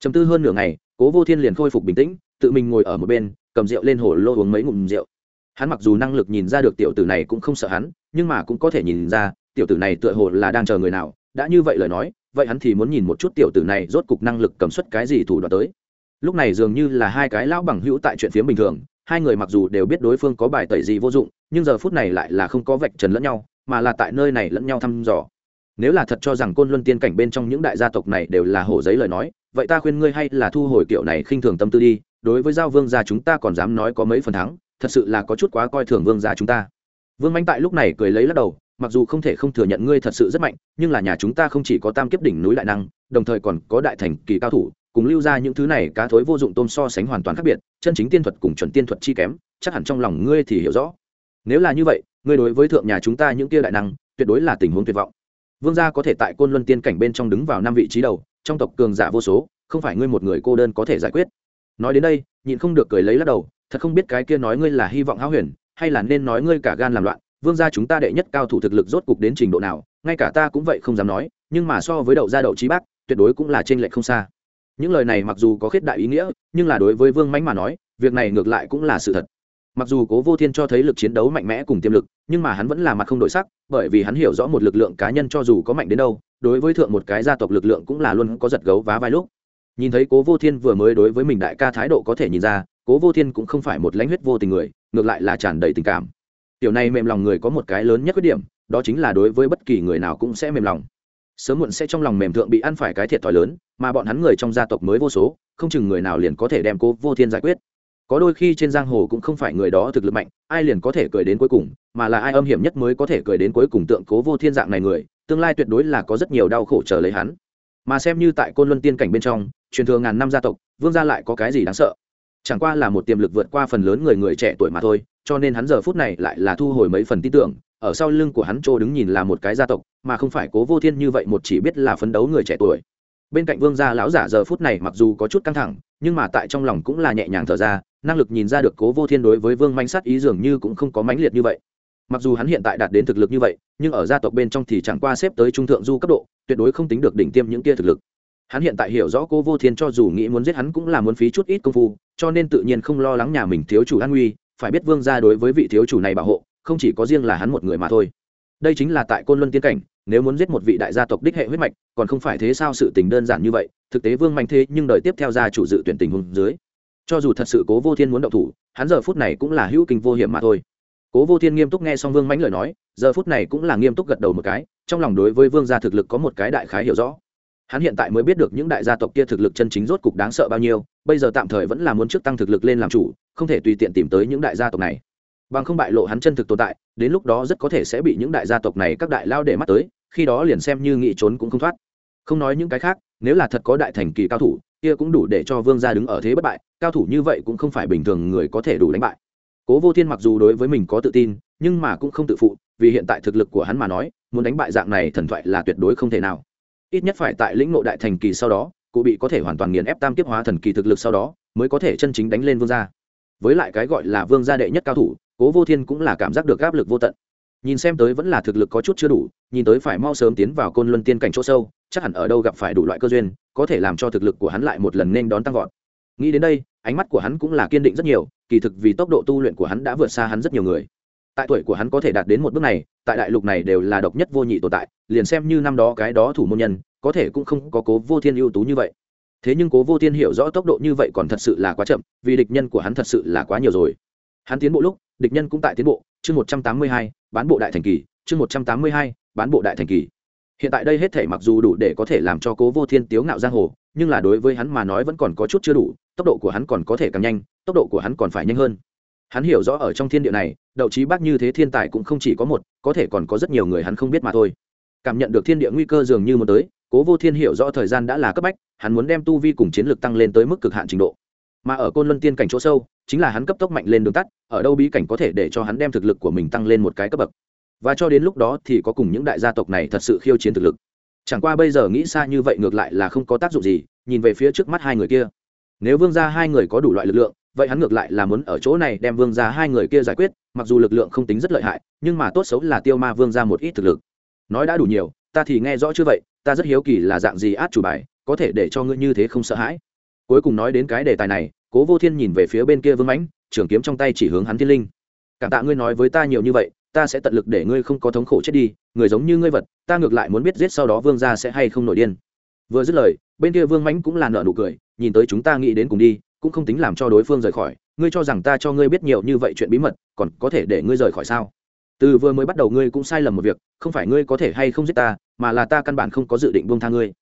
Chấm tư hơn nửa ngày, cố vô thiên liền khôi phục bình tĩnh, tự mình ngồi ở một bên cầm rượu lên hồ lô uống mấy ngụm rượu. Hắn mặc dù năng lực nhìn ra được tiểu tử này cũng không sợ hắn, nhưng mà cũng có thể nhìn ra, tiểu tử này tựa hồ là đang chờ người nào. Đã như vậy lời nói, vậy hắn thì muốn nhìn một chút tiểu tử này rốt cục năng lực cầm suất cái gì thủ đoạn tới. Lúc này dường như là hai cái lão bằng hữu tại chuyện phía bình thường, hai người mặc dù đều biết đối phương có bài tẩy gì vô dụng, nhưng giờ phút này lại là không có vạch trần lẫn nhau, mà là tại nơi này lẫn nhau thăm dò. Nếu là thật cho rằng côn luân tiên cảnh bên trong những đại gia tộc này đều là hổ giấy lời nói, vậy ta khuyên ngươi hay là thu hồi kiểu này khinh thường tâm tư đi đối với giao vương gia chúng ta còn dám nói có mấy phần thắng, thật sự là có chút quá coi thường vương gia chúng ta. Vương manh tại lúc này cười lấy lắc đầu, mặc dù không thể không thừa nhận ngươi thật sự rất mạnh, nhưng là nhà chúng ta không chỉ có tam kiếp đỉnh núi đại năng, đồng thời còn có đại thành kỳ cao thủ, cùng lưu ra những thứ này cá thối vô dụng tôm so sánh hoàn toàn khác biệt, chân chính tiên thuật cùng chuẩn tiên thuật chi kém, chắc hẳn trong lòng ngươi thì hiểu rõ. Nếu là như vậy, ngươi đối với thượng nhà chúng ta những kia đại năng, tuyệt đối là tình huống tuyệt vọng. Vương gia có thể tại côn luân tiên cảnh bên trong đứng vào năm vị trí đầu, trong tộc cường giả vô số, không phải ngươi một người cô đơn có thể giải quyết nói đến đây, nhịn không được cười lấy lắc đầu, thật không biết cái kia nói ngươi là hy vọng háo huyền, hay là nên nói ngươi cả gan làm loạn, vương gia chúng ta đệ nhất cao thủ thực lực rốt cục đến trình độ nào, ngay cả ta cũng vậy không dám nói, nhưng mà so với đậu gia đậu trí bác, tuyệt đối cũng là trên lệch không xa. Những lời này mặc dù có khiết đại ý nghĩa, nhưng là đối với vương mánh mà nói, việc này ngược lại cũng là sự thật. Mặc dù cố vô thiên cho thấy lực chiến đấu mạnh mẽ cùng tiềm lực, nhưng mà hắn vẫn là mặt không đổi sắc, bởi vì hắn hiểu rõ một lực lượng cá nhân cho dù có mạnh đến đâu, đối với thượng một cái gia tộc lực lượng cũng là luôn có giật gấu vá vai lúc nhìn thấy cố vô thiên vừa mới đối với mình đại ca thái độ có thể nhìn ra, cố vô thiên cũng không phải một lãnh huyết vô tình người, ngược lại là tràn đầy tình cảm. Tiểu này mềm lòng người có một cái lớn nhất khuyết điểm, đó chính là đối với bất kỳ người nào cũng sẽ mềm lòng. Sớm muộn sẽ trong lòng mềm thượng bị ăn phải cái thiệt thòi lớn, mà bọn hắn người trong gia tộc mới vô số, không chừng người nào liền có thể đem cố vô thiên giải quyết. Có đôi khi trên giang hồ cũng không phải người đó thực lực mạnh, ai liền có thể cười đến cuối cùng, mà là ai âm hiểm nhất mới có thể cười đến cuối cùng tượng cố vô thiên dạng này người, tương lai tuyệt đối là có rất nhiều đau khổ chờ lấy hắn mà xem như tại côn luân tiên cảnh bên trong, truyền thừa ngàn năm gia tộc, vương gia lại có cái gì đáng sợ? Chẳng qua là một tiềm lực vượt qua phần lớn người người trẻ tuổi mà thôi, cho nên hắn giờ phút này lại là thu hồi mấy phần tin tưởng, ở sau lưng của hắn trô đứng nhìn là một cái gia tộc, mà không phải cố vô thiên như vậy một chỉ biết là phấn đấu người trẻ tuổi. Bên cạnh vương gia lão giả giờ phút này mặc dù có chút căng thẳng, nhưng mà tại trong lòng cũng là nhẹ nhàng thở ra, năng lực nhìn ra được cố vô thiên đối với vương manh sát ý dường như cũng không có mãnh liệt như vậy mặc dù hắn hiện tại đạt đến thực lực như vậy, nhưng ở gia tộc bên trong thì chẳng qua xếp tới trung thượng du cấp độ, tuyệt đối không tính được đỉnh tiêm những kia thực lực. Hắn hiện tại hiểu rõ cố vô thiên cho dù nghĩ muốn giết hắn cũng là muốn phí chút ít công phu, cho nên tự nhiên không lo lắng nhà mình thiếu chủ an nguy, phải biết vương gia đối với vị thiếu chủ này bảo hộ, không chỉ có riêng là hắn một người mà thôi. Đây chính là tại côn luân tiên cảnh, nếu muốn giết một vị đại gia tộc đích hệ huyết mạch, còn không phải thế sao sự tình đơn giản như vậy, thực tế vương mạnh thế nhưng đời tiếp theo gia chủ dự tuyển tình huống dưới. Cho dù thật sự cố vô thiên muốn động thủ, hắn giờ phút này cũng là hữu kinh vô hiểm mà thôi cố vô thiên nghiêm túc nghe xong vương mãnh lời nói, giờ phút này cũng là nghiêm túc gật đầu một cái, trong lòng đối với vương gia thực lực có một cái đại khái hiểu rõ. Hắn hiện tại mới biết được những đại gia tộc kia thực lực chân chính rốt cục đáng sợ bao nhiêu, bây giờ tạm thời vẫn là muốn trước tăng thực lực lên làm chủ, không thể tùy tiện tìm tới những đại gia tộc này. Bằng không bại lộ hắn chân thực tồn tại, đến lúc đó rất có thể sẽ bị những đại gia tộc này các đại lao để mắt tới, khi đó liền xem như nghị trốn cũng không thoát. Không nói những cái khác, nếu là thật có đại thành kỳ cao thủ, kia cũng đủ để cho vương gia đứng ở thế bất bại, cao thủ như vậy cũng không phải bình thường người có thể đủ đánh bại cố vô thiên mặc dù đối với mình có tự tin, nhưng mà cũng không tự phụ, vì hiện tại thực lực của hắn mà nói, muốn đánh bại dạng này thần thoại là tuyệt đối không thể nào. Ít nhất phải tại lĩnh nội đại thành kỳ sau đó, cụ bị có thể hoàn toàn nghiền ép tam kiếp hóa thần kỳ thực lực sau đó, mới có thể chân chính đánh lên vương gia. Với lại cái gọi là vương gia đệ nhất cao thủ, cố vô thiên cũng là cảm giác được áp lực vô tận. Nhìn xem tới vẫn là thực lực có chút chưa đủ, nhìn tới phải mau sớm tiến vào côn luân tiên cảnh chỗ sâu, chắc hẳn ở đâu gặp phải đủ loại cơ duyên, có thể làm cho thực lực của hắn lại một lần nên đón tăng vọt. Nghĩ đến đây ánh mắt của hắn cũng là kiên định rất nhiều, kỳ thực vì tốc độ tu luyện của hắn đã vượt xa hắn rất nhiều người. Tại tuổi của hắn có thể đạt đến một bước này, tại đại lục này đều là độc nhất vô nhị tồn tại, liền xem như năm đó cái đó thủ môn nhân, có thể cũng không có cố vô thiên ưu tú như vậy. Thế nhưng cố vô thiên hiểu rõ tốc độ như vậy còn thật sự là quá chậm, vì địch nhân của hắn thật sự là quá nhiều rồi. Hắn tiến bộ lúc, địch nhân cũng tại tiến bộ, chương một trăm tám mươi hai, bán bộ đại thành kỳ, chương một trăm tám mươi hai, bán bộ đại thành kỳ. Hiện tại đây hết thể mặc dù đủ để có thể làm cho cố vô thiên tiếu ngạo giang hồ nhưng là đối với hắn mà nói vẫn còn có chút chưa đủ, tốc độ của hắn còn có thể càng nhanh, tốc độ của hắn còn phải nhanh hơn. Hắn hiểu rõ ở trong thiên địa này, đậu trí bác như thế thiên tài cũng không chỉ có một, có thể còn có rất nhiều người hắn không biết mà thôi. Cảm nhận được thiên địa nguy cơ dường như muốn tới, cố vô thiên hiểu rõ thời gian đã là cấp bách, hắn muốn đem tu vi cùng chiến lược tăng lên tới mức cực hạn trình độ. Mà ở côn luân tiên cảnh chỗ sâu, chính là hắn cấp tốc mạnh lên đường tắt, ở đâu bí cảnh có thể để cho hắn đem thực lực của mình tăng lên một cái cấp bậc. Và cho đến lúc đó thì có cùng những đại gia tộc này thật sự khiêu chiến thực lực chẳng qua bây giờ nghĩ xa như vậy ngược lại là không có tác dụng gì, nhìn về phía trước mắt hai người kia. Nếu vương gia hai người có đủ loại lực lượng, vậy hắn ngược lại là muốn ở chỗ này đem vương gia hai người kia giải quyết, mặc dù lực lượng không tính rất lợi hại, nhưng mà tốt xấu là tiêu ma vương ra một ít thực lực. Nói đã đủ nhiều, ta thì nghe rõ chưa vậy, ta rất hiếu kỳ là dạng gì át chủ bài, có thể để cho ngươi như thế không sợ hãi. Cuối cùng nói đến cái đề tài này, cố vô thiên nhìn về phía bên kia vương mãnh, trường kiếm trong tay chỉ hướng hắn thiên linh. Cảm tạ ngươi nói với ta nhiều như vậy, ta sẽ tận lực để ngươi không có thống khổ chết đi người giống như ngươi vật, ta ngược lại muốn biết giết sau đó vương gia sẽ hay không nổi điên. Vừa dứt lời, bên kia vương mãnh cũng là nợ nụ cười, nhìn tới chúng ta nghĩ đến cùng đi, cũng không tính làm cho đối phương rời khỏi, ngươi cho rằng ta cho ngươi biết nhiều như vậy chuyện bí mật, còn có thể để ngươi rời khỏi sao? Từ vừa mới bắt đầu ngươi cũng sai lầm một việc, không phải ngươi có thể hay không giết ta, mà là ta căn bản không có dự định buông tha ngươi.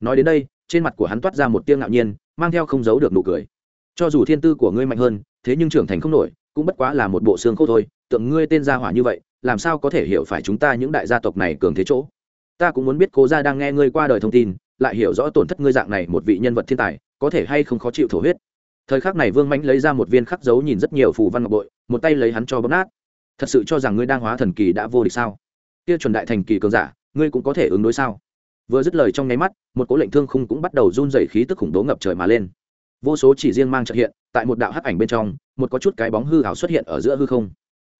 Nói đến đây, trên mặt của hắn toát ra một tiếng ngạo nhiên, mang theo không giấu được nụ cười. Cho dù thiên tư của ngươi mạnh hơn, thế nhưng trưởng thành không nổi, cũng bất quá là một bộ xương khô thôi, tượng ngươi tên gia hỏa như vậy làm sao có thể hiểu phải chúng ta những đại gia tộc này cường thế chỗ? Ta cũng muốn biết cố gia đang nghe ngươi qua đời thông tin, lại hiểu rõ tổn thất ngươi dạng này một vị nhân vật thiên tài, có thể hay không khó chịu thổ huyết. Thời khắc này vương mãnh lấy ra một viên khắc dấu nhìn rất nhiều phù văn ngọc bội, một tay lấy hắn cho bấm nát. Thật sự cho rằng ngươi đang hóa thần kỳ đã vô địch sao? Kia chuẩn đại thành kỳ cường giả, ngươi cũng có thể ứng đối sao? Vừa dứt lời trong nháy mắt, một cố lệnh thương khung cũng bắt đầu run dày khí tức khủng bố ngập trời mà lên. Vô số chỉ riêng mang trợ hiện, tại một đạo hắc ảnh bên trong, một có chút cái bóng hư ảo xuất hiện ở giữa hư không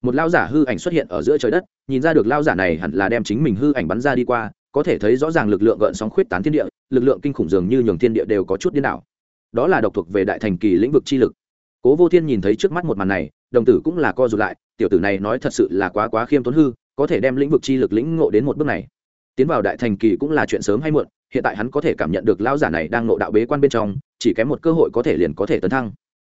một lao giả hư ảnh xuất hiện ở giữa trời đất, nhìn ra được lao giả này hẳn là đem chính mình hư ảnh bắn ra đi qua, có thể thấy rõ ràng lực lượng gợn sóng khuyết tán thiên địa, lực lượng kinh khủng dường như nhường thiên địa đều có chút điên đảo. Đó là độc thuộc về đại thành kỳ lĩnh vực chi lực. Cố vô thiên nhìn thấy trước mắt một màn này, đồng tử cũng là co rụt lại, tiểu tử này nói thật sự là quá quá khiêm tốn hư, có thể đem lĩnh vực chi lực lĩnh ngộ đến một bước này. Tiến vào đại thành kỳ cũng là chuyện sớm hay muộn, hiện tại hắn có thể cảm nhận được lao giả này đang nộ đạo bế quan bên trong, chỉ kém một cơ hội có thể liền có thể tấn thăng.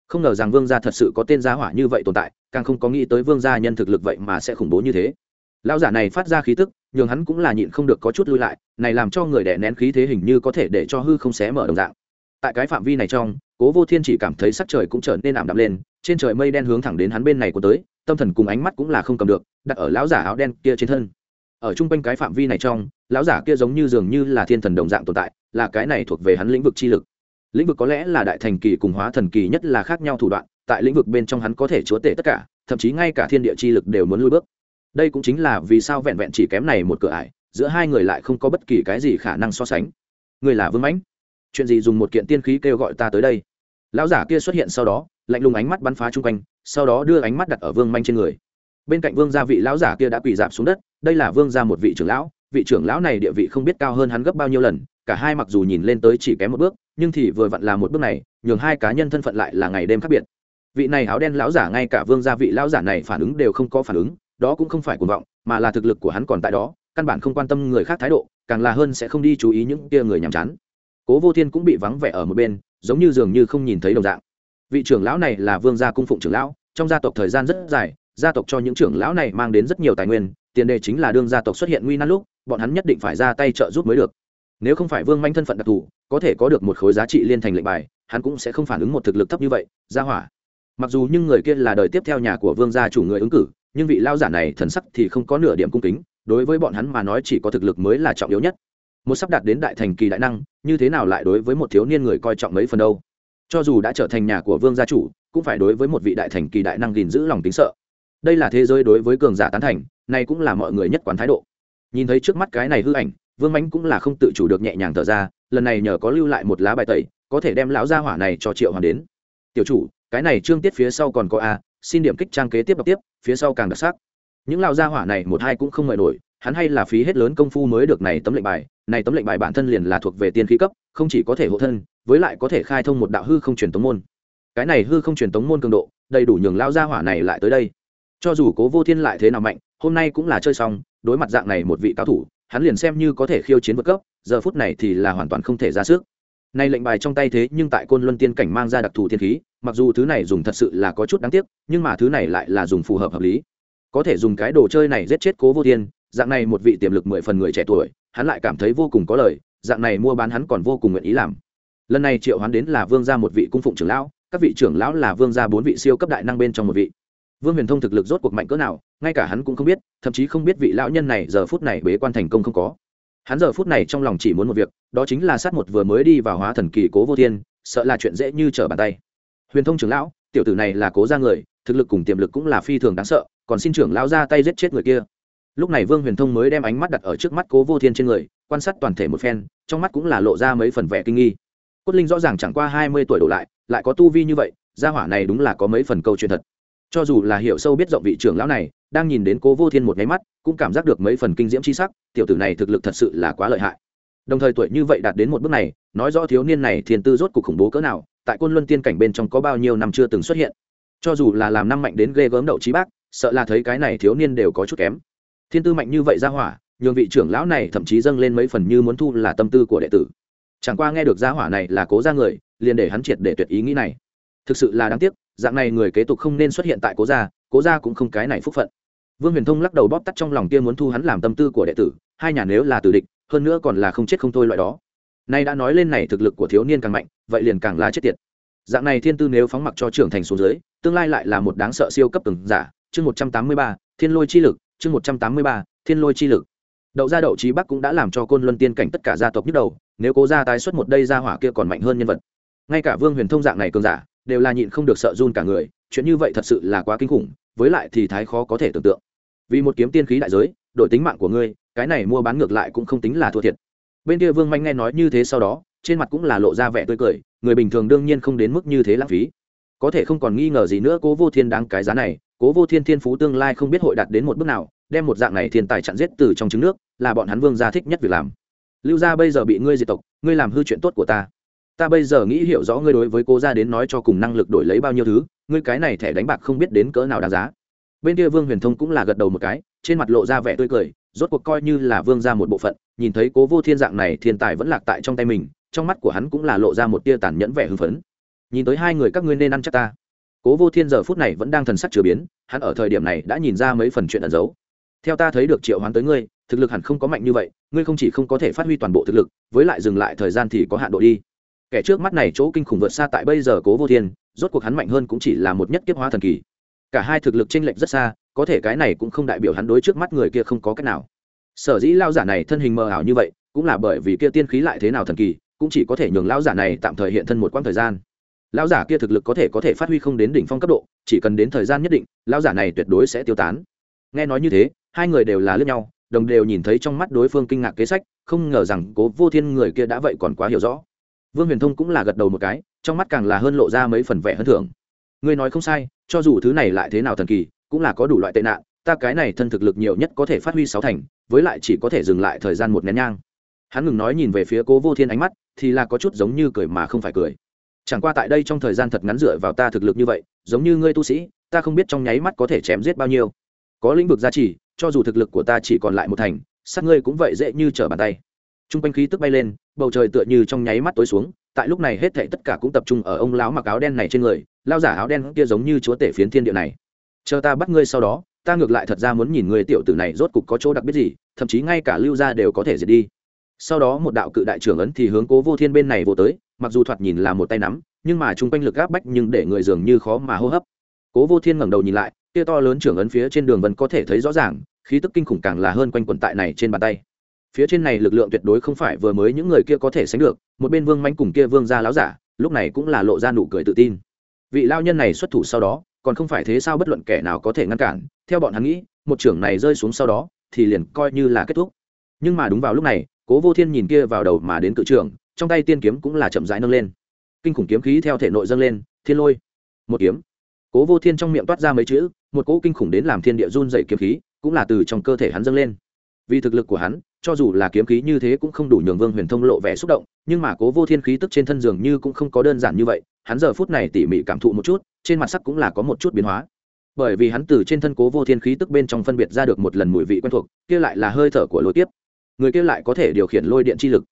Không ngờ rằng vương gia thật sự có tên gia hỏa như vậy tồn tại càng không có nghĩ tới vương gia nhân thực lực vậy mà sẽ khủng bố như thế. Lão giả này phát ra khí tức, nhường hắn cũng là nhịn không được có chút lui lại, này làm cho người đẻ nén khí thế hình như có thể để cho hư không xé mở đồng dạng. Tại cái phạm vi này trong, cố vô thiên chỉ cảm thấy sắc trời cũng trở nên ảm đạm lên, trên trời mây đen hướng thẳng đến hắn bên này của tới, tâm thần cùng ánh mắt cũng là không cầm được, đặt ở lão giả áo đen kia trên thân. Ở chung quanh cái phạm vi này trong, lão giả kia giống như dường như là thiên thần đồng dạng tồn tại, là cái này thuộc về hắn lĩnh vực chi lực. Lĩnh vực có lẽ là đại thành kỳ cùng hóa thần kỳ nhất là khác nhau thủ đoạn tại lĩnh vực bên trong hắn có thể chúa tể tất cả, thậm chí ngay cả thiên địa chi lực đều muốn lui bước. Đây cũng chính là vì sao vẹn vẹn chỉ kém này một cửa ải, giữa hai người lại không có bất kỳ cái gì khả năng so sánh. Người là vương mãnh. Chuyện gì dùng một kiện tiên khí kêu gọi ta tới đây? Lão giả kia xuất hiện sau đó, lạnh lùng ánh mắt bắn phá chung quanh, sau đó đưa ánh mắt đặt ở vương manh trên người. Bên cạnh vương gia vị lão giả kia đã quỳ dạp xuống đất, đây là vương gia một vị trưởng lão, vị trưởng lão này địa vị không biết cao hơn hắn gấp bao nhiêu lần, cả hai mặc dù nhìn lên tới chỉ kém một bước, nhưng thì vừa vặn là một bước này, nhường hai cá nhân thân phận lại là ngày đêm khác biệt vị này áo đen lão giả ngay cả vương gia vị lão giả này phản ứng đều không có phản ứng, đó cũng không phải cuồng vọng, mà là thực lực của hắn còn tại đó, căn bản không quan tâm người khác thái độ, càng là hơn sẽ không đi chú ý những kia người nhàm chán. Cố vô thiên cũng bị vắng vẻ ở một bên, giống như dường như không nhìn thấy đồng dạng. Vị trưởng lão này là vương gia cung phụng trưởng lão, trong gia tộc thời gian rất dài, gia tộc cho những trưởng lão này mang đến rất nhiều tài nguyên, tiền đề chính là đương gia tộc xuất hiện nguy nan lúc, bọn hắn nhất định phải ra tay trợ giúp mới được. Nếu không phải vương manh thân phận đặc thù, có thể có được một khối giá trị liên thành lệnh bài, hắn cũng sẽ không phản ứng một thực lực thấp như vậy, gia hỏa mặc dù nhưng người kia là đời tiếp theo nhà của vương gia chủ người ứng cử, nhưng vị lao giả này thần sắc thì không có nửa điểm cung kính, đối với bọn hắn mà nói chỉ có thực lực mới là trọng yếu nhất. Một sắp đạt đến đại thành kỳ đại năng, như thế nào lại đối với một thiếu niên người coi trọng mấy phần đâu? Cho dù đã trở thành nhà của vương gia chủ, cũng phải đối với một vị đại thành kỳ đại năng gìn giữ lòng tính sợ. Đây là thế giới đối với cường giả tán thành, này cũng là mọi người nhất quán thái độ. Nhìn thấy trước mắt cái này hư ảnh, vương mánh cũng là không tự chủ được nhẹ nhàng thở ra, lần này nhờ có lưu lại một lá bài tẩy, có thể đem lão gia hỏa này cho triệu hoàng đến. Tiểu chủ cái này trương tiết phía sau còn có a, xin điểm kích trang kế tiếp đọc tiếp, phía sau càng đặc sắc. Những lao gia hỏa này một hai cũng không mời nổi, hắn hay là phí hết lớn công phu mới được này tấm lệnh bài, này tấm lệnh bài bản thân liền là thuộc về tiên khí cấp, không chỉ có thể hộ thân, với lại có thể khai thông một đạo hư không truyền tống môn. Cái này hư không truyền tống môn cường độ, đầy đủ nhường lao gia hỏa này lại tới đây. Cho dù cố vô thiên lại thế nào mạnh, hôm nay cũng là chơi xong, đối mặt dạng này một vị cao thủ, hắn liền xem như có thể khiêu chiến vượt cấp, giờ phút này thì là hoàn toàn không thể ra sức nay lệnh bài trong tay thế nhưng tại côn luân tiên cảnh mang ra đặc thù thiên khí, mặc dù thứ này dùng thật sự là có chút đáng tiếc, nhưng mà thứ này lại là dùng phù hợp hợp lý. Có thể dùng cái đồ chơi này giết chết cố vô thiên, dạng này một vị tiềm lực mười phần người trẻ tuổi, hắn lại cảm thấy vô cùng có lời, dạng này mua bán hắn còn vô cùng nguyện ý làm. Lần này triệu hắn đến là vương gia một vị cung phụng trưởng lão, các vị trưởng lão là vương gia bốn vị siêu cấp đại năng bên trong một vị. Vương huyền thông thực lực rốt cuộc mạnh cỡ nào, ngay cả hắn cũng không biết, thậm chí không biết vị lão nhân này giờ phút này bế quan thành công không có hắn giờ phút này trong lòng chỉ muốn một việc, đó chính là sát một vừa mới đi vào hóa thần kỳ cố vô thiên, sợ là chuyện dễ như trở bàn tay. Huyền thông trưởng lão, tiểu tử này là cố ra người, thực lực cùng tiềm lực cũng là phi thường đáng sợ, còn xin trưởng lão ra tay giết chết người kia. Lúc này vương huyền thông mới đem ánh mắt đặt ở trước mắt cố vô thiên trên người, quan sát toàn thể một phen, trong mắt cũng là lộ ra mấy phần vẻ kinh nghi. Cốt linh rõ ràng chẳng qua hai mươi tuổi đổ lại lại có tu vi như vậy, gia hỏa này đúng là có mấy phần câu chuyện thật. Cho dù là hiểu sâu biết rộng vị trưởng lão này đang nhìn đến cố vô thiên một nháy mắt, cũng cảm giác được mấy phần kinh diễm c h i sắc, tiểu tử này thực lực thật sự là quá lợi hại. Đồng thời tuổi như vậy đạt đến một bước này, nói rõ thiếu niên này thiền tư rốt cuộc khủng bố cỡ nào, tại côn luân tiên cảnh bên trong có bao nhiêu năm chưa từng xuất hiện. Cho dù là làm năm mạnh đến ghê gớm đậu trí bác, sợ là thấy cái này thiếu niên đều có chút kém. Thiên tư mạnh như vậy ra hỏa, nhường vị trưởng lão này thậm chí dâng lên mấy phần như muốn thu là tâm tư của đệ tử. Chẳng qua nghe được gia hỏa này là cố ra người, liền để hắn triệt để tuyệt ý nghĩ này. Thực sự là đáng tiếc, dạng này người kế tục không nên xuất hiện tại cố gia cố gia cũng không cái này phúc phận vương huyền thông lắc đầu bóp tắt trong lòng kia muốn thu hắn làm tâm tư của đệ tử, hai nhà nếu là tử địch, hơn nữa còn là không chết không thôi loại đó. Nay đã nói lên này thực lực của thiếu niên càng mạnh, vậy liền càng là chết tiệt. Dạng này thiên tư nếu phóng mặc cho trưởng thành xuống dưới, tương lai lại là một đáng sợ siêu cấp từng giả. Chương một trăm tám mươi ba, thiên lôi chi lực, chương một trăm tám mươi ba, thiên lôi chi lực. Đậu gia đậu trí bắc cũng đã làm cho côn luân tiên cảnh tất cả gia tộc nhức đầu, nếu cố gia tái xuất một đây gia hỏa kia còn mạnh hơn nhân vật. Ngay cả vương huyền thông dạng này cường giả, đều là nhịn không được sợ run cả người chuyện như vậy thật sự là quá kinh khủng, với lại thì thái khó có thể tưởng tượng. Vì một kiếm tiên khí đại giới, đổi tính mạng của ngươi, cái này mua bán ngược lại cũng không tính là thua thiệt. Bên kia vương manh nghe nói như thế sau đó, trên mặt cũng là lộ ra vẻ tươi cười, người bình thường đương nhiên không đến mức như thế lãng phí. Có thể không còn nghi ngờ gì nữa, cố vô thiên đáng cái giá này, cố vô thiên thiên phú tương lai không biết hội đạt đến một bước nào, đem một dạng này thiên tài chặn giết từ trong trứng nước, là bọn hắn vương gia thích nhất việc làm. Lưu gia bây giờ bị ngươi diệt tộc, ngươi làm hư chuyện tốt của ta. Ta bây giờ nghĩ hiểu rõ ngươi đối với cố gia đến nói cho cùng năng lực đổi lấy bao nhiêu thứ ngươi cái này thẻ đánh bạc không biết đến cỡ nào đáng giá. Bên kia vương huyền thông cũng là gật đầu một cái, trên mặt lộ ra vẻ tươi cười, rốt cuộc coi như là vương ra một bộ phận, nhìn thấy cố vô thiên dạng này thiên tài vẫn lạc tại trong tay mình, trong mắt của hắn cũng là lộ ra một tia tàn nhẫn vẻ hưng phấn. Nhìn tới hai người các ngươi nên ăn chắc ta. Cố vô thiên giờ phút này vẫn đang thần sắc chửa biến, hắn ở thời điểm này đã nhìn ra mấy phần chuyện ẩn giấu. Theo ta thấy được triệu hoán tới ngươi, thực lực hẳn không có mạnh như vậy, ngươi không chỉ không có thể phát huy toàn bộ thực lực, với lại dừng lại thời gian thì có hạn độ đi kẻ trước mắt này chỗ kinh khủng vượt xa tại bây giờ cố vô thiên, rốt cuộc hắn mạnh hơn cũng chỉ là một nhất kiếp hóa thần kỳ. Cả hai thực lực chênh lệch rất xa, có thể cái này cũng không đại biểu hắn đối trước mắt người kia không có cách nào. Sở dĩ lao giả này thân hình mờ ảo như vậy, cũng là bởi vì kia tiên khí lại thế nào thần kỳ, cũng chỉ có thể nhường lão giả này tạm thời hiện thân một quãng thời gian. Lão giả kia thực lực có thể có thể phát huy không đến đỉnh phong cấp độ, chỉ cần đến thời gian nhất định, lão giả này tuyệt đối sẽ tiêu tán. Nghe nói như thế, hai người đều là lướt nhau, đồng đều nhìn thấy trong mắt đối phương kinh ngạc kế sách, không ngờ rằng cố vô thiên người kia đã vậy còn quá hiểu rõ vương huyền thông cũng là gật đầu một cái, trong mắt càng là hơn lộ ra mấy phần vẻ hơn thưởng ngươi nói không sai, cho dù thứ này lại thế nào thần kỳ, cũng là có đủ loại tệ nạn, ta cái này thân thực lực nhiều nhất có thể phát huy sáu thành, với lại chỉ có thể dừng lại thời gian một nén nhang. Hắn ngừng nói nhìn về phía cố vô thiên ánh mắt, thì là có chút giống như cười mà không phải cười. Chẳng qua tại đây trong thời gian thật ngắn dựa vào ta thực lực như vậy, giống như ngươi tu sĩ, ta không biết trong nháy mắt có thể chém giết bao nhiêu. Có lĩnh vực gia trì, cho dù thực lực của ta chỉ còn lại một thành, sát ngươi cũng vậy dễ như trở bàn tay t r u n g quanh khí tức bay lên, bầu trời tựa như trong nháy mắt tối xuống, tại lúc này hết thệ tất cả cũng tập trung ở ông lão mặc áo đen này trên người lao giả áo đen kia giống như chúa tể phiến thiên địa này. Chờ ta bắt ngươi sau đó, ta ngược lại thật ra muốn nhìn người tiểu tử này rốt cục có chỗ đặc biệt gì, thậm chí ngay cả lưu gia đều có thể diệt đi. Sau đó một đạo cự đại trưởng ấn thì hướng cố vô thiên bên này vô tới, mặc dù thoạt nhìn là một tay nắm, nhưng mà chung quanh lực gáp bách nhưng để người dường như khó mà hô hấp. Cố vô thiên ngẩng đầu nhìn lại, kia to lớn trưởng ấn phía trên đường vẫn có thể thấy rõ ràng, khí tức kinh khủng càng là hơn quanh quần tại này trên bàn tay phía trên này lực lượng tuyệt đối không phải vừa mới những người kia có thể sánh được, một bên vương manh cùng kia vương gia láo giả, lúc này cũng là lộ ra nụ cười tự tin. Vị lao nhân này xuất thủ sau đó, còn không phải thế sao bất luận kẻ nào có thể ngăn cản, theo bọn hắn nghĩ, một trưởng này rơi xuống sau đó, thì liền coi như là kết thúc. Nhưng mà đúng vào lúc này, cố vô thiên nhìn kia vào đầu mà đến cự trưởng, trong tay tiên kiếm cũng là chậm rãi nâng lên. Kinh khủng kiếm khí theo thể nội dâng lên, thiên lôi, một kiếm. Cố vô thiên trong miệng toát ra mấy chữ, một cỗ kinh khủng đến làm thiên địa run dày kiếm khí, cũng là từ trong cơ thể hắn dâng lên vì thực lực của hắn, cho dù là kiếm khí như thế cũng không đủ nhường vương huyền thông lộ vẻ xúc động, nhưng mà cố vô thiên khí tức trên thân giường như cũng không có đơn giản như vậy, hắn giờ phút này tỉ mỉ cảm thụ một chút, trên mặt sắc cũng là có một chút biến hóa. Bởi vì hắn từ trên thân cố vô thiên khí tức bên trong phân biệt ra được một lần mùi vị quen thuộc, kia lại là hơi thở của lôi tiếp người kia lại có thể điều khiển lôi điện chi lực.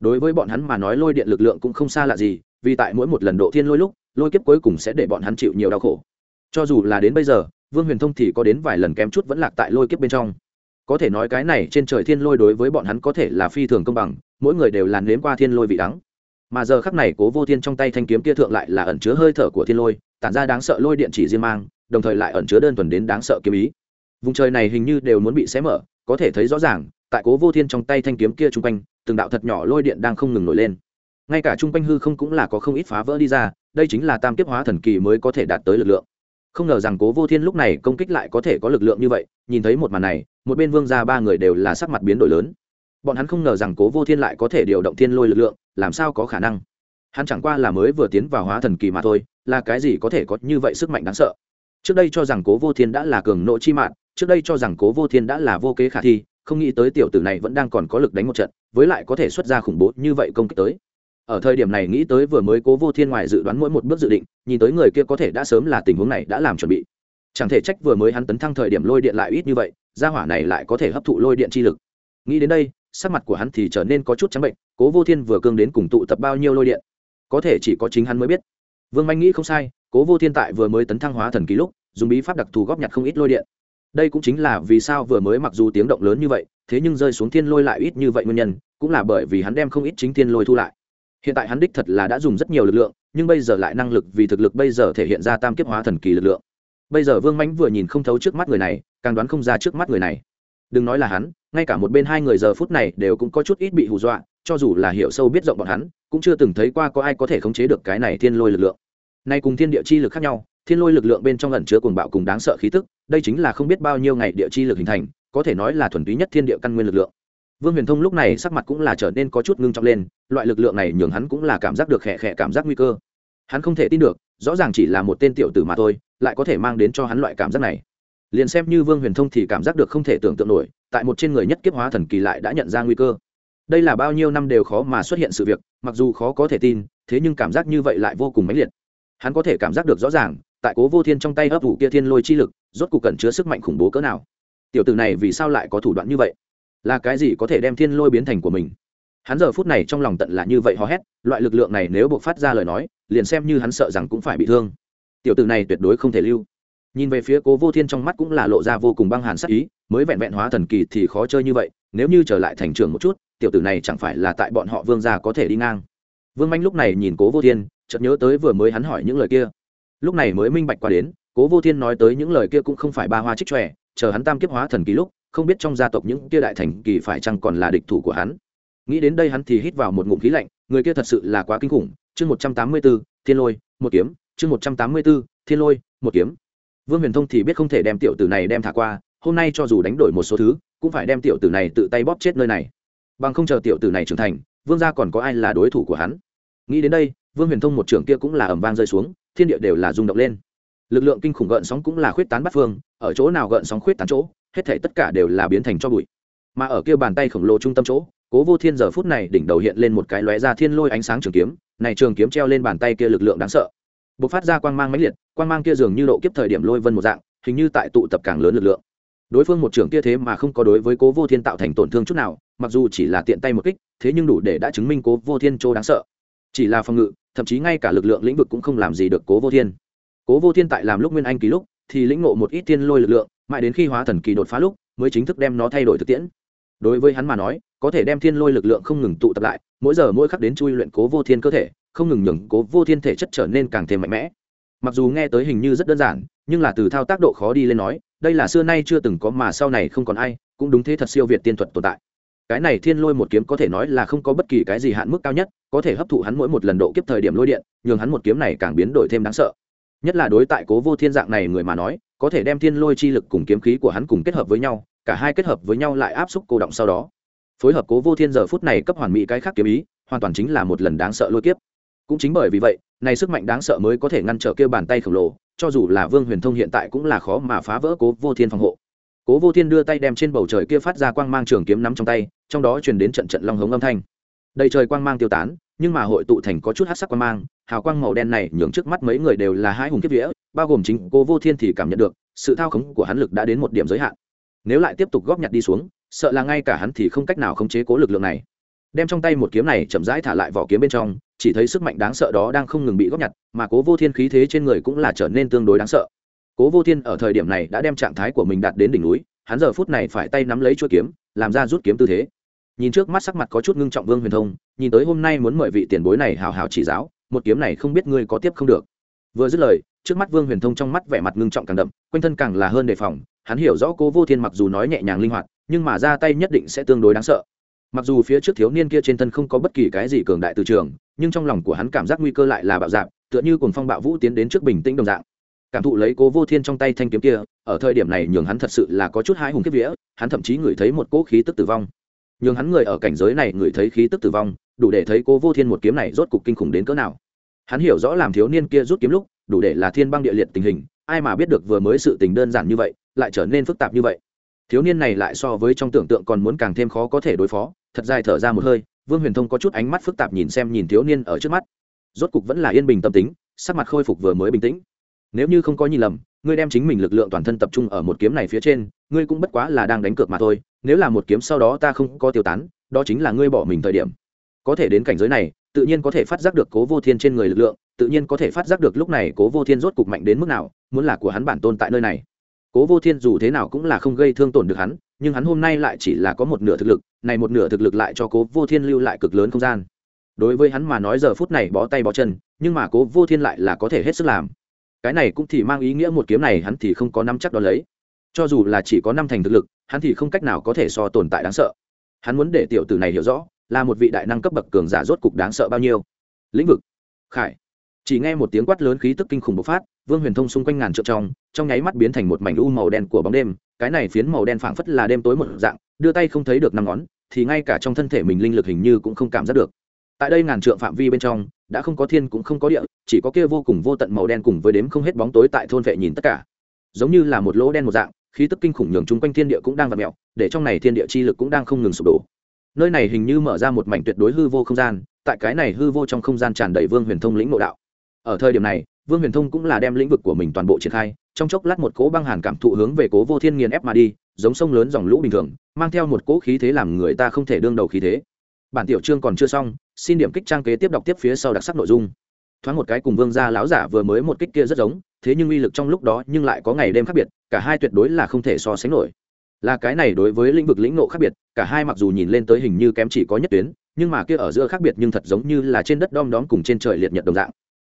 Đối với bọn hắn mà nói lôi điện lực lượng cũng không xa lạ gì, vì tại mỗi một lần độ thiên lôi lúc, lôi kiếp cuối cùng sẽ để bọn hắn chịu nhiều đau khổ. Cho dù là đến bây giờ, vương huyền thông thì có đến vài lần kém chút vẫn lạc tại lôi kiếp bên trong có thể nói cái này trên trời thiên lôi đối với bọn hắn có thể là phi thường công bằng, mỗi người đều làn nếm qua thiên lôi vị đắng. Mà giờ khắc này cố vô thiên trong tay thanh kiếm kia thượng lại là ẩn chứa hơi thở của thiên lôi, tản ra đáng sợ lôi điện chỉ riêng mang, đồng thời lại ẩn chứa đơn thuần đến đáng sợ kiếm ý. Vùng trời này hình như đều muốn bị xé mở, có thể thấy rõ ràng, tại cố vô thiên trong tay thanh kiếm kia chung quanh, từng đạo thật nhỏ lôi điện đang không ngừng nổi lên. Ngay cả chung quanh hư không cũng là có không ít phá vỡ đi ra, đây chính là tam kiếp hóa thần kỳ mới có thể đạt tới lực lượng. Không ngờ rằng cố vô thiên lúc này công kích lại có thể có lực lượng như vậy, nhìn thấy một màn này một bên vương gia ba người đều là sắc mặt biến đổi lớn. Bọn hắn không ngờ rằng cố vô thiên lại có thể điều động thiên lôi lực lượng, làm sao có khả năng? Hắn chẳng qua là mới vừa tiến vào hóa thần kỳ mà thôi, là cái gì có thể có như vậy sức mạnh đáng sợ? Trước đây cho rằng cố vô thiên đã là cường nộ chi mạng, trước đây cho rằng cố vô thiên đã là vô kế khả thi, không nghĩ tới tiểu tử này vẫn đang còn có lực đánh một trận, với lại có thể xuất ra khủng bố như vậy công kích tới. Ở thời điểm này nghĩ tới vừa mới cố vô thiên ngoài dự đoán mỗi một bước dự định, nhìn tới người kia có thể đã sớm là tình huống này đã làm chuẩn bị chẳng thể trách vừa mới hắn tấn thăng thời điểm lôi điện lại ít như vậy, gia hỏa này lại có thể hấp thụ lôi điện chi lực. Nghĩ đến đây, sắc mặt của hắn thì trở nên có chút trắng bệnh, cố vô thiên vừa cương đến cùng tụ tập bao nhiêu lôi điện. Có thể chỉ có chính hắn mới biết. Vương manh nghĩ không sai, cố vô thiên tại vừa mới tấn thăng hóa thần ký lúc, dùng bí pháp đặc thù góp nhặt không ít lôi điện. Đây cũng chính là vì sao vừa mới mặc dù tiếng động lớn như vậy, thế nhưng rơi xuống thiên lôi lại ít như vậy nguyên nhân, cũng là bởi vì hắn đem không ít chính thiên lôi thu lại. Hiện tại hắn đích thật là đã dùng rất nhiều lực lượng, nhưng bây giờ lại năng lực vì thực lực bây giờ thể hiện ra tam kiếp hóa thần kỳ lực lượng bây giờ vương mãnh vừa nhìn không thấu trước mắt người này, càng đoán không ra trước mắt người này. Đừng nói là hắn, ngay cả một bên hai người giờ phút này đều cũng có chút ít bị hù dọa, cho dù là hiểu sâu biết rộng bọn hắn, cũng chưa từng thấy qua có ai có thể khống chế được cái này thiên lôi lực lượng. Nay cùng thiên địa chi lực khác nhau, thiên lôi lực lượng bên trong ẩn chứa cuồng bạo cùng đáng sợ khí tức, đây chính là không biết bao nhiêu ngày địa chi lực hình thành, có thể nói là thuần túy nhất thiên địa căn nguyên lực lượng. Vương huyền thông lúc này sắc mặt cũng là trở nên có chút ngưng trọng lên, loại lực lượng này nhường hắn cũng là cảm giác được khẽ khẽ cảm giác nguy cơ. Hắn không thể tin được rõ ràng chỉ là một tên tiểu tử mà thôi, lại có thể mang đến cho hắn loại cảm giác này. Liền xem như vương huyền thông thì cảm giác được không thể tưởng tượng nổi, tại một trên người nhất kiếp hóa thần kỳ lại đã nhận ra nguy cơ. Đây là bao nhiêu năm đều khó mà xuất hiện sự việc, mặc dù khó có thể tin, thế nhưng cảm giác như vậy lại vô cùng mãnh liệt. Hắn có thể cảm giác được rõ ràng, tại cố vô thiên trong tay ấp ủ kia thiên lôi chi lực, rốt cuộc cẩn chứa sức mạnh khủng bố cỡ nào. Tiểu tử này vì sao lại có thủ đoạn như vậy? Là cái gì có thể đem thiên lôi biến thành của mình? Hắn giờ phút này trong lòng tận là như vậy hò hét, loại lực lượng này nếu buộc phát ra lời nói, liền xem như hắn sợ rằng cũng phải bị thương. Tiểu tử này tuyệt đối không thể lưu. Nhìn về phía cố vô thiên trong mắt cũng là lộ ra vô cùng băng hàn sắc ý, mới vẹn vẹn hóa thần kỳ thì khó chơi như vậy, nếu như trở lại thành trường một chút, tiểu tử này chẳng phải là tại bọn họ vương gia có thể đi ngang. Vương manh lúc này nhìn cố vô thiên, chợt nhớ tới vừa mới hắn hỏi những lời kia. Lúc này mới minh bạch qua đến, cố vô thiên nói tới những lời kia cũng không phải ba hoa trích tròe chờ hắn tam kiếp hóa thần kỳ lúc, không biết trong gia tộc những kia đại thành kỳ phải chăng còn là địch thủ của hắn nghĩ đến đây hắn thì hít vào một ngụm khí lạnh, người kia thật sự là quá kinh khủng. Chương một trăm tám mươi b ố thiên lôi, một kiếm. Chương một trăm tám mươi b ố thiên lôi, một kiếm. Vương huyền thông thì biết không thể đem tiểu tử này đem thả qua, hôm nay cho dù đánh đổi một số thứ, cũng phải đem tiểu tử này tự tay bóp chết nơi này. Bằng không chờ tiểu tử này trưởng thành, vương gia còn có ai là đối thủ của hắn? Nghĩ đến đây, vương huyền thông một trưởng kia cũng là ẩm vang rơi xuống, thiên địa đều là rung động lên. Lực lượng kinh khủng gợn sóng cũng là khuyết tán bắt phương, ở chỗ nào gợn sóng khuyết tán chỗ, hết thể tất cả đều là biến thành cho bụi. Mà ở kia bàn tay khổng lồ trung tâm chỗ cố vô thiên giờ phút này đỉnh đầu hiện lên một cái lóe ra thiên lôi ánh sáng trường kiếm, này trường kiếm treo lên bàn tay kia lực lượng đáng sợ. B ộ c phát ra quang mang mãnh liệt, quang mang kia dường như độ kiếp thời điểm lôi vân một dạng, hình như tại tụ tập càng lớn lực lượng. Đối phương một trường kia thế mà không có đối với cố vô thiên tạo thành tổn thương chút nào, mặc dù chỉ là tiện tay một kích, thế nhưng đủ để đã chứng minh cố vô thiên chỗ đáng sợ. Chỉ là phòng ngự, thậm chí ngay cả lực lượng lĩnh vực cũng không làm gì được cố vô thiên. Cố vô thiên tại làm lúc nguyên anh ký lúc, thì lĩnh ngộ một ít tiên lôi lực lượng, mãi đến khi hóa thần kỳ đột phá lúc, mới chính thức đem nó thay đổi thực tiễn. Đối với hắn mà nói có thể đem thiên lôi lực lượng không ngừng tụ tập lại, mỗi giờ mỗi khắc đến chui luyện cố vô thiên cơ thể, không ngừng nhường cố vô thiên thể chất trở nên càng thêm mạnh mẽ. Mặc dù nghe tới hình như rất đơn giản, nhưng là từ thao tác độ khó đi lên nói, đây là xưa nay chưa từng có mà sau này không còn ai, cũng đúng thế thật siêu việt tiên thuật tồn tại. Cái này thiên lôi một kiếm có thể nói là không có bất kỳ cái gì hạn mức cao nhất, có thể hấp thụ hắn mỗi một lần độ kiếp thời điểm lôi điện, nhường hắn một kiếm này càng biến đổi thêm đáng sợ. Nhất là đối tại cố vô thiên dạng này người mà nói, có thể đem thiên lôi chi lực cùng kiếm khí của hắn cùng kết hợp với nhau, cả hai kết hợp với nhau lại áp xúc cô động sau đó phối hợp cố vô thiên giờ phút này cấp hoàn mỹ cái khác kiếm ý, hoàn toàn chính là một lần đáng sợ lôi kiếp. Cũng chính bởi vì vậy, này sức mạnh đáng sợ mới có thể ngăn trở kêu bàn tay khổng lồ, cho dù là vương huyền thông hiện tại cũng là khó mà phá vỡ cố vô thiên phòng hộ. Cố vô thiên đưa tay đem trên bầu trời kia phát ra quang mang trường kiếm nắm trong tay, trong đó truyền đến trận trận long hống âm thanh. Đầy trời quang mang tiêu tán, nhưng mà hội tụ thành có chút hát sắc quang mang, hào quang màu đen này nhường trước mắt mấy người đều là hai hùng kiếp vĩa bao gồm chính cố vô thiên thì cảm nhận được, sự thao khống của hắn lực đã đến một điểm giới hạn. Nếu lại tiếp tục góp nhặt đi xuống sợ là ngay cả hắn thì không cách nào khống chế cố lực lượng này. Đem trong tay một kiếm này chậm rãi thả lại vỏ kiếm bên trong, chỉ thấy sức mạnh đáng sợ đó đang không ngừng bị góp nhặt, mà cố vô thiên khí thế trên người cũng là trở nên tương đối đáng sợ. Cố vô thiên ở thời điểm này đã đem trạng thái của mình đạt đến đỉnh núi, hắn giờ phút này phải tay nắm lấy chuỗi kiếm, làm ra rút kiếm tư thế. Nhìn trước mắt sắc mặt có chút ngưng trọng vương huyền thông, nhìn tới hôm nay muốn mời vị tiền bối này hào hào chỉ giáo, một kiếm này không biết ngươi có tiếp không được. Vừa dứt lời, trước mắt vương huyền thông trong mắt vẻ mặt ngưng trọng càng đậm, quanh thân càng là hơn đề phòng, hắn hiểu rõ cố vô thiên mặc dù nói nhẹ nhàng linh hoạt nhưng mà ra tay nhất định sẽ tương đối đáng sợ. Mặc dù phía trước thiếu niên kia trên thân không có bất kỳ cái gì cường đại từ trường, nhưng trong lòng của hắn cảm giác nguy cơ lại là bạo dạng tựa như cùng phong bạo vũ tiến đến trước bình tĩnh đồng dạng. Cảm thụ lấy cố vô thiên trong tay thanh kiếm kia, ở thời điểm này nhường hắn thật sự là có chút hái hùng kiếp vía, hắn thậm chí ngửi thấy một cỗ khí tức tử vong. Nhường hắn người ở cảnh giới này ngửi thấy khí tức tử vong, đủ để thấy cố vô thiên một kiếm này rốt cục kinh khủng đến cỡ nào. Hắn hiểu rõ làm thiếu niên kia rút kiếm lúc, đủ để là thiên băng địa liệt tình hình, ai mà biết được vừa mới sự tình đơn giản như vậy, lại trở nên phức tạp như vậy thiếu niên này lại so với trong tưởng tượng còn muốn càng thêm khó có thể đối phó, thật dài thở ra một hơi, vương huyền thông có chút ánh mắt phức tạp nhìn xem nhìn thiếu niên ở trước mắt. Rốt cục vẫn là yên bình tâm tính, sắc mặt khôi phục vừa mới bình tĩnh. Nếu như không có nhìn lầm, ngươi đem chính mình lực lượng toàn thân tập trung ở một kiếm này phía trên, ngươi cũng bất quá là đang đánh cược mà thôi, nếu là một kiếm sau đó ta không có tiêu tán, đó chính là ngươi bỏ mình thời điểm. Có thể đến cảnh giới này, tự nhiên có thể phát giác được cố vô thiên trên người lực lượng, tự nhiên có thể phát giác được lúc này cố vô thiên rốt cục mạnh đến mức nào, muốn là của hắn bản tôn tại nơi này cố vô thiên dù thế nào cũng là không gây thương tổn được hắn, nhưng hắn hôm nay lại chỉ là có một nửa thực lực, này một nửa thực lực lại cho cố vô thiên lưu lại cực lớn không gian. Đối với hắn mà nói giờ phút này bó tay bó chân, nhưng mà cố vô thiên lại là có thể hết sức làm. Cái này cũng thì mang ý nghĩa một kiếm này hắn thì không có năm chắc đo lấy. Cho dù là chỉ có năm thành thực lực, hắn thì không cách nào có thể so tồn tại đáng sợ. Hắn muốn để tiểu tử này hiểu rõ, là một vị đại năng cấp bậc cường giả rốt cục đáng sợ bao nhiêu. Lĩnh vực. Khải. Chỉ nghe một tiếng quát lớn khí tức kinh khủng bộc phát vương huyền thông xung quanh ngàn trượng trong trong nháy mắt biến thành một mảnh u màu đen của bóng đêm. Cái này phiến màu đen phảng phất là đêm tối một dạng, đưa tay không thấy được năm ngón, thì ngay cả trong thân thể mình linh lực hình như cũng không cảm giác được. Tại đây ngàn trượng phạm vi bên trong, đã không có thiên cũng không có địa, chỉ có kia vô cùng vô tận màu đen cùng với đếm không hết bóng tối tại thôn vệ nhìn tất cả. Giống như là một lỗ đen một dạng, khí tức kinh khủng nhường chung quanh thiên địa cũng đang vặt mẹo để trong này thiên địa chi lực cũng đang không ngừng sụp đổ. Nơi này hình như mở ra một mảnh tuyệt đối hư vô không gian, tại cái này hư vô trong không gian tràn đầy vương huyền thông lĩnh nội đạo. Ở thời điểm này vương huyền thông cũng là đem lĩnh vực của mình toàn bộ triển khai, trong chốc lát một cỗ băng hàn cảm thụ hướng về cố vô thiên nghiền ép mà đi, giống sông lớn dòng lũ bình thường, mang theo một cỗ khí thế làm người ta không thể đương đầu khí thế. Bản tiểu chương còn chưa xong, xin điểm kích trang kế tiếp đọc tiếp phía sau đặc sắc nội dung. Thoáng một cái cùng vương gia láo giả vừa mới một kích kia rất giống, thế nhưng uy lực trong lúc đó nhưng lại có ngày đêm khác biệt, cả hai tuyệt đối là không thể so sánh nổi. Là cái này đối với lĩnh vực lĩnh nộ khác biệt, cả hai mặc dù nhìn lên tới hình như kém chỉ có nhất tuyến, nhưng mà kia ở giữa khác biệt nhưng thật giống như là trên đất đom đóm cùng trên trời liệt nhật đồng dạng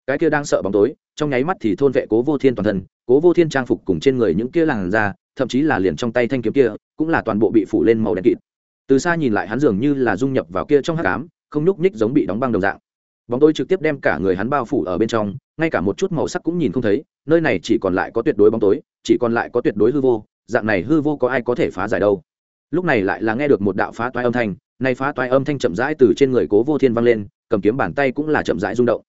cái kia đang sợ bóng tối, trong nháy mắt thì thôn vệ cố vô thiên toàn thân, cố vô thiên trang phục cùng trên người những kia làn da, thậm chí là liền trong tay thanh kiếm kia, cũng là toàn bộ bị phủ lên màu đen kịt. Từ xa nhìn lại hắn dường như là dung nhập vào kia trong hát cám không nhúc nhích giống bị đóng băng đồng dạng. Bóng tối trực tiếp đem cả người hắn bao phủ ở bên trong, ngay cả một chút màu sắc cũng nhìn không thấy, nơi này chỉ còn lại có tuyệt đối bóng tối, chỉ còn lại có tuyệt đối hư vô, dạng này hư vô có ai có thể phá giải đâu. Lúc này lại là nghe được một đạo phá toái âm thanh, nay phá toái âm thanh chậm rãi từ trên người cố vô thiên vang lên, cầm kiếm bàn tay cũng là chậm rãi rung động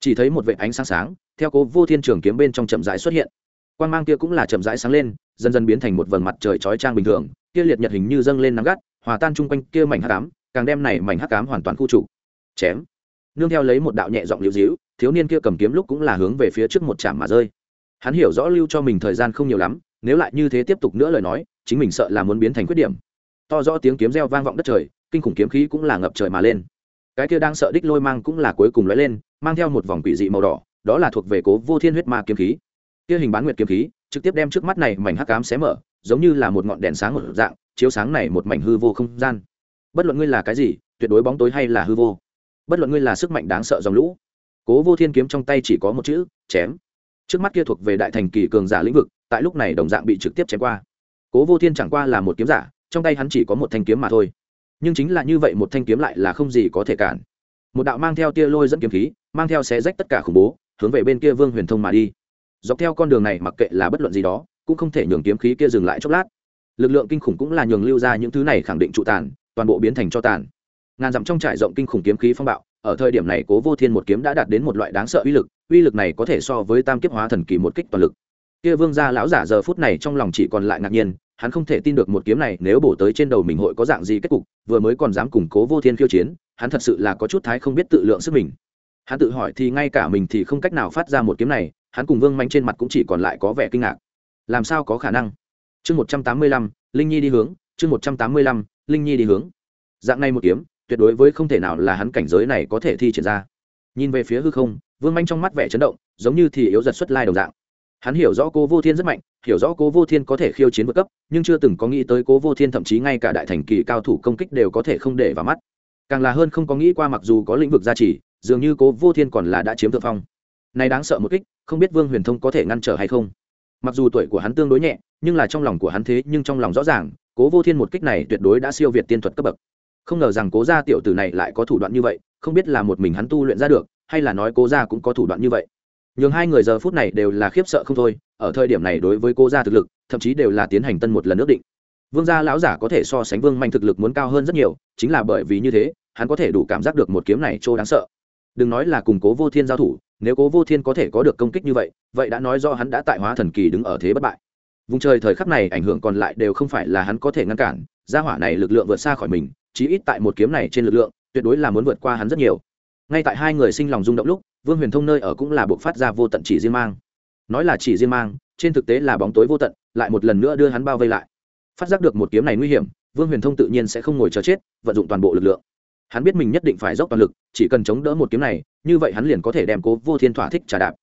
chỉ thấy một vệ ánh sáng sáng, theo cố vô thiên trường kiếm bên trong chậm rãi xuất hiện. Quan mang kia cũng là chậm rãi sáng lên, dần dần biến thành một vầng mặt trời chói trang bình thường, kia liệt nhật hình như dâng lên nắng gắt, hòa tan chung quanh kia mảnh hắc ám, càng đem này mảnh hắc ám hoàn toàn khu trụ chém. Nương theo lấy một đạo nhẹ giọng liễu dĩu thiếu niên kia cầm kiếm lúc cũng là hướng về phía trước một chạm mà rơi. Hắn hiểu rõ lưu cho mình thời gian không nhiều lắm, nếu lại như thế tiếp tục nữa lời nói, chính mình sợ là muốn biến thành khuyết điểm. To rõ tiếng kiếm reo vang vọng đất trời, kinh khủng kiếm khí cũng là ngập trời mà lên cái kia đang sợ đích lôi mang cũng là cuối cùng lóe lên, mang theo một vòng quỷ dị màu đỏ, đó là thuộc về cố vô thiên huyết ma kiếm khí. Kia hình bán nguyệt kiếm khí, trực tiếp đem trước mắt này mảnh hắc cám xé mở, giống như là một ngọn đèn sáng một dạng, chiếu sáng này một mảnh hư vô không gian. Bất luận ngươi là cái gì, tuyệt đối bóng tối hay là hư vô. Bất luận ngươi là sức mạnh đáng sợ dòng lũ, cố vô thiên kiếm trong tay chỉ có một chữ, chém. Trước mắt kia thuộc về đại thành kỳ cường giả lĩnh vực, tại lúc này đồng dạng bị trực tiếp chém qua. Cố vô thiên chẳng qua là một kiếm giả, trong tay hắn chỉ có một thanh kiếm mà thôi nhưng chính là như vậy một thanh kiếm lại là không gì có thể cản. Một đạo mang theo tia lôi dẫn kiếm khí, mang theo xé rách tất cả khủng bố, hướng về bên kia vương huyền thông mà đi. Dọc theo con đường này mặc kệ là bất luận gì đó, cũng không thể nhường kiếm khí kia dừng lại chốc lát. Lực lượng kinh khủng cũng là nhường lưu ra những thứ này khẳng định trụ tàn, toàn bộ biến thành cho tàn. Ngàn dặm trong trải rộng kinh khủng kiếm khí phong bạo, ở thời điểm này cố vô thiên một kiếm đã đạt đến một loại đáng sợ uy lực uy lực này có thể so với tam kiếp hóa thần kỳ một kích toàn lực kia vương gia lão giả giờ phút này trong lòng chỉ còn lại ngạc nhiên, hắn không thể tin được một kiếm này nếu bổ tới trên đầu mình hội có dạng gì kết cục, vừa mới còn dám củng cố vô thiên khiêu chiến, hắn thật sự là có chút thái không biết tự lượng sức mình. Hắn tự hỏi thì ngay cả mình thì không cách nào phát ra một kiếm này, hắn cùng vương manh trên mặt cũng chỉ còn lại có vẻ kinh ngạc. Làm sao có khả năng? Chương một trăm tám mươi lăm, linh nhi đi hướng, chương một trăm tám mươi lăm, linh nhi đi hướng. Dạng này một kiếm, tuyệt đối với không thể nào là hắn cảnh giới này có thể thi triển ra. Nhìn về phía hư không, vương manh trong mắt vẻ chấn động, giống như thì yếu giật xuất lai đồng dạng hắn hiểu rõ cố vô thiên rất mạnh, hiểu rõ cố vô thiên có thể khiêu chiến vượt cấp, nhưng chưa từng có nghĩ tới cố vô thiên thậm chí ngay cả đại thành kỳ cao thủ công kích đều có thể không để vào mắt. Càng là hơn không có nghĩ qua mặc dù có lĩnh vực gia trì, dường như cố vô thiên còn là đã chiếm thượng phong. Này đáng sợ một kích, không biết vương huyền thông có thể ngăn trở hay không. Mặc dù tuổi của hắn tương đối nhẹ, nhưng là trong lòng của hắn thế nhưng trong lòng rõ ràng, cố vô thiên một kích này tuyệt đối đã siêu việt tiên thuật cấp bậc. Không ngờ rằng cố gia tiểu tử này lại có thủ đoạn như vậy, không biết là một mình hắn tu luyện ra được, hay là nói cố gia cũng có thủ đoạn như vậy nhường hai người giờ phút này đều là khiếp sợ không thôi, ở thời điểm này đối với cô gia thực lực, thậm chí đều là tiến hành tân một lần ước định. Vương gia lão giả có thể so sánh vương mạnh thực lực muốn cao hơn rất nhiều, chính là bởi vì như thế, hắn có thể đủ cảm giác được một kiếm này trô đáng sợ. Đừng nói là cùng cố vô thiên giao thủ, nếu cố vô thiên có thể có được công kích như vậy vậy đã nói do hắn đã tại hóa thần kỳ đứng ở thế bất bại. Vùng trời thời khắc này ảnh hưởng còn lại đều không phải là hắn có thể ngăn cản, gia hỏa này lực lượng vượt xa khỏi mình, chí ít tại một kiếm này trên lực lượng, tuyệt đối là muốn vượt qua hắn rất nhiều. Ngay tại hai người sinh lòng rung động lúc vương huyền thông nơi ở cũng là buộc phát ra vô tận chỉ riêng mang. Nói là chỉ riêng mang, trên thực tế là bóng tối vô tận, lại một lần nữa đưa hắn bao vây lại. Phát giác được một kiếm này nguy hiểm, vương huyền thông tự nhiên sẽ không ngồi chờ chết, vận dụng toàn bộ lực lượng. Hắn biết mình nhất định phải dốc toàn lực, chỉ cần chống đỡ một kiếm này, như vậy hắn liền có thể đem cố vô thiên thỏa thích trả đạp.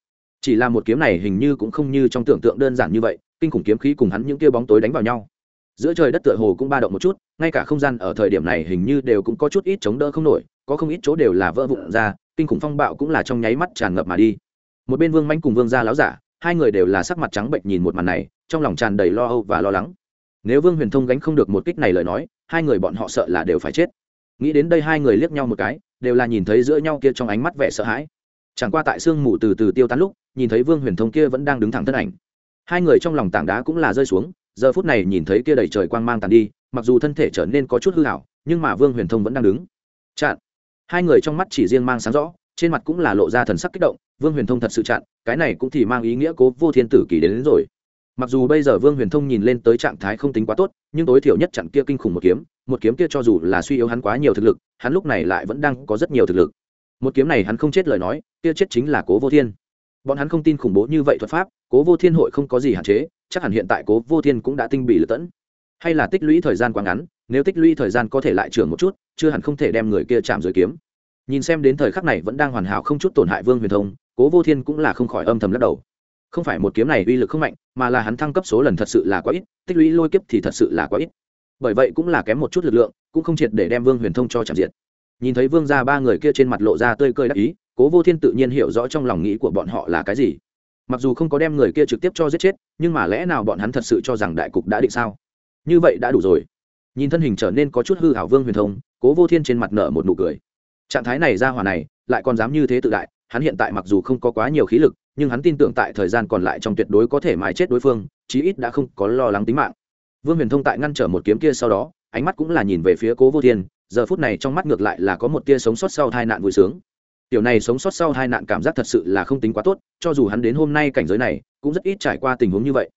Chỉ là một kiếm này hình như cũng không như trong tưởng tượng đơn giản như vậy, kinh khủng kiếm khí cùng hắn những kia bóng tối đánh vào nhau. Giữa trời đất tựa hồ cũng ba động một chút, ngay cả không gian ở thời điểm này hình như đều cũng có chút ít chống đỡ không nổi, có không ít chỗ đều là vỡ vụn ra kinh khủng phong bạo cũng là trong nháy mắt tràn ngập mà đi. Một bên vương manh cùng vương gia láo giả, hai người đều là sắc mặt trắng bệnh nhìn một màn này, trong lòng tràn đầy lo âu và lo lắng. Nếu vương huyền thông gánh không được một kích này lời nói, hai người bọn họ sợ là đều phải chết. Nghĩ đến đây hai người liếc nhau một cái, đều là nhìn thấy giữa nhau kia trong ánh mắt vẻ sợ hãi. Chẳng qua tại sương mù từ từ tiêu tán lúc, nhìn thấy vương huyền thông kia vẫn đang đứng thẳng thân ảnh. Hai người trong lòng tảng đá cũng là rơi xuống, giờ phút này nhìn thấy kia đầy trời quang mang tàn đi, mặc dù thân thể trở nên có chút hư hảo nhưng mà vương huyền thông vẫn đang đứng. Chặn hai người trong mắt chỉ riêng mang sáng rõ trên mặt cũng là lộ ra thần sắc kích động vương huyền thông thật sự chặn cái này cũng thì mang ý nghĩa cố vô thiên tử kỳ đến, đến rồi. Mặc dù bây giờ vương huyền thông nhìn lên tới trạng thái không tính quá tốt nhưng tối thiểu nhất chặn kia kinh khủng một kiếm một kiếm kia cho dù là suy yếu hắn quá nhiều thực lực hắn lúc này lại vẫn đang có rất nhiều thực lực. Một kiếm này hắn không chết lời nói kia chết chính là cố vô thiên. Bọn hắn không tin khủng bố như vậy thuật pháp cố vô thiên hội không có gì hạn chế chắc hẳn hiện tại cố vô thiên cũng đã tinh bị lựa tẫn. Hay là tích lũy thời gian quá ngắn nếu tích lũy thời gian có thể lại trưởng một chút, chưa hẳn không thể đem người kia chạm dưới kiếm. Nhìn xem đến thời khắc này vẫn đang hoàn hảo không chút tổn hại vương huyền thông, cố vô thiên cũng là không khỏi âm thầm lắc đầu. Không phải một kiếm này uy lực không mạnh, mà là hắn thăng cấp số lần thật sự là quá ít, tích lũy lôi kiếp thì thật sự là quá ít. Bởi vậy cũng là kém một chút lực lượng, cũng không triệt để đem vương huyền thông cho chạm diệt. Nhìn thấy vương ra ba người kia trên mặt lộ ra tươi cười đắc ý, cố vô thiên tự nhiên hiểu rõ trong lòng nghĩ của bọn họ là cái gì. Mặc dù không có đem người kia trực tiếp cho giết chết, nhưng mà lẽ nào bọn hắn thật sự cho rằng đại cục đã định sao? Như vậy đã đủ rồi nhìn thân hình trở nên có chút hư hảo vương huyền thông, cố vô thiên trên mặt nở một nụ cười. Trạng thái này ra hỏa này, lại còn dám như thế tự đại, hắn hiện tại mặc dù không có quá nhiều khí lực, nhưng hắn tin tưởng tại thời gian còn lại trong tuyệt đối có thể mài chết đối phương, chí ít đã không có lo lắng tính mạng. Vương huyền thông tại ngăn trở một kiếm kia sau đó, ánh mắt cũng là nhìn về phía cố vô thiên, giờ phút này trong mắt ngược lại là có một tia sống sót sau hai nạn vui sướng. Tiểu này sống sót sau hai nạn cảm giác thật sự là không tính quá tốt, cho dù hắn đến hôm nay cảnh giới này, cũng rất ít trải qua tình huống như vậy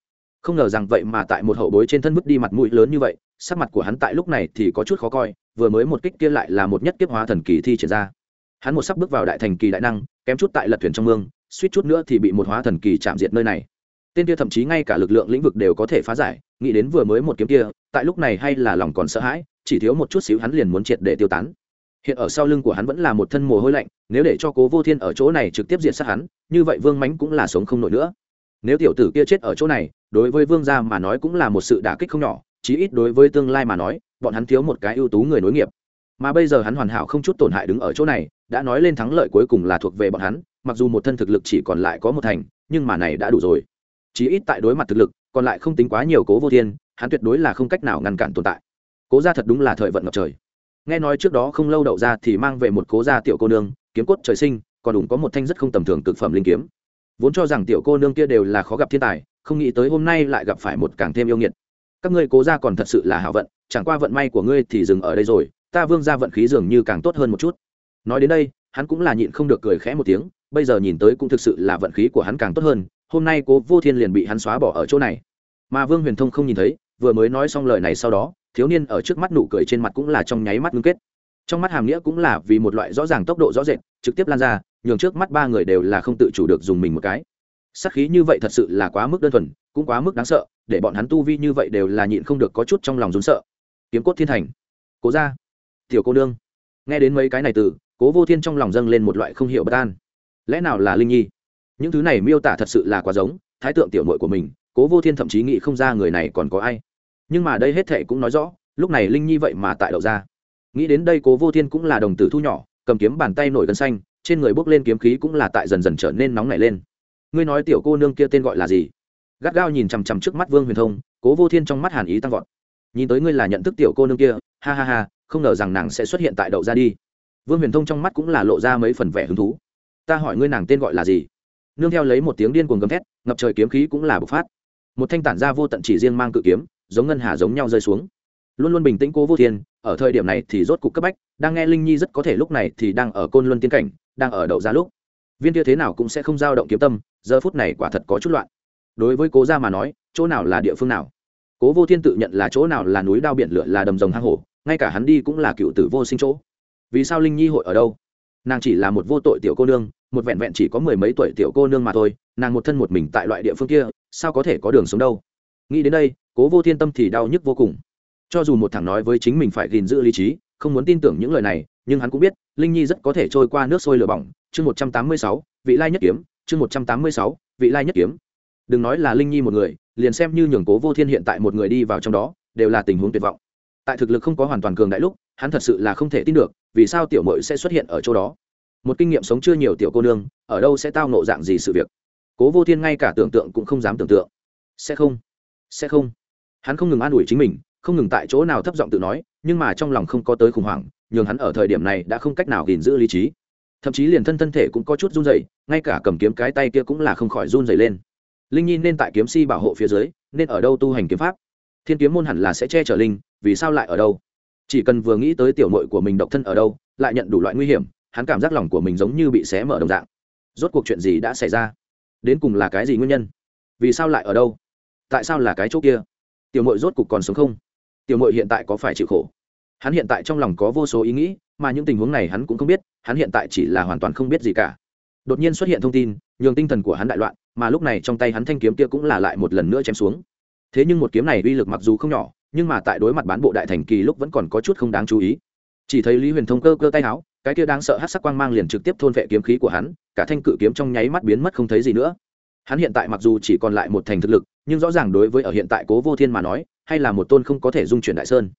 không ngờ rằng vậy mà tại một hậu bối trên thân vứt đi mặt mũi lớn như vậy, sắc mặt của hắn tại lúc này thì có chút khó coi, vừa mới một kích kia lại là một nhất kiếp hóa thần kỳ thi triển ra. Hắn một sắp bước vào đại thành kỳ đại năng, kém chút tại lật thuyền trong mương, suýt chút nữa thì bị một hóa thần kỳ chạm diệt nơi này. Tên kia thậm chí ngay cả lực lượng lĩnh vực đều có thể phá giải, nghĩ đến vừa mới một kiếm kia, tại lúc này hay là lòng còn sợ hãi, chỉ thiếu một chút xíu hắn liền muốn triệt để tiêu tán. Hiện ở sau lưng của hắn vẫn là một thân mồ hôi lạnh, nếu để cho cố vô thiên ở chỗ này trực tiếp diệt sát hắn, như vậy vương mánh cũng là sống không nổi nữa nếu tiểu tử kia chết ở chỗ này, đối với vương gia mà nói cũng là một sự đả kích không nhỏ, chí ít đối với tương lai mà nói, bọn hắn thiếu một cái ưu tú người nối nghiệp. Mà bây giờ hắn hoàn hảo không chút tổn hại đứng ở chỗ này, đã nói lên thắng lợi cuối cùng là thuộc về bọn hắn, mặc dù một thân thực lực chỉ còn lại có một thành, nhưng mà này đã đủ rồi. Chí ít tại đối mặt thực lực, còn lại không tính quá nhiều cố vô thiên, hắn tuyệt đối là không cách nào ngăn cản tồn tại. Cố gia thật đúng là thời vận ngập trời. Nghe nói trước đó không lâu đậu ra thì mang về một cố gia tiểu cô nương, kiếm cốt trời sinh, còn đủ có một thanh rất không tầm thường cực phẩm linh kiếm vốn cho rằng tiểu cô nương kia đều là khó gặp thiên tài, không nghĩ tới hôm nay lại gặp phải một càng thêm yêu nghiệt. Các ngươi cố ra còn thật sự là hảo vận, chẳng qua vận may của ngươi thì dừng ở đây rồi, ta vương ra vận khí dường như càng tốt hơn một chút. Nói đến đây, hắn cũng là nhịn không được cười khẽ một tiếng, bây giờ nhìn tới cũng thực sự là vận khí của hắn càng tốt hơn, hôm nay cố vô thiên liền bị hắn xóa bỏ ở chỗ này. Mà vương huyền thông không nhìn thấy, vừa mới nói xong lời này sau đó, thiếu niên ở trước mắt nụ cười trên mặt cũng là trong nháy mắt ngưng kết. Trong mắt hàm nghĩa cũng là vì một loại rõ ràng tốc độ rõ rệt, trực tiếp lan ra nhường trước mắt ba người đều là không tự chủ được dùng mình một cái. Sắc khí như vậy thật sự là quá mức đơn thuần, cũng quá mức đáng sợ, để bọn hắn tu vi như vậy đều là nhịn không được có chút trong lòng rốn sợ. Kiếm cốt thiên thành. Cố ra tiểu cô nương. Nghe đến mấy cái này từ, cố vô thiên trong lòng dâng lên một loại không hiểu bất an. Lẽ nào là linh nhi? Những thứ này miêu tả thật sự là quá giống, thái tượng tiểu mội của mình, cố vô thiên thậm chí nghĩ không ra người này còn có ai. Nhưng mà đây hết thệ cũng nói rõ, lúc này linh nhi vậy mà tại đậu ra. Nghĩ đến đây cố vô thiên cũng là đồng tử thu nhỏ, cầm kiếm bàn tay nổi gân xanh trên người bốc lên kiếm khí cũng là tại dần dần trở nên nóng nảy lên. Ngươi nói tiểu cô nương kia tên gọi là gì? Gắt gao nhìn chằm chằm trước mắt vương huyền thông, cố vô thiên trong mắt hàn ý tăng vọt. Nhìn tới ngươi là nhận thức tiểu cô nương kia, ha ha ha, không ngờ rằng nàng sẽ xuất hiện tại đậu ra đi. Vương huyền thông trong mắt cũng là lộ ra mấy phần vẻ hứng thú. Ta hỏi ngươi nàng tên gọi là gì? Nương theo lấy một tiếng điên cuồng gầm thét, ngập trời kiếm khí cũng là bộc phát. Một thanh tản ra vô tận chỉ riêng mang cự kiếm, giống ngân hà giống nhau rơi xuống. Luôn luôn bình tĩnh cố vô thiên, ở thời điểm này thì rốt cục cấp bách, đang nghe linh nhi rất có thể lúc này thì đang ở côn luân tiên cảnh đang ở đậu ra lúc. Viên kia thế nào cũng sẽ không dao động kiếm tâm, giờ phút này quả thật có chút loạn. Đối với cố gia mà nói, chỗ nào là địa phương nào? Cố vô thiên tự nhận là chỗ nào là núi đao biển lửa là đầm rồng hang hổ, ngay cả hắn đi cũng là cựu tử vô sinh chỗ. Vì sao linh nhi hội ở đâu? Nàng chỉ là một vô tội tiểu cô nương, một vẹn vẹn chỉ có mười mấy tuổi tiểu cô nương mà thôi, nàng một thân một mình tại loại địa phương kia, sao có thể có đường sống đâu? Nghĩ đến đây, cố vô thiên tâm thì đau nhức vô cùng. Cho dù một thằng nói với chính mình phải gìn giữ lý trí, không muốn tin tưởng những lời này nhưng hắn cũng biết, linh nhi rất có thể trôi qua nước sôi lửa bỏng. Chương một trăm tám mươi sáu, vị lai nhất kiếm. Chương một trăm tám mươi sáu, vị lai nhất kiếm. Đừng nói là linh nhi một người, liền xem như nhường cố vô thiên hiện tại một người đi vào trong đó, đều là tình huống tuyệt vọng. Tại thực lực không có hoàn toàn cường đại lúc, hắn thật sự là không thể tin được, vì sao tiểu mội sẽ xuất hiện ở chỗ đó. Một kinh nghiệm sống chưa nhiều tiểu cô nương, ở đâu sẽ tao nộ dạng gì sự việc? Cố vô thiên ngay cả tưởng tượng cũng không dám tưởng tượng. Sẽ không sẽ không. Hắn không ngừng an ủi chính mình, không ngừng tại chỗ nào thấp giọng tự nói, nhưng mà trong lòng không có tới khủng hoảng nhường hắn ở thời điểm này đã không cách nào gìn giữ lý trí. Thậm chí liền thân thân thể cũng có chút run rẩy, ngay cả cầm kiếm cái tay kia cũng là không khỏi run rẩy lên. Linh nhi nên tại kiếm si bảo hộ phía dưới, nên ở đâu tu hành kiếm pháp? Thiên kiếm môn hẳn là sẽ che chở linh, vì sao lại ở đâu? Chỉ cần vừa nghĩ tới tiểu mội của mình độc thân ở đâu, lại nhận đủ loại nguy hiểm, hắn cảm giác lòng của mình giống như bị xé mở đồng dạng. Rốt cuộc chuyện gì đã xảy ra? Đến cùng là cái gì nguyên nhân? Vì sao lại ở đâu? Tại sao là cái chỗ kia? Tiểu mội rốt cuộc còn sống không? Tiểu mội hiện tại có phải chịu khổ? Hắn hiện tại trong lòng có vô số ý nghĩ, mà những tình huống này hắn cũng không biết, hắn hiện tại chỉ là hoàn toàn không biết gì cả. Đột nhiên xuất hiện thông tin, nhường tinh thần của hắn đại loạn, mà lúc này trong tay hắn thanh kiếm kia cũng là lại một lần nữa chém xuống. Thế nhưng một kiếm này uy lực mặc dù không nhỏ, nhưng mà tại đối mặt bán bộ đại thành kỳ lúc vẫn còn có chút không đáng chú ý. Chỉ thấy lý huyền thông cơ cơ tay áo cái kia đáng sợ hát sắc quang mang liền trực tiếp thôn vệ kiếm khí của hắn, cả thanh cự kiếm trong nháy mắt biến mất không thấy gì nữa. Hắn hiện tại mặc dù chỉ còn lại một thành thực lực, nhưng rõ ràng đối với ở hiện tại cố vô thiên mà nói, hay là một tôn không có thể dung chuyển đại sơn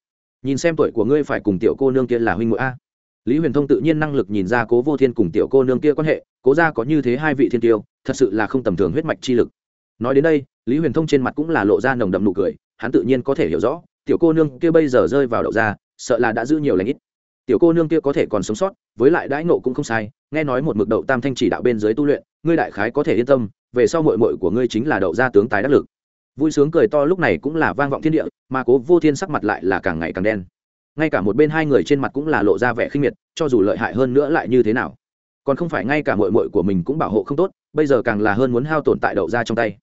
nhìn xem tuổi của ngươi phải cùng tiểu cô nương kia là huynh muội a. Lý huyền thông tự nhiên năng lực nhìn ra cố vô thiên cùng tiểu cô nương kia quan hệ, cố ra có như thế hai vị thiên tiêu, thật sự là không tầm thường huyết mạch chi lực. Nói đến đây, lý huyền thông trên mặt cũng là lộ ra nồng đậm nụ cười, hắn tự nhiên có thể hiểu rõ, tiểu cô nương kia bây giờ rơi vào đậu ra sợ là đã giữ nhiều lãnh ít. Tiểu cô nương kia có thể còn sống sót, với lại đãi nộ cũng không sai, nghe nói một mực đậu tam thanh chỉ đạo bên dưới tu luyện, ngươi đại khái có thể yên tâm, về sau mội mội của ngươi chính là đậu gia tướng tài đắc lực vui sướng cười to lúc này cũng là vang vọng thiên địa, mà cố vô thiên sắc mặt lại là càng ngày càng đen. Ngay cả một bên hai người trên mặt cũng là lộ ra vẻ khinh miệt, cho dù lợi hại hơn nữa lại như thế nào. Còn không phải ngay cả mội mội của mình cũng bảo hộ không tốt, bây giờ càng là hơn muốn hao tồn tại đậu ra trong tay.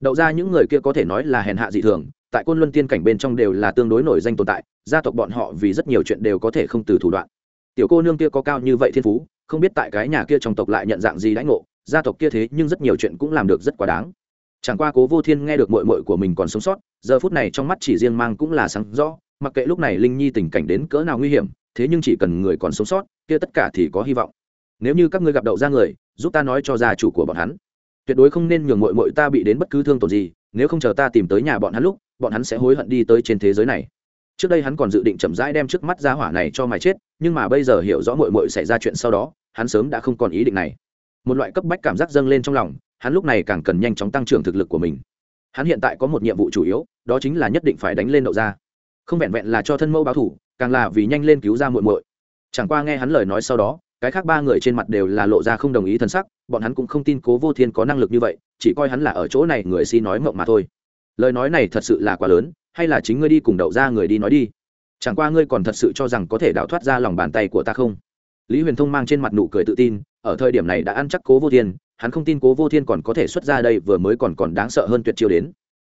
Đậu ra những người kia có thể nói là hèn hạ dị thường, tại côn luân tiên cảnh bên trong đều là tương đối nổi danh tồn tại, gia tộc bọn họ vì rất nhiều chuyện đều có thể không từ thủ đoạn. Tiểu cô nương kia có cao như vậy thiên phú, không biết tại cái nhà kia trong tộc lại nhận dạng gì đãi ngộ, gia tộc kia thế nhưng rất nhiều chuyện cũng làm được rất quá đáng chẳng qua cố vô thiên nghe được mội mội của mình còn sống sót, giờ phút này trong mắt chỉ riêng mang cũng là sáng rõ, mặc kệ lúc này linh nhi tình cảnh đến cỡ nào nguy hiểm, thế nhưng chỉ cần người còn sống sót, kia tất cả thì có hy vọng. Nếu như các ngươi gặp đậu ra người, giúp ta nói cho gia chủ của bọn hắn. Tuyệt đối không nên nhường mội mội ta bị đến bất cứ thương tổn gì, nếu không chờ ta tìm tới nhà bọn hắn lúc, bọn hắn sẽ hối hận đi tới trên thế giới này. Trước đây hắn còn dự định chậm rãi đem trước mắt ra hỏa này cho mày chết, nhưng mà bây giờ hiểu rõ mội mội xảy ra chuyện sau đó, hắn sớm đã không còn ý định này một loại cấp bách cảm giác dâng lên trong lòng, hắn lúc này càng cần nhanh chóng tăng trưởng thực lực của mình. Hắn hiện tại có một nhiệm vụ chủ yếu, đó chính là nhất định phải đánh lên đậu ra không vẹn vẹn là cho thân mẫu báo thủ, càng là vì nhanh lên cứu ra muội muội. Chẳng qua nghe hắn lời nói sau đó, cái khác ba người trên mặt đều là lộ ra không đồng ý thân sắc, bọn hắn cũng không tin cố vô thiên có năng lực như vậy, chỉ coi hắn là ở chỗ này người xin nói mộng mà thôi. Lời nói này thật sự là quá lớn, hay là chính ngươi đi cùng đậu ra người đi nói đi. Chẳng qua ngươi còn thật sự cho rằng có thể đào thoát ra lòng bàn tay của ta không? Lý huyền thông mang trên mặt nụ cười tự tin, ở thời điểm này đã ăn chắc cố vô thiên, hắn không tin cố vô thiên còn có thể xuất ra đây vừa mới còn còn đáng sợ hơn tuyệt chiêu đến.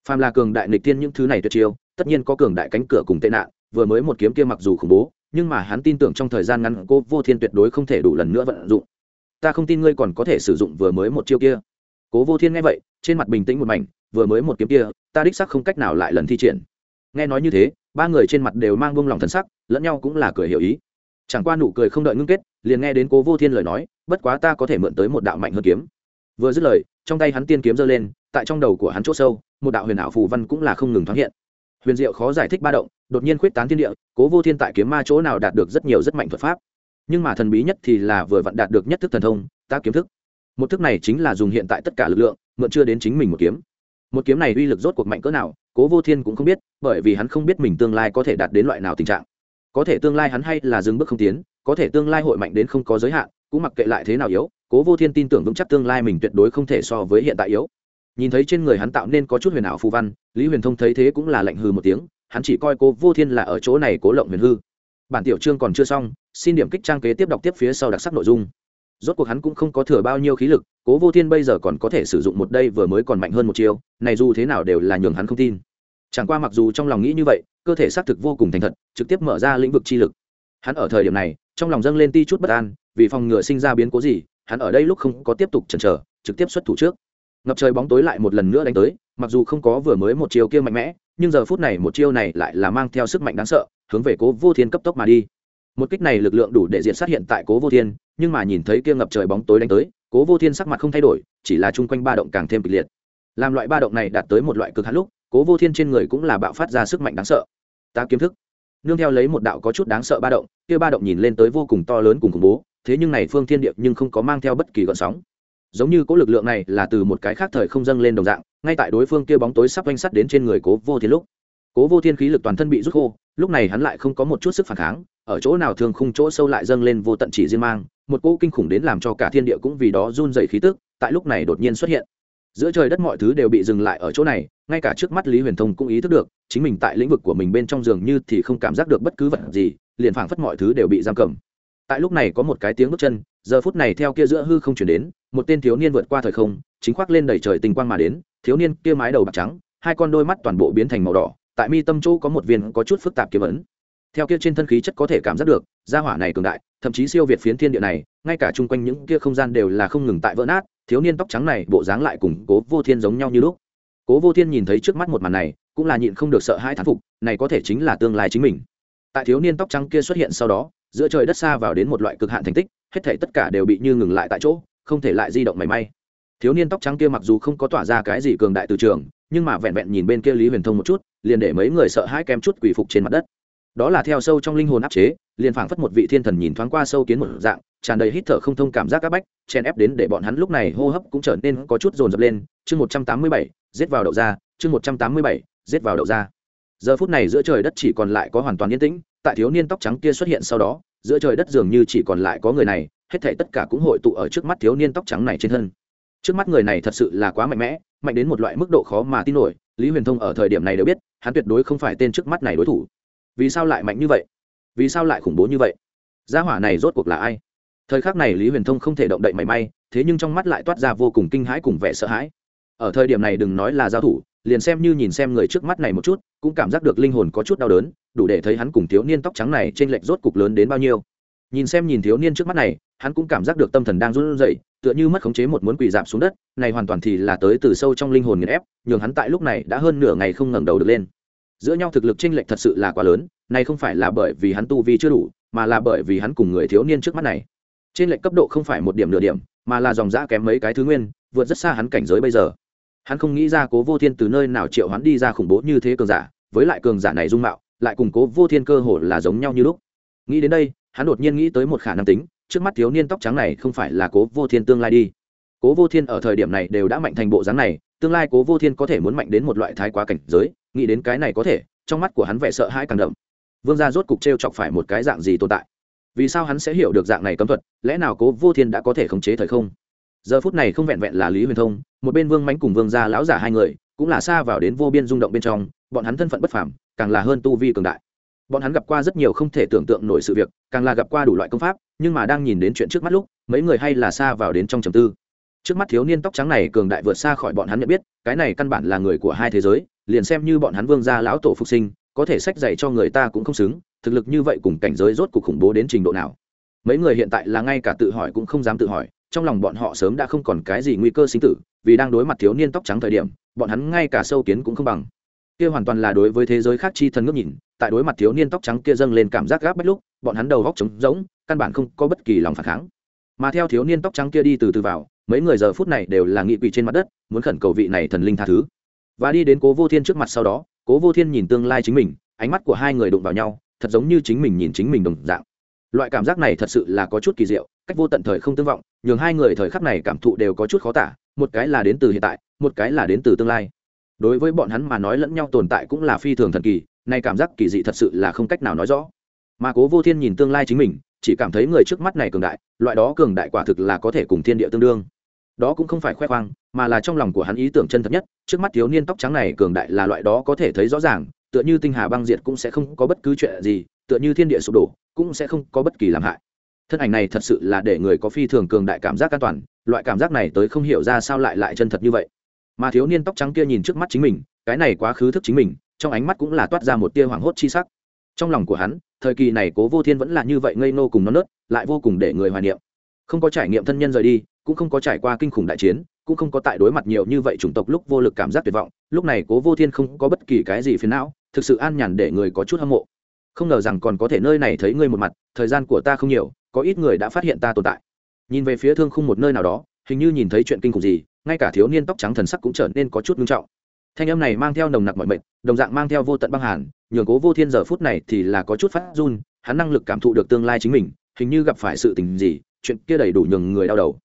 Phàm là cường đại nịch tiên những thứ này tuyệt chiêu, tất nhiên có cường đại cánh cửa cùng tệ nạn, vừa mới một kiếm kia mặc dù khủng bố, nhưng mà hắn tin tưởng trong thời gian ngắn cố vô thiên tuyệt đối không thể đủ lần nữa vận dụng. Ta không tin ngươi còn có thể sử dụng vừa mới một chiêu kia. Cố vô thiên nghe vậy, trên mặt bình tĩnh một mảnh, vừa mới một kiếm kia, ta đích sắc không cách nào lại lần thi triển. Nghe nói như thế, ba người trên mặt đều mang buông lòng thân sắc, lẫn nhau cũng là cười hiểu ý chẳng qua nụ cười không đợi ngưng kết, liền nghe đến cố vô thiên lời nói, bất quá ta có thể mượn tới một đạo mạnh hơn kiếm. Vừa dứt lời, trong tay hắn tiên kiếm giơ lên, tại trong đầu của hắn chỗ sâu, một đạo huyền ảo phù văn cũng là không ngừng thoáng hiện. Huyền diệu khó giải thích ba động, đột nhiên khuyết tán thiên địa, cố vô thiên tại kiếm ma chỗ nào đạt được rất nhiều rất mạnh thuật pháp. Nhưng mà thần bí nhất thì là vừa vặn đạt được nhất thức thần thông, ta kiếm thức. Một thức này chính là dùng hiện tại tất cả lực lượng, mượn chưa đến chính mình một kiếm. Một kiếm này uy lực rốt cuộc mạnh cỡ nào, cố vô thiên cũng không biết, bởi vì hắn không biết mình tương lai có thể đạt đến loại nào tình trạng có thể tương lai hắn hay là dừng bước không tiến, có thể tương lai hội mạnh đến không có giới hạn, cũng mặc kệ lại thế nào yếu, cố vô thiên tin tưởng vững chắc tương lai mình tuyệt đối không thể so với hiện tại yếu. Nhìn thấy trên người hắn tạo nên có chút huyền ảo phù văn, lý huyền thông thấy thế cũng là lạnh hư một tiếng, hắn chỉ coi cố vô thiên là ở chỗ này cố lộng huyền hư. Bản tiểu chương còn chưa xong, xin điểm kích trang kế tiếp đọc tiếp phía sau đặc sắc nội dung. Rốt cuộc hắn cũng không có thừa bao nhiêu khí lực, cố vô thiên bây giờ còn có thể sử dụng một đây vừa mới còn mạnh hơn một chiêu, này dù thế nào đều là nhường hắn không tin. Chẳng qua mặc dù trong lòng nghĩ như vậy cơ thể xác thực vô cùng thành thật, trực tiếp mở ra lĩnh vực chi lực. Hắn ở thời điểm này, trong lòng dâng lên ti chút bất an, vì phòng ngừa sinh ra biến cố gì, hắn ở đây lúc không có tiếp tục chần chờ, trực tiếp xuất thủ trước. Ngập trời bóng tối lại một lần nữa đánh tới, mặc dù không có vừa mới một chiêu kia mạnh mẽ, nhưng giờ phút này một chiêu này lại là mang theo sức mạnh đáng sợ, hướng về cố vô thiên cấp tốc mà đi. Một kích này lực lượng đủ để diện sát hiện tại cố vô thiên, nhưng mà nhìn thấy kia ngập trời bóng tối đánh tới, cố vô thiên sắc mặt không thay đổi, chỉ là chung quanh ba động càng thêm kịch liệt. Làm loại ba động này đạt tới một loại cực hạn lúc, cố vô thiên trên người cũng là bạo phát ra sức mạnh đáng sợ ta kiếm thức. Nương theo lấy một đạo có chút đáng sợ ba động, kia ba động nhìn lên tới vô cùng to lớn cùng khủng bố, thế nhưng này phương thiên điệp nhưng không có mang theo bất kỳ gợn sóng. Giống như cỗ lực lượng này là từ một cái khác thời không dâng lên đồng dạng, ngay tại đối phương kia bóng tối sắp oanh sắt đến trên người cố vô thiên lúc. Cố vô thiên khí lực toàn thân bị rút khô, lúc này hắn lại không có một chút sức phản kháng, ở chỗ nào thường khung chỗ sâu lại dâng lên vô tận chỉ riêng mang, một cỗ kinh khủng đến làm cho cả thiên địa cũng vì đó run dày khí tức, tại lúc này đột nhiên xuất hiện. Giữa trời đất mọi thứ đều bị dừng lại ở chỗ này ngay cả trước mắt lý huyền thông cũng ý thức được, chính mình tại lĩnh vực của mình bên trong giường như thì không cảm giác được bất cứ vật gì, liền phảng phất mọi thứ đều bị giam cầm. Tại lúc này có một cái tiếng bước chân, giờ phút này theo kia giữa hư không chuyển đến, một tên thiếu niên vượt qua thời không, chính khoác lên đầy trời tình quang mà đến, thiếu niên kia mái đầu bạc trắng, hai con đôi mắt toàn bộ biến thành màu đỏ, tại mi tâm chỗ có một viên có chút phức tạp kiếm ấn. Theo kia trên thân khí chất có thể cảm giác được, gia hỏa này cường đại, thậm chí siêu việt phiến thiên địa này, ngay cả chung quanh những kia không gian đều là không ngừng tại vỡ nát, thiếu niên tóc trắng này bộ dáng lại củng cố vô thiên giống nhau như lúc cố vô thiên nhìn thấy trước mắt một màn này, cũng là nhịn không được sợ hai thán phục, này có thể chính là tương lai chính mình. Tại thiếu niên tóc trắng kia xuất hiện sau đó, giữa trời đất xa vào đến một loại cực hạn thành tích, hết thể tất cả đều bị như ngừng lại tại chỗ, không thể lại di động mảy may. Thiếu niên tóc trắng kia mặc dù không có tỏa ra cái gì cường đại từ trường, nhưng mà vẹn vẹn nhìn bên kia lý huyền thông một chút, liền để mấy người sợ hãi kém chút quỷ phục trên mặt đất. Đó là theo sâu trong linh hồn áp chế, liền phảng phất một vị thiên thần nhìn thoáng qua sâu kiến một dạng, tràn đầy hít thở không thông cảm giác áp bách chen ép đến để bọn hắn lúc này hô hấp cũng trở nên có chút dồn dập lên. Chương một trăm tám mươi bảy giết vào đậu ra, chương một trăm tám mươi bảy, giết vào đậu ra. Giờ phút này giữa trời đất chỉ còn lại có hoàn toàn yên tĩnh, tại thiếu niên tóc trắng kia xuất hiện sau đó, giữa trời đất dường như chỉ còn lại có người này, hết thể tất cả cũng hội tụ ở trước mắt thiếu niên tóc trắng này trên thân. Trước mắt người này thật sự là quá mạnh mẽ, mạnh đến một loại mức độ khó mà tin nổi, lý huyền thông ở thời điểm này đều biết, hắn tuyệt đối không phải tên trước mắt này đối thủ. Vì sao lại mạnh như vậy? Vì sao lại khủng bố như vậy? Gia hỏa này rốt cuộc là ai? Thời khắc này lý huyền thông không thể động đậy mảy may, thế nhưng trong mắt lại toát ra vô cùng kinh hãi cùng vẻ sợ hãi ở thời điểm này đừng nói là giao thủ, liền xem như nhìn xem người trước mắt này một chút, cũng cảm giác được linh hồn có chút đau đớn, đủ để thấy hắn cùng thiếu niên tóc trắng này trên lệch rốt cục lớn đến bao nhiêu. Nhìn xem nhìn thiếu niên trước mắt này, hắn cũng cảm giác được tâm thần đang run rẩy, tựa như mất khống chế một muốn quỳ dạp xuống đất, này hoàn toàn thì là tới từ sâu trong linh hồn nghiền ép, nhường hắn tại lúc này đã hơn nửa ngày không ngẩng đầu được lên. Giữa nhau thực lực chênh lệch thật sự là quá lớn, này không phải là bởi vì hắn tu vi chưa đủ, mà là bởi vì hắn cùng người thiếu niên trước mắt này. Trên lệch cấp độ không phải một điểm nửa điểm, mà là dòng dã kém mấy cái thứ nguyên, vượt rất xa hắn cảnh giới bây giờ hắn không nghĩ ra cố vô thiên từ nơi nào triệu hắn đi ra khủng bố như thế cường giả, với lại cường giả này dung mạo, lại cùng cố vô thiên cơ hồ là giống nhau như lúc. Nghĩ đến đây, hắn đột nhiên nghĩ tới một khả năng tính, trước mắt thiếu niên tóc trắng này không phải là cố vô thiên tương lai đi. Cố vô thiên ở thời điểm này đều đã mạnh thành bộ dáng này, tương lai cố vô thiên có thể muốn mạnh đến một loại thái quá cảnh giới, nghĩ đến cái này có thể, trong mắt của hắn vẻ sợ hãi càng đậm. Vương gia rốt cục t r e o chọc phải một cái dạng gì tồn tại? Vì sao hắn sẽ hiểu được dạng này cấm thuật, lẽ nào cố vô thiên đã có thể khống chế thời không? Giờ phút này không vẹn vẹn là lý huyền thông một bên vương mánh cùng vương gia lão giả hai người cũng là xa vào đến vô biên rung động bên trong bọn hắn thân phận bất phàm, càng là hơn tu vi cường đại. Bọn hắn gặp qua rất nhiều không thể tưởng tượng nổi sự việc càng là gặp qua đủ loại công pháp nhưng mà đang nhìn đến chuyện trước mắt lúc mấy người hay là xa vào đến trong trầm tư. Trước mắt thiếu niên tóc trắng này cường đại vượt xa khỏi bọn hắn nhận biết cái này căn bản là người của hai thế giới liền xem như bọn hắn vương gia lão tổ phục sinh có thể sách dạy cho người ta cũng không xứng thực lực như vậy cùng cảnh giới rốt cuộc khủng bố đến trình độ nào. Mấy người hiện tại là ngay cả tự hỏi cũng không dám tự hỏi trong lòng bọn họ sớm đã không còn cái gì nguy cơ sinh tử, vì đang đối mặt thiếu niên tóc trắng thời điểm, bọn hắn ngay cả sâu kiến cũng không bằng. Kia hoàn toàn là đối với thế giới khác chi thần ngước nhìn, tại đối mặt thiếu niên tóc trắng kia dâng lên cảm giác gáp bách lúc, bọn hắn đầu góc trống rỗng, căn bản không có bất kỳ lòng phản kháng. Mà theo thiếu niên tóc trắng kia đi từ từ vào, mấy người giờ phút này đều là nghị quỳ trên mặt đất, muốn khẩn cầu vị này thần linh tha thứ. Và đi đến cố vô thiên trước mặt sau đó, cố vô thiên nhìn tương lai chính mình, ánh mắt của hai người đụng vào nhau, thật giống như chính mình nhìn chính mình đồng dạng. Loại cảm giác này thật sự là có chút kỳ diệu, cách vô tận thời không tương vọng nhường hai người thời khắc này cảm thụ đều có chút khó tả, một cái là đến từ hiện tại, một cái là đến từ tương lai. Đối với bọn hắn mà nói lẫn nhau tồn tại cũng là phi thường thần kỳ, nay cảm giác kỳ dị thật sự là không cách nào nói rõ. Mà cố vô thiên nhìn tương lai chính mình, chỉ cảm thấy người trước mắt này cường đại, loại đó cường đại quả thực là có thể cùng thiên địa tương đương. Đó cũng không phải khoe khoang, mà là trong lòng của hắn ý tưởng chân thật nhất, trước mắt thiếu niên tóc trắng này cường đại là loại đó có thể thấy rõ ràng, tựa như tinh hà băng diệt cũng sẽ không có bất cứ chuyện gì, tựa như thiên địa sụp đổ, cũng sẽ không có bất kỳ làm hại thân ảnh này thật sự là để người có phi thường cường đại cảm giác an toàn, loại cảm giác này tới không hiểu ra sao lại lại chân thật như vậy. Mà thiếu niên tóc trắng kia nhìn trước mắt chính mình, cái này quá khứ thức chính mình, trong ánh mắt cũng là toát ra một tia hoảng hốt chi sắc. Trong lòng của hắn, thời kỳ này cố vô thiên vẫn là như vậy ngây nô cùng non nớt, lại vô cùng để người hoài niệm. Không có trải nghiệm thân nhân rời đi, cũng không có trải qua kinh khủng đại chiến, cũng không có tại đối mặt nhiều như vậy chủng tộc lúc vô lực cảm giác tuyệt vọng, lúc này cố vô thiên không có bất kỳ cái gì phiền não, thực sự an nhàn để người có chút hâm mộ. Không ngờ rằng còn có thể nơi này thấy ngươi một mặt, thời gian của ta không nhiều có ít người đã phát hiện ta tồn tại. Nhìn về phía thương khung một nơi nào đó, hình như nhìn thấy chuyện kinh khủng gì, ngay cả thiếu niên tóc trắng thần sắc cũng trở nên có chút nghiêm trọng. Thanh âm này mang theo nồng nặc mọi mệnh đồng dạng mang theo vô tận băng hàn, nhường cố vô thiên giờ phút này thì là có chút phát run, hắn năng lực cảm thụ được tương lai chính mình, hình như gặp phải sự tình gì, chuyện kia đầy đủ nhường người đau đầu.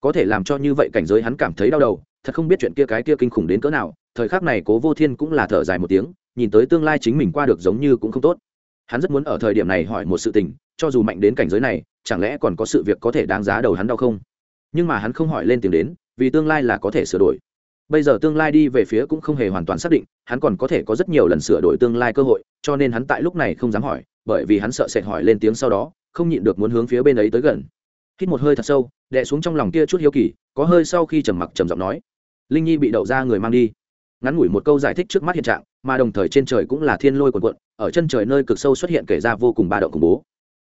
Có thể làm cho như vậy cảnh giới hắn cảm thấy đau đầu, thật không biết chuyện kia cái kia kinh khủng đến cỡ nào, thời khắc này cố vô thiên cũng là thở dài một tiếng, nhìn tới tương lai chính mình qua được giống như cũng không tốt. Hắn rất muốn ở thời điểm này hỏi một sự tình, cho dù mạnh đến cảnh giới này chẳng lẽ còn có sự việc có thể đáng giá đầu hắn đau không? Nhưng mà hắn không hỏi lên tiếng đến, vì tương lai là có thể sửa đổi. Bây giờ tương lai đi về phía cũng không hề hoàn toàn xác định, hắn còn có thể có rất nhiều lần sửa đổi tương lai cơ hội, cho nên hắn tại lúc này không dám hỏi, bởi vì hắn sợ sẽ hỏi lên tiếng sau đó, không nhịn được muốn hướng phía bên ấy tới gần. Hít một hơi thật sâu, đè xuống trong lòng kia chút hiếu kỳ, có hơi sau khi trầm mặc trầm giọng nói, linh nhi bị đậu ra người mang đi. Ngắn ngủi một câu giải thích trước mắt hiện trạng, mà đồng thời trên trời cũng là thiên lôi quần quận ở chân trời nơi cực sâu xuất hiện kể ra vô cùng ba động khủng bố.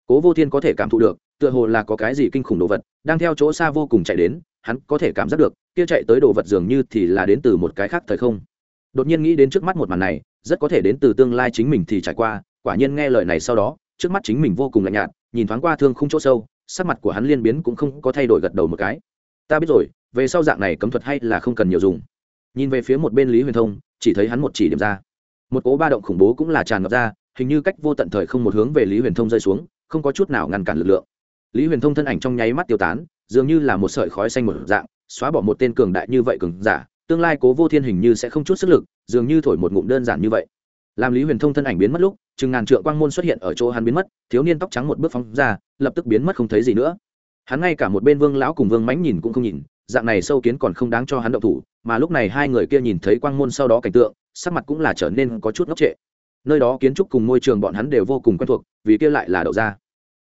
Cố vô thiên có thể cảm thụ được tựa hồ là có cái gì kinh khủng đồ vật, đang theo chỗ xa vô cùng chạy đến, hắn có thể cảm giác được, kia chạy tới đồ vật dường như thì là đến từ một cái khác thời không. Đột nhiên nghĩ đến trước mắt một màn này, rất có thể đến từ tương lai chính mình thì trải qua, quả nhiên nghe lời này sau đó, trước mắt chính mình vô cùng lạnh nhạt, nhìn thoáng qua thương không chỗ sâu, sắc mặt của hắn liên biến cũng không có thay đổi gật đầu một cái. Ta biết rồi, về sau dạng này cấm thuật hay là không cần nhiều dùng. Nhìn về phía một bên lý huyền thông, chỉ thấy hắn một chỉ điểm ra. Một cố ba động khủng bố cũng là tràn ngập ra, hình như cách vô tận thời không một hướng về lý huyền thông rơi xuống, không có chút nào ngăn cản lực lượng lý huyền thông thân ảnh trong nháy mắt tiêu tán, dường như là một sợi khói xanh một dạng, xóa bỏ một tên cường đại như vậy cường giả, tương lai cố vô thiên hình như sẽ không chút sức lực, dường như thổi một ngụm đơn giản như vậy. Làm lý huyền thông thân ảnh biến mất lúc, chừng ngàn trượng quang môn xuất hiện ở chỗ hắn biến mất, thiếu niên tóc trắng một bước phóng ra, lập tức biến mất không thấy gì nữa. Hắn ngay cả một bên vương lão cùng vương mánh nhìn cũng không nhìn, dạng này sâu kiến còn không đáng cho hắn động thủ, mà lúc này hai người kia nhìn thấy quang môn sau đó cảnh tượng, sắc mặt cũng là trở nên có chút ngốc trệ. Nơi đó kiến trúc cùng môi trường bọn hắn đều vô cùng quen thuộc, vì kia lại là đậu gia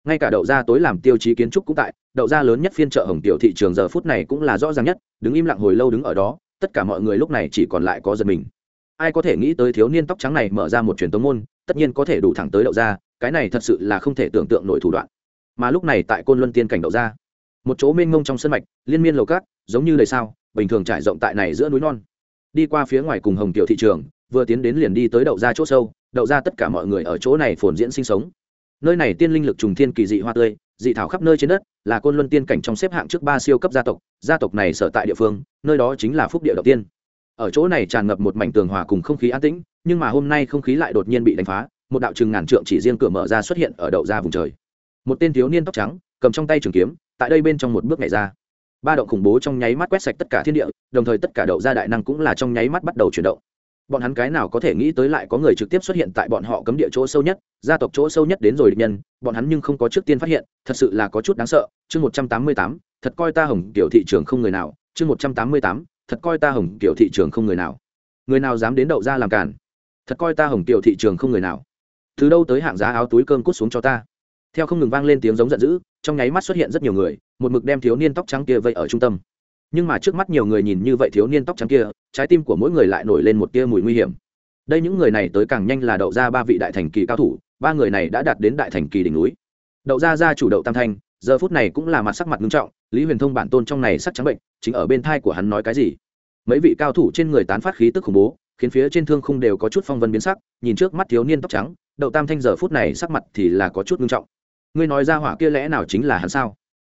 ngay cả đậu gia tối làm tiêu chí kiến trúc cũng tại, đậu gia lớn nhất phiên chợ hồng tiểu thị trường giờ phút này cũng là rõ ràng nhất, đứng im lặng hồi lâu đứng ở đó, tất cả mọi người lúc này chỉ còn lại có giật mình. Ai có thể nghĩ tới thiếu niên tóc trắng này mở ra một truyền tống môn, tất nhiên có thể đủ thẳng tới đậu gia, cái này thật sự là không thể tưởng tượng nổi thủ đoạn. Mà lúc này tại côn luân tiên cảnh đậu gia, một chỗ mênh mông trong sân mạch, liên miên lầu cát, giống như đời sao, bình thường trải rộng tại này giữa núi non. Đi qua phía ngoài cùng hồng tiểu thị trường, vừa tiến đến liền đi tới đậu gia chỗ sâu, đậu gia tất cả mọi người ở chỗ này phồn diễn sinh sống nơi này tiên linh lực trùng thiên kỳ dị hoa tươi, dị thảo khắp nơi trên đất, là côn luân tiên cảnh trong xếp hạng trước ba siêu cấp gia tộc gia tộc này sở tại địa phương, nơi đó chính là phúc địa đầu tiên. Ở chỗ này tràn ngập một mảnh tường hòa cùng không khí an tĩnh, nhưng mà hôm nay không khí lại đột nhiên bị đánh phá, một đạo trừng ngàn trượng chỉ riêng cửa mở ra xuất hiện ở đậu ra vùng trời. Một tên thiếu niên tóc trắng, cầm trong tay trường kiếm, tại đây bên trong một bước nhảy ra. Ba động khủng bố trong nháy mắt quét sạch tất cả thiên địa, đồng thời tất cả đậu ra đại năng cũng là trong nháy mắt bắt đầu chuyển động bọn hắn cái nào có thể nghĩ tới lại có người trực tiếp xuất hiện tại bọn họ cấm địa chỗ sâu nhất, gia tộc chỗ sâu nhất đến rồi địch nhân, bọn hắn nhưng không có trước tiên phát hiện, thật sự là có chút đáng sợ. Chương một trăm tám mươi tám, thật coi ta hồng tiểu thị trường không người nào. Chương một trăm tám mươi tám, thật coi ta hồng tiểu thị trường không người nào. Người nào dám đến đậu ra làm cản? Thật coi ta hồng tiểu thị trường không người nào. Từ đâu tới hạng giá áo túi cơm cút xuống cho ta? Theo không ngừng vang lên tiếng giống giận dữ, trong nháy mắt xuất hiện rất nhiều người, một mực đem thiếu niên tóc trắng kia vây ở trung tâm nhưng mà trước mắt nhiều người nhìn như vậy thiếu niên tóc trắng kia, trái tim của mỗi người lại nổi lên một tia mùi nguy hiểm. Đây những người này tới càng nhanh là đậu ra ba vị đại thành kỳ cao thủ, ba người này đã đạt đến đại thành kỳ đỉnh núi. Đậu ra ra chủ đậu tam thanh, giờ phút này cũng là mặt sắc mặt nghiêm trọng, lý huyền thông bản tôn trong này sắc trắng bệnh, chính ở bên thai của hắn nói cái gì? Mấy vị cao thủ trên người tán phát khí tức khủng bố, khiến phía trên thương khung đều có chút phong vân biến sắc, nhìn trước mắt thiếu niên tóc trắng, đậu tam thanh giờ phút này sắc mặt thì là có chút nghiêm trọng. Ngươi nói ra hỏa kia lẽ nào chính là hắn sao?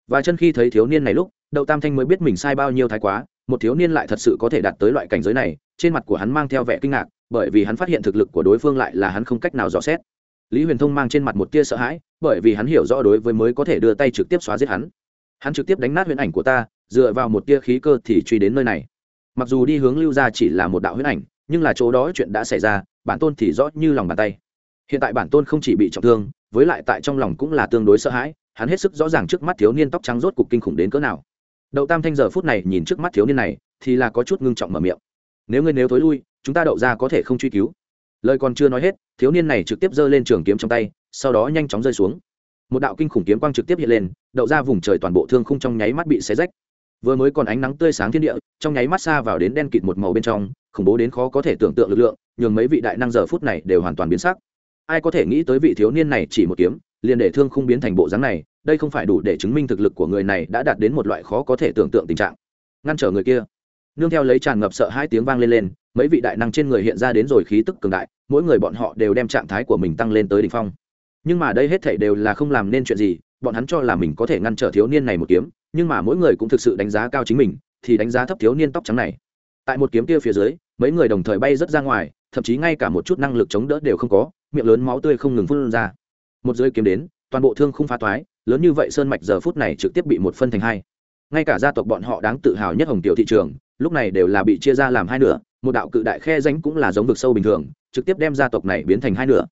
Và chân khi thấy thiếu niên này lúc, đậu tam thanh mới biết mình sai bao nhiêu thái quá, một thiếu niên lại thật sự có thể đạt tới loại cảnh giới này, trên mặt của hắn mang theo vẻ kinh ngạc, bởi vì hắn phát hiện thực lực của đối phương lại là hắn không cách nào dò xét. Lý huyền thông mang trên mặt một tia sợ hãi, bởi vì hắn hiểu rõ đối với mới có thể đưa tay trực tiếp xóa giết hắn. Hắn trực tiếp đánh nát huyễn ảnh của ta, dựa vào một tia khí cơ thì truy đến nơi này. Mặc dù đi hướng lưu ra chỉ là một đạo huyễn ảnh, nhưng là chỗ đó chuyện đã xảy ra, bản tôn thì rõ như lòng bàn tay. Hiện tại bản tôn không chỉ bị trọng thương, với lại tại trong lòng cũng là tương đối sợ hãi hắn hết sức rõ ràng trước mắt thiếu niên tóc trắng rốt cục kinh khủng đến cỡ nào. Đậu tam thanh giờ phút này nhìn trước mắt thiếu niên này, thì là có chút ngưng trọng mở miệng. Nếu ngươi nếu thối lui, chúng ta đậu ra có thể không truy cứu. Lời còn chưa nói hết, thiếu niên này trực tiếp giơ lên trường kiếm trong tay, sau đó nhanh chóng rơi xuống. Một đạo kinh khủng kiếm quang trực tiếp hiện lên, đậu ra vùng trời toàn bộ thương khung trong nháy mắt bị xé rách. Vừa mới còn ánh nắng tươi sáng thiên địa, trong nháy mắt xa vào đến đen kịt một màu bên trong, khủng bố đến khó có thể tưởng tượng lực lượng, nhường mấy vị đại năng giờ phút này đều hoàn toàn biến sắc. Ai có thể nghĩ tới vị thiếu niên này chỉ một kiếm, liền để thương khung biến thành bộ dáng này đây không phải đủ để chứng minh thực lực của người này đã đạt đến một loại khó có thể tưởng tượng tình trạng. Ngăn trở người kia. Nương theo lấy tràn ngập sợ hai tiếng vang lên lên, mấy vị đại năng trên người hiện ra đến rồi khí tức cường đại, mỗi người bọn họ đều đem trạng thái của mình tăng lên tới đỉnh phong. Nhưng mà đây hết thảy đều là không làm nên chuyện gì, bọn hắn cho là mình có thể ngăn trở thiếu niên này một kiếm, nhưng mà mỗi người cũng thực sự đánh giá cao chính mình, thì đánh giá thấp thiếu niên tóc trắng này. Tại một kiếm kia phía dưới, mấy người đồng thời bay rất ra ngoài, thậm chí ngay cả một chút năng lực chống đỡ đều không có, miệng lớn máu tươi không ngừng phun ra. Một dưới kiếm đến, toàn bộ thương không phá toái lớn như vậy sơn mạch giờ phút này trực tiếp bị một phân thành hai. Ngay cả gia tộc bọn họ đáng tự hào nhất hồng tiểu thị trường, lúc này đều là bị chia ra làm hai nửa, một đạo cự đại khe danh cũng là giống vực sâu bình thường, trực tiếp đem gia tộc này biến thành hai nửa.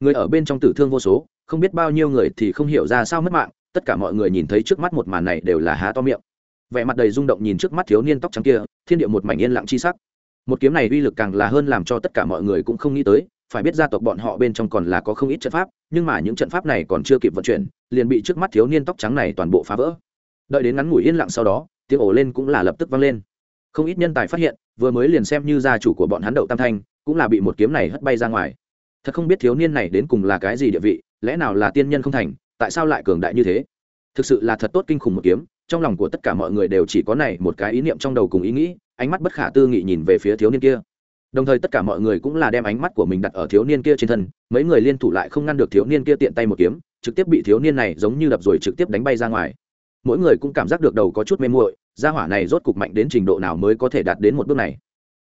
Người ở bên trong tử thương vô số, không biết bao nhiêu người thì không hiểu ra sao mất mạng, tất cả mọi người nhìn thấy trước mắt một màn này đều là há to miệng. Vẻ mặt đầy rung động nhìn trước mắt thiếu niên tóc trắng kia, thiên địa một mảnh yên lặng chi sắc. Một kiếm này uy lực càng là hơn làm cho tất cả mọi người cũng không nghĩ tới, phải biết gia tộc bọn họ bên trong còn là có không ít trận pháp, nhưng mà những trận pháp này còn chưa kịp vận chuyển liền bị trước mắt thiếu niên tóc trắng này toàn bộ phá vỡ. Đợi đến ngắn ngủi yên lặng sau đó, tiếng ổ lên cũng là lập tức vang lên. Không ít nhân tài phát hiện, vừa mới liền xem như gia chủ của bọn hắn đậu tam thanh, cũng là bị một kiếm này hất bay ra ngoài. Thật không biết thiếu niên này đến cùng là cái gì địa vị, lẽ nào là tiên nhân không thành, tại sao lại cường đại như thế? Thực sự là thật tốt kinh khủng một kiếm, trong lòng của tất cả mọi người đều chỉ có này một cái ý niệm trong đầu cùng ý nghĩ, ánh mắt bất khả tư nghị nhìn về phía thiếu niên kia. Đồng thời tất cả mọi người cũng là đem ánh mắt của mình đặt ở thiếu niên kia trên thân, mấy người liên thủ lại không ngăn được thiếu niên kia tiện tay một kiếm trực tiếp bị thiếu niên này giống như đập rồi trực tiếp đánh bay ra ngoài. Mỗi người cũng cảm giác được đầu có chút mê muội, gia hỏa này rốt cục mạnh đến trình độ nào mới có thể đạt đến một bước này.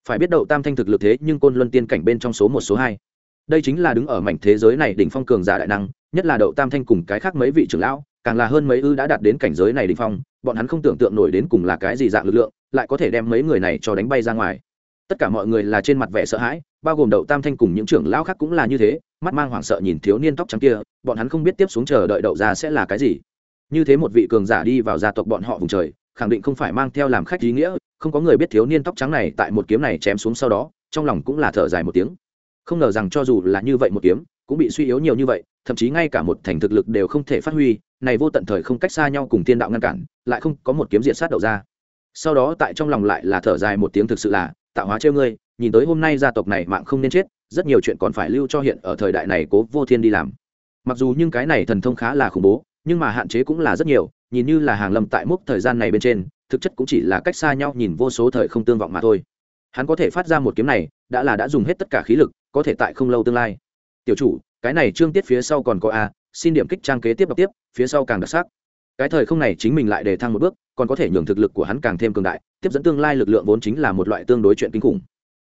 Phải biết đậu tam thanh thực lực thế, nhưng côn luân tiên cảnh bên trong số một, số hai. Đây chính là đứng ở mảnh thế giới này đỉnh phong cường giả đại năng, nhất là đậu tam thanh cùng cái khác mấy vị trưởng lão, càng là hơn mấy ư đã đạt đến cảnh giới này đỉnh phong, bọn hắn không tưởng tượng nổi đến cùng là cái gì dạng lực lượng, lại có thể đem mấy người này cho đánh bay ra ngoài. Tất cả mọi người là trên mặt vẻ sợ hãi, bao gồm đậu tam thanh cùng những trưởng lão khác cũng là như thế mắt mang hoảng sợ nhìn thiếu niên tóc trắng kia, bọn hắn không biết tiếp xuống chờ đợi đậu ra sẽ là cái gì. Như thế một vị cường giả đi vào gia tộc bọn họ vùng trời, khẳng định không phải mang theo làm khách ý nghĩa, không có người biết thiếu niên tóc trắng này tại một kiếm này chém xuống sau đó, trong lòng cũng là thở dài một tiếng. Không ngờ rằng cho dù là như vậy một kiếm, cũng bị suy yếu nhiều như vậy, thậm chí ngay cả một thành thực lực đều không thể phát huy, này vô tận thời không cách xa nhau cùng tiên đạo ngăn cản, lại không có một kiếm diện sát đậu ra. Sau đó tại trong lòng lại là thở dài một tiếng thực sự là, tạo hóa trêu ngươi, nhìn tới hôm nay gia tộc này mạng không nên chết rất nhiều chuyện còn phải lưu cho hiện ở thời đại này cố vô thiên đi làm. Mặc dù nhưng cái này thần thông khá là khủng bố, nhưng mà hạn chế cũng là rất nhiều, nhìn như là hàng lâm tại mốc thời gian này bên trên, thực chất cũng chỉ là cách xa nhau nhìn vô số thời không tương vọng mà thôi. Hắn có thể phát ra một kiếm này, đã là đã dùng hết tất cả khí lực, có thể tại không lâu tương lai. Tiểu chủ, cái này trương tiết phía sau còn có a, xin điểm kích trang kế tiếp đọc tiếp, phía sau càng đặc sắc. Cái thời không này chính mình lại để thăng một bước, còn có thể nhường thực lực của hắn càng thêm cường đại, tiếp dẫn tương lai lực lượng vốn chính là một loại tương đối chuyện kinh khủng.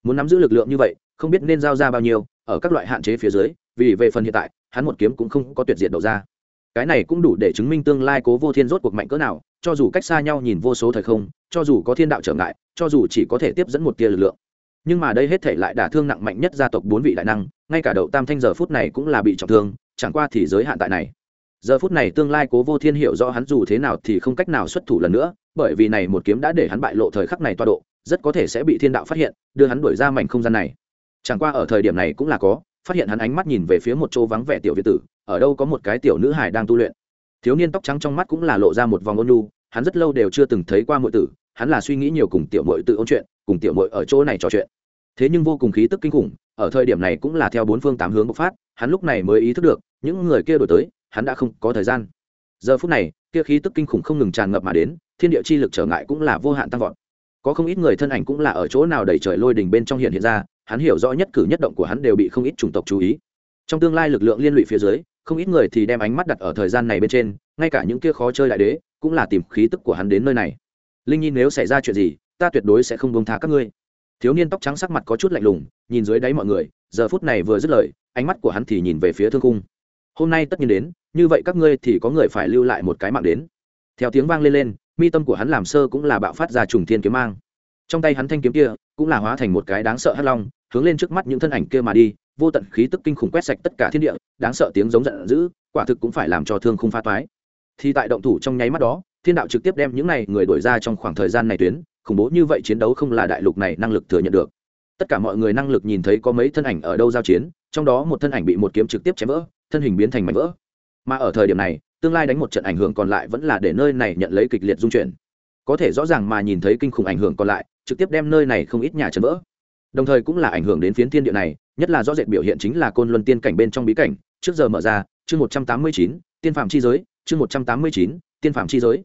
Muốn nắm giữ lực lượng như vậy không biết nên giao ra bao nhiêu, ở các loại hạn chế phía dưới, vì về phần hiện tại, hắn một kiếm cũng không có tuyệt diệt đầu ra. Cái này cũng đủ để chứng minh tương lai cố vô thiên rốt cuộc mạnh cỡ nào, cho dù cách xa nhau nhìn vô số thời không, cho dù có thiên đạo trở ngại, cho dù chỉ có thể tiếp dẫn một tia lực lượng. Nhưng mà đây hết thể lại đả thương nặng mạnh nhất gia tộc bốn vị đại năng, ngay cả đậu tam thanh giờ phút này cũng là bị trọng thương, chẳng qua thì giới hạn tại này. Giờ phút này tương lai cố vô thiên hiểu rõ hắn dù thế nào thì không cách nào xuất thủ lần nữa, bởi vì này một kiếm đã để hắn bại lộ thời khắc này toa độ, rất có thể sẽ bị thiên đạo phát hiện, đưa hắn đuổi ra mảnh không gian này chẳng qua ở thời điểm này cũng là có, phát hiện hắn ánh mắt nhìn về phía một chỗ vắng vẻ tiểu việt tử, ở đâu có một cái tiểu nữ hải đang tu luyện. Thiếu niên tóc trắng trong mắt cũng là lộ ra một vòng ôn nhu, hắn rất lâu đều chưa từng thấy qua mọi tử, hắn là suy nghĩ nhiều cùng tiểu mội tự ôn chuyện, cùng tiểu mội ở chỗ này trò chuyện. Thế nhưng vô cùng khí tức kinh khủng, ở thời điểm này cũng là theo bốn phương tám hướng bộc phát, hắn lúc này mới ý thức được, những người kia đổi tới, hắn đã không có thời gian. Giờ phút này, kia khí tức kinh khủng không ngừng tràn ngập mà đến, thiên địa chi lực trở ngại cũng là vô hạn tăng vọt. Có không ít người thân ảnh cũng là ở chỗ nào đẩy trời lôi đình bên trong hiện hiện ra hắn hiểu rõ nhất cử nhất động của hắn đều bị không ít chủng tộc chú ý. Trong tương lai lực lượng liên lụy phía dưới, không ít người thì đem ánh mắt đặt ở thời gian này bên trên, ngay cả những kia khó chơi đại đế, cũng là tìm khí tức của hắn đến nơi này. Linh nhi nếu xảy ra chuyện gì, ta tuyệt đối sẽ không bông tha các ngươi. Thiếu niên tóc trắng sắc mặt có chút lạnh lùng, nhìn dưới đáy mọi người, giờ phút này vừa dứt lời, ánh mắt của hắn thì nhìn về phía thương cung hôm nay tất nhiên đến, như vậy các ngươi thì có người phải lưu lại một cái mạng đến. Theo tiếng vang lên lên, mi tâm của hắn làm sơ cũng là bạo phát ra trùng thiên kiếm mang. Trong tay hắn thanh kiếm kia, cũng là hóa thành một cái đáng sợ hắc long hướng lên trước mắt những thân ảnh kia mà đi, vô tận khí tức kinh khủng quét sạch tất cả thiên địa, đáng sợ tiếng giống giận dữ, quả thực cũng phải làm cho thương không pha toái. Thì tại động thủ trong nháy mắt đó, thiên đạo trực tiếp đem những này người đuổi ra trong khoảng thời gian này tuyến, khủng bố như vậy chiến đấu không là đại lục này năng lực thừa nhận được. Tất cả mọi người năng lực nhìn thấy có mấy thân ảnh ở đâu giao chiến, trong đó một thân ảnh bị một kiếm trực tiếp chém vỡ, thân hình biến thành mảnh vỡ. Mà ở thời điểm này, tương lai đánh một trận ảnh hưởng còn lại vẫn là để nơi này nhận lấy kịch liệt dung chuyển. Có thể rõ ràng mà nhìn thấy kinh khủng ảnh hưởng còn lại, trực tiếp đem nơi này không ít nhà chấn vỡ đồng thời cũng là ảnh hưởng đến phiến thiên địa này, nhất là rõ rệt biểu hiện chính là côn luân tiên cảnh bên trong bí cảnh, trước giờ mở ra, chương một trăm tám mươi chín, tiên phạm chi giới, chương một trăm tám mươi chín, tiên phạm chi giới.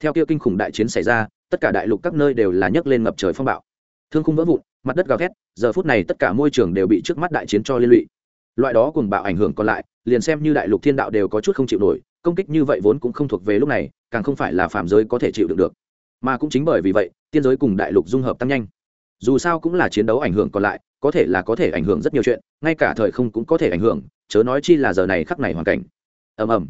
Theo kia kinh khủng đại chiến xảy ra, tất cả đại lục các nơi đều là nhấc lên ngập trời phong bạo. Thương khung vỡ vụn, mặt đất gào thét, giờ phút này tất cả môi trường đều bị trước mắt đại chiến cho liên lụy. Loại đó cùng bạo ảnh hưởng còn lại, liền xem như đại lục thiên đạo đều có chút không chịu nổi, công kích như vậy vốn cũng không thuộc về lúc này, càng không phải là phạm giới có thể chịu đựng được. Mà cũng chính bởi vì vậy, tiên giới cùng đại lục dung hợp tăng nhanh dù sao cũng là chiến đấu ảnh hưởng còn lại, có thể là có thể ảnh hưởng rất nhiều chuyện, ngay cả thời không cũng có thể ảnh hưởng, chớ nói chi là giờ này khắc này hoàn cảnh. Ầm ầm.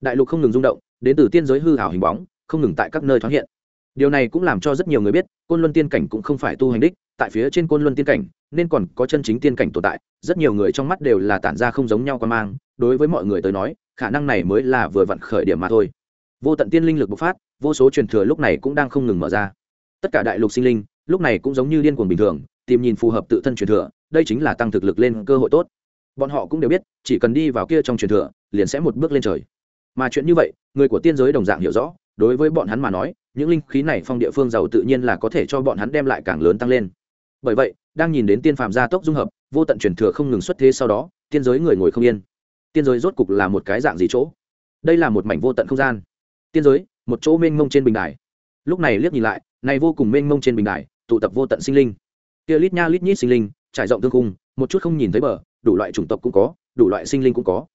Đại lục không ngừng rung động, đến từ tiên giới hư hảo hình bóng, không ngừng tại các nơi thoáng hiện. Điều này cũng làm cho rất nhiều người biết, côn luân tiên cảnh cũng không phải tu hành đích, tại phía trên côn luân tiên cảnh, nên còn có chân chính tiên cảnh tồn tại, rất nhiều người trong mắt đều là tản ra không giống nhau qua mang, đối với mọi người tới nói, khả năng này mới là vừa vặn khởi điểm mà thôi. Vô tận tiên linh lực bộc phát, vô số truyền thừa lúc này cũng đang không ngừng mở ra. Tất cả đại lục sinh linh lúc này cũng giống như điên cuồng bình thường, tìm nhìn phù hợp tự thân truyền thừa, đây chính là tăng thực lực lên cơ hội tốt. Bọn họ cũng đều biết, chỉ cần đi vào kia trong truyền thừa, liền sẽ một bước lên trời. Mà chuyện như vậy, người của tiên giới đồng dạng hiểu rõ, đối với bọn hắn mà nói, những linh khí này phong địa phương giàu tự nhiên là có thể cho bọn hắn đem lại càng lớn tăng lên. Bởi vậy, đang nhìn đến tiên phàm gia tốc dung hợp, vô tận truyền thừa không ngừng xuất thế sau đó, tiên giới người ngồi không yên. Tiên giới rốt cục là một cái dạng gì chỗ? Đây là một mảnh vô tận không gian. Tiên giới, một chỗ mênh mông trên bình đài. Lúc này liếc nhìn lại, này vô cùng mênh mông trên bình đài tụ tập vô tận sinh linh. Kia lít nha lít nhít sinh linh, trải rộng thương cung một chút không nhìn thấy bờ, đủ loại chủng tộc cũng có, đủ loại sinh linh cũng có.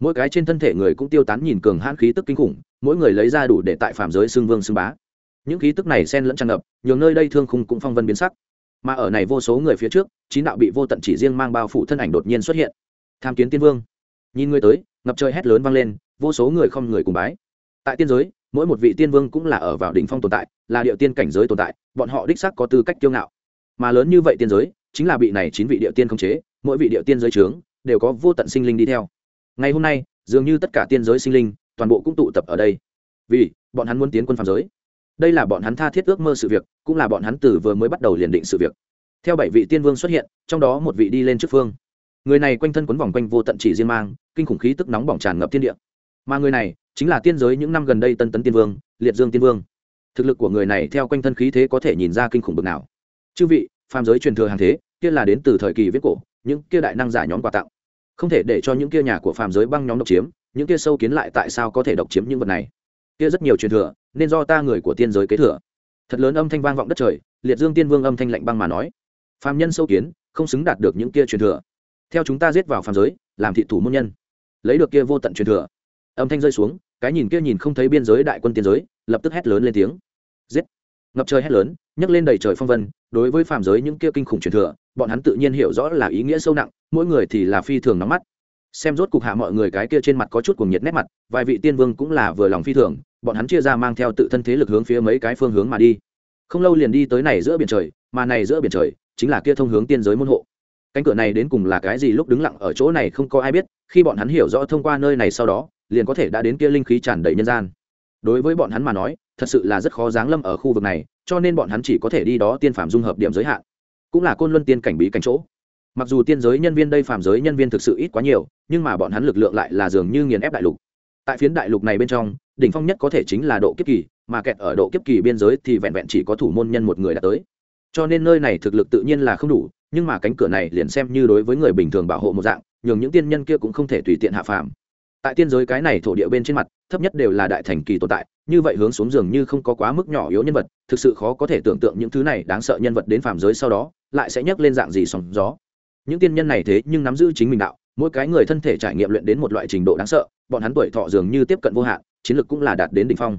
Mỗi cái trên thân thể người cũng tiêu tán nhìn cường hãn khí tức kinh khủng, mỗi người lấy ra đủ để tại phạm giới xương vương xương bá. Những khí tức này xen lẫn tràn ngập nhiều nơi đây thương khung cũng phong vân biến sắc. Mà ở này vô số người phía trước, chín đạo bị vô tận chỉ riêng mang bao phủ thân ảnh đột nhiên xuất hiện. Tham kiến tiên vương. Nhìn người tới, ngập trời hét lớn vang lên, vô số người không người cùng bái. Tại tiên giới mỗi một vị tiên vương cũng là ở vào đỉnh phong tồn tại, là địa tiên cảnh giới tồn tại, bọn họ đích xác có tư cách kiêu ngạo. Mà lớn như vậy tiên giới, chính là bị này chín vị địa tiên khống chế, mỗi vị địa tiên giới trướng đều có vô tận sinh linh đi theo. Ngày hôm nay, dường như tất cả tiên giới sinh linh, toàn bộ cũng tụ tập ở đây. Vì, bọn hắn muốn tiến quân phạm giới. Đây là bọn hắn tha thiết ước mơ sự việc, cũng là bọn hắn từ vừa mới bắt đầu liền định sự việc. Theo bảy vị tiên vương xuất hiện, trong đó một vị đi lên trước phương. Người này quanh thân quấn vòng quanh vô tận chỉ riêng mang, kinh khủng khí tức nóng bỏng tràn ngập thiên địa. Mà người này chính là tiên giới những năm gần đây tân tấn tiên vương, liệt dương tiên vương. Thực lực của người này theo quanh thân khí thế có thể nhìn ra kinh khủng bực nào. Chư vị, phàm giới truyền thừa hàng thế, kia là đến từ thời kỳ viết cổ, những kia đại năng giả nhóm quà tặng. Không thể để cho những kia nhà của phàm giới băng nhóm độc chiếm, những kia sâu kiến lại tại sao có thể độc chiếm những vật này? Kia rất nhiều truyền thừa, nên do ta người của tiên giới kế thừa. Thật lớn âm thanh vang vọng đất trời, liệt dương tiên vương âm thanh lạnh băng mà nói. Phàm nhân sâu kiến, không xứng đạt được những kia truyền thừa. Theo chúng ta giết vào phàm giới, làm thị thủ môn nhân. Lấy được kia vô tận truyền thừa. Âm thanh rơi xuống cái nhìn kia nhìn không thấy biên giới đại quân tiên giới, lập tức hét lớn lên tiếng. Giết! Ngập trời hét lớn, nhấc lên đầy trời phong vân, đối với phàm giới những kia kinh khủng truyền thừa, bọn hắn tự nhiên hiểu rõ là ý nghĩa sâu nặng, mỗi người thì là phi thường nóng mắt. Xem rốt cục hạ mọi người cái kia trên mặt có chút cuồng nhiệt nét mặt, vài vị tiên vương cũng là vừa lòng phi thường, bọn hắn chia ra mang theo tự thân thế lực hướng phía mấy cái phương hướng mà đi. Không lâu liền đi tới này giữa biển trời, mà này giữa biển trời chính là kia thông hướng tiên giới môn hộ. Cánh cửa này đến cùng là cái gì lúc đứng lặng ở chỗ này không có ai biết, khi bọn hắn hiểu rõ thông qua nơi này sau đó liền có thể đã đến kia linh khí tràn đầy nhân gian. Đối với bọn hắn mà nói, thật sự là rất khó giáng lâm ở khu vực này, cho nên bọn hắn chỉ có thể đi đó tiên phạm dung hợp điểm giới hạn. Cũng là côn luân tiên cảnh bí cảnh chỗ. Mặc dù tiên giới nhân viên đây phạm giới nhân viên thực sự ít quá nhiều, nhưng mà bọn hắn lực lượng lại là dường như nghiền ép đại lục. Tại phiến đại lục này bên trong, đỉnh phong nhất có thể chính là độ kiếp kỳ, mà kẹt ở độ kiếp kỳ biên giới thì vẹn vẹn chỉ có thủ môn nhân một người đã tới. Cho nên nơi này thực lực tự nhiên là không đủ, nhưng mà cánh cửa này liền xem như đối với người bình thường bảo hộ một dạng, nhường những tiên nhân kia cũng không thể tùy tiện hạ phàm tại tiên giới cái này thổ địa bên trên mặt, thấp nhất đều là đại thành kỳ tồn tại, như vậy hướng xuống dường như không có quá mức nhỏ yếu nhân vật, thực sự khó có thể tưởng tượng những thứ này đáng sợ nhân vật đến phàm giới sau đó, lại sẽ nhấc lên dạng gì sóng gió. Những tiên nhân này thế nhưng nắm giữ chính mình đạo, mỗi cái người thân thể trải nghiệm luyện đến một loại trình độ đáng sợ, bọn hắn tuổi thọ dường như tiếp cận vô hạn, chiến lược cũng là đạt đến đỉnh phong.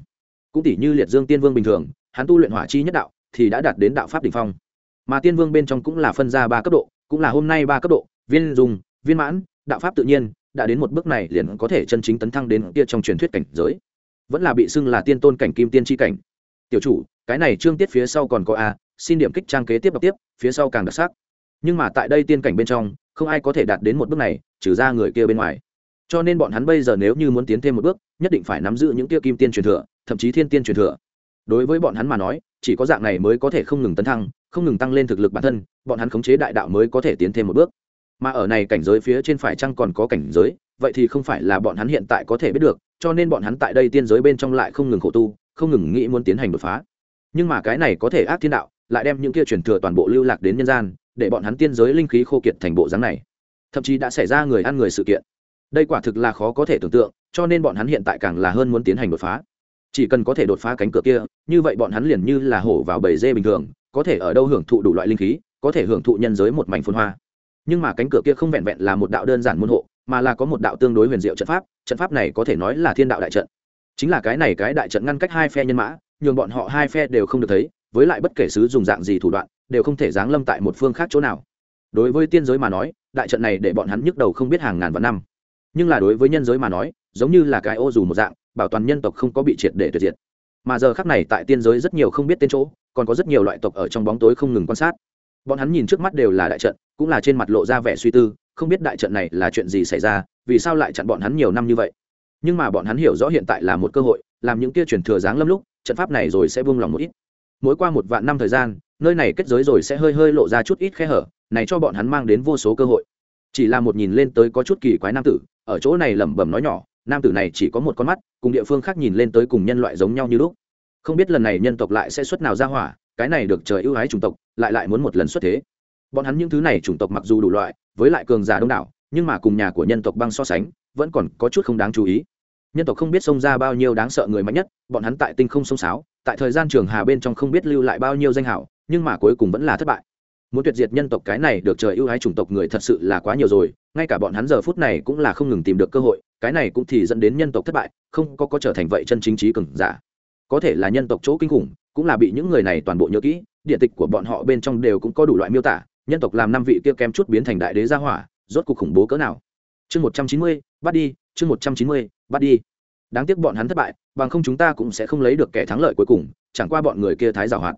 Cũng tỷ như liệt dương tiên vương bình thường, hắn tu luyện hỏa chi nhất đạo thì đã đạt đến đạo pháp đỉnh phong. Mà tiên vương bên trong cũng là phân ra ba cấp độ, cũng là hôm nay ba cấp độ, viên dùng viên mãn, đạo pháp tự nhiên đã đến một bước này liền có thể chân chính tấn thăng đến kia trong truyền thuyết cảnh giới. Vẫn là bị xưng là tiên tôn cảnh kim tiên tri cảnh. Tiểu chủ, cái này trương tiết phía sau còn có a, xin điểm kích trang kế tiếp đọc tiếp, phía sau càng đặc sắc. Nhưng mà tại đây tiên cảnh bên trong, không ai có thể đạt đến một bước này, trừ ra người kia bên ngoài. Cho nên bọn hắn bây giờ nếu như muốn tiến thêm một bước, nhất định phải nắm giữ những kia kim tiên truyền thừa, thậm chí thiên tiên truyền thừa. Đối với bọn hắn mà nói, chỉ có dạng này mới có thể không ngừng tấn thăng, không ngừng tăng lên thực lực bản thân, bọn hắn khống chế đại đạo mới có thể tiến thêm một bước mà ở này cảnh giới phía trên phải chăng còn có cảnh giới, vậy thì không phải là bọn hắn hiện tại có thể biết được, cho nên bọn hắn tại đây tiên giới bên trong lại không ngừng khổ tu, không ngừng nghĩ muốn tiến hành đột phá. Nhưng mà cái này có thể ác thiên đạo, lại đem những kia truyền thừa toàn bộ lưu lạc đến nhân gian, để bọn hắn tiên giới linh khí khô kiệt thành bộ dáng này. Thậm chí đã xảy ra người ăn người sự kiện. Đây quả thực là khó có thể tưởng tượng, cho nên bọn hắn hiện tại càng là hơn muốn tiến hành đột phá. Chỉ cần có thể đột phá cánh cửa kia, như vậy bọn hắn liền như là hổ vào bầy dê bình thường, có thể ở đâu hưởng thụ đủ loại linh khí, có thể hưởng thụ nhân giới một mảnh phun hoa nhưng mà cánh cửa kia không vẹn vẹn là một đạo đơn giản môn hộ, mà là có một đạo tương đối huyền diệu trận pháp trận pháp này có thể nói là thiên đạo đại trận. Chính là cái này cái đại trận ngăn cách hai phe nhân mã, nhường bọn họ hai phe đều không được thấy, với lại bất kể sứ dùng dạng gì thủ đoạn, đều không thể giáng lâm tại một phương khác chỗ nào. Đối với tiên giới mà nói, đại trận này để bọn hắn nhức đầu không biết hàng ngàn vạn năm. Nhưng là đối với nhân giới mà nói, giống như là cái ô dù một dạng, bảo toàn nhân tộc không có bị triệt để tuyệt diệt. Mà giờ khác này tại tiên giới rất nhiều không biết tên chỗ, còn có rất nhiều loại tộc ở trong bóng tối không ngừng quan sát bọn hắn nhìn trước mắt đều là đại trận, cũng là trên mặt lộ ra vẻ suy tư, không biết đại trận này là chuyện gì xảy ra, vì sao lại chặn bọn hắn nhiều năm như vậy. Nhưng mà bọn hắn hiểu rõ hiện tại là một cơ hội, làm những kia truyền thừa dáng lâm lúc, trận pháp này rồi sẽ buông lòng một ít. Mỗi qua một vạn năm thời gian, nơi này kết giới rồi sẽ hơi hơi lộ ra chút ít khe hở, này cho bọn hắn mang đến vô số cơ hội. Chỉ là một nhìn lên tới có chút kỳ quái nam tử, ở chỗ này lẩm bẩm nói nhỏ, nam tử này chỉ có một con mắt, cùng địa phương khác nhìn lên tới cùng nhân loại giống nhau như lúc. Không biết lần này nhân tộc lại sẽ xuất nào ra hỏa, cái này được trời ưu ái chủng tộc lại lại muốn một lần xuất thế. Bọn hắn những thứ này chủng tộc mặc dù đủ loại, với lại cường giả đông đảo, nhưng mà cùng nhà của nhân tộc băng so sánh, vẫn còn có chút không đáng chú ý. Nhân tộc không biết xông ra bao nhiêu đáng sợ người mạnh nhất, bọn hắn tại tinh không sông sáo, tại thời gian trường hà bên trong không biết lưu lại bao nhiêu danh hảo nhưng mà cuối cùng vẫn là thất bại. Muốn tuyệt diệt nhân tộc cái này được trời ưu ái chủng tộc người thật sự là quá nhiều rồi, ngay cả bọn hắn giờ phút này cũng là không ngừng tìm được cơ hội, cái này cũng thì dẫn đến nhân tộc thất bại, không có có trở thành vậy chân chính trí cường giả có thể là nhân tộc chỗ kinh khủng, cũng là bị những người này toàn bộ nhớ kỹ điện tịch của bọn họ bên trong đều cũng có đủ loại miêu tả, nhân tộc làm năm vị kia kém chút biến thành đại đế gia hỏa, rốt cuộc khủng bố cỡ nào. Chương một trăm chín mươi, bắt đi, chương một trăm chín mươi, bắt đi. Đáng tiếc bọn hắn thất bại, bằng không chúng ta cũng sẽ không lấy được kẻ thắng lợi cuối cùng, chẳng qua bọn người kia thái giảo hoạt.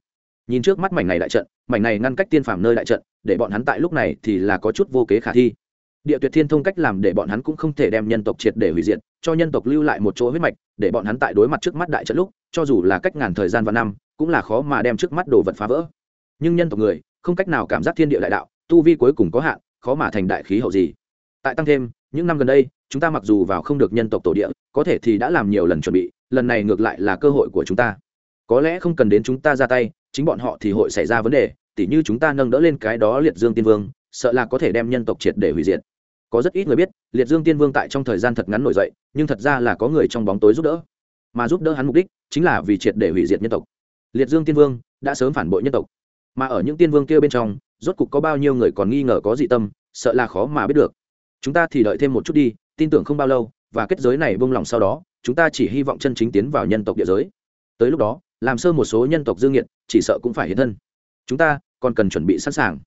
Nhìn trước mắt mảnh này đại trận, mảnh này ngăn cách tiên phàm nơi đại trận, để bọn hắn tại lúc này thì là có chút vô kế khả thi địa tuyệt thiên thông cách làm để bọn hắn cũng không thể đem nhân tộc triệt để hủy diệt, cho nhân tộc lưu lại một chỗ huyết mạch, để bọn hắn tại đối mặt trước mắt đại trận lúc, cho dù là cách ngàn thời gian và năm, cũng là khó mà đem trước mắt đồ vật phá vỡ. Nhưng nhân tộc người, không cách nào cảm giác thiên địa đại đạo, tu vi cuối cùng có hạn, khó mà thành đại khí hậu gì. Tại tăng thêm, những năm gần đây, chúng ta mặc dù vào không được nhân tộc tổ địa, có thể thì đã làm nhiều lần chuẩn bị, lần này ngược lại là cơ hội của chúng ta. Có lẽ không cần đến chúng ta ra tay, chính bọn họ thì hội xảy ra vấn đề, tỉ như chúng ta nâng đỡ lên cái đó liệt dương tiên vương, sợ là có thể đem nhân tộc triệt để hủy diệt có rất ít người biết liệt dương tiên vương tại trong thời gian thật ngắn nổi dậy nhưng thật ra là có người trong bóng tối giúp đỡ. Mà giúp đỡ hắn mục đích chính là vì triệt để hủy diệt nhân tộc. Liệt dương tiên vương đã sớm phản bội nhân tộc. Mà ở những tiên vương kia bên trong rốt cục có bao nhiêu người còn nghi ngờ có dị tâm sợ là khó mà biết được. Chúng ta thì đợi thêm một chút đi tin tưởng không bao lâu và kết giới này bông lòng sau đó chúng ta chỉ hy vọng chân chính tiến vào nhân tộc địa giới. Tới lúc đó làm sơ một số nhân tộc dương nghiệt, chỉ sợ cũng phải hiện thân. Chúng ta còn cần chuẩn bị sẵn sàng.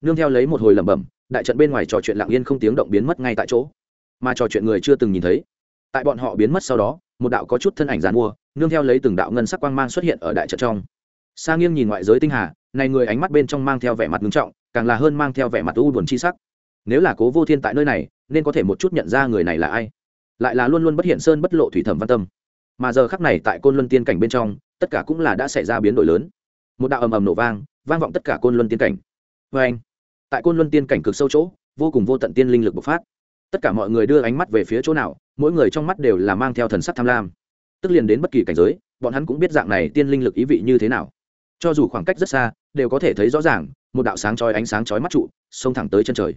Nương theo lấy một hồi lẩm bẩm đại trận bên ngoài trò chuyện lặng yên không tiếng động biến mất ngay tại chỗ. Mà trò chuyện người chưa từng nhìn thấy. Tại bọn họ biến mất sau đó, một đạo có chút thân ảnh giàn mua, nương theo lấy từng đạo ngân sắc quang mang xuất hiện ở đại trận trong. Sa nghiêng nhìn ngoại giới tinh hà, này người ánh mắt bên trong mang theo vẻ mặt ngưng trọng, càng là hơn mang theo vẻ mặt u buồn chi sắc. Nếu là cố vô thiên tại nơi này, nên có thể một chút nhận ra người này là ai. Lại là luôn luôn bất hiện sơn bất lộ thủy thẩm văn tâm. Mà giờ khắc này tại côn luân tiên cảnh bên trong, tất cả cũng là đã xảy ra biến đổi lớn. Một đạo ầm ầm nổ vang vang vọng tất cả côn luân tiên cảnh. Vê anh tại côn luân tiên cảnh cực sâu chỗ, vô cùng vô tận tiên linh lực bộc phát. Tất cả mọi người đưa ánh mắt về phía chỗ nào, mỗi người trong mắt đều là mang theo thần sắc tham lam. Tức liền đến bất kỳ cảnh giới, bọn hắn cũng biết dạng này tiên linh lực ý vị như thế nào. Cho dù khoảng cách rất xa, đều có thể thấy rõ ràng, một đạo sáng chói ánh sáng chói mắt trụ, xông thẳng tới chân trời.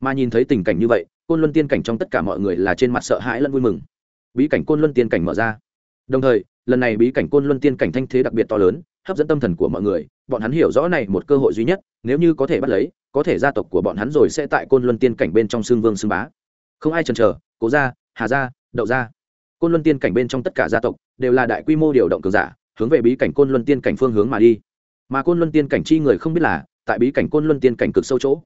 Mà nhìn thấy tình cảnh như vậy, côn luân tiên cảnh trong tất cả mọi người là trên mặt sợ hãi lẫn vui mừng. Bí cảnh côn luân tiên cảnh mở ra. Đồng thời, lần này bí cảnh côn luân tiên cảnh thanh thế đặc biệt to lớn, hấp dẫn tâm thần của mọi người bọn hắn hiểu rõ này một cơ hội duy nhất, nếu như có thể bắt lấy, có thể gia tộc của bọn hắn rồi sẽ tại côn luân tiên cảnh bên trong xương vương xương bá. Không ai chần chờ, cố gia, hà gia, đậu gia. Côn luân tiên cảnh bên trong tất cả gia tộc đều là đại quy mô điều động cường giả, hướng về bí cảnh côn luân tiên cảnh phương hướng mà đi. Mà côn luân tiên cảnh chi người không biết là, tại bí cảnh côn luân tiên cảnh cực sâu chỗ.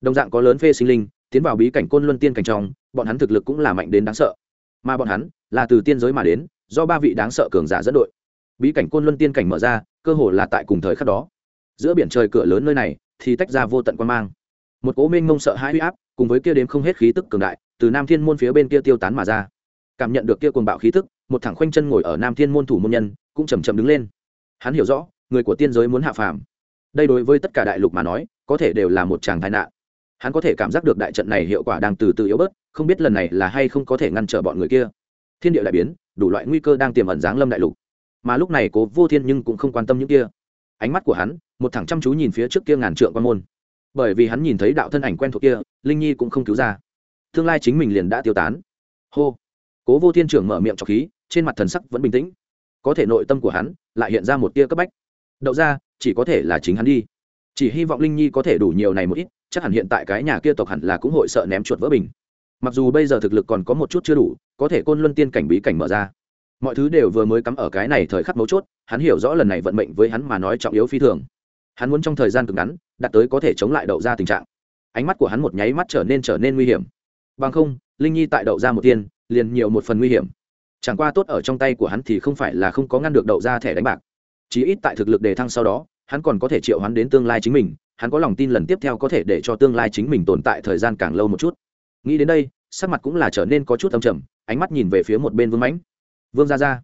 Đồng dạng có lớn phê sinh linh, tiến vào bí cảnh côn luân tiên cảnh trong, bọn hắn thực lực cũng là mạnh đến đáng sợ. Mà bọn hắn là từ tiên giới mà đến, do ba vị đáng sợ cường giả dẫn đội bí cảnh côn luân tiên cảnh mở ra, cơ hồ là tại cùng thời khắc đó. Giữa biển trời cửa lớn nơi này thì tách ra vô tận quan mang. Một cố minh mông sợ hãi huy áp cùng với kia đếm không hết khí tức cường đại từ nam thiên môn phía bên kia tiêu tán mà ra. Cảm nhận được kia cuồng bạo khí tức, một thẳng khoanh chân ngồi ở nam thiên môn thủ môn nhân cũng chầm chậm đứng lên. Hắn hiểu rõ, người của tiên giới muốn hạ phàm. Đây đối với tất cả đại lục mà nói, có thể đều là một chàng tai nạn. Hắn có thể cảm giác được đại trận này hiệu quả đang từ từ yếu bớt, không biết lần này là hay không có thể ngăn trở bọn người kia. Thiên địa đại biến, đủ loại nguy cơ đang tiềm ẩn giáng lâm đại lục mà lúc này cố vô thiên nhưng cũng không quan tâm những kia. Ánh mắt của hắn, một thẳng chăm chú nhìn phía trước kia ngàn trượng quan môn. Bởi vì hắn nhìn thấy đạo thân ảnh quen thuộc kia, linh nhi cũng không cứu ra. Tương lai chính mình liền đã tiêu tán. Hô. Cố vô thiên trưởng mở miệng trọc khí, trên mặt thần sắc vẫn bình tĩnh. Có thể nội tâm của hắn lại hiện ra một tia cấp bách. Đậu ra, chỉ có thể là chính hắn đi. Chỉ hy vọng linh nhi có thể đủ nhiều này một ít, chắc hẳn hiện tại cái nhà kia tộc hẳn là cũng hội sợ ném chuột vỡ bình. Mặc dù bây giờ thực lực còn có một chút chưa đủ, có thể côn luân tiên cảnh bí cảnh mở ra mọi thứ đều vừa mới cắm ở cái này thời khắc mấu chốt, hắn hiểu rõ lần này vận mệnh với hắn mà nói trọng yếu phi thường. Hắn muốn trong thời gian cực ngắn, đạt tới có thể chống lại đậu ra tình trạng. Ánh mắt của hắn một nháy mắt trở nên trở nên nguy hiểm. Bằng không, linh nhi tại đậu ra một tiên, liền nhiều một phần nguy hiểm. Chẳng qua tốt ở trong tay của hắn thì không phải là không có ngăn được đậu ra thẻ đánh bạc. Chí ít tại thực lực đề thăng sau đó, hắn còn có thể triệu hắn đến tương lai chính mình, hắn có lòng tin lần tiếp theo có thể để cho tương lai chính mình tồn tại thời gian càng lâu một chút. Nghĩ đến đây, sắc mặt cũng là trở nên có chút âm trầm, ánh mắt nhìn về phía một bên vương mãnh vương ra ra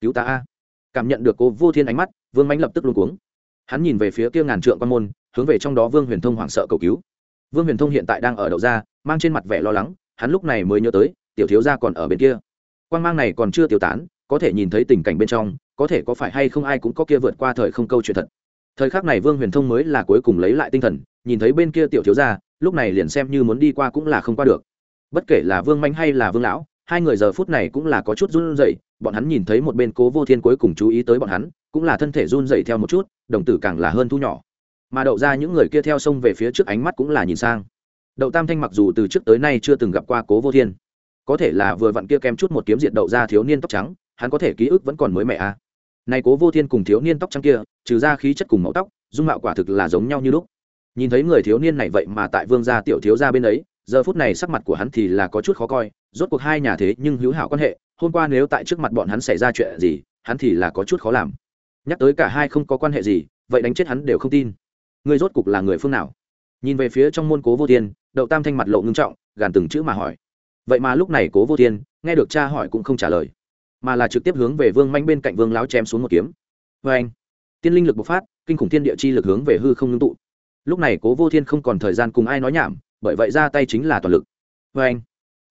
cứu ta a. Cảm nhận được cô vô thiên ánh mắt, vương mánh lập tức luôn cuống. Hắn nhìn về phía kia ngàn trượng quan môn, hướng về trong đó vương huyền thông hoảng sợ cầu cứu. Vương huyền thông hiện tại đang ở đậu ra mang trên mặt vẻ lo lắng, hắn lúc này mới nhớ tới, tiểu thiếu gia còn ở bên kia. Quan mang này còn chưa tiêu tán, có thể nhìn thấy tình cảnh bên trong, có thể có phải hay không ai cũng có kia vượt qua thời không câu chuyện thật. Thời khắc này vương huyền thông mới là cuối cùng lấy lại tinh thần, nhìn thấy bên kia tiểu thiếu gia, lúc này liền xem như muốn đi qua cũng là không qua được. Bất kể là vương manh hay là vương lão hai người giờ phút này cũng là có chút run rẩy, bọn hắn nhìn thấy một bên cố vô thiên cuối cùng chú ý tới bọn hắn, cũng là thân thể run rẩy theo một chút, đồng tử càng là hơn thu nhỏ. Mà đậu ra những người kia theo sông về phía trước ánh mắt cũng là nhìn sang. Đậu tam thanh mặc dù từ trước tới nay chưa từng gặp qua cố vô thiên, có thể là vừa vặn kia kém chút một kiếm diện đậu ra thiếu niên tóc trắng, hắn có thể ký ức vẫn còn mới mẻ a à. nay cố vô thiên cùng thiếu niên tóc trắng kia, trừ ra khí chất cùng mẫu tóc, dung mạo quả thực là giống nhau như lúc. Nhìn thấy người thiếu niên này vậy mà tại vương gia tiểu thiếu gia bên ấy giờ phút này sắc mặt của hắn thì là có chút khó coi, rốt cuộc hai nhà thế nhưng hữu hảo quan hệ, hôm qua nếu tại trước mặt bọn hắn xảy ra chuyện gì, hắn thì là có chút khó làm. Nhắc tới cả hai không có quan hệ gì, vậy đánh chết hắn đều không tin. Người rốt cuộc là người phương nào? Nhìn về phía trong môn cố vô thiên đậu tam thanh mặt lộ ngưng trọng, gàn từng chữ mà hỏi. Vậy mà lúc này cố vô thiên nghe được cha hỏi cũng không trả lời, mà là trực tiếp hướng về vương manh bên cạnh vương láo chém xuống một kiếm. Vê anh. Tiên linh lực bộc phát, kinh khủng thiên địa chi lực hướng về hư không ngưng tụ. Lúc này cố vô thiên không còn thời gian cùng ai nói nhảm bởi vậy ra tay chính là toàn lực. Vê anh,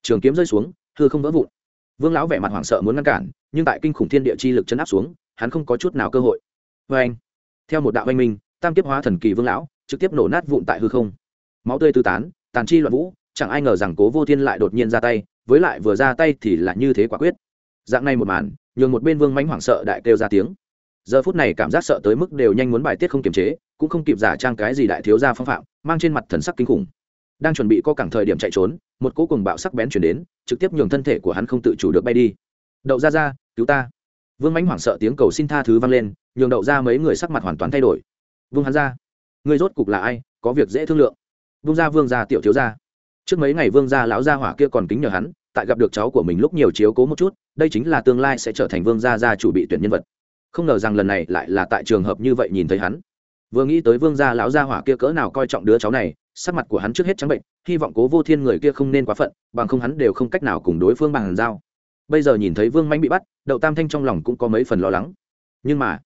trường kiếm rơi xuống, hư không vỡ vụn. Vương lão vẻ mặt hoảng sợ muốn ngăn cản, nhưng tại kinh khủng thiên địa chi lực chấn áp xuống, hắn không có chút nào cơ hội. Vê anh, theo một đạo oanh minh, tam kiếp hóa thần kỳ vương lão trực tiếp nổ nát vụn tại hư không. Máu tươi tư tán, tàn chi loạn vũ, chẳng ai ngờ rằng cố vô thiên lại đột nhiên ra tay, với lại vừa ra tay thì là như thế quả quyết. Dạng này một màn, nhường một bên vương mánh hoảng sợ đại kêu ra tiếng. Giờ phút này cảm giác sợ tới mức đều nhanh muốn bài tiết không kiềm chế, cũng không kịp giả trang cái gì đại thiếu gia phong phạm, mang trên mặt thần sắc kinh khủng đang chuẩn bị có cẳng thời điểm chạy trốn, một cỗ cùng bạo sắc bén chuyển đến, trực tiếp nhường thân thể của hắn không tự chủ được bay đi. Đậu ra ra cứu ta! Vương mánh hoảng sợ tiếng cầu xin tha thứ vang lên, nhường đậu ra mấy người sắc mặt hoàn toàn thay đổi. Vương hắn ra người rốt cục là ai, có việc dễ thương lượng. Vương gia vương gia, tiểu thiếu gia. Trước mấy ngày vương gia lão gia hỏa kia còn kính nhờ hắn, tại gặp được cháu của mình lúc nhiều chiếu cố một chút, đây chính là tương lai sẽ trở thành vương gia gia chủ bị tuyển nhân vật. Không ngờ rằng lần này lại là tại trường hợp như vậy nhìn thấy hắn. Vừa nghĩ tới vương gia lão gia hỏa kia cỡ nào coi trọng đứa cháu này sắc mặt của hắn trước hết trắng bệnh, hy vọng cố vô thiên người kia không nên quá phận, bằng không hắn đều không cách nào cùng đối phương bằng giao. Bây giờ nhìn thấy vương manh bị bắt, đậu tam thanh trong lòng cũng có mấy phần lo lắng. Nhưng mà,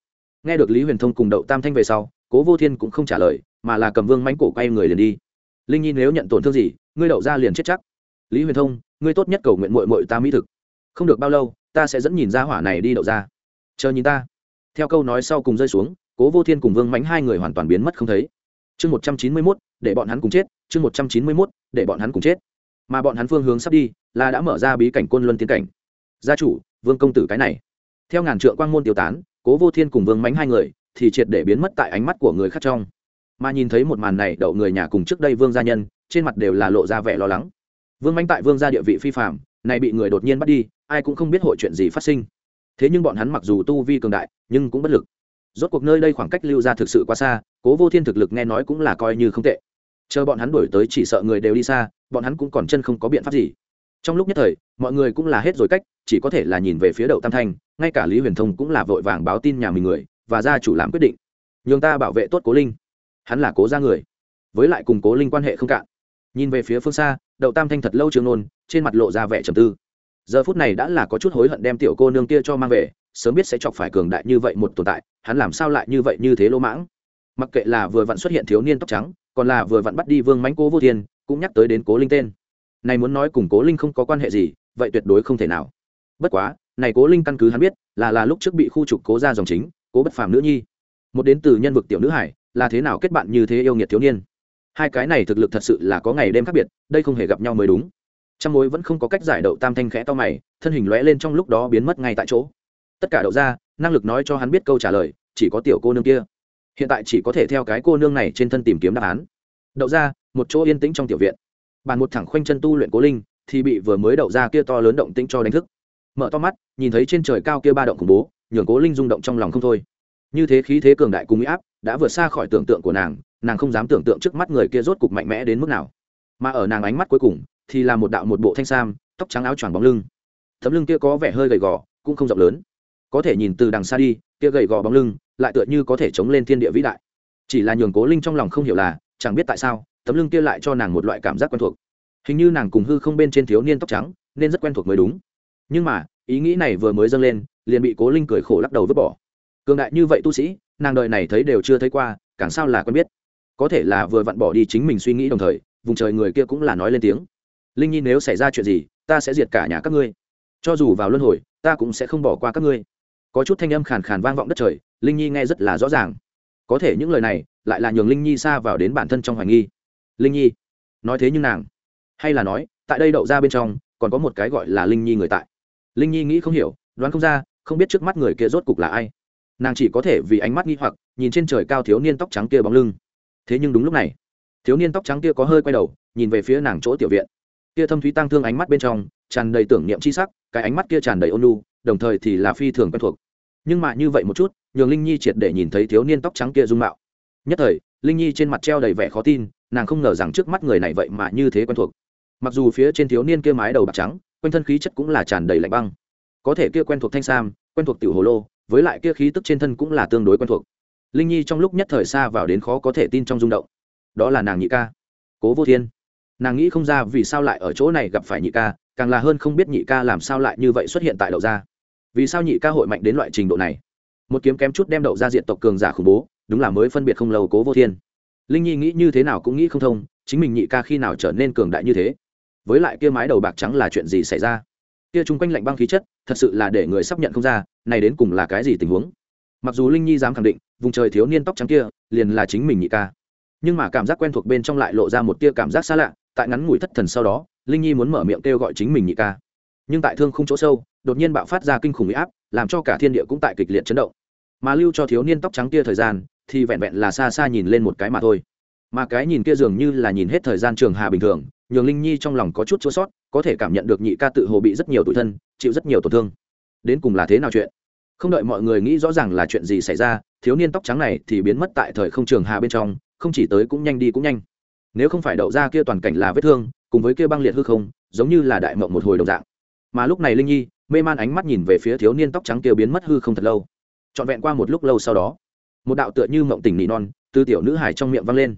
nghe được lý huyền thông cùng đậu tam thanh về sau, cố vô thiên cũng không trả lời, mà là cầm vương manh cổ quay người liền đi. Linh nhi nếu nhận tổn thương gì, ngươi đậu ra liền chết chắc. Lý huyền thông, ngươi tốt nhất cầu nguyện mội mội ta mỹ thực. Không được bao lâu, ta sẽ dẫn nhìn ra hỏa này đi đậu ra. Chờ nhìn ta. Theo câu nói sau cùng rơi xuống, cố vô thiên cùng vương mánh hai người hoàn toàn biến mất không thấy chương một trăm chín mươi mốt, để bọn hắn cùng chết, chương một trăm chín mươi mốt, để bọn hắn cùng chết. Mà bọn hắn phương hướng sắp đi là đã mở ra bí cảnh côn luân tiến cảnh. Gia chủ, vương công tử cái này. Theo ngàn trượng quang môn tiêu tán, cố vô thiên cùng vương mánh hai người thì triệt để biến mất tại ánh mắt của người khác trong. Mà nhìn thấy một màn này, đậu người nhà cùng trước đây vương gia nhân, trên mặt đều là lộ ra vẻ lo lắng. Vương mánh tại vương gia địa vị phi phạm này bị người đột nhiên bắt đi, ai cũng không biết hội chuyện gì phát sinh. Thế nhưng bọn hắn mặc dù tu vi cường đại, nhưng cũng bất lực. Rốt cuộc nơi đây khoảng cách lưu ra thực sự quá xa cố vô thiên thực lực nghe nói cũng là coi như không tệ. Chờ bọn hắn đuổi tới chỉ sợ người đều đi xa, bọn hắn cũng còn chân không có biện pháp gì. Trong lúc nhất thời, mọi người cũng là hết rồi cách, chỉ có thể là nhìn về phía đậu tam thanh, ngay cả lý huyền thông cũng là vội vàng báo tin nhà mình người, và gia chủ làm quyết định. Nhường ta bảo vệ tốt cố linh. Hắn là cố gia người, với lại cùng cố linh quan hệ không cạn. Nhìn về phía phương xa, đậu tam thanh thật lâu trường nôn trên mặt lộ ra vẻ trầm tư. Giờ phút này đã là có chút hối hận đem tiểu cô nương kia cho mang về, sớm biết sẽ chọc phải cường đại như vậy một tồn tại, hắn làm sao lại như vậy như thế lỗ mãng? Mặc kệ là vừa vặn xuất hiện thiếu niên tóc trắng, còn là vừa vặn bắt đi vương mánh cố vô thiên, cũng nhắc tới đến cố linh tên. Này muốn nói cùng cố linh không có quan hệ gì, vậy tuyệt đối không thể nào. Bất quá, này cố linh căn cứ hắn biết, là là lúc trước bị khu trục cố ra dòng chính, cố bất phàm nữ nhi. Một đến từ nhân vực tiểu nữ hải, là thế nào kết bạn như thế yêu nghiệt thiếu niên? Hai cái này thực lực thật sự là có ngày đêm khác biệt, đây không hề gặp nhau mới đúng. Trong mối vẫn không có cách giải đậu tam thanh khẽ to mày, thân hình lóe lên trong lúc đó biến mất ngay tại chỗ. Tất cả đậu ra, năng lực nói cho hắn biết câu trả lời, chỉ có tiểu cô nương kia hiện tại chỉ có thể theo cái cô nương này trên thân tìm kiếm đáp án. Đậu ra, một chỗ yên tĩnh trong tiểu viện. Bàn một thẳng khoanh chân tu luyện cố linh, thì bị vừa mới đậu ra kia to lớn động tĩnh cho đánh thức. Mở to mắt, nhìn thấy trên trời cao kia ba động khủng bố, nhường cố linh rung động trong lòng không thôi. Như thế khí thế cường đại cùng mỹ áp, đã vượt xa khỏi tưởng tượng của nàng nàng không dám tưởng tượng trước mắt người kia rốt cục mạnh mẽ đến mức nào. Mà ở nàng ánh mắt cuối cùng, thì là một đạo một bộ thanh sam, tóc trắng áo choàng bóng lưng. Tấm lưng kia có vẻ hơi gầy gò, cũng không rộng lớn. Có thể nhìn từ đằng xa đi kia gầy gò bóng lưng lại tựa như có thể chống lên thiên địa vĩ đại. Chỉ là nhường cố linh trong lòng không hiểu là, chẳng biết tại sao, tấm lưng kia lại cho nàng một loại cảm giác quen thuộc. Hình như nàng cùng hư không bên trên thiếu niên tóc trắng, nên rất quen thuộc mới đúng. Nhưng mà, ý nghĩ này vừa mới dâng lên, liền bị cố linh cười khổ lắc đầu vứt bỏ. Cường đại như vậy tu sĩ, nàng đợi này thấy đều chưa thấy qua, càng sao là quen biết. Có thể là vừa vặn bỏ đi chính mình suy nghĩ đồng thời, vùng trời người kia cũng là nói lên tiếng. Linh nhi nếu xảy ra chuyện gì, ta sẽ diệt cả nhà các ngươi. Cho dù vào luân hồi, ta cũng sẽ không bỏ qua các ngươi có chút thanh âm khàn khàn vang vọng đất trời, linh nhi nghe rất là rõ ràng. Có thể những lời này lại là nhường linh nhi xa vào đến bản thân trong hoài nghi. Linh nhi, nói thế nhưng nàng, hay là nói, tại đây đậu ra bên trong, còn có một cái gọi là linh nhi người tại. Linh nhi nghĩ không hiểu, đoán không ra, không biết trước mắt người kia rốt cục là ai. Nàng chỉ có thể vì ánh mắt nghi hoặc, nhìn trên trời cao thiếu niên tóc trắng kia bóng lưng. Thế nhưng đúng lúc này, thiếu niên tóc trắng kia có hơi quay đầu, nhìn về phía nàng chỗ tiểu viện kia thâm thúy tăng thương ánh mắt bên trong, tràn đầy tưởng niệm c h i sắc, cái ánh mắt kia tràn đầy ôn lu đồng thời thì là phi thường quen thuộc. Nhưng mà như vậy một chút, nhường linh nhi triệt để nhìn thấy thiếu niên tóc trắng kia dung mạo. Nhất thời, linh nhi trên mặt treo đầy vẻ khó tin, nàng không ngờ rằng trước mắt người này vậy mà như thế quen thuộc. Mặc dù phía trên thiếu niên kia mái đầu bạc trắng, quanh thân khí chất cũng là tràn đầy lạnh băng. Có thể kia quen thuộc thanh sam, quen thuộc tiểu hồ lô, với lại kia khí tức trên thân cũng là tương đối quen thuộc. Linh nhi trong lúc nhất thời xa vào đến khó có thể tin trong rung động. Đó là nàng nhị ca, cố vô thiên nàng nghĩ không ra vì sao lại ở chỗ này gặp phải nhị ca, càng là hơn không biết nhị ca làm sao lại như vậy xuất hiện tại đậu gia. Vì sao nhị ca hội mạnh đến loại trình độ này? Một kiếm kém chút đem đậu gia diện tộc cường giả khủng bố, đúng là mới phân biệt không lâu cố vô thiên. Linh nhi nghĩ như thế nào cũng nghĩ không thông, chính mình nhị ca khi nào trở nên cường đại như thế? Với lại kia mái đầu bạc trắng là chuyện gì xảy ra? Kia chung quanh lạnh băng khí chất, thật sự là để người sắp nhận không ra, này đến cùng là cái gì tình huống? Mặc dù linh nhi dám khẳng định, vùng trời thiếu niên tóc trắng kia, liền là chính mình nhị ca. Nhưng mà cảm giác quen thuộc bên trong lại lộ ra một tia cảm giác xa lạ tại ngắn ngủi thất thần sau đó, linh nhi muốn mở miệng kêu gọi chính mình nhị ca. Nhưng tại thương không chỗ sâu, đột nhiên bạo phát ra kinh khủng huy áp, làm cho cả thiên địa cũng tại kịch liệt chấn động. Mà lưu cho thiếu niên tóc trắng kia thời gian, thì vẹn vẹn là xa xa nhìn lên một cái mà thôi. Mà cái nhìn kia dường như là nhìn hết thời gian trường hà bình thường, nhường linh nhi trong lòng có chút chua sót, có thể cảm nhận được nhị ca tự hồ bị rất nhiều tủi thân chịu rất nhiều tổn thương. Đến cùng là thế nào chuyện? Không đợi mọi người nghĩ rõ ràng là chuyện gì xảy ra, thiếu niên tóc trắng này thì biến mất tại thời không trường hà bên trong, không chỉ tới cũng nhanh đi cũng nhanh nếu không phải đậu ra kia toàn cảnh là vết thương, cùng với kia băng liệt hư không, giống như là đại mộng một hồi đồng dạng. Mà lúc này linh nhi, mê man ánh mắt nhìn về phía thiếu niên tóc trắng kia biến mất hư không thật lâu. Trọn vẹn qua một lúc lâu sau đó, một đạo tựa như mộng tỉnh nỉ non từ tiểu nữ hải trong miệng vang lên.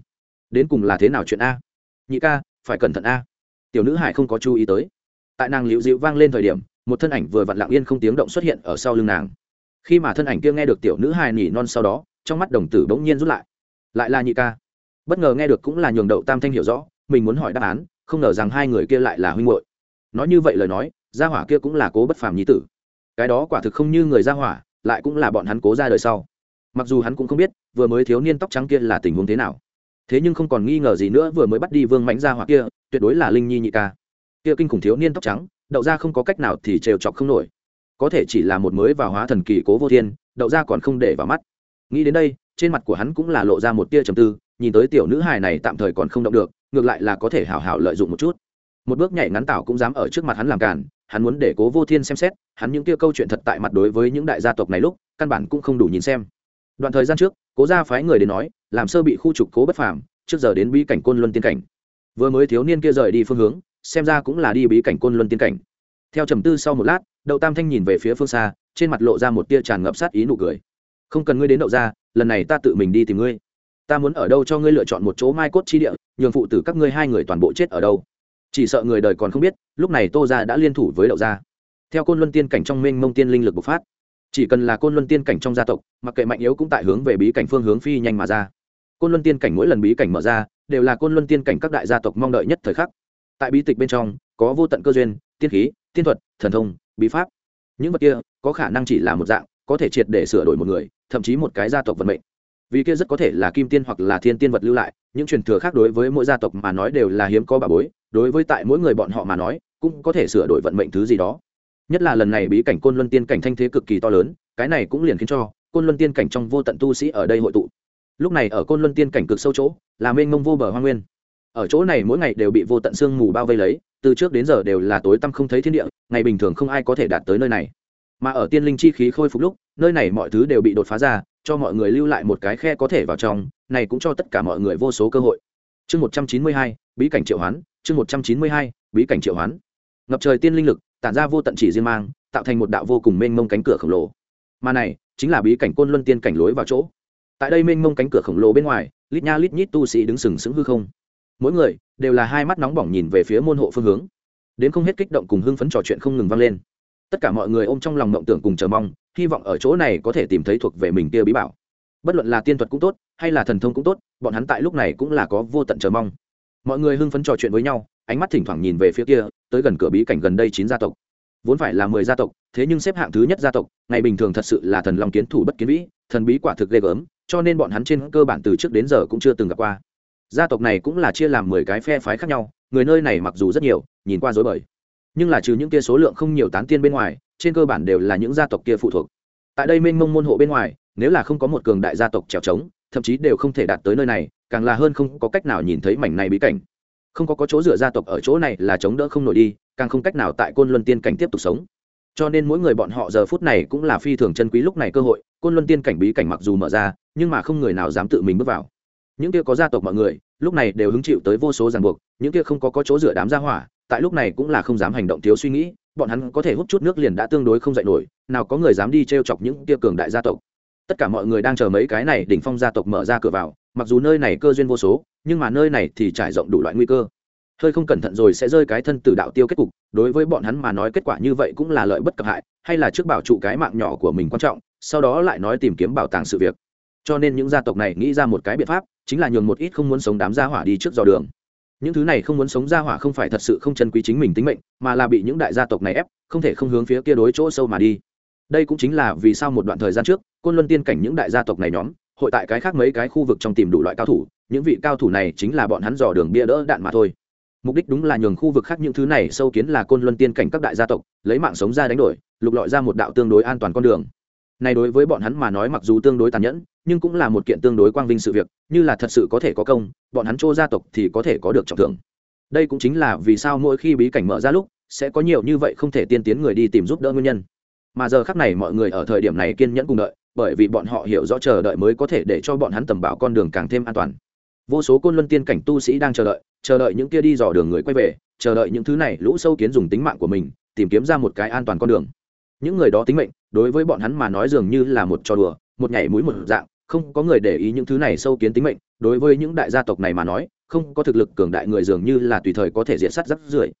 Đến cùng là thế nào chuyện a? Nhị ca, phải cẩn thận a. Tiểu nữ hải không có chú ý tới. Tại nàng liễu dịu vang lên thời điểm, một thân ảnh vừa vặn lặng yên không tiếng động xuất hiện ở sau lưng nàng. Khi mà thân ảnh kia nghe được tiểu nữ hài nỉ non sau đó, trong mắt đồng tử bỗng nhiên rút lại. Lại là nhị ca bất ngờ nghe được cũng là nhường đậu tam thanh hiểu rõ, mình muốn hỏi đáp án, không ngờ rằng hai người kia lại là huynh hội nói như vậy lời nói, gia hỏa kia cũng là cố bất phàm nhi tử. Cái đó quả thực không như người gia hỏa, lại cũng là bọn hắn cố ra đời sau. Mặc dù hắn cũng không biết, vừa mới thiếu niên tóc trắng kia là tình huống thế nào. Thế nhưng không còn nghi ngờ gì nữa, vừa mới bắt đi vương mãnh gia hỏa kia, tuyệt đối là linh nhi nhị ca. Kia kinh khủng thiếu niên tóc trắng, đậu ra không có cách nào thì trêu chọc không nổi. Có thể chỉ là một mới vào hóa thần kỳ cố vô thiên, đậu ra còn không để vào mắt. Nghĩ đến đây, trên mặt của hắn cũng là lộ ra một tia trầm tư nhìn tới tiểu nữ hài này tạm thời còn không động được, ngược lại là có thể hảo hảo lợi dụng một chút. Một bước nhảy ngắn tảo cũng dám ở trước mặt hắn làm cản, hắn muốn để cố vô thiên xem xét, hắn những kia câu chuyện thật tại mặt đối với những đại gia tộc này lúc, căn bản cũng không đủ nhìn xem. Đoạn thời gian trước, cố gia phái người đến nói, làm sơ bị khu trục cố bất phàm, trước giờ đến bí cảnh côn luân tiên cảnh. Vừa mới thiếu niên kia rời đi phương hướng, xem ra cũng là đi bí cảnh côn luân tiên cảnh. Theo trầm tư sau một lát, đậu tam thanh nhìn về phía phương xa, trên mặt lộ ra một tia tràn ngập sát ý nụ cười. Không cần ngươi đến đậu ra lần này ta tự mình đi tìm ngươi ta muốn ở đâu cho ngươi lựa chọn một chỗ mai cốt chi địa, nhường phụ tử các ngươi hai người toàn bộ chết ở đâu. Chỉ sợ người đời còn không biết, lúc này tô gia đã liên thủ với đậu gia. Theo côn luân tiên cảnh trong minh mông tiên linh lực bộc phát, chỉ cần là côn luân tiên cảnh trong gia tộc, mặc kệ mạnh yếu cũng tại hướng về bí cảnh phương hướng phi nhanh mà ra. Côn luân tiên cảnh mỗi lần bí cảnh mở ra, đều là côn luân tiên cảnh các đại gia tộc mong đợi nhất thời khắc. Tại bí tịch bên trong, có vô tận cơ duyên, tiên khí, tiên thuật, thần thông, bí pháp. Những vật kia, có khả năng chỉ là một dạng, có thể triệt để sửa đổi một người, thậm chí một cái gia tộc vận mệnh vì kia rất có thể là kim tiên hoặc là thiên tiên vật lưu lại, những truyền thừa khác đối với mỗi gia tộc mà nói đều là hiếm có bà bối, đối với tại mỗi người bọn họ mà nói, cũng có thể sửa đổi vận mệnh thứ gì đó. Nhất là lần này bí cảnh côn luân tiên cảnh thanh thế cực kỳ to lớn, cái này cũng liền khiến cho côn luân tiên cảnh trong vô tận tu sĩ ở đây hội tụ. Lúc này ở côn luân tiên cảnh cực sâu chỗ, là mênh mông vô bờ hoa nguyên. Ở chỗ này mỗi ngày đều bị vô tận sương mù bao vây lấy, từ trước đến giờ đều là tối tăm không thấy thiên địa, ngày bình thường không ai có thể đạt tới nơi này. Mà ở tiên linh chi khí khôi phục lúc, nơi này mọi thứ đều bị đột phá ra cho mọi người lưu lại một cái khe có thể vào trong, này cũng cho tất cả mọi người vô số cơ hội. Chương một trăm chín mươi hai, bí cảnh triệu hoán, chương một trăm chín mươi hai, bí cảnh triệu hoán. Ngập trời tiên linh lực, tản ra vô tận chỉ riêng mang, tạo thành một đạo vô cùng mênh mông cánh cửa khổng lồ. Mà này, chính là bí cảnh côn luân tiên cảnh lối vào chỗ. Tại đây mênh mông cánh cửa khổng lồ bên ngoài, lít nha lít nhít tu sĩ đứng sừng sững hư không. Mỗi người, đều là hai mắt nóng bỏng nhìn về phía môn hộ phương hướng. Đến không hết kích động cùng hưng phấn trò chuyện không ngừng vang lên. Tất cả mọi người ôm trong lòng mộng tưởng cùng chờ mong hy vọng ở chỗ này có thể tìm thấy thuộc về mình kia bí bảo. Bất luận là tiên thuật cũng tốt, hay là thần thông cũng tốt, bọn hắn tại lúc này cũng là có vô tận chờ mong. Mọi người hưng phấn trò chuyện với nhau, ánh mắt thỉnh thoảng nhìn về phía kia, tới gần cửa bí cảnh gần đây chín gia tộc. Vốn phải là mười gia tộc, thế nhưng xếp hạng thứ nhất gia tộc, ngày bình thường thật sự là thần long kiến thủ bất kiến vĩ, thần bí quả thực ghê gớm, cho nên bọn hắn trên cơ bản từ trước đến giờ cũng chưa từng gặp qua. Gia tộc này cũng là chia làm mười cái phe phái khác nhau, người nơi này mặc dù rất nhiều, nhìn qua dối bời nhưng là trừ những kia số lượng không nhiều tán tiên bên ngoài, trên cơ bản đều là những gia tộc kia phụ thuộc. Tại đây mênh mông môn hộ bên ngoài, nếu là không có một cường đại gia tộc trèo trống, thậm chí đều không thể đạt tới nơi này, càng là hơn không có cách nào nhìn thấy mảnh này bí cảnh. Không có có chỗ dựa gia tộc ở chỗ này là chống đỡ không nổi đi, càng không cách nào tại côn luân tiên cảnh tiếp tục sống. Cho nên mỗi người bọn họ giờ phút này cũng là phi thường chân quý lúc này cơ hội, côn luân tiên cảnh bí cảnh mặc dù mở ra, nhưng mà không người nào dám tự mình bước vào. Những kia có gia tộc mọi người, lúc này đều hứng chịu tới vô số ràng buộc, những kia không có có chỗ dựa đám gia hỏa tại lúc này cũng là không dám hành động thiếu suy nghĩ, bọn hắn có thể hút chút nước liền đã tương đối không dạy nổi, nào có người dám đi t r e o chọc những tia cường đại gia tộc. Tất cả mọi người đang chờ mấy cái này đỉnh phong gia tộc mở ra cửa vào, mặc dù nơi này cơ duyên vô số, nhưng mà nơi này thì trải rộng đủ loại nguy cơ. Hơi không cẩn thận rồi sẽ rơi cái thân tử đạo tiêu kết cục, đối với bọn hắn mà nói kết quả như vậy cũng là lợi bất cập hại, hay là trước bảo trụ cái mạng nhỏ của mình quan trọng, sau đó lại nói tìm kiếm bảo tàng sự việc. Cho nên những gia tộc này nghĩ ra một cái biện pháp, chính là nhường một ít không muốn sống đám gia hỏa đi trước dò đường những thứ này không muốn sống ra hỏa không phải thật sự không chân quý chính mình tính mệnh, mà là bị những đại gia tộc này ép, không thể không hướng phía kia đối chỗ sâu mà đi. Đây cũng chính là vì sao một đoạn thời gian trước, côn luân tiên cảnh những đại gia tộc này nhóm, hội tại cái khác mấy cái khu vực trong tìm đủ loại cao thủ, những vị cao thủ này chính là bọn hắn dò đường bia đỡ đạn mà thôi. Mục đích đúng là nhường khu vực khác những thứ này sâu kiến là côn luân tiên cảnh các đại gia tộc, lấy mạng sống ra đánh đổi, lục lọi ra một đạo tương đối an toàn con đường này đối với bọn hắn mà nói mặc dù tương đối tàn nhẫn, nhưng cũng là một kiện tương đối quang vinh sự việc, như là thật sự có thể có công, bọn hắn chỗ gia tộc thì có thể có được trọng thưởng. Đây cũng chính là vì sao mỗi khi bí cảnh mở ra lúc, sẽ có nhiều như vậy không thể tiên tiến người đi tìm giúp đỡ nguyên nhân. Mà giờ khắc này mọi người ở thời điểm này kiên nhẫn cùng đợi, bởi vì bọn họ hiểu rõ chờ đợi mới có thể để cho bọn hắn tầm bảo con đường càng thêm an toàn. Vô số côn luân tiên cảnh tu sĩ đang chờ đợi chờ đợi những kia đi dò đường người quay về, chờ đợi những thứ này lũ sâu kiến dùng tính mạng của mình, tìm kiếm ra một cái an toàn con đường. Những người đó tính mệnh đối với bọn hắn mà nói dường như là một trò đùa, một nhảy mũi một dạng, không có người để ý những thứ này sâu kiến tính mệnh. Đối với những đại gia tộc này mà nói, không có thực lực cường đại người dường như là tùy thời có thể diện sát rắc rưởi.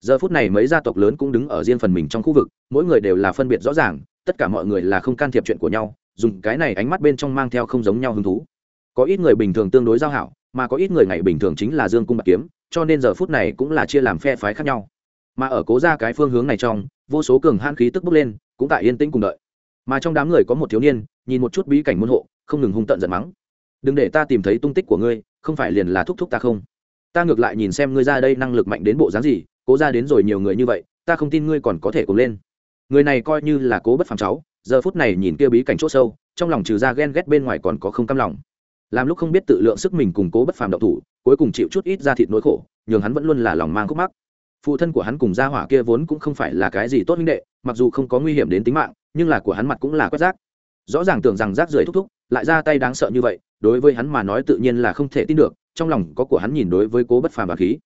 Giờ phút này mấy gia tộc lớn cũng đứng ở riêng phần mình trong khu vực, mỗi người đều là phân biệt rõ ràng, tất cả mọi người là không can thiệp chuyện của nhau, dùng cái này ánh mắt bên trong mang theo không giống nhau hứng thú. Có ít người bình thường tương đối giao hảo, mà có ít người ngày bình thường chính là dương cung bạc kiếm, cho nên giờ phút này cũng là chia làm phe phái khác nhau. Mà ở cố ra cái phương hướng này trong, vô số cường han khí tức bốc lên cũng tại yên tĩnh cùng đợi. Mà trong đám người có một thiếu niên, nhìn một chút bí cảnh môn hộ, không ngừng hung tận giận mắng. Đừng để ta tìm thấy tung tích của ngươi, không phải liền là thúc thúc ta không? Ta ngược lại nhìn xem ngươi ra đây năng lực mạnh đến bộ dáng gì, cố ra đến rồi nhiều người như vậy, ta không tin ngươi còn có thể cùng lên. Người này coi như là cố bất phàm cháu, giờ phút này nhìn kia bí cảnh chỗ sâu, trong lòng trừ ra ghen ghét bên ngoài còn có không căm lòng. Làm lúc không biết tự lượng sức mình cùng cố bất phàm độc thủ, cuối cùng chịu chút ít ra thịt nỗi khổ, nhường hắn vẫn luôn là lòng mang khúc mắc phụ thân của hắn cùng gia hỏa kia vốn cũng không phải là cái gì tốt minh đệ, mặc dù không có nguy hiểm đến tính mạng, nhưng là của hắn mặt cũng là quét rác. Rõ ràng tưởng rằng rác rưởi thúc thúc, lại ra tay đáng sợ như vậy, đối với hắn mà nói tự nhiên là không thể tin được, trong lòng có của hắn nhìn đối với cố bất phàm và khí.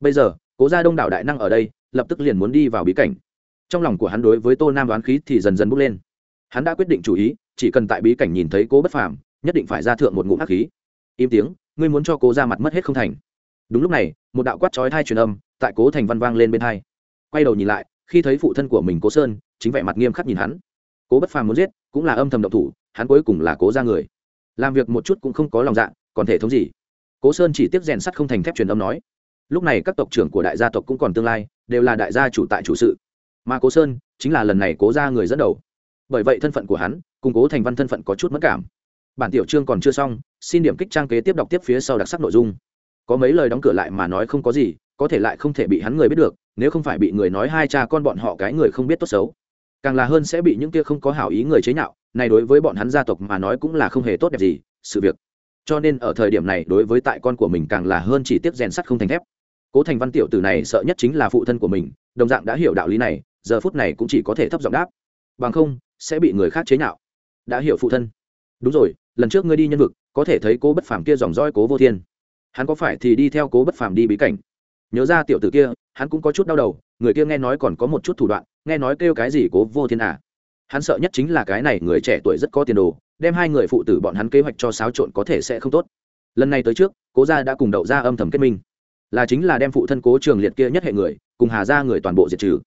Bây giờ, cố gia đông đảo đại năng ở đây, lập tức liền muốn đi vào bí cảnh. Trong lòng của hắn đối với tô nam đoán khí thì dần dần bốc lên. Hắn đã quyết định chủ ý, chỉ cần tại bí cảnh nhìn thấy cố bất phàm, nhất định phải ra thượng một ngụm hắc khí. Im tiếng, ngươi muốn cho cố ra mặt mất hết không thành. Đúng lúc này, một đạo quát chói thai truyền âm tại cố thành văn vang lên bên hai. Quay đầu nhìn lại, khi thấy phụ thân của mình cố sơn, chính vẻ mặt nghiêm khắc nhìn hắn. Cố bất phàm muốn giết, cũng là âm thầm độc thủ, hắn cuối cùng là cố ra người. Làm việc một chút cũng không có lòng dạ còn thể thống gì? Cố sơn chỉ tiếp rèn sắt không thành thép truyền âm nói. Lúc này các tộc trưởng của đại gia tộc cũng còn tương lai, đều là đại gia chủ tại chủ sự. Mà cố sơn, chính là lần này cố ra người dẫn đầu. Bởi vậy thân phận của hắn, cùng cố thành văn thân phận có chút mất cảm. Bản tiểu chương còn chưa xong, xin điểm kích trang kế tiếp đọc tiếp phía sau đặc sắc nội dung. Có mấy lời đóng cửa lại mà nói không có gì có thể lại không thể bị hắn người biết được, nếu không phải bị người nói hai cha con bọn họ cái người không biết tốt xấu. Càng là hơn sẽ bị những kia không có hảo ý người chế nhạo, này đối với bọn hắn gia tộc mà nói cũng là không hề tốt đẹp gì, sự việc. Cho nên ở thời điểm này đối với tại con của mình càng là hơn chỉ tiếp rèn sắt không thành thép. Cố thành văn tiểu tử này sợ nhất chính là phụ thân của mình, đồng dạng đã hiểu đạo lý này, giờ phút này cũng chỉ có thể thấp giọng đáp. Bằng không, sẽ bị người khác chế nhạo. Đã hiểu phụ thân. Đúng rồi, lần trước ngươi đi nhân vực, có thể thấy cố bất phàm kia dòng roi cố vô thiên. Hắn có phải thì đi theo cố bất phàm đi bí cảnh? Nhớ ra tiểu tử kia, hắn cũng có chút đau đầu, người kia nghe nói còn có một chút thủ đoạn, nghe nói kêu cái gì cố vô thiên à. Hắn sợ nhất chính là cái này người trẻ tuổi rất có tiền đồ, đem hai người phụ tử bọn hắn kế hoạch cho xáo trộn có thể sẽ không tốt. Lần này tới trước, cố gia đã cùng đậu ra âm thầm kết minh. Là chính là đem phụ thân cố trường liệt kia nhất hệ người, cùng hà ra người toàn bộ diệt trừ.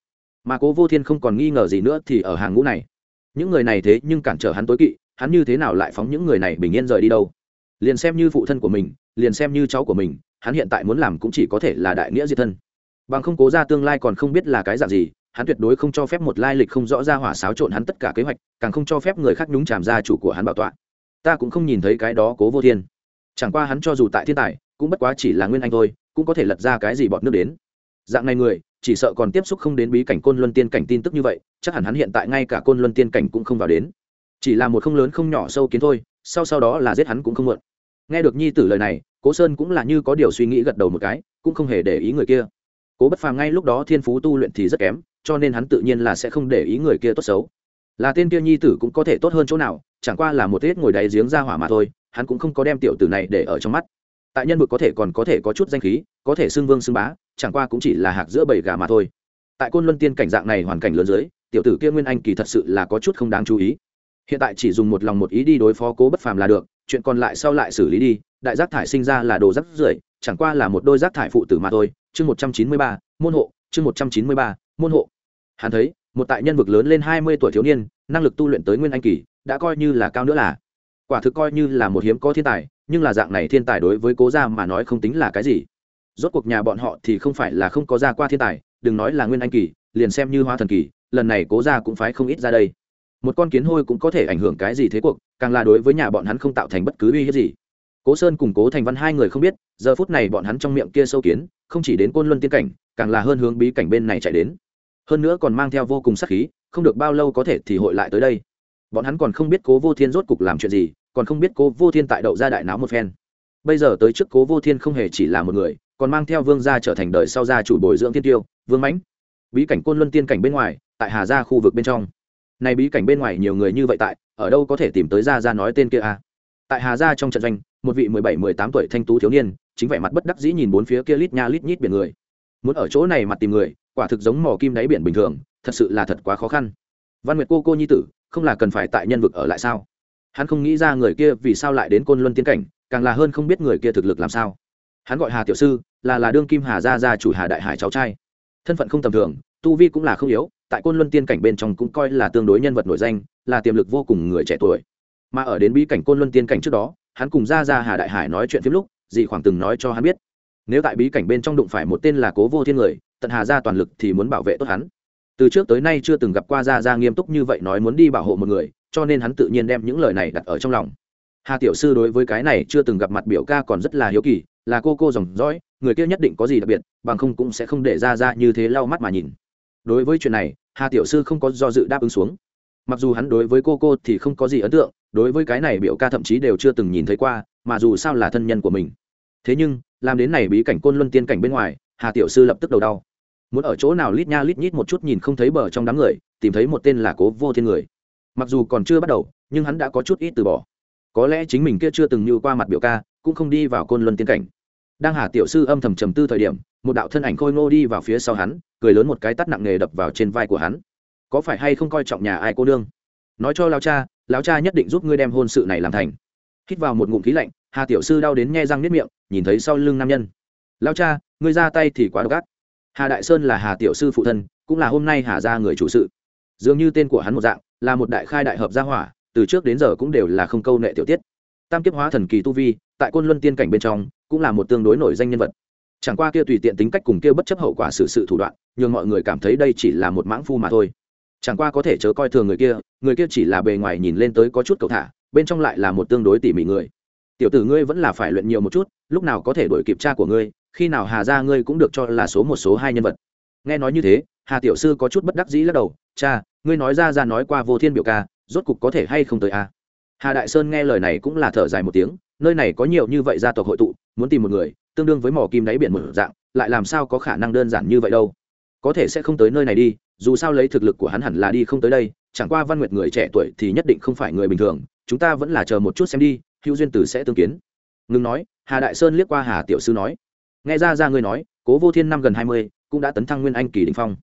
Mà cố vô thiên không còn nghi ngờ gì nữa thì ở hàng ngũ này. Những người này thế nhưng cản trở hắn tối kỵ, hắn như thế nào lại phóng những người này bình yên rời đi đâu? Liền xem như phụ thân của mình, liền xem như cháu của mình hắn hiện tại muốn làm cũng chỉ có thể là đại nghĩa diệt thân. Bằng không cố ra tương lai còn không biết là cái dạng gì, hắn tuyệt đối không cho phép một lai lịch không rõ ra hỏa xáo trộn hắn tất cả kế hoạch, càng không cho phép người khác nhúng chàm ra chủ của hắn bảo tọa. Ta cũng không nhìn thấy cái đó cố vô thiên. Chẳng qua hắn cho dù tại thiên tài, cũng bất quá chỉ là nguyên anh thôi, cũng có thể lật ra cái gì bọt nước đến. Dạng này người, chỉ sợ còn tiếp xúc không đến bí cảnh côn luân tiên cảnh tin tức như vậy, chắc hẳn hắn hiện tại ngay cả côn luân tiên cảnh cũng không vào đến. Chỉ là một không lớn không nhỏ sâu kiến thôi, sau sau đó là giết hắn cũng không muộn nghe được nhi tử lời này, cố sơn cũng là như có điều suy nghĩ gật đầu một cái, cũng không hề để ý người kia. Cố bất phàm ngay lúc đó thiên phú tu luyện thì rất kém, cho nên hắn tự nhiên là sẽ không để ý người kia tốt xấu. Là tên kia nhi tử cũng có thể tốt hơn chỗ nào, chẳng qua là một tết ngồi đáy giếng ra hỏa mà thôi, hắn cũng không có đem tiểu tử này để ở trong mắt. Tại nhân vực có thể còn có thể có chút danh khí, có thể xưng vương xưng bá, chẳng qua cũng chỉ là hạc giữa bầy gà mà thôi. Tại côn luân tiên cảnh dạng này hoàn cảnh lớn dưới, tiểu tử kia nguyên anh kỳ thật sự là có chút không đáng chú ý. Hiện tại chỉ dùng một lòng một ý đi đối phó cố bất phàm là được chuyện còn lại sau lại xử lý đi, đại rác thải sinh ra là đồ rác rưởi, chẳng qua là một đôi rác thải phụ tử mà thôi. Chương một trăm chín mươi ba, môn hộ, chương một trăm chín mươi ba, môn hộ. Hắn thấy, một tại nhân vực lớn lên hai mươi tuổi thiếu niên, năng lực tu luyện tới nguyên anh kỳ, đã coi như là cao nữa là. Quả thực coi như là một hiếm có thiên tài, nhưng là dạng này thiên tài đối với cố gia mà nói không tính là cái gì. Rốt cuộc nhà bọn họ thì không phải là không có ra qua thiên tài, đừng nói là nguyên anh kỳ, liền xem như hoa thần kỳ, lần này cố gia cũng phải không ít ra đây một con kiến hôi cũng có thể ảnh hưởng cái gì thế cuộc, càng là đối với nhà bọn hắn không tạo thành bất cứ uy hiếp gì. Cố sơn cùng cố thành văn hai người không biết, giờ phút này bọn hắn trong miệng kia sâu kiến, không chỉ đến côn luân tiên cảnh, càng là hơn hướng bí cảnh bên này chạy đến. Hơn nữa còn mang theo vô cùng sắc khí, không được bao lâu có thể thì hội lại tới đây. Bọn hắn còn không biết cố vô thiên rốt cục làm chuyện gì, còn không biết cố vô thiên tại đậu ra đại náo một phen. Bây giờ tới trước cố vô thiên không hề chỉ là một người, còn mang theo vương gia trở thành đời sau gia chủ bồi dưỡng thiên tiêu, vương mãnh. Bí cảnh côn luân tiên cảnh bên ngoài, tại hà gia khu vực bên trong này bí cảnh bên ngoài nhiều người như vậy tại, ở đâu có thể tìm tới gia gia nói tên kia à? Tại hà gia trong trận doanh, một vị mười bảy, mười tám tuổi thanh tú thiếu niên, chính vẻ mặt bất đắc dĩ nhìn bốn phía kia lít nha lít nhít biển người. Muốn ở chỗ này mặt tìm người, quả thực giống mò kim đáy biển bình thường, thật sự là thật quá khó khăn. Văn nguyệt cô cô nhi tử, không là cần phải tại nhân vực ở lại sao? Hắn không nghĩ ra người kia vì sao lại đến côn luân tiến cảnh, càng là hơn không biết người kia thực lực làm sao. Hắn gọi hà tiểu sư, là là đương kim hà gia gia chủ hà đại hải cháu trai. Thân phận không tầm thường, tu vi cũng là không yếu tại côn luân tiên cảnh bên trong cũng coi là tương đối nhân vật nổi danh, là tiềm lực vô cùng người trẻ tuổi. Mà ở đến bí cảnh côn luân tiên cảnh trước đó, hắn cùng ra ra hà đại hải nói chuyện phim lúc dì khoảng từng nói cho hắn biết. Nếu tại bí cảnh bên trong đụng phải một tên là cố vô thiên người, tận hà ra toàn lực thì muốn bảo vệ tốt hắn. Từ trước tới nay chưa từng gặp qua ra ra nghiêm túc như vậy nói muốn đi bảo hộ một người, cho nên hắn tự nhiên đem những lời này đặt ở trong lòng. Hà tiểu sư đối với cái này chưa từng gặp mặt biểu ca còn rất là hiếu kỳ, là cô cô dòng dõi, người kia nhất định có gì đặc biệt, bằng không cũng sẽ không để ra ra như thế lau mắt mà nhìn đối với chuyện này, hà tiểu sư không có do dự đáp ứng xuống. Mặc dù hắn đối với cô cô thì không có gì ấn tượng, đối với cái này biểu ca thậm chí đều chưa từng nhìn thấy qua, mà dù sao là thân nhân của mình. Thế nhưng, làm đến này bí cảnh côn luân tiên cảnh bên ngoài, hà tiểu sư lập tức đầu đau. Muốn ở chỗ nào lít nha lít nhít một chút nhìn không thấy bờ trong đám người, tìm thấy một tên là cố vô thiên người. Mặc dù còn chưa bắt đầu, nhưng hắn đã có chút ít từ bỏ. Có lẽ chính mình kia chưa từng như qua mặt biểu ca, cũng không đi vào côn luân tiên cảnh. Đang hà tiểu sư âm thầm trầm tư thời điểm, một đạo thân ảnh khôi ngô đi vào phía sau hắn cười lớn một cái tắt nặng nề đập vào trên vai của hắn. Có phải hay không coi trọng nhà ai cô đương nói cho lao cha, lão cha nhất định giúp ngươi đem hôn sự này làm thành. Hít vào một ngụm khí lạnh, hà tiểu sư đau đến nhe răng nếp miệng, nhìn thấy sau lưng nam nhân. Lao cha, ngươi ra tay thì quá độc ác. Hà đại sơn là hà tiểu sư phụ thân, cũng là hôm nay hà ra người chủ sự. Dường như tên của hắn một dạng, là một đại khai đại hợp gia hỏa, từ trước đến giờ cũng đều là không câu nệ tiểu tiết. Tam kiếp hóa thần kỳ tu vi, tại côn luân tiên cảnh bên trong, cũng là một tương đối nổi danh nhân vật chẳng qua kia tùy tiện tính cách cùng kia bất chấp hậu quả xử sự thủ đoạn nhưng mọi người cảm thấy đây chỉ là một mãng phu mà thôi. Chẳng qua có thể chớ coi thường người kia người kia chỉ là bề ngoài nhìn lên tới có chút cầu thả, bên trong lại là một tương đối tỉ mỉ người. Tiểu tử ngươi vẫn là phải luyện nhiều một chút, lúc nào có thể đổi kịp cha của ngươi, khi nào hà ra ngươi cũng được cho là số một số hai nhân vật. Nghe nói như thế, hà tiểu sư có chút bất đắc dĩ lắc đầu, cha, ngươi nói ra ra nói qua vô thiên biểu ca, rốt cục có thể hay không tới a? À? hà đại sơn nghe lời này cũng là thở dài một tiếng, nơi này có nhiều như vậy gia tộc hội tụ, muốn tìm một người tương đương với mỏ kim đáy biển mở dạng, lại làm sao có khả năng đơn giản như vậy đâu? Có thể sẽ không tới nơi này đi, dù sao lấy thực lực của hắn hẳn là đi không tới đây, chẳng qua văn nguyệt người trẻ tuổi thì nhất định không phải người bình thường, chúng ta vẫn là chờ một chút xem đi, hữu duyên tử sẽ tương kiến. Ngừng nói, hà đại sơn liếc qua hà tiểu sư nói. Nghe ra ra ngươi nói, cố vô thiên năm gần hai mươi, cũng đã tấn thăng nguyên anh kỳ đình phong.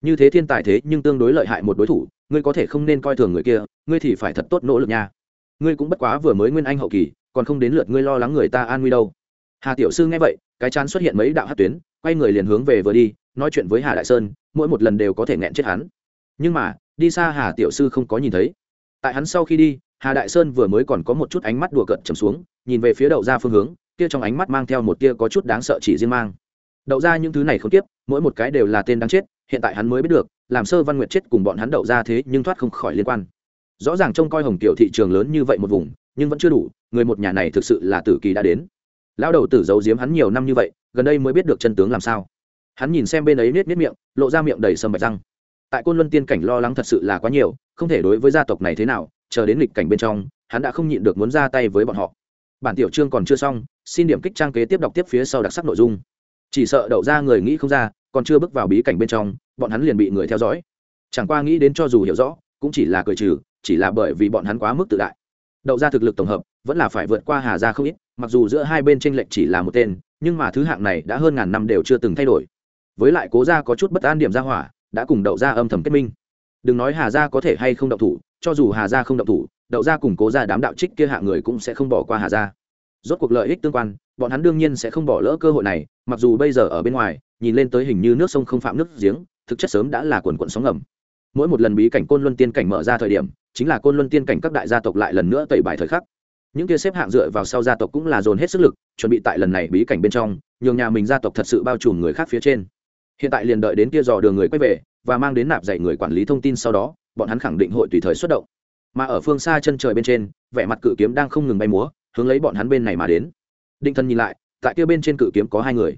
Như thế thiên tài thế nhưng tương đối lợi hại một đối thủ, ngươi có thể không nên coi thường người kia, ngươi thì phải thật tốt nỗ lực nha. Ngươi cũng bất quá vừa mới nguyên anh hậu kỳ, còn không đến lượt ngươi lo lắng người ta an nguy đâu hà tiểu sư nghe vậy, cái chán xuất hiện mấy đạo hát tuyến, quay người liền hướng về vừa đi, nói chuyện với hà đại sơn, mỗi một lần đều có thể nghẹn chết hắn. Nhưng mà, đi xa hà tiểu sư không có nhìn thấy. Tại hắn sau khi đi, hà đại sơn vừa mới còn có một chút ánh mắt đùa cợt trầm xuống, nhìn về phía đậu ra phương hướng, kia trong ánh mắt mang theo một tia có chút đáng sợ chỉ riêng mang. Đậu ra những thứ này không tiếp, mỗi một cái đều là tên đáng chết, hiện tại hắn mới biết được, làm sơ văn nguyệt chết cùng bọn hắn đậu ra thế nhưng thoát không khỏi liên quan. Rõ ràng trông coi hồng tiểu thị trường lớn như vậy một vùng, nhưng vẫn chưa đủ, người một nhà này thực sự là tử kỳ đã đến lão đầu tử giấu giếm hắn nhiều năm như vậy, gần đây mới biết được chân tướng làm sao. Hắn nhìn xem bên ấy nết nết miệng, lộ ra miệng đầy sâm bạch răng. Tại côn luân tiên cảnh lo lắng thật sự là quá nhiều, không thể đối với gia tộc này thế nào, chờ đến lịch cảnh bên trong, hắn đã không nhịn được muốn ra tay với bọn họ. Bản tiểu chương còn chưa xong, xin điểm kích trang kế tiếp đọc tiếp phía sau đặc sắc nội dung. Chỉ sợ đậu ra người nghĩ không ra, còn chưa bước vào bí cảnh bên trong, bọn hắn liền bị người theo dõi. Chẳng qua nghĩ đến cho dù hiểu rõ, cũng chỉ là cười trừ, chỉ là bởi vì bọn hắn quá mức tự đại. Đậu ra thực lực tổng hợp, vẫn là phải vượt qua hà gia không ít mặc dù giữa hai bên tranh lệch chỉ là một tên, nhưng mà thứ hạng này đã hơn ngàn năm đều chưa từng thay đổi. Với lại cố gia có chút bất an điểm ra hỏa, đã cùng đậu gia âm thầm kết minh. Đừng nói hà gia có thể hay không đậu thủ, cho dù hà gia không động thủ, đậu gia cùng cố gia đám đạo trích kia hạ người cũng sẽ không bỏ qua hà gia. Rốt cuộc lợi ích tương quan, bọn hắn đương nhiên sẽ không bỏ lỡ cơ hội này, mặc dù bây giờ ở bên ngoài, nhìn lên tới hình như nước sông không phạm nước giếng, thực chất sớm đã là quần quận sóng ngầm. Mỗi một lần bí cảnh côn luân tiên cảnh mở ra thời điểm, chính là côn luân tiên cảnh các đại gia tộc lại lần nữa tẩy bài thời khắc những kia xếp hạng dựa vào sau gia tộc cũng là dồn hết sức lực, chuẩn bị tại lần này bí cảnh bên trong, nhường nhà mình gia tộc thật sự bao trùm người khác phía trên. Hiện tại liền đợi đến kia dò đường người quay về, và mang đến nạp dạy người quản lý thông tin sau đó, bọn hắn khẳng định hội tùy thời xuất động. Mà ở phương xa chân trời bên trên, vẻ mặt cự kiếm đang không ngừng bay múa, hướng lấy bọn hắn bên này mà đến. Định Thân nhìn lại, tại kia bên trên cự kiếm có hai người.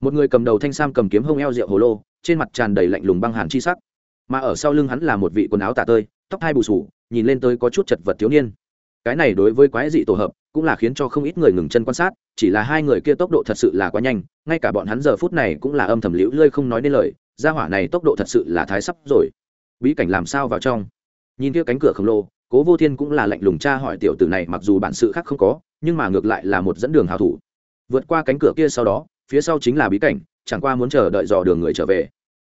Một người cầm đầu thanh sam cầm kiếm hông eo rượu hồ lô, trên mặt tràn đầy lạnh lùng băng hàn chi sắc. Mà ở sau lưng hắn là một vị quần áo tả tơi, tóc hai bù sù, nhìn lên tới có chút chật vật thiếu niên cái này đối với quái dị tổ hợp, cũng là khiến cho không ít người ngừng chân quan sát, chỉ là hai người kia tốc độ thật sự là quá nhanh, ngay cả bọn hắn giờ phút này cũng là âm thầm liễu lơi không nói nên lời, gia hỏa này tốc độ thật sự là thái sắp rồi. Bí cảnh làm sao vào trong? Nhìn kia cánh cửa khổng lồ, cố vô thiên cũng là lạnh lùng tra hỏi tiểu tử này mặc dù bản sự khác không có, nhưng mà ngược lại là một dẫn đường hào thủ. Vượt qua cánh cửa kia sau đó, phía sau chính là bí cảnh, chẳng qua muốn chờ đợi dò đường người trở về.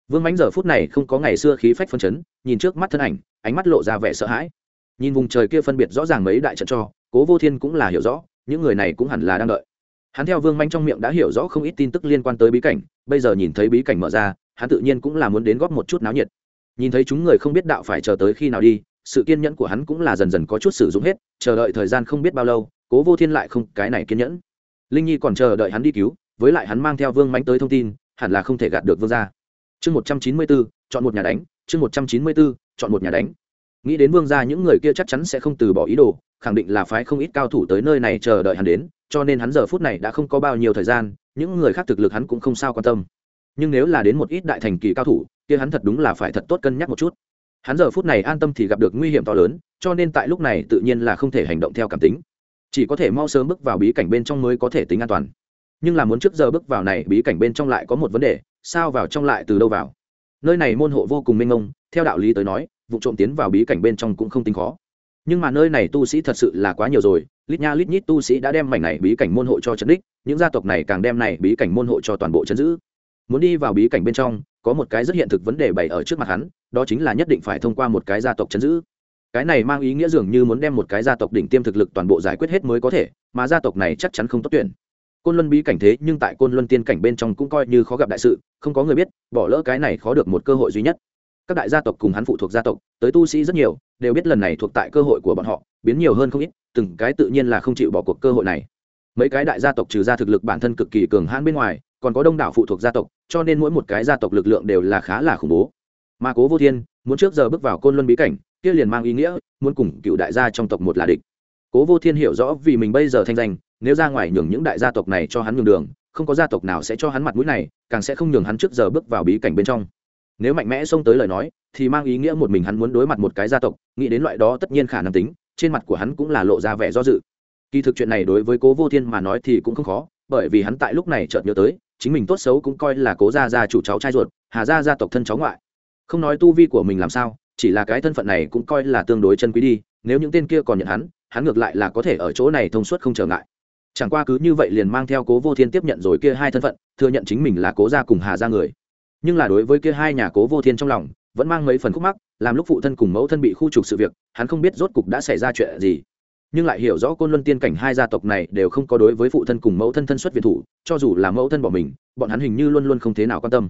Vương mánh giờ phút này không có ngày xưa khí phách phân chấn, nhìn trước mắt thân ảnh, ánh mắt lộ ra vẻ sợ hãi nhìn vùng trời kia phân biệt rõ ràng mấy đại trận cho, cố vô thiên cũng là hiểu rõ, những người này cũng hẳn là đang đợi. Hắn theo vương manh trong miệng đã hiểu rõ không ít tin tức liên quan tới bí cảnh, bây giờ nhìn thấy bí cảnh mở ra, hắn tự nhiên cũng là muốn đến góp một chút náo nhiệt. Nhìn thấy chúng người không biết đạo phải chờ tới khi nào đi, sự kiên nhẫn của hắn cũng là dần dần có chút sử dụng hết, chờ đợi thời gian không biết bao lâu, cố vô thiên lại không, cái này kiên nhẫn. Linh nhi còn chờ đợi hắn đi cứu, với lại hắn mang theo vương mánh tới thông tin, hẳn là không thể gạt được vương ra chương một trăm chín mươi bốn chọn một nhà đánh, chương một trăm chín mươi bốn chọn một nhà đánh nghĩ đến vương gia những người kia chắc chắn sẽ không từ bỏ ý đồ, khẳng định là phái không ít cao thủ tới nơi này chờ đợi hắn đến, cho nên hắn giờ phút này đã không có bao nhiêu thời gian, những người khác thực lực hắn cũng không sao quan tâm. Nhưng nếu là đến một ít đại thành kỳ cao thủ, kia hắn thật đúng là phải thật tốt cân nhắc một chút. Hắn giờ phút này an tâm thì gặp được nguy hiểm to lớn, cho nên tại lúc này tự nhiên là không thể hành động theo cảm tính. Chỉ có thể mau sớm bước vào bí cảnh bên trong mới có thể tính an toàn. Nhưng là muốn trước giờ bước vào này, bí cảnh bên trong lại có một vấn đề, sao vào trong lại từ đâu vào? Nơi này môn hộ vô cùng mênh mông, theo đạo lý tới nói vụ trộm tiến vào bí cảnh bên trong cũng không tính khó. Nhưng mà nơi này tu sĩ thật sự là quá nhiều rồi, lít nha lít nhít tu sĩ đã đem mảnh này bí cảnh môn hộ cho trấn đích, những gia tộc này càng đem này bí cảnh môn hộ cho toàn bộ Trấn giữ muốn đi vào bí cảnh bên trong, có một cái rất hiện thực vấn đề bày ở trước mặt hắn, đó chính là nhất định phải thông qua một cái gia tộc Trấn giữ cái này mang ý nghĩa dường như muốn đem một cái gia tộc đỉnh tiêm thực lực toàn bộ giải quyết hết mới có thể, mà gia tộc này chắc chắn không tốt tuyển. Côn luân bí cảnh thế, nhưng tại côn luân tiên cảnh bên trong cũng coi như khó gặp đại sự, không có người biết, bỏ lỡ cái này khó được một cơ hội duy nhất các đại gia tộc cùng hắn phụ thuộc gia tộc, tới tu sĩ rất nhiều, đều biết lần này thuộc tại cơ hội của bọn họ, biến nhiều hơn không ít, từng cái tự nhiên là không chịu bỏ cuộc cơ hội này. Mấy cái đại gia tộc trừ ra thực lực bản thân cực kỳ cường hãn bên ngoài, còn có đông đảo phụ thuộc gia tộc, cho nên mỗi một cái gia tộc lực lượng đều là khá là khủng bố. Mà cố vô thiên, muốn trước giờ bước vào côn luân bí cảnh, kia liền mang ý nghĩa, muốn cùng cựu đại gia trong tộc một là địch. Cố vô thiên hiểu rõ vì mình bây giờ thanh danh, nếu ra ngoài nhường những đại gia tộc này cho hắn nhường đường, không có gia tộc nào sẽ cho hắn mặt mũi này, càng sẽ không nhường hắn trước giờ bước vào bí cảnh bên trong nếu mạnh mẽ xông tới lời nói, thì mang ý nghĩa một mình hắn muốn đối mặt một cái gia tộc, nghĩ đến loại đó tất nhiên khả năng tính, trên mặt của hắn cũng là lộ ra vẻ do dự. Kỳ thực chuyện này đối với cố vô thiên mà nói thì cũng không khó, bởi vì hắn tại lúc này chợt nhớ tới, chính mình tốt xấu cũng coi là cố gia gia chủ cháu trai ruột, hà gia gia tộc thân cháu ngoại. Không nói tu vi của mình làm sao, chỉ là cái thân phận này cũng coi là tương đối chân quý đi, nếu những tên kia còn nhận hắn hắn ngược lại là có thể ở chỗ này thông suốt không trở ngại. Chẳng qua cứ như vậy liền mang theo cố vô thiên tiếp nhận rồi kia hai thân phận, thừa nhận chính mình là cố gia cùng hà gia người nhưng là đối với kia hai nhà cố vô thiên trong lòng, vẫn mang mấy phần khúc mắc, làm lúc phụ thân cùng mẫu thân bị khu trục sự việc, hắn không biết rốt cục đã xảy ra chuyện gì. Nhưng lại hiểu rõ côn luân tiên cảnh hai gia tộc này đều không có đối với phụ thân cùng mẫu thân thân xuất viện thủ, cho dù là mẫu thân bỏ mình, bọn hắn hình như luôn luôn không thế nào quan tâm.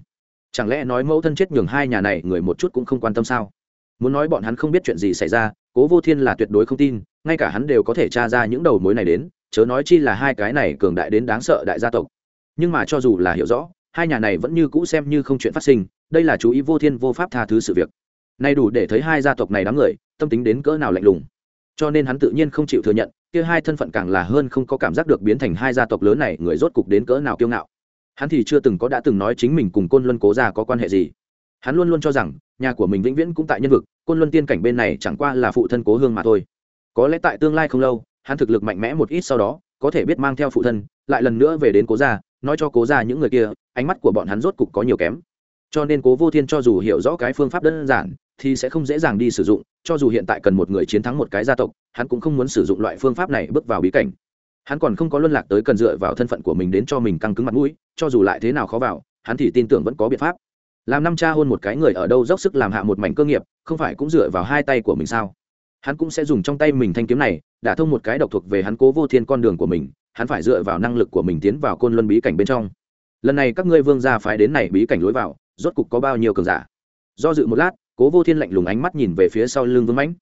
Chẳng lẽ nói mẫu thân chết nhường hai nhà này người một chút cũng không quan tâm sao? Muốn nói bọn hắn không biết chuyện gì xảy ra, cố vô thiên là tuyệt đối không tin, ngay cả hắn đều có thể tra ra những đầu mối này đến, chớ nói chi là hai cái này cường đại đến đáng sợ đại gia tộc. Nhưng mà cho dù là hiểu rõ hai nhà này vẫn như cũ xem như không chuyện phát sinh, đây là chú ý vô thiên vô pháp tha thứ sự việc. Nay đủ để thấy hai gia tộc này đám người, tâm tính đến cỡ nào lạnh lùng. Cho nên hắn tự nhiên không chịu thừa nhận, kia hai thân phận càng là hơn không có cảm giác được biến thành hai gia tộc lớn này, người rốt cục đến cỡ nào kiêu ngạo. Hắn thì chưa từng có đã từng nói chính mình cùng côn luân cố gia có quan hệ gì. Hắn luôn luôn cho rằng, nhà của mình vĩnh viễn cũng tại nhân vực, côn luân tiên cảnh bên này chẳng qua là phụ thân cố hương mà thôi. Có lẽ tại tương lai không lâu, hắn thực lực mạnh mẽ một ít sau đó, có thể biết mang theo phụ thân, lại lần nữa về đến cố gia, nói cho cố gia những người kia ánh mắt của bọn hắn rốt cục có nhiều kém. Cho nên cố vô thiên cho dù hiểu rõ cái phương pháp đơn giản, thì sẽ không dễ dàng đi sử dụng, cho dù hiện tại cần một người chiến thắng một cái gia tộc, hắn cũng không muốn sử dụng loại phương pháp này bước vào bí cảnh. Hắn còn không có luân lạc tới cần dựa vào thân phận của mình đến cho mình căng cứng mặt mũi, cho dù lại thế nào khó vào, hắn thì tin tưởng vẫn có biện pháp. Làm năm cha hôn một cái người ở đâu dốc sức làm hạ một mảnh cơ nghiệp, không phải cũng dựa vào hai tay của mình sao? Hắn cũng sẽ dùng trong tay mình thanh kiếm này, đả thông một cái độc thuộc về hắn cố vô thiên con đường của mình, hắn phải dựa vào năng lực của mình tiến vào côn luân bí cảnh bên trong lần này các ngươi vương gia phái đến này bí cảnh lối vào, rốt cục có bao nhiêu cường giả? Do dự một lát, cố vô thiên lạnh lùng ánh mắt nhìn về phía sau lưng vương mãnh.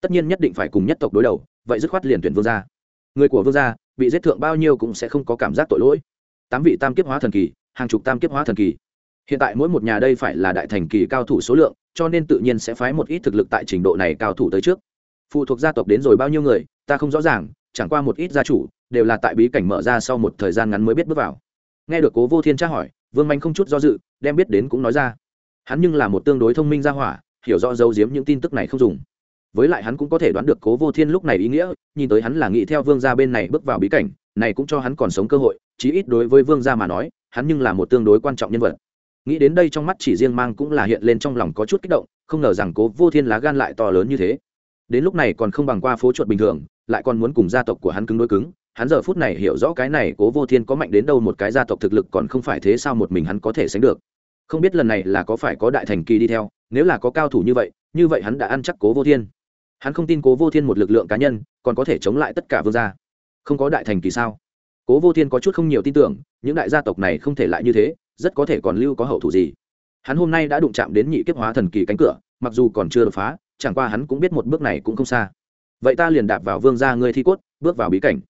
Tất nhiên nhất định phải cùng nhất tộc đối đầu, vậy dứt khoát liền tuyển vương gia. Người của vương gia, bị giết thượng bao nhiêu cũng sẽ không có cảm giác tội lỗi. Tám vị tam kiếp hóa thần kỳ, hàng chục tam kiếp hóa thần kỳ. Hiện tại mỗi một nhà đây phải là đại thành kỳ cao thủ số lượng, cho nên tự nhiên sẽ phái một ít thực lực tại trình độ này cao thủ tới trước. Phụ thuộc gia tộc đến rồi bao nhiêu người, ta không rõ ràng, chẳng qua một ít gia chủ, đều là tại bí cảnh mở ra sau một thời gian ngắn mới biết bước vào nghe được cố vô thiên tra hỏi, vương manh không chút do dự, đem biết đến cũng nói ra. Hắn nhưng là một tương đối thông minh gia hỏa, hiểu rõ dấu diếm những tin tức này không dùng. Với lại hắn cũng có thể đoán được cố vô thiên lúc này ý nghĩa, nhìn tới hắn là nghĩ theo vương gia bên này bước vào bí cảnh, này cũng cho hắn còn sống cơ hội, chí ít đối với vương gia mà nói, hắn nhưng là một tương đối quan trọng nhân vật. Nghĩ đến đây trong mắt chỉ riêng mang cũng là hiện lên trong lòng có chút kích động, không ngờ rằng cố vô thiên lá gan lại to lớn như thế. Đến lúc này còn không bằng qua phố chuột bình thường, lại còn muốn cùng gia tộc của hắn cứng đối cứng hắn giờ phút này hiểu rõ cái này cố vô thiên có mạnh đến đâu một cái gia tộc thực lực còn không phải thế sao một mình hắn có thể sánh được. Không biết lần này là có phải có đại thành kỳ đi theo, nếu là có cao thủ như vậy như vậy hắn đã ăn chắc cố vô thiên. Hắn không tin cố vô thiên một lực lượng cá nhân, còn có thể chống lại tất cả vương gia. Không có đại thành kỳ sao? Cố vô thiên có chút không nhiều tin tưởng, những đại gia tộc này không thể lại như thế, rất có thể còn lưu có hậu thủ gì. Hắn hôm nay đã đụng chạm đến nhị kiếp hóa thần kỳ cánh cửa, mặc dù còn chưa đột phá, chẳng qua hắn cũng biết một bước này cũng không xa. Vậy ta liền đạp vào vương gia ngươi thi cốt, bước vào bí cảnh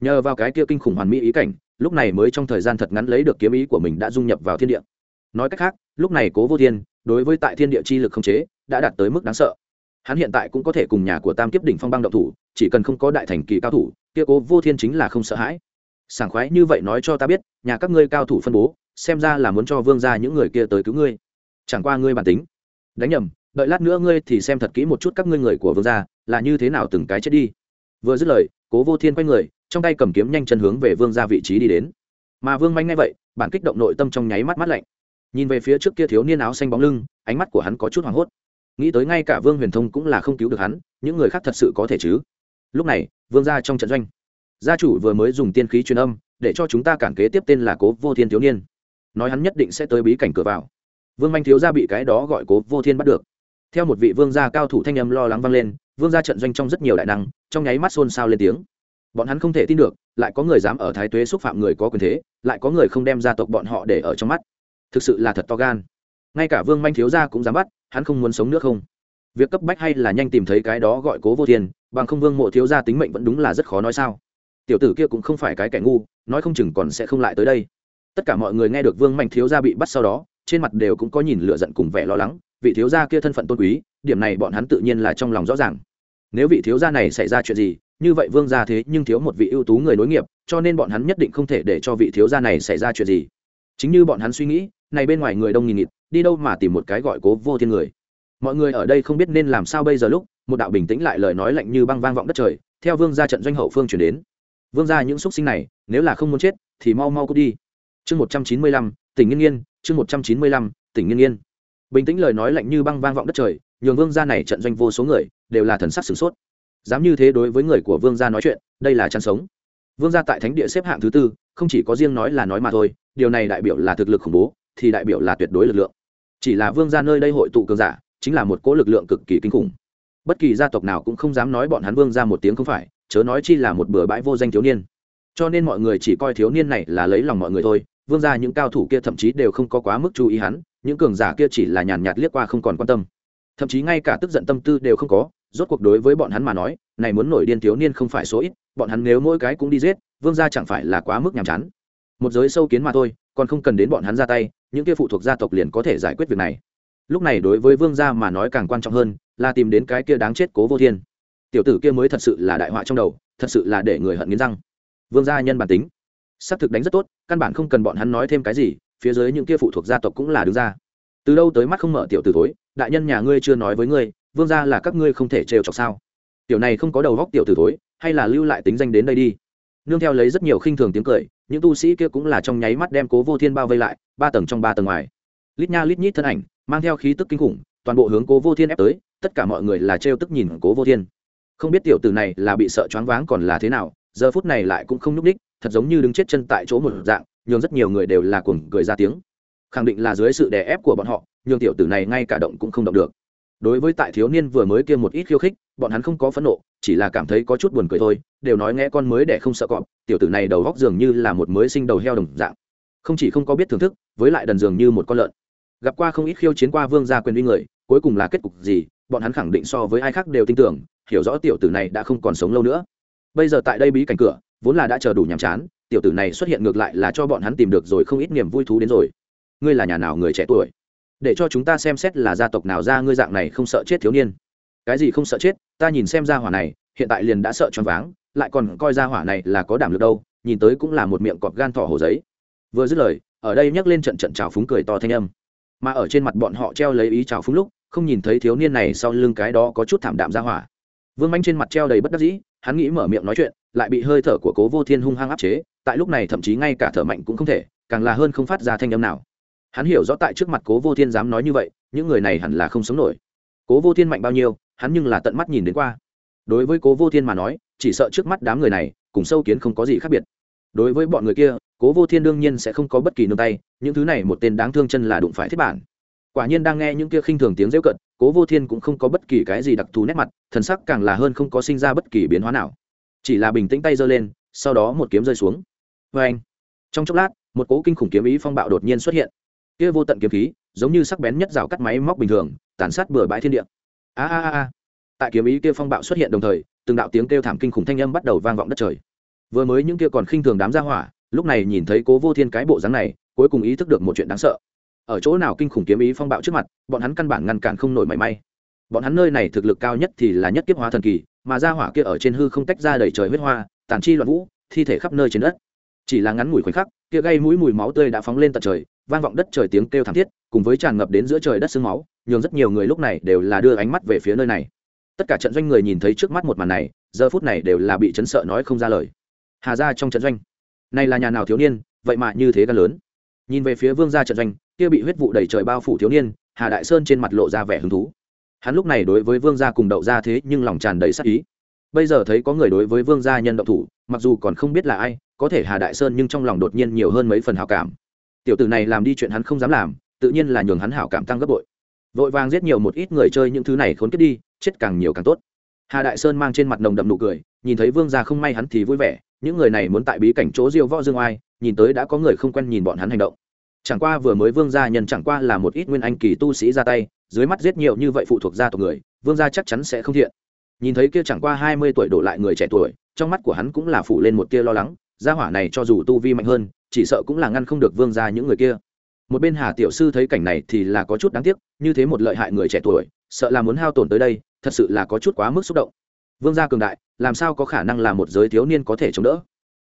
nhờ vào cái kia kinh khủng hoàn mỹ ý cảnh, lúc này mới trong thời gian thật ngắn lấy được kiếm ý của mình đã dung nhập vào thiên địa. Nói cách khác, lúc này cố vô thiên, đối với tại thiên địa chi lực không chế, đã đạt tới mức đáng sợ. Hắn hiện tại cũng có thể cùng nhà của tam kiếp đỉnh phong băng động thủ, chỉ cần không có đại thành kỳ cao thủ, kia cố vô thiên chính là không sợ hãi. Sảng khoái như vậy nói cho ta biết, nhà các ngươi cao thủ phân bố, xem ra là muốn cho vương ra những người kia tới cứu ngươi. Chẳng qua ngươi bản tính. Đánh nhầm, đợi lát nữa ngươi thì xem thật kỹ một chút các ngươi người của vương gia, là như thế nào từng cái chết đi vừa dứt lời, cố vô thiên quay người, trong tay cầm kiếm nhanh chân hướng về vương gia vị trí đi đến. Mà vương manh ngay vậy, bản kích động nội tâm trong nháy mắt mắt lạnh. Nhìn về phía trước kia thiếu niên áo xanh bóng lưng, ánh mắt của hắn có chút hoảng hốt. Nghĩ tới ngay cả vương huyền thông cũng là không cứu được hắn, những người khác thật sự có thể chứ? Lúc này, vương gia trong trận doanh, gia chủ vừa mới dùng tiên khí truyền âm, để cho chúng ta cản kế tiếp tên là cố vô thiên thiếu niên. Nói hắn nhất định sẽ tới bí cảnh cửa vào. Vương manh thiếu gia bị cái đó gọi cố vô thiên bắt được. Theo một vị vương gia cao thủ thanh âm lo lắng vang lên vương gia trận doanh trong rất nhiều đại năng, trong nháy mắt xôn xao lên tiếng. Bọn hắn không thể tin được, lại có người dám ở thái tuế xúc phạm người có quyền thế, lại có người không đem gia tộc bọn họ để ở trong mắt. Thực sự là thật to gan. Ngay cả vương manh thiếu gia cũng dám bắt, hắn không muốn sống nữa không? Việc cấp bách hay là nhanh tìm thấy cái đó gọi cố vô thiên, bằng không vương mộ thiếu gia tính mệnh vẫn đúng là rất khó nói sao? Tiểu tử kia cũng không phải cái kẻ ngu, nói không chừng còn sẽ không lại tới đây. Tất cả mọi người nghe được vương mạnh thiếu gia bị bắt sau đó, trên mặt đều cũng có nhìn lựa giận cùng vẻ lo lắng vị thiếu gia kia thân phận tôn quý, điểm này bọn hắn tự nhiên là trong lòng rõ ràng. Nếu vị thiếu gia này xảy ra chuyện gì, như vậy vương gia thế nhưng thiếu một vị ưu tú người nối nghiệp, cho nên bọn hắn nhất định không thể để cho vị thiếu gia này xảy ra chuyện gì. Chính như bọn hắn suy nghĩ, này bên ngoài người đông nghìn nghịt, đi đâu mà tìm một cái gọi cố vô thiên người. Mọi người ở đây không biết nên làm sao bây giờ lúc, một đạo bình tĩnh lại lời nói lạnh như băng vang vọng đất trời, theo vương gia trận doanh hậu phương chuyển đến. Vương gia những xúc sinh này, nếu là không muốn chết, thì mau mau cút đi. Chương một trăm chín mươi lăm, tỉnh nghiên nghiên, chương một trăm chín mươi lăm, tỉnh nghiên nghiên bình tĩnh lời nói lạnh như băng vang vọng đất trời, nhường vương gia này trận doanh vô số người, đều là thần sắc sửng sốt. Dám như thế đối với người của vương gia nói chuyện, đây là chăn sống. Vương gia tại thánh địa xếp hạng thứ tư, không chỉ có riêng nói là nói mà thôi, điều này đại biểu là thực lực khủng bố, thì đại biểu là tuyệt đối lực lượng. Chỉ là vương gia nơi đây hội tụ cường giả, chính là một cỗ lực lượng cực kỳ kinh khủng. Bất kỳ gia tộc nào cũng không dám nói bọn hắn vương ra một tiếng không phải, chớ nói chi là một bừa bãi vô danh thiếu niên. Cho nên mọi người chỉ coi thiếu niên này là lấy lòng mọi người thôi vương gia những cao thủ kia thậm chí đều không có quá mức chú ý hắn, những cường giả kia chỉ là nhàn nhạt liếc qua không còn quan tâm. Thậm chí ngay cả tức giận tâm tư đều không có, rốt cuộc đối với bọn hắn mà nói, này muốn nổi điên thiếu niên không phải số ít, bọn hắn nếu mỗi cái cũng đi giết, vương gia chẳng phải là quá mức nhàm chán. Một giới sâu kiến mà thôi, còn không cần đến bọn hắn ra tay, những kia phụ thuộc gia tộc liền có thể giải quyết việc này. Lúc này đối với vương gia mà nói càng quan trọng hơn, là tìm đến cái kia đáng chết cố vô thiên. Tiểu tử kia mới thật sự là đại họa trong đầu, thật sự là để người hận nghiến răng. Vương gia nhân bản tính xác thực đánh rất tốt, căn bản không cần bọn hắn nói thêm cái gì, phía dưới những kia phụ thuộc gia tộc cũng là đứng ra. Từ đâu tới mắt không mở tiểu tử thối, đại nhân nhà ngươi chưa nói với ngươi, vương gia là các ngươi không thể trêu chọc sao? Tiểu này không có đầu góc tiểu tử thối, hay là lưu lại tính danh đến đây đi. Nương theo lấy rất nhiều khinh thường tiếng cười, những tu sĩ kia cũng là trong nháy mắt đem cố vô thiên bao vây lại, ba tầng trong ba tầng ngoài. Lít nha lít nhít thân ảnh, mang theo khí tức kinh khủng, toàn bộ hướng cố vô thiên ép tới, tất cả mọi người là trêu tức nhìn cố vô thiên. Không biết tiểu tử này là bị sợ choáng váng còn là thế nào, giờ phút này lại cũng không nhúc ních thật giống như đứng chết chân tại chỗ một dạng, nhường rất nhiều người đều là cuồng cười ra tiếng. Khẳng định là dưới sự đè ép của bọn họ, nhường tiểu tử này ngay cả động cũng không động được. Đối với tại thiếu niên vừa mới kia một ít khiêu khích, bọn hắn không có phẫn nộ, chỉ là cảm thấy có chút buồn cười thôi, đều nói nghe con mới để không sợ cọp, tiểu tử này đầu góc dường như là một mới sinh đầu heo đồng dạng. Không chỉ không có biết thưởng thức, với lại đần dường như một con lợn. Gặp qua không ít khiêu chiến qua vương gia quyền uy người, cuối cùng là kết cục gì, bọn hắn khẳng định so với ai khác đều tin tưởng, hiểu rõ tiểu tử này đã không còn sống lâu nữa. Bây giờ tại đây bí cảnh cửa vốn là đã chờ đủ nhàm chán, tiểu tử này xuất hiện ngược lại là cho bọn hắn tìm được rồi không ít niềm vui thú đến rồi. Ngươi là nhà nào người trẻ tuổi? Để cho chúng ta xem xét là gia tộc nào ra ngươi dạng này không sợ chết thiếu niên. Cái gì không sợ chết? Ta nhìn xem gia hỏa này, hiện tại liền đã sợ choáng váng, lại còn coi gia hỏa này là có đảm lực đâu, nhìn tới cũng là một miệng cọp gan thỏ hồ giấy. Vừa dứt lời, ở đây nhắc lên trận trận trào phúng cười to thanh âm. Mà ở trên mặt bọn họ treo lấy ý trào phúng lúc, không nhìn thấy thiếu niên này sau lưng cái đó có chút thảm đạm ra hỏa. Vương manh trên mặt treo đầy bất đắc dĩ hắn nghĩ mở miệng nói chuyện, lại bị hơi thở của cố vô thiên hung hăng áp chế, tại lúc này thậm chí ngay cả thở mạnh cũng không thể, càng là hơn không phát ra thanh âm nào. Hắn hiểu rõ tại trước mặt cố vô thiên dám nói như vậy, những người này hẳn là không sống nổi. Cố vô thiên mạnh bao nhiêu, hắn nhưng là tận mắt nhìn đến qua. Đối với cố vô thiên mà nói, chỉ sợ trước mắt đám người này, cùng sâu kiến không có gì khác biệt. Đối với bọn người kia, cố vô thiên đương nhiên sẽ không có bất kỳ nương tay, những thứ này một tên đáng thương chân là đụng phải thiết bản. Quả nhiên đang nghe những kia khinh thường tiếng rêu cận cố vô thiên cũng không có bất kỳ cái gì đặc thù nét mặt, thần sắc càng là hơn không có sinh ra bất kỳ biến hóa nào. Chỉ là bình tĩnh tay giơ lên, sau đó một kiếm rơi xuống. Vê anh, trong chốc lát, một cố kinh khủng kiếm ý phong bạo đột nhiên xuất hiện. Kia vô tận kiếm khí, giống như sắc bén nhất rào cắt máy móc bình thường, tàn sát bừa bãi thiên địa. A a a. Tại kiếm ý kia phong bạo xuất hiện đồng thời, từng đạo tiếng kêu thảm kinh khủng thanh âm bắt đầu vang vọng đất trời. Vừa mới những kia còn khinh thường đám gia hỏa, lúc này nhìn thấy cố vô thiên cái bộ dáng này, cuối cùng ý thức được một chuyện đáng sợ ở chỗ nào kinh khủng kiếm ý phong bạo trước mặt, bọn hắn căn bản ngăn cản không nổi mảy may. Bọn hắn nơi này thực lực cao nhất thì là nhất kiếp hóa thần kỳ, mà gia hỏa kia ở trên hư không tách ra đầy trời huyết hoa, tàn chi loạn vũ, thi thể khắp nơi trên đất. Chỉ là ngắn ngủi khoảnh khắc, kia gây mũi mùi máu tươi đã phóng lên tận trời, vang vọng đất trời tiếng kêu thảm thiết, cùng với tràn ngập đến giữa trời đất sương máu, nhường rất nhiều người lúc này đều là đưa ánh mắt về phía nơi này. Tất cả trận doanh người nhìn thấy trước mắt một màn này, giờ phút này đều là bị chấn sợ nói không ra lời. Hà ra trong trận doanh, này là nhà nào thiếu niên, vậy mà như thế gan lớn. Nhìn về phía vương gia trận doanh kia bị huyết vụ đầy trời bao phủ thiếu niên, hà đại sơn trên mặt lộ ra vẻ hứng thú. Hắn lúc này đối với vương gia cùng đậu gia thế nhưng lòng tràn đầy sắc ý. Bây giờ thấy có người đối với vương gia nhân động thủ, mặc dù còn không biết là ai, có thể hà đại sơn nhưng trong lòng đột nhiên nhiều hơn mấy phần hảo cảm. Tiểu tử này làm đi chuyện hắn không dám làm, tự nhiên là nhường hắn hảo cảm tăng gấp bội. Vội vàng giết nhiều một ít người chơi những thứ này khốn kiếp đi, chết càng nhiều càng tốt. Hà đại sơn mang trên mặt nồng đậm nụ cười, nhìn thấy vương gia không may hắn thì vui vẻ, những người này muốn tại bí cảnh chỗ diêu võ dương oai, nhìn tới đã có người không quen nhìn bọn hắn hành động chẳng qua vừa mới vương gia nhân chẳng qua là một ít nguyên anh kỳ tu sĩ ra tay, dưới mắt giết nhiều như vậy phụ thuộc gia tộc người, vương gia chắc chắn sẽ không thiện. Nhìn thấy kia chẳng qua hai mươi tuổi đổ lại người trẻ tuổi, trong mắt của hắn cũng là phủ lên một tia lo lắng, gia hỏa này cho dù tu vi mạnh hơn, chỉ sợ cũng là ngăn không được vương gia những người kia. Một bên hà tiểu sư thấy cảnh này thì là có chút đáng tiếc, như thế một lợi hại người trẻ tuổi, sợ là muốn hao tổn tới đây, thật sự là có chút quá mức xúc động. Vương gia cường đại, làm sao có khả năng là một giới thiếu niên có thể chống đỡ?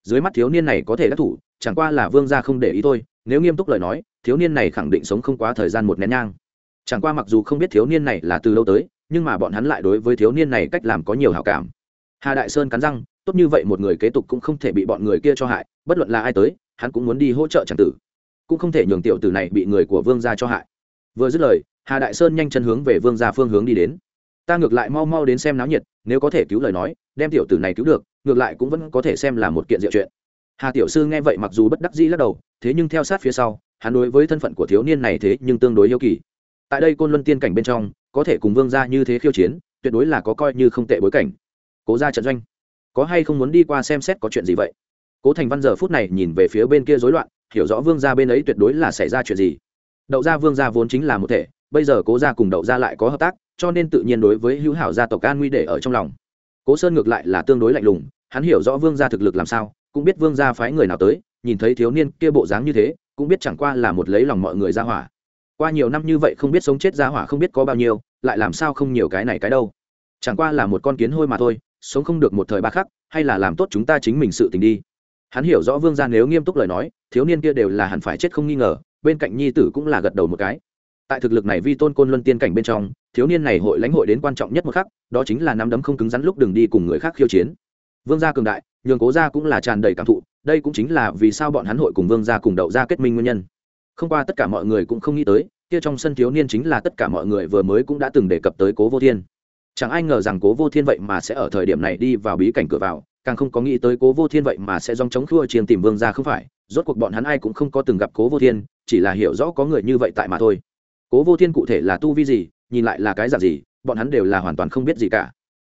Dưới mắt thiếu niên này có thể đắc thủ, chẳng qua là vương gia không để ý thôi nếu nghiêm túc lời nói, thiếu niên này khẳng định sống không quá thời gian một nén nhang. Chẳng qua mặc dù không biết thiếu niên này là từ lâu tới, nhưng mà bọn hắn lại đối với thiếu niên này cách làm có nhiều hảo cảm. Hà đại sơn cắn răng, tốt như vậy một người kế tục cũng không thể bị bọn người kia cho hại, bất luận là ai tới, hắn cũng muốn đi hỗ trợ tràng tử. Cũng không thể nhường tiểu tử này bị người của vương gia cho hại. Vừa dứt lời, hà đại sơn nhanh chân hướng về vương gia phương hướng đi đến. Ta ngược lại mau mau đến xem náo nhiệt, nếu có thể cứu lời nói, đem tiểu tử này cứu được, ngược lại cũng vẫn có thể xem là một kiện diệu chuyện. Hà tiểu sư nghe vậy mặc dù bất đắc dĩ lắc đầu thế nhưng theo sát phía sau, hắn đối với thân phận của thiếu niên này thế nhưng tương đối yêu kỳ. Tại đây côn luân tiên cảnh bên trong, có thể cùng vương gia như thế khiêu chiến, tuyệt đối là có coi như không tệ bối cảnh. Cố ra trận doanh, có hay không muốn đi qua xem xét có chuyện gì vậy? Cố thành văn giờ phút này nhìn về phía bên kia rối loạn, hiểu rõ vương gia bên ấy tuyệt đối là xảy ra chuyện gì. Đậu gia vương gia vốn chính là một thể, bây giờ cố gia cùng đậu gia lại có hợp tác, cho nên tự nhiên đối với hữu hảo gia tộc an nguy để ở trong lòng. Cố sơn ngược lại là tương đối lạnh lùng, hắn hiểu rõ vương gia thực lực làm sao, cũng biết vương gia phái người nào tới nhìn thấy thiếu niên kia bộ dáng như thế, cũng biết chẳng qua là một lấy lòng mọi người ra hỏa. Qua nhiều năm như vậy không biết sống chết ra hỏa không biết có bao nhiêu, lại làm sao không nhiều cái này cái đâu. Chẳng qua là một con kiến hôi mà thôi, sống không được một thời ba khắc, hay là làm tốt chúng ta chính mình sự tình đi. Hắn hiểu rõ vương gia nếu nghiêm túc lời nói, thiếu niên kia đều là hẳn phải chết không nghi ngờ, bên cạnh nhi tử cũng là gật đầu một cái. Tại thực lực này vi tôn côn luân tiên cảnh bên trong, thiếu niên này hội lãnh hội đến quan trọng nhất một khắc, đó chính là nắm đấm không cứng rắn lúc đừng đi cùng người khác khiêu chiến. Vương gia cường đại nhường cố gia cũng là tràn đầy cảm thụ, đây cũng chính là vì sao bọn hắn hội cùng vương gia cùng đậu gia kết minh nguyên nhân. Không qua tất cả mọi người cũng không nghĩ tới, kia trong sân thiếu niên chính là tất cả mọi người vừa mới cũng đã từng đề cập tới cố vô thiên. Chẳng ai ngờ rằng cố vô thiên vậy mà sẽ ở thời điểm này đi vào bí cảnh cửa vào, càng không có nghĩ tới cố vô thiên vậy mà sẽ dòng chống khua chiên tìm vương gia không phải, rốt cuộc bọn hắn ai cũng không có từng gặp cố vô thiên, chỉ là hiểu rõ có người như vậy tại mà thôi. Cố vô thiên cụ thể là tu vi gì, nhìn lại là cái dạng gì, bọn hắn đều là hoàn toàn không biết gì cả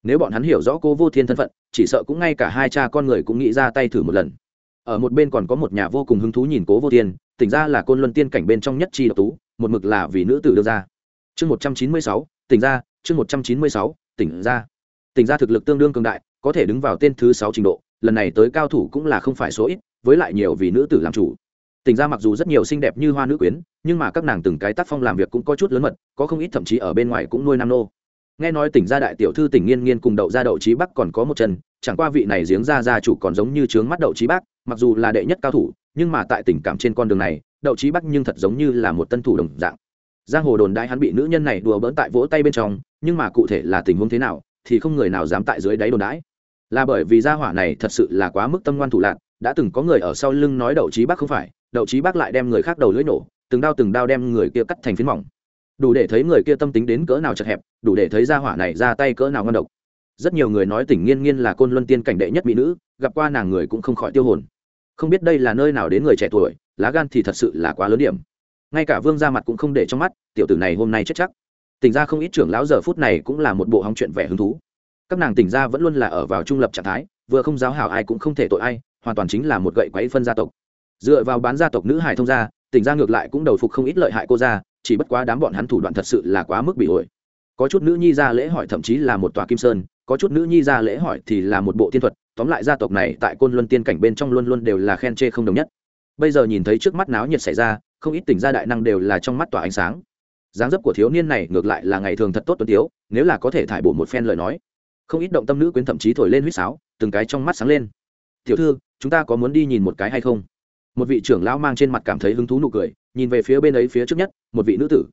nếu bọn hắn hiểu rõ cô vô thiên thân phận, chỉ sợ cũng ngay cả hai cha con người cũng nghĩ ra tay thử một lần. Ở một bên còn có một nhà vô cùng hứng thú nhìn cố vô thiên, tỉnh ra là côn luân tiên cảnh bên trong nhất chi độc tú, một mực là vì nữ tử đưa ra. Chương một trăm chín mươi sáu, tỉnh ra, chương một trăm chín mươi sáu, tỉnh ra. Tỉnh ra thực lực tương đương cường đại, có thể đứng vào tên thứ sáu trình độ, lần này tới cao thủ cũng là không phải số ít, với lại nhiều vì nữ tử làm chủ. Tỉnh ra mặc dù rất nhiều xinh đẹp như hoa nữ quyến, nhưng mà các nàng từng cái tác phong làm việc cũng có chút lớn mật, có không ít thậm chí ở bên ngoài cũng nuôi nam nô nghe nói tỉnh gia đại tiểu thư tỉnh nghiên nghiên cùng đậu gia đậu trí bắc còn có một chân, chẳng qua vị này giếng gia gia chủ còn giống như trướng mắt đậu trí bắc, mặc dù là đệ nhất cao thủ, nhưng mà tại tình cảm trên con đường này, đậu trí bắc nhưng thật giống như là một tân thủ đồng dạng. Giang hồ đồn đại hắn bị nữ nhân này đùa bỡn tại vỗ tay bên trong, nhưng mà cụ thể là tình huống thế nào, thì không người nào dám tại dưới đáy đồn đãi. Là bởi vì gia hỏa này thật sự là quá mức tâm ngoan thủ lạc đã từng có người ở sau lưng nói đậu trí bắc không phải, đậu trí bắc lại đem người khác đầu lưỡi nổ, từng đao từng đao đem người kia cắt thành phiến mỏng đủ để thấy người kia tâm tính đến cỡ nào chật hẹp, đủ để thấy gia hỏa này ra tay cỡ nào ngon độc. Rất nhiều người nói tỉnh nghiên nghiên là côn luân tiên cảnh đệ nhất mỹ nữ, gặp qua nàng người cũng không khỏi tiêu hồn. Không biết đây là nơi nào đến người trẻ tuổi, lá gan thì thật sự là quá lớn điểm. Ngay cả vương ra mặt cũng không để trong mắt, tiểu tử này hôm nay chết chắc. Tỉnh ra không ít trưởng lão giờ phút này cũng là một bộ hóng chuyện vẻ hứng thú. Các nàng tỉnh ra vẫn luôn là ở vào trung lập trạng thái, vừa không giáo hảo ai cũng không thể tội ai, hoàn toàn chính là một gậy quấy phân gia tộc. Dựa vào bán gia tộc nữ hải thông gia, tỉnh ra ngược lại cũng đầu phục không ít lợi hại cô gia chỉ bất quá đám bọn hắn thủ đoạn thật sự là quá mức bị ổi. Có chút nữ nhi ra lễ hỏi thậm chí là một tòa kim sơn, có chút nữ nhi ra lễ hỏi thì là một bộ tiên thuật, tóm lại gia tộc này tại côn luân tiên cảnh bên trong luôn luôn đều là khen chê không đồng nhất. Bây giờ nhìn thấy trước mắt náo nhiệt xảy ra, không ít tỉnh gia đại năng đều là trong mắt tỏa ánh sáng. Dáng dấp của thiếu niên này ngược lại là ngày thường thật tốt tuấn tiếu, nếu là có thể thải bổ một phen lời nói. Không ít động tâm nữ quyến thậm chí thổi lên huýt sáo, từng cái trong mắt sáng lên. Tiểu thư, chúng ta có muốn đi nhìn một cái hay không? Một vị trưởng lão mang trên mặt cảm thấy hứng thú nụ cười nhìn về phía bên ấy phía trước nhất, một vị nữ tử.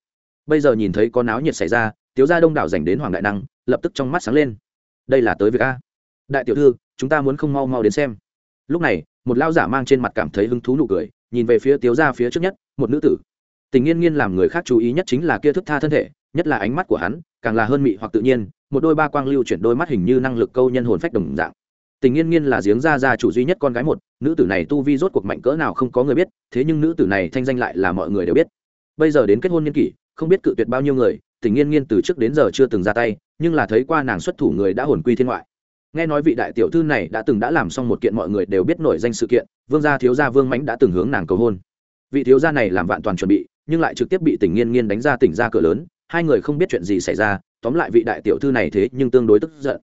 Bây giờ nhìn thấy có náo nhiệt xảy ra, tiếu gia đông đảo dành đến hoàng đại năng, lập tức trong mắt sáng lên. Đây là tới việc a. Đại tiểu thư, chúng ta muốn không mau mau đến xem. Lúc này, một lao giả mang trên mặt cảm thấy hứng thú nụ cười, nhìn về phía tiếu gia phía trước nhất, một nữ tử. Tình nghiên nghiên làm người khác chú ý nhất chính là kia thức tha thân thể, nhất là ánh mắt của hắn, càng là hơn mị hoặc tự nhiên, một đôi ba quang lưu chuyển đôi mắt hình như năng lực câu nhân hồn phách đồng dạng tình nghiên nghiên là giếng gia gia chủ duy nhất con gái một, nữ tử này tu vi rốt cuộc mạnh cỡ nào không có người biết, thế nhưng nữ tử này thanh danh lại là mọi người đều biết. Bây giờ đến kết hôn niên kỷ, không biết cự tuyệt bao nhiêu người, tình nghiên nghiên từ trước đến giờ chưa từng ra tay, nhưng là thấy qua nàng xuất thủ người đã hồn quy thiên ngoại. Nghe nói vị đại tiểu thư này đã từng đã làm xong một kiện mọi người đều biết nổi danh sự kiện, vương gia thiếu gia vương mãnh đã từng hướng nàng cầu hôn. Vị thiếu gia này làm vạn toàn chuẩn bị, nhưng lại trực tiếp bị tình nghiên nghiên đánh ra tỉnh ra cửa lớn, hai người không biết chuyện gì xảy ra, tóm lại vị đại tiểu thư này thế nhưng tương đối tức giận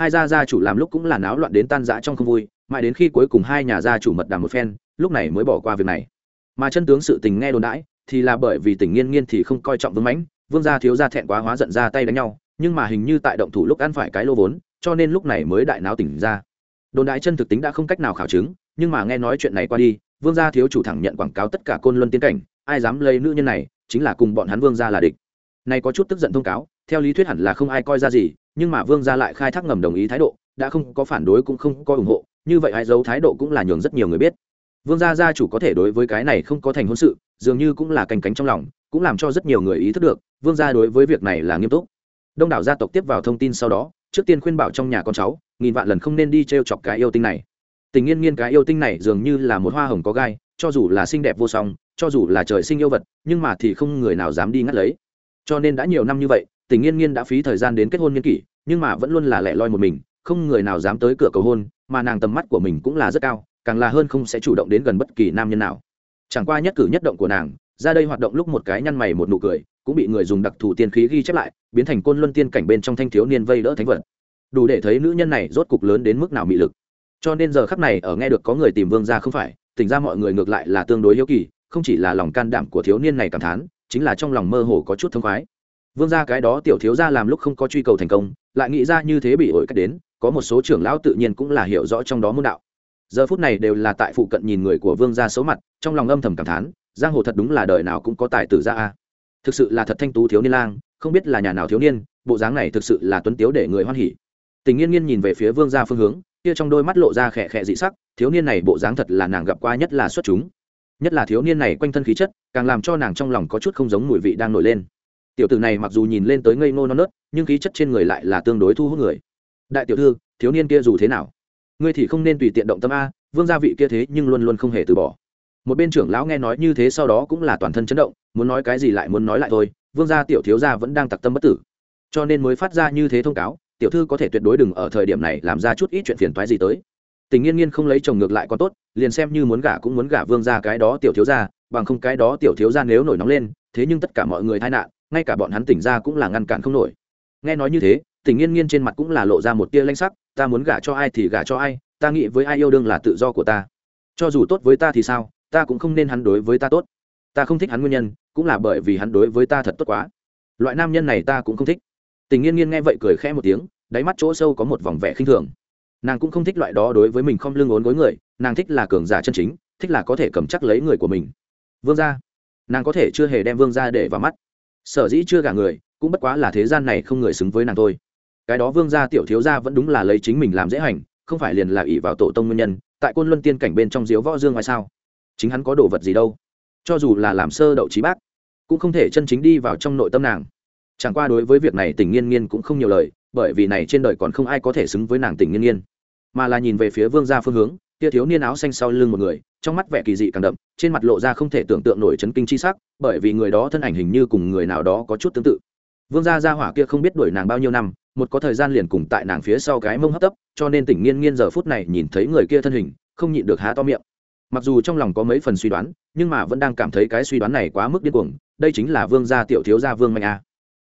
hai gia gia chủ làm lúc cũng là náo loạn đến tan rã trong không vui, mãi đến khi cuối cùng hai nhà gia chủ mật đàm một phen, lúc này mới bỏ qua việc này. Mà chân tướng sự tình nghe đồn đãi, thì là bởi vì tình nghiên nghiên thì không coi trọng vương mãnh, vương gia thiếu gia thẹn quá hóa giận ra tay đánh nhau, nhưng mà hình như tại động thủ lúc ăn phải cái lô vốn, cho nên lúc này mới đại náo tỉnh ra. Đồn đại chân thực tính đã không cách nào khảo chứng, nhưng mà nghe nói chuyện này qua đi, vương gia thiếu chủ thẳng nhận quảng cáo tất cả côn luân tiến cảnh, ai dám lấy nữ nhân này, chính là cùng bọn hắn vương gia là địch. Này có chút tức giận thông cáo, theo lý thuyết hẳn là không ai coi ra gì nhưng mà vương gia lại khai thác ngầm đồng ý thái độ, đã không có phản đối cũng không có ủng hộ, như vậy ai giấu thái độ cũng là nhường rất nhiều người biết. Vương gia gia chủ có thể đối với cái này không có thành hôn sự, dường như cũng là canh cánh trong lòng, cũng làm cho rất nhiều người ý thức được, vương gia đối với việc này là nghiêm túc. Đông đảo gia tộc tiếp vào thông tin sau đó, trước tiên khuyên bảo trong nhà con cháu, nghìn vạn lần không nên đi t r e o chọc cái yêu tinh này. Tình nghiên nghiên cái yêu tinh này dường như là một hoa hồng có gai, cho dù là xinh đẹp vô song, cho dù là trời sinh yêu vật, nhưng mà thì không người nào dám đi ngắt lấy. Cho nên đã nhiều năm như vậy tình nghiên nghiên đã phí thời gian đến kết hôn nghiên kỷ, nhưng mà vẫn luôn là lẻ loi một mình, không người nào dám tới cửa cầu hôn, mà nàng tầm mắt của mình cũng là rất cao, càng là hơn không sẽ chủ động đến gần bất kỳ nam nhân nào. Chẳng qua nhất cử nhất động của nàng, ra đây hoạt động lúc một cái nhăn mày một nụ cười, cũng bị người dùng đặc thù tiên khí ghi chép lại, biến thành côn luân tiên cảnh bên trong thanh thiếu niên vây đỡ thánh vật. Đủ để thấy nữ nhân này rốt cục lớn đến mức nào mị lực. Cho nên giờ khắc này ở nghe được có người tìm vương ra không phải, tỉnh ra mọi người ngược lại là tương đối hiếu kỳ, không chỉ là lòng can đảm của thiếu niên này cảm thán, chính là trong lòng mơ hồ có chút thông khoái vương gia cái đó tiểu thiếu gia làm lúc không có truy cầu thành công, lại nghĩ ra như thế bị ổi cách đến, có một số trưởng lão tự nhiên cũng là hiểu rõ trong đó môn đạo. Giờ phút này đều là tại phụ cận nhìn người của vương gia xấu mặt, trong lòng âm thầm cảm thán, giang hồ thật đúng là đời nào cũng có tài tử gia a. Thực sự là thật thanh tú thiếu niên lang, không biết là nhà nào thiếu niên, bộ dáng này thực sự là tuấn tiếu để người hoan hỉ. Tình nghiên nghiên nhìn về phía vương gia phương hướng, kia trong đôi mắt lộ ra khẽ khẽ dị sắc, thiếu niên này bộ dáng thật là nàng gặp qua nhất là xuất chúng. Nhất là thiếu niên này quanh thân khí chất, càng làm cho nàng trong lòng có chút không giống mùi vị đang nổi lên tiểu tử này mặc dù nhìn lên tới ngây ngô non nớt, nhưng khí chất trên người lại là tương đối thu hút người. Đại tiểu thư, thiếu niên kia dù thế nào? Ngươi thì không nên tùy tiện động tâm a, vương gia vị kia thế nhưng luôn luôn không hề từ bỏ. Một bên trưởng lão nghe nói như thế sau đó cũng là toàn thân chấn động, muốn nói cái gì lại muốn nói lại thôi, vương gia tiểu thiếu gia vẫn đang tặc tâm bất tử. Cho nên mới phát ra như thế thông cáo, tiểu thư có thể tuyệt đối đừng ở thời điểm này làm ra chút ít chuyện phiền toái gì tới. Tình nghiên nghiên không lấy chồng ngược lại còn tốt, liền xem như muốn gả cũng muốn gả vương gia cái đó tiểu thiếu gia, bằng không cái đó tiểu thiếu gia nếu nổi nóng lên thế nhưng tất cả mọi người tai nạn, ngay cả bọn hắn tỉnh ra cũng là ngăn cản không nổi. Nghe nói như thế tình nghiên nghiên trên mặt cũng là lộ ra một tia lanh sắc, ta muốn gả cho ai thì gả cho ai, ta nghĩ với ai yêu đương là tự do của ta. Cho dù tốt với ta thì sao, ta cũng không nên hắn đối với ta tốt. Ta không thích hắn nguyên nhân, cũng là bởi vì hắn đối với ta thật tốt quá. Loại nam nhân này ta cũng không thích. Tình nghiên nghiên nghe vậy cười khẽ một tiếng, đáy mắt chỗ sâu có một vòng vẻ khinh thường. Nàng cũng không thích loại đó đối với mình không lưng ốn gối người, nàng thích là cường giả chân chính, thích là có thể cầm chắc lấy người của mình. Vương gia nàng có thể chưa hề đem vương gia để vào mắt. Sở dĩ chưa gả người, cũng bất quá là thế gian này không người xứng với nàng thôi. Cái đó vương gia tiểu thiếu gia vẫn đúng là lấy chính mình làm dễ hành, không phải liền là ỷ vào tổ tông nguyên nhân, tại côn luân tiên cảnh bên trong diếu võ dương ngoài sao? Chính hắn có đồ vật gì đâu? Cho dù là làm sơ đậu trí bác, cũng không thể chân chính đi vào trong nội tâm nàng. Chẳng qua đối với việc này tình nghiên nghiên cũng không nhiều lời, bởi vì này trên đời còn không ai có thể xứng với nàng tình nghiên nghiên. Mà là nhìn về phía vương gia phương hướng kia thiếu niên áo xanh sau lưng một người, trong mắt vẻ kỳ dị càng đậm, trên mặt lộ ra không thể tưởng tượng nổi chấn kinh chi sắc, bởi vì người đó thân ảnh hình như cùng người nào đó có chút tương tự. Vương gia gia hỏa kia không biết đuổi nàng bao nhiêu năm, một có thời gian liền cùng tại nàng phía sau cái mông hấp tấp, cho nên tỉnh nghiên nghiên giờ phút này nhìn thấy người kia thân hình, không nhịn được há to miệng. Mặc dù trong lòng có mấy phần suy đoán, nhưng mà vẫn đang cảm thấy cái suy đoán này quá mức điên cuồng, đây chính là vương gia tiểu thiếu gia vương mạnh a.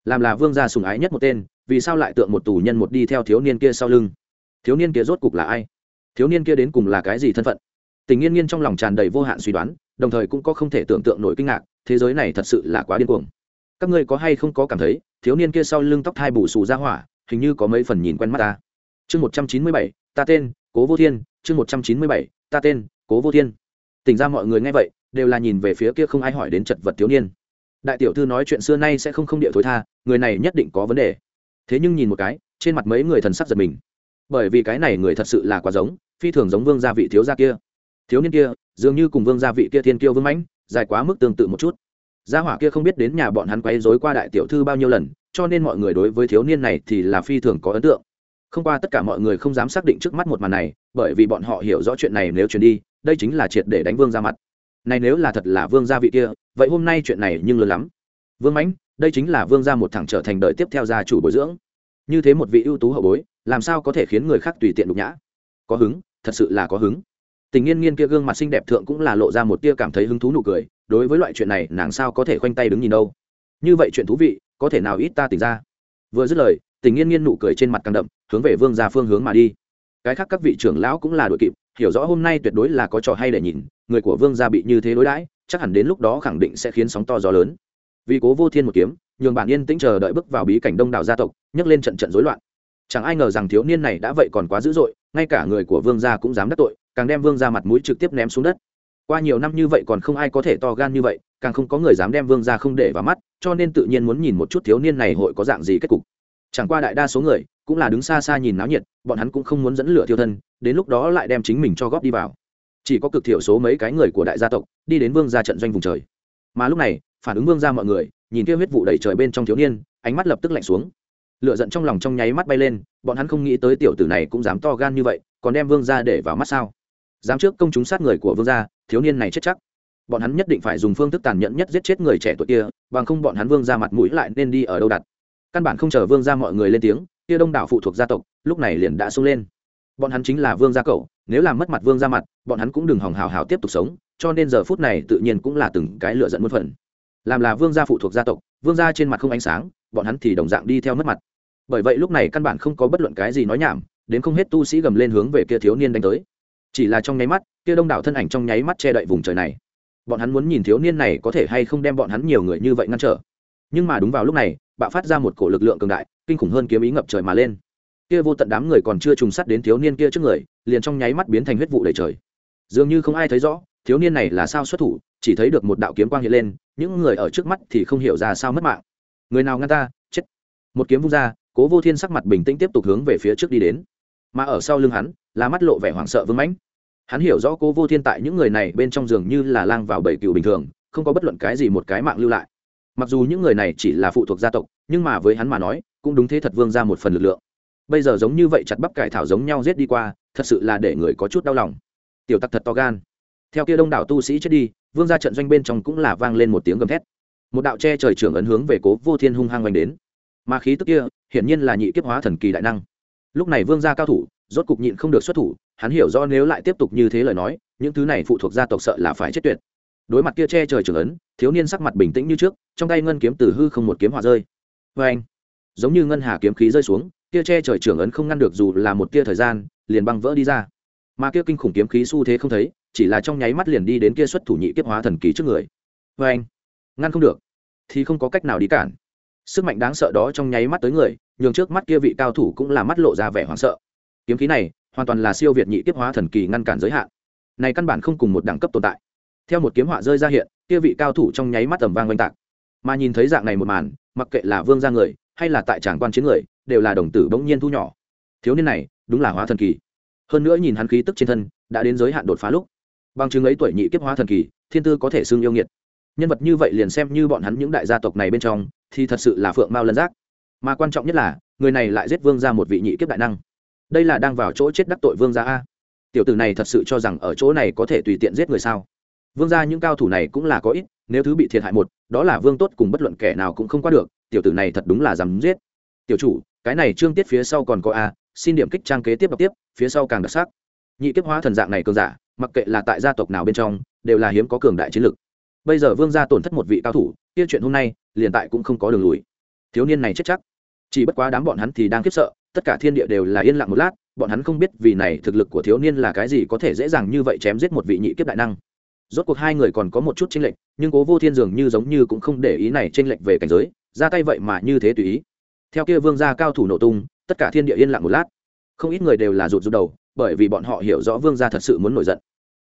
Làm là vương gia sùng ái nhất một tên, vì sao lại tượng một tù nhân một đi theo thiếu niên kia sau lưng? Thiếu niên kia rốt cục là ai? Thiếu niên kia đến cùng là cái gì thân phận? Tình nghiên nghiên trong lòng tràn đầy vô hạn suy đoán, đồng thời cũng có không thể tưởng tượng nổi kinh ngạc, thế giới này thật sự là quá điên cuồng. Các ngươi có hay không có cảm thấy, thiếu niên kia sau lưng tóc thai bù xù ra hỏa, hình như có mấy phần nhìn quen mắt ta? Chương một trăm chín mươi bảy, ta tên, cố vô thiên, chương một trăm chín mươi bảy, ta tên, cố vô thiên. Tỉnh ra mọi người nghe vậy, đều là nhìn về phía kia không ai hỏi đến chật vật thiếu niên. Đại tiểu thư nói chuyện xưa nay sẽ không không địa thối tha, người này nhất định có vấn đề. Thế nhưng nhìn một cái, trên mặt mấy người thần sắc giật mình. Bởi vì cái này người thật sự là quá giống phi thường giống vương gia vị thiếu gia kia. Thiếu niên kia, dường như cùng vương gia vị kia thiên kiêu vương mãnh, dài quá mức tương tự một chút. Gia hỏa kia không biết đến nhà bọn hắn quấy rối qua đại tiểu thư bao nhiêu lần, cho nên mọi người đối với thiếu niên này thì là phi thường có ấn tượng. Không qua tất cả mọi người không dám xác định trước mắt một màn này, bởi vì bọn họ hiểu rõ chuyện này nếu truyền đi, đây chính là triệt để đánh vương ra mặt. Này nếu là thật là vương gia vị kia, vậy hôm nay chuyện này nhưng lớn lắm. Vương mãnh, đây chính là vương gia một thẳng trở thành đời tiếp theo gia chủ bồi dưỡng. Như thế một vị ưu tú hậu bối, làm sao có thể khiến người khác tùy tiện đục nhã? Có hứng, thật sự là có hứng. Tình nghiên nghiên kia gương mặt xinh đẹp thượng cũng là lộ ra một tia cảm thấy hứng thú nụ cười, đối với loại chuyện này, nàng sao có thể khoanh tay đứng nhìn đâu? Như vậy chuyện thú vị, có thể nào ít ta tỉnh ra? Vừa dứt lời, tình nghiên nghiên nụ cười trên mặt càng đậm, hướng về vương ra phương hướng mà đi. Cái khác các vị trưởng lão cũng là đội kịp, hiểu rõ hôm nay tuyệt đối là có trò hay để nhìn, người của vương gia bị như thế đối đãi, chắc hẳn đến lúc đó khẳng định sẽ khiến sóng to gió lớn. Vì cố vô thiên một kiếm, nhường bản yên tĩnh chờ đợi bước vào bí cảnh đông đảo gia tộc, nhấc lên trận trận rối loạn. Chẳng ai ngờ rằng thiếu niên này đã vậy còn quá dữ dội ngay cả người của vương gia cũng dám đắc tội, càng đem vương gia mặt mũi trực tiếp ném xuống đất. Qua nhiều năm như vậy còn không ai có thể to gan như vậy, càng không có người dám đem vương gia không để vào mắt, cho nên tự nhiên muốn nhìn một chút thiếu niên này hội có dạng gì kết cục. Chẳng qua đại đa số người cũng là đứng xa xa nhìn náo nhiệt, bọn hắn cũng không muốn dẫn lửa thiêu thân, đến lúc đó lại đem chính mình cho góp đi vào. Chỉ có cực thiểu số mấy cái người của đại gia tộc đi đến vương gia trận doanh vùng trời. Mà lúc này, phản ứng vương gia mọi người, nhìn kia huyết vụ đầy trời bên trong thiếu niên, ánh mắt lập tức lạnh xuống lựa giận trong lòng trong nháy mắt bay lên, bọn hắn không nghĩ tới tiểu tử này cũng dám to gan như vậy, còn đem vương gia để vào mắt sao? Dám trước công chúng sát người của vương gia, thiếu niên này chết chắc. Bọn hắn nhất định phải dùng phương thức tàn nhẫn nhất giết chết người trẻ tuổi kia, bằng không bọn hắn vương ra mặt mũi lại nên đi ở đâu đặt. Căn bản không chờ vương ra mọi người lên tiếng, kia đông đảo phụ thuộc gia tộc, lúc này liền đã sung lên. Bọn hắn chính là vương gia cậu, nếu làm mất mặt vương ra mặt, bọn hắn cũng đừng hòng hào hào tiếp tục sống, cho nên giờ phút này tự nhiên cũng là từng cái lựa giận muôn phần. Làm là vương gia phụ thuộc gia tộc, vương gia trên mặt không ánh sáng, bọn hắn thì đồng dạng đi theo mất mặt bởi vậy lúc này căn bản không có bất luận cái gì nói nhảm, đến không hết tu sĩ gầm lên hướng về kia thiếu niên đánh tới. Chỉ là trong nháy mắt, kia đông đảo thân ảnh trong nháy mắt che đậy vùng trời này. Bọn hắn muốn nhìn thiếu niên này có thể hay không đem bọn hắn nhiều người như vậy ngăn trở. Nhưng mà đúng vào lúc này, bạo phát ra một cổ lực lượng cường đại, kinh khủng hơn kiếm ý ngập trời mà lên. Kia vô tận đám người còn chưa trùng sắt đến thiếu niên kia trước người, liền trong nháy mắt biến thành huyết vụ đầy trời. Dường như không ai thấy rõ, thiếu niên này là sao xuất thủ, chỉ thấy được một đạo kiếm quang hiện lên, những người ở trước mắt thì không hiểu ra sao mất mạng. Người nào ngăn ta? Chết. Một kiếm vung ra cố vô thiên sắc mặt bình tĩnh tiếp tục hướng về phía trước đi đến. Mà ở sau lưng hắn, là mắt lộ vẻ hoảng sợ vương mãnh. Hắn hiểu rõ cố vô thiên tại những người này bên trong giường như là lang vào bảy cựu bình thường, không có bất luận cái gì một cái mạng lưu lại. Mặc dù những người này chỉ là phụ thuộc gia tộc, nhưng mà với hắn mà nói, cũng đúng thế thật vương ra một phần lực lượng. Bây giờ giống như vậy chặt bắp cải thảo giống nhau giết đi qua, thật sự là để người có chút đau lòng. Tiểu tặc thật to gan. Theo kia đông đảo tu sĩ chết đi, vương ra trận doanh bên trong cũng là vang lên một tiếng gầm thét. Một đạo che trời trưởng ấn hướng về cố vô thiên hung hăng oanh đến mà khí tức kia hiển nhiên là nhị kiếp hóa thần kỳ đại năng. Lúc này vương gia cao thủ, rốt cục nhịn không được xuất thủ, hắn hiểu do nếu lại tiếp tục như thế lời nói, những thứ này phụ thuộc gia tộc sợ là phải chết tuyệt. Đối mặt kia che trời trưởng ấn, thiếu niên sắc mặt bình tĩnh như trước, trong tay ngân kiếm từ hư không một kiếm hòa rơi. Vê anh giống như ngân hà kiếm khí rơi xuống, kia che trời trưởng ấn không ngăn được dù là một tia thời gian, liền băng vỡ đi ra. Mà kia kinh khủng kiếm khí xu thế không thấy, chỉ là trong nháy mắt liền đi đến kia xuất thủ nhị kiếp hóa thần kỳ trước người. Vê anh ngăn không được, thì không có cách nào đi cản sức mạnh đáng sợ đó trong nháy mắt tới người, nhường trước mắt kia vị cao thủ cũng là mắt lộ ra vẻ hoảng sợ. Kiếm khí này, hoàn toàn là siêu việt nhị tiếp hóa thần kỳ ngăn cản giới hạn. Này căn bản không cùng một đẳng cấp tồn tại. Theo một kiếm họa rơi ra hiện, kia vị cao thủ trong nháy mắt tầm vang oanh tạc. Mà nhìn thấy dạng này một màn, mặc kệ là vương ra người, hay là tại tràng quan chiến người, đều là đồng tử bỗng nhiên thu nhỏ. Thiếu niên này, đúng là hóa thần kỳ. Hơn nữa nhìn hắn khí tức trên thân, đã đến giới hạn đột phá lúc. Bằng chứng ấy tuổi nhị kiếp hóa thần kỳ, thiên tư có thể xưng yêu nghiệt. Nhân vật như vậy liền xem như bọn hắn những đại gia tộc này bên trong thì thật sự là phượng mao lân giác. Mà quan trọng nhất là, người này lại giết vương ra một vị nhị kiếp đại năng. Đây là đang vào chỗ chết đắc tội vương gia a. Tiểu tử này thật sự cho rằng ở chỗ này có thể tùy tiện giết người sao? Vương gia những cao thủ này cũng là có ít, nếu thứ bị thiệt hại một, đó là vương tốt cùng bất luận kẻ nào cũng không qua được, tiểu tử này thật đúng là dám giết. Tiểu chủ, cái này trương tiết phía sau còn có a, xin điểm kích trang kế tiếp đọc tiếp, phía sau càng đặc sắc. Nhị kiếp hóa thần dạng này cường giả, mặc kệ là tại gia tộc nào bên trong, đều là hiếm có cường đại chiến lực. Bây giờ vương gia tổn thất một vị cao thủ, kia chuyện hôm nay liền tại cũng không có đường lùi. Thiếu niên này chết chắc. Chỉ bất quá đám bọn hắn thì đang khiếp sợ, tất cả thiên địa đều là yên lặng một lát, bọn hắn không biết vì này thực lực của thiếu niên là cái gì có thể dễ dàng như vậy chém giết một vị nhị kiếp đại năng. Rốt cuộc hai người còn có một chút chênh lệch, nhưng cố vô thiên dường như giống như cũng không để ý này chênh lệch về cảnh giới, ra tay vậy mà như thế tùy ý. Theo kia vương gia cao thủ nổ tung, tất cả thiên địa yên lặng một lát. Không ít người đều là rụt rụt đầu, bởi vì bọn họ hiểu rõ vương gia thật sự muốn nổi giận.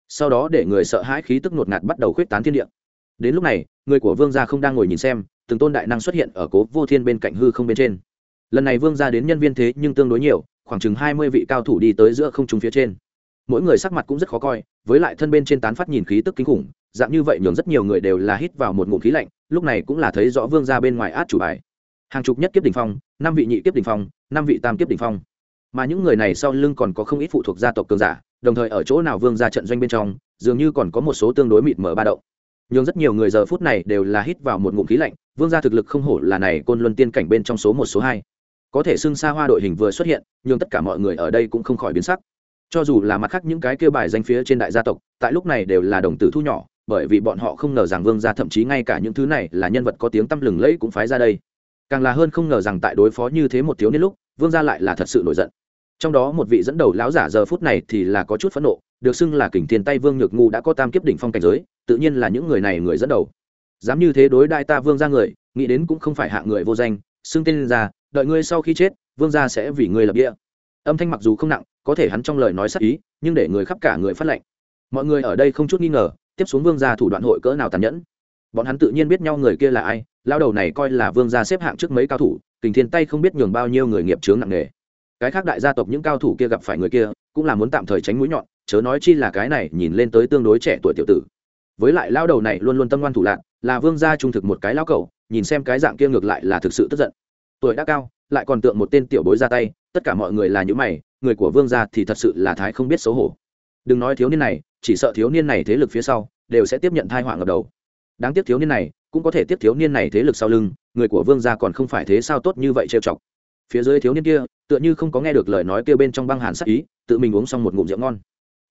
Sau đó để người sợ hãi khí tức ngột ngạt bắt đầu khuyết tán thiên địa đến lúc này, người của vương gia không đang ngồi nhìn xem, từng tôn đại năng xuất hiện ở cố vô thiên bên cạnh hư không bên trên. Lần này vương gia đến nhân viên thế nhưng tương đối nhiều, khoảng chừng hai mươi vị cao thủ đi tới giữa không trung phía trên. Mỗi người sắc mặt cũng rất khó coi, với lại thân bên trên tán phát nhìn khí tức kinh khủng, dạng như vậy nhường rất nhiều người đều là hít vào một ngụm khí lạnh, lúc này cũng là thấy rõ vương gia bên ngoài át chủ bài. Hàng chục nhất kiếp đỉnh phong, năm vị nhị kiếp đỉnh phong, năm vị tam kiếp đỉnh phong. Mà những người này sau lưng còn có không ít phụ thuộc gia tộc cường giả, đồng thời ở chỗ nào vương gia trận doanh bên trong, dường như còn có một số tương đối mịt mở ba động nhưng rất nhiều người giờ phút này đều là hít vào một ngụm khí lạnh, vương gia thực lực không hổ là này côn luân tiên cảnh bên trong số một, số hai. Có thể xưng xa hoa đội hình vừa xuất hiện nhưng tất cả mọi người ở đây cũng không khỏi biến sắc. Cho dù là mặt khác những cái kêu bài danh phía trên đại gia tộc, tại lúc này đều là đồng tử thu nhỏ, bởi vì bọn họ không ngờ rằng vương gia thậm chí ngay cả những thứ này là nhân vật có tiếng tăm lừng lẫy cũng phái ra đây. Càng là hơn không ngờ rằng tại đối phó như thế một thiếu niên lúc, vương gia lại là thật sự nổi giận. Trong đó một vị dẫn đầu lão giả giờ phút này thì là có chút phẫn nộ, được xưng là kình thiên tay vương nhược ngu đã có tam kiếp đỉnh phong cảnh giới tự nhiên là những người này người dẫn đầu. Dám như thế đối đại ta vương ra người, nghĩ đến cũng không phải hạ người vô danh, xưng tên ra, đợi ngươi sau khi chết, vương gia sẽ vì ngươi lập địa. Âm thanh mặc dù không nặng, có thể hắn trong lời nói sắc ý, nhưng để người khắp cả người phát lệnh. Mọi người ở đây không chút nghi ngờ, tiếp xuống vương gia thủ đoạn hội cỡ nào tàn nhẫn. Bọn hắn tự nhiên biết nhau người kia là ai, lao đầu này coi là vương gia xếp hạng trước mấy cao thủ, kình thiên tay không biết nhường bao nhiêu người nghiệp chướng nặng nề. Cái khác đại gia tộc những cao thủ kia gặp phải người kia, cũng là muốn tạm thời tránh mũi nhọn, chớ nói chi là cái này nhìn lên tới tương đối trẻ tuổi tiểu tử với lại lao đầu này luôn luôn tâm ngoan thủ lạc, là vương gia trung thực một cái lao cầu nhìn xem cái dạng kia ngược lại là thực sự tức giận. Tuổi đã cao, lại còn tượng một tên tiểu bối ra tay, tất cả mọi người là những mày, người của vương gia thì thật sự là thái không biết xấu hổ. Đừng nói thiếu niên này, chỉ sợ thiếu niên này thế lực phía sau, đều sẽ tiếp nhận thai họa ngập đầu. Đáng tiếc thiếu niên này, cũng có thể tiếp thiếu niên này thế lực sau lưng, người của vương gia còn không phải thế sao tốt như vậy trêu chọc. Phía dưới thiếu niên kia, tựa như không có nghe được lời nói kia bên trong băng hàn sắc ý, tự mình uống xong một ngụm rượu ngon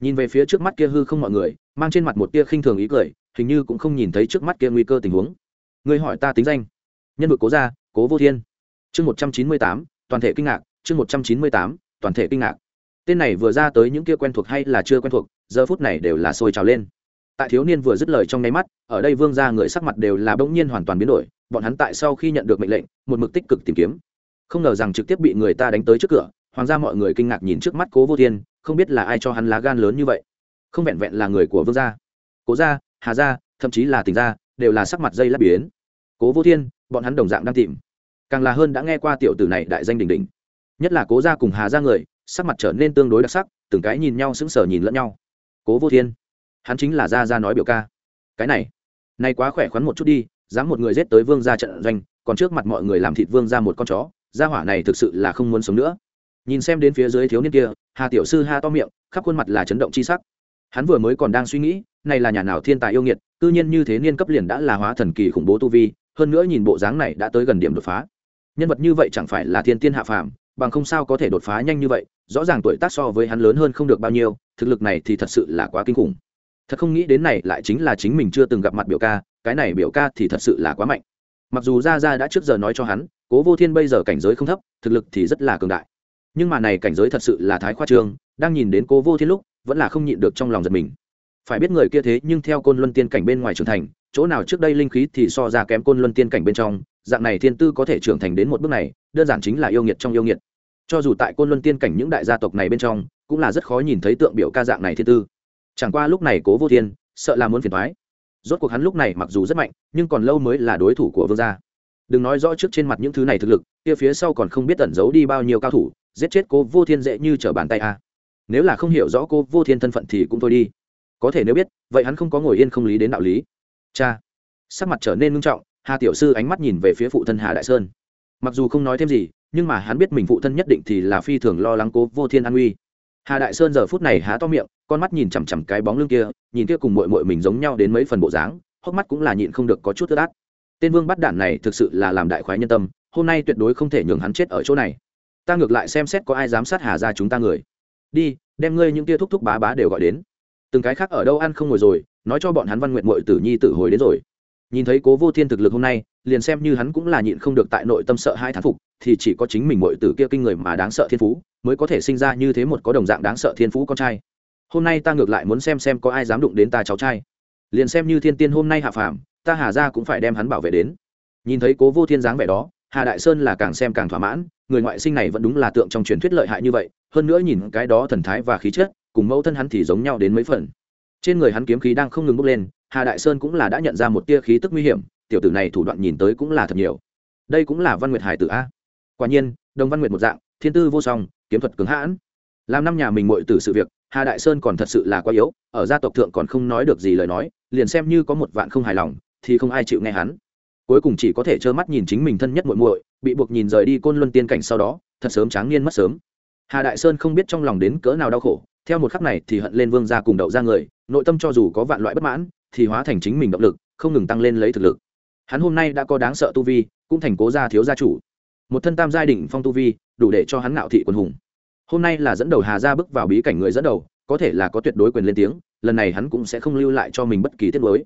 nhìn về phía trước mắt kia hư không mọi người, mang trên mặt một tia khinh thường ý cười, hình như cũng không nhìn thấy trước mắt kia nguy cơ tình huống. Người hỏi ta tính danh. Nhân vực cố gia, cố vô thiên. Chương một trăm chín mươi tám, toàn thể kinh ngạc, chương một trăm chín mươi tám, toàn thể kinh ngạc. Tên này vừa ra tới những kia quen thuộc hay là chưa quen thuộc, giờ phút này đều là sôi trào lên. Tại thiếu niên vừa dứt lời trong nháy mắt, ở đây vương ra người sắc mặt đều là bỗng nhiên hoàn toàn biến đổi, bọn hắn tại sau khi nhận được mệnh lệnh, một mực tích cực tìm kiếm. Không ngờ rằng trực tiếp bị người ta đánh tới trước cửa, hoàng gia mọi người kinh ngạc nhìn trước mắt cố vô thiên không biết là ai cho hắn lá gan lớn như vậy. Không vẹn vẹn là người của vương gia. Cố gia, hà gia, thậm chí là tỉnh gia, đều là sắc mặt dây lát biến. Cố vô thiên, bọn hắn đồng dạng đang tìm. Càng là hơn đã nghe qua tiểu tử này đại danh đình đình nhất là cố gia cùng hà gia người, sắc mặt trở nên tương đối đặc sắc, từng cái nhìn nhau sững sờ nhìn lẫn nhau. Cố vô thiên, hắn chính là gia gia nói biểu ca. Cái này, nay quá khỏe khoắn một chút đi, dám một người giết tới vương gia trận doanh, còn trước mặt mọi người làm thịt vương ra một con chó, gia hỏa này thực sự là không muốn sống nữa nhìn xem đến phía dưới thiếu niên kia, hà tiểu sư ha to miệng, khắp khuôn mặt là chấn động chi sắc. Hắn vừa mới còn đang suy nghĩ, này là nhà nào thiên tài yêu nghiệt tự nhiên như thế niên cấp liền đã là hóa thần kỳ khủng bố tu vi, hơn nữa nhìn bộ dáng này đã tới gần điểm đột phá. Nhân vật như vậy chẳng phải là thiên tiên hạ phàm, bằng không sao có thể đột phá nhanh như vậy, rõ ràng tuổi tác so với hắn lớn hơn không được bao nhiêu, thực lực này thì thật sự là quá kinh khủng. Thật không nghĩ đến này lại chính là chính mình chưa từng gặp mặt biểu ca, cái này biểu ca thì thật sự là quá mạnh. Mặc dù ra ra đã trước giờ nói cho hắn, cố vô thiên bây giờ cảnh giới không thấp, thực lực thì rất là cường đại nhưng mà này cảnh giới thật sự là thái khoa trương, đang nhìn đến cố vô thiên lúc, vẫn là không nhịn được trong lòng giật mình. Phải biết người kia thế nhưng theo côn luân tiên cảnh bên ngoài trưởng thành, chỗ nào trước đây linh khí thì so ra kém côn luân tiên cảnh bên trong, dạng này thiên tư có thể trưởng thành đến một bước này, đơn giản chính là yêu nghiệt trong yêu nghiệt. Cho dù tại côn luân tiên cảnh những đại gia tộc này bên trong, cũng là rất khó nhìn thấy tượng biểu ca dạng này thiên tư. Chẳng qua lúc này cố vô thiên, sợ là muốn phiền thoái rốt cuộc hắn lúc này mặc dù rất mạnh, nhưng còn lâu mới là đối thủ của vương gia. Đừng nói rõ trước trên mặt những thứ này thực lực, kia phía sau còn không biết tẩn giấu đi bao nhiêu cao thủ giết chết cố vô thiên dễ như trở bàn tay a. Nếu là không hiểu rõ cô vô thiên thân phận thì cũng thôi đi. Có thể nếu biết, vậy hắn không có ngồi yên không lý đến đạo lý. Cha. Sắc mặt trở nên ngưng trọng, hà tiểu sư ánh mắt nhìn về phía phụ thân hà đại sơn. Mặc dù không nói thêm gì, nhưng mà hắn biết mình phụ thân nhất định thì là phi thường lo lắng cố vô thiên an nguy. Hà đại sơn giờ phút này há to miệng, con mắt nhìn chằm chằm cái bóng lưng kia, nhìn kia cùng mội mội mình giống nhau đến mấy phần bộ dáng, hốc mắt cũng là nhịn không được có chút tức át. Tên vương bắt đản này thực sự là làm đại khoái nhân tâm, hôm nay tuyệt đối không thể nhường hắn chết ở chỗ này ta ngược lại xem xét có ai dám sát hà ra chúng ta người. Đi, đem ngươi những tia thúc thúc bá bá đều gọi đến. Từng cái khác ở đâu ăn không ngồi rồi, nói cho bọn hắn văn nguyện mội tử nhi tử hồi đến rồi. Nhìn thấy cố vô thiên thực lực hôm nay, liền xem như hắn cũng là nhịn không được tại nội tâm sợ hai thán phục, thì chỉ có chính mình mội tử kia kinh người mà đáng sợ thiên phú, mới có thể sinh ra như thế một có đồng dạng đáng sợ thiên phú con trai. Hôm nay ta ngược lại muốn xem xem có ai dám đụng đến ta cháu trai. Liền xem như thiên tiên hôm nay hạ phàm, ta hà ra cũng phải đem hắn bảo vệ đến. Nhìn thấy cố vô thiên dáng vẻ đó hà đại sơn là càng xem càng thỏa mãn, người ngoại sinh này vẫn đúng là tượng trong truyền thuyết lợi hại như vậy, hơn nữa nhìn cái đó thần thái và khí chất, cùng mẫu thân hắn thì giống nhau đến mấy phần. Trên người hắn kiếm khí đang không ngừng bốc lên, hà đại sơn cũng là đã nhận ra một tia khí tức nguy hiểm, tiểu tử này thủ đoạn nhìn tới cũng là thật nhiều. Đây cũng là văn nguyệt hải tử a. Quả nhiên, đồng văn nguyệt một dạng, thiên tư vô song, kiếm thuật cứng hãn. Làm năm nhà mình muội tử sự việc, hà đại sơn còn thật sự là quá yếu, ở gia tộc thượng còn không nói được gì lời nói, liền xem như có một vạn không hài lòng, thì không ai chịu nghe hắn cuối cùng chỉ có thể trơ mắt nhìn chính mình thân nhất muội muội, bị buộc nhìn rời đi côn luân tiên cảnh sau đó, thật sớm tráng niên mất sớm. Hà đại sơn không biết trong lòng đến cỡ nào đau khổ, theo một khắc này thì hận lên vương gia cùng đậu ra người, nội tâm cho dù có vạn loại bất mãn, thì hóa thành chính mình động lực, không ngừng tăng lên lấy thực lực. Hắn hôm nay đã có đáng sợ tu vi, cũng thành cố gia thiếu gia chủ. Một thân tam gia đình phong tu vi, đủ để cho hắn ngạo thị quân hùng. Hôm nay là dẫn đầu hà gia bước vào bí cảnh người dẫn đầu, có thể là có tuyệt đối quyền lên tiếng, lần này hắn cũng sẽ không lưu lại cho mình bất kỳ tiết mới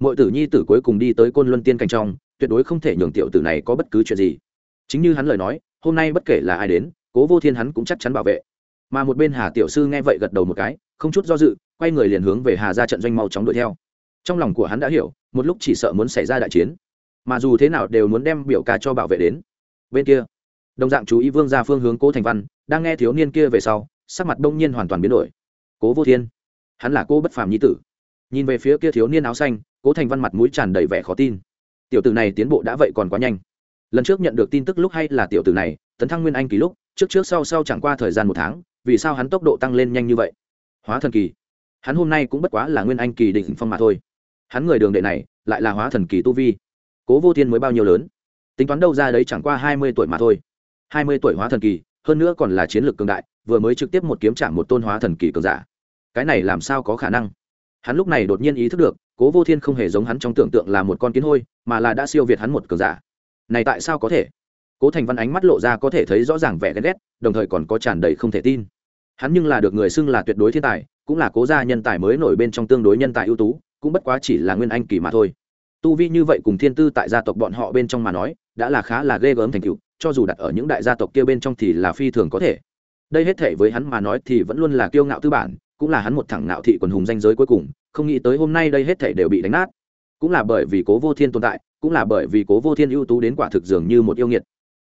mọi tử nhi tử cuối cùng đi tới côn luân tiên cảnh trong tuyệt đối không thể nhường tiểu tử này có bất cứ chuyện gì. Chính như hắn lời nói, hôm nay bất kể là ai đến, cố vô thiên hắn cũng chắc chắn bảo vệ. Mà một bên hà tiểu sư nghe vậy gật đầu một cái, không chút do dự, quay người liền hướng về hà ra trận doanh mau chóng đuổi theo. Trong lòng của hắn đã hiểu, một lúc chỉ sợ muốn xảy ra đại chiến. Mà dù thế nào đều muốn đem biểu ca cho bảo vệ đến. Bên kia, đồng dạng chú ý vương ra phương hướng cố thành văn, đang nghe thiếu niên kia về sau, sắc mặt đông nhiên hoàn toàn biến đổi. Cố vô thiên, hắn là cô bất phàm nhi tử. Nhìn về phía kia thiếu niên áo xanh, cố thành văn mặt mũi tràn đầy vẻ khó tin tiểu tử này tiến bộ đã vậy còn quá nhanh. Lần trước nhận được tin tức lúc hay là tiểu tử này, tấn thăng nguyên anh kỳ lúc, trước trước sau sau chẳng qua thời gian một tháng, vì sao hắn tốc độ tăng lên nhanh như vậy? Hóa thần kỳ. Hắn hôm nay cũng bất quá là nguyên anh kỳ định phong mà thôi. Hắn người đường đệ này, lại là hóa thần kỳ tu vi. Cố vô thiên mới bao nhiêu lớn? Tính toán đâu ra đấy chẳng qua hai mươi tuổi mà thôi. Hai mươi tuổi hóa thần kỳ, hơn nữa còn là chiến lược cường đại, vừa mới trực tiếp một kiếm trả một tôn hóa thần kỳ cường giả. Cái này làm sao có khả năng? Hắn lúc này đột nhiên ý thức được cố vô thiên không hề giống hắn trong tưởng tượng là một con kiến hôi, mà là đã siêu việt hắn một cường giả. Này tại sao có thể? Cố thành văn ánh mắt lộ ra có thể thấy rõ ràng vẻ ghen ghét, đồng thời còn có tràn đầy không thể tin. Hắn nhưng là được người xưng là tuyệt đối thiên tài, cũng là cố gia nhân tài mới nổi bên trong tương đối nhân tài ưu tú, cũng bất quá chỉ là nguyên anh kỳ mà thôi. Tu vi như vậy cùng thiên tư tại gia tộc bọn họ bên trong mà nói, đã là khá là ghê gớm thành cựu cho dù đặt ở những đại gia tộc kia bên trong thì là phi thường có thể. Đây hết thể với hắn mà nói thì vẫn luôn là kiêu ngạo tư bản, cũng là hắn một thẳng ngạo thị quần hùng danh giới cuối cùng không nghĩ tới hôm nay đây hết thể đều bị đánh nát. Cũng là bởi vì cố vô thiên tồn tại, cũng là bởi vì cố vô thiên ưu tú đến quả thực dường như một yêu nghiệt.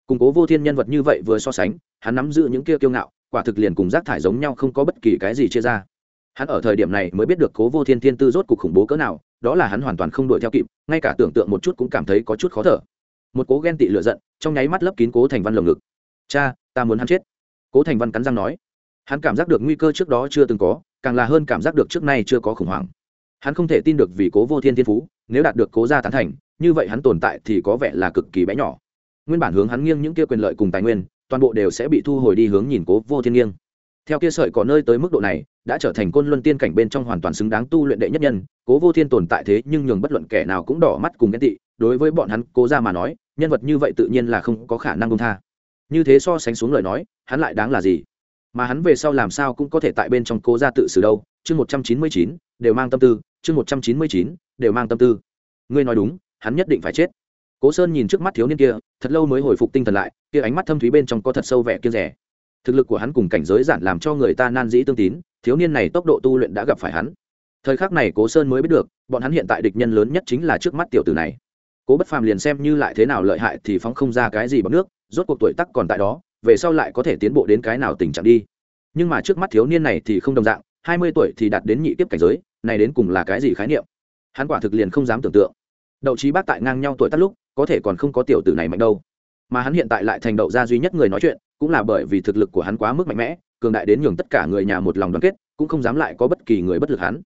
Cùng cố vô thiên nhân vật như vậy vừa so sánh, hắn nắm giữ những kia kiêu ngạo, quả thực liền cùng rác thải giống nhau không có bất kỳ cái gì chia ra. Hắn ở thời điểm này mới biết được cố vô thiên thiên tư rốt cuộc khủng bố cỡ nào, đó là hắn hoàn toàn không đuổi theo kịp, ngay cả tưởng tượng một chút cũng cảm thấy có chút khó thở. Một cố ghen tị lựa giận, trong nháy mắt lấp kín cố thành văn lồng ngực. Cha, ta muốn hắn chết. Cố thành văn cắn răng nói. Hắn cảm giác được nguy cơ trước đó chưa từng có càng là hơn cảm giác được trước nay chưa có khủng hoảng. Hắn không thể tin được vì cố vô thiên thiên phú, nếu đạt được cố gia tán thành, như vậy hắn tồn tại thì có vẻ là cực kỳ bé nhỏ. Nguyên bản hướng hắn nghiêng những kia quyền lợi cùng tài nguyên, toàn bộ đều sẽ bị thu hồi đi hướng nhìn cố vô thiên nghiêng. Theo kia sợi có nơi tới mức độ này, đã trở thành côn luân tiên cảnh bên trong hoàn toàn xứng đáng tu luyện đệ nhất nhân, cố vô thiên tồn tại thế nhưng nhường bất luận kẻ nào cũng đỏ mắt cùng ghen tị, đối với bọn hắn, cố ra mà nói, nhân vật như vậy tự nhiên là không có khả năng công tha. Như thế so sánh xuống lời nói, hắn lại đáng là gì? Mà hắn về sau làm sao cũng có thể tại bên trong cố ra tự xử đâu. Chương một trăm chín mươi chín, đều mang tâm tư. Chương một trăm chín mươi chín, đều mang tâm tư. Ngươi nói đúng, hắn nhất định phải chết. Cố sơn nhìn trước mắt thiếu niên kia, thật lâu mới hồi phục tinh thần lại, kia ánh mắt thâm thúy bên trong có thật sâu vẻ kia rẻ thực lực của hắn cùng cảnh giới giản làm cho người ta nan dĩ tương tín, thiếu niên này tốc độ tu luyện đã gặp phải hắn. Thời khắc này cố sơn mới biết được, bọn hắn hiện tại địch nhân lớn nhất chính là trước mắt tiểu tử này. Cố bất phàm liền xem như lại thế nào lợi hại thì phóng không ra cái gì bằng nước, rốt cuộc tuổi tắc còn tại đó về sau lại có thể tiến bộ đến cái nào tình trạng đi. Nhưng mà trước mắt thiếu niên này thì không đồng dạng, hai mươi tuổi thì đạt đến nhị tiếp cảnh giới, này đến cùng là cái gì khái niệm? Hắn quả thực liền không dám tưởng tượng. Đậu trí bác tại ngang nhau tuổi tắt lúc, có thể còn không có tiểu tử này mạnh đâu. Mà hắn hiện tại lại thành đậu gia duy nhất người nói chuyện, cũng là bởi vì thực lực của hắn quá mức mạnh mẽ, cường đại đến nhường tất cả người nhà một lòng đoàn kết, cũng không dám lại có bất kỳ người bất lực hắn.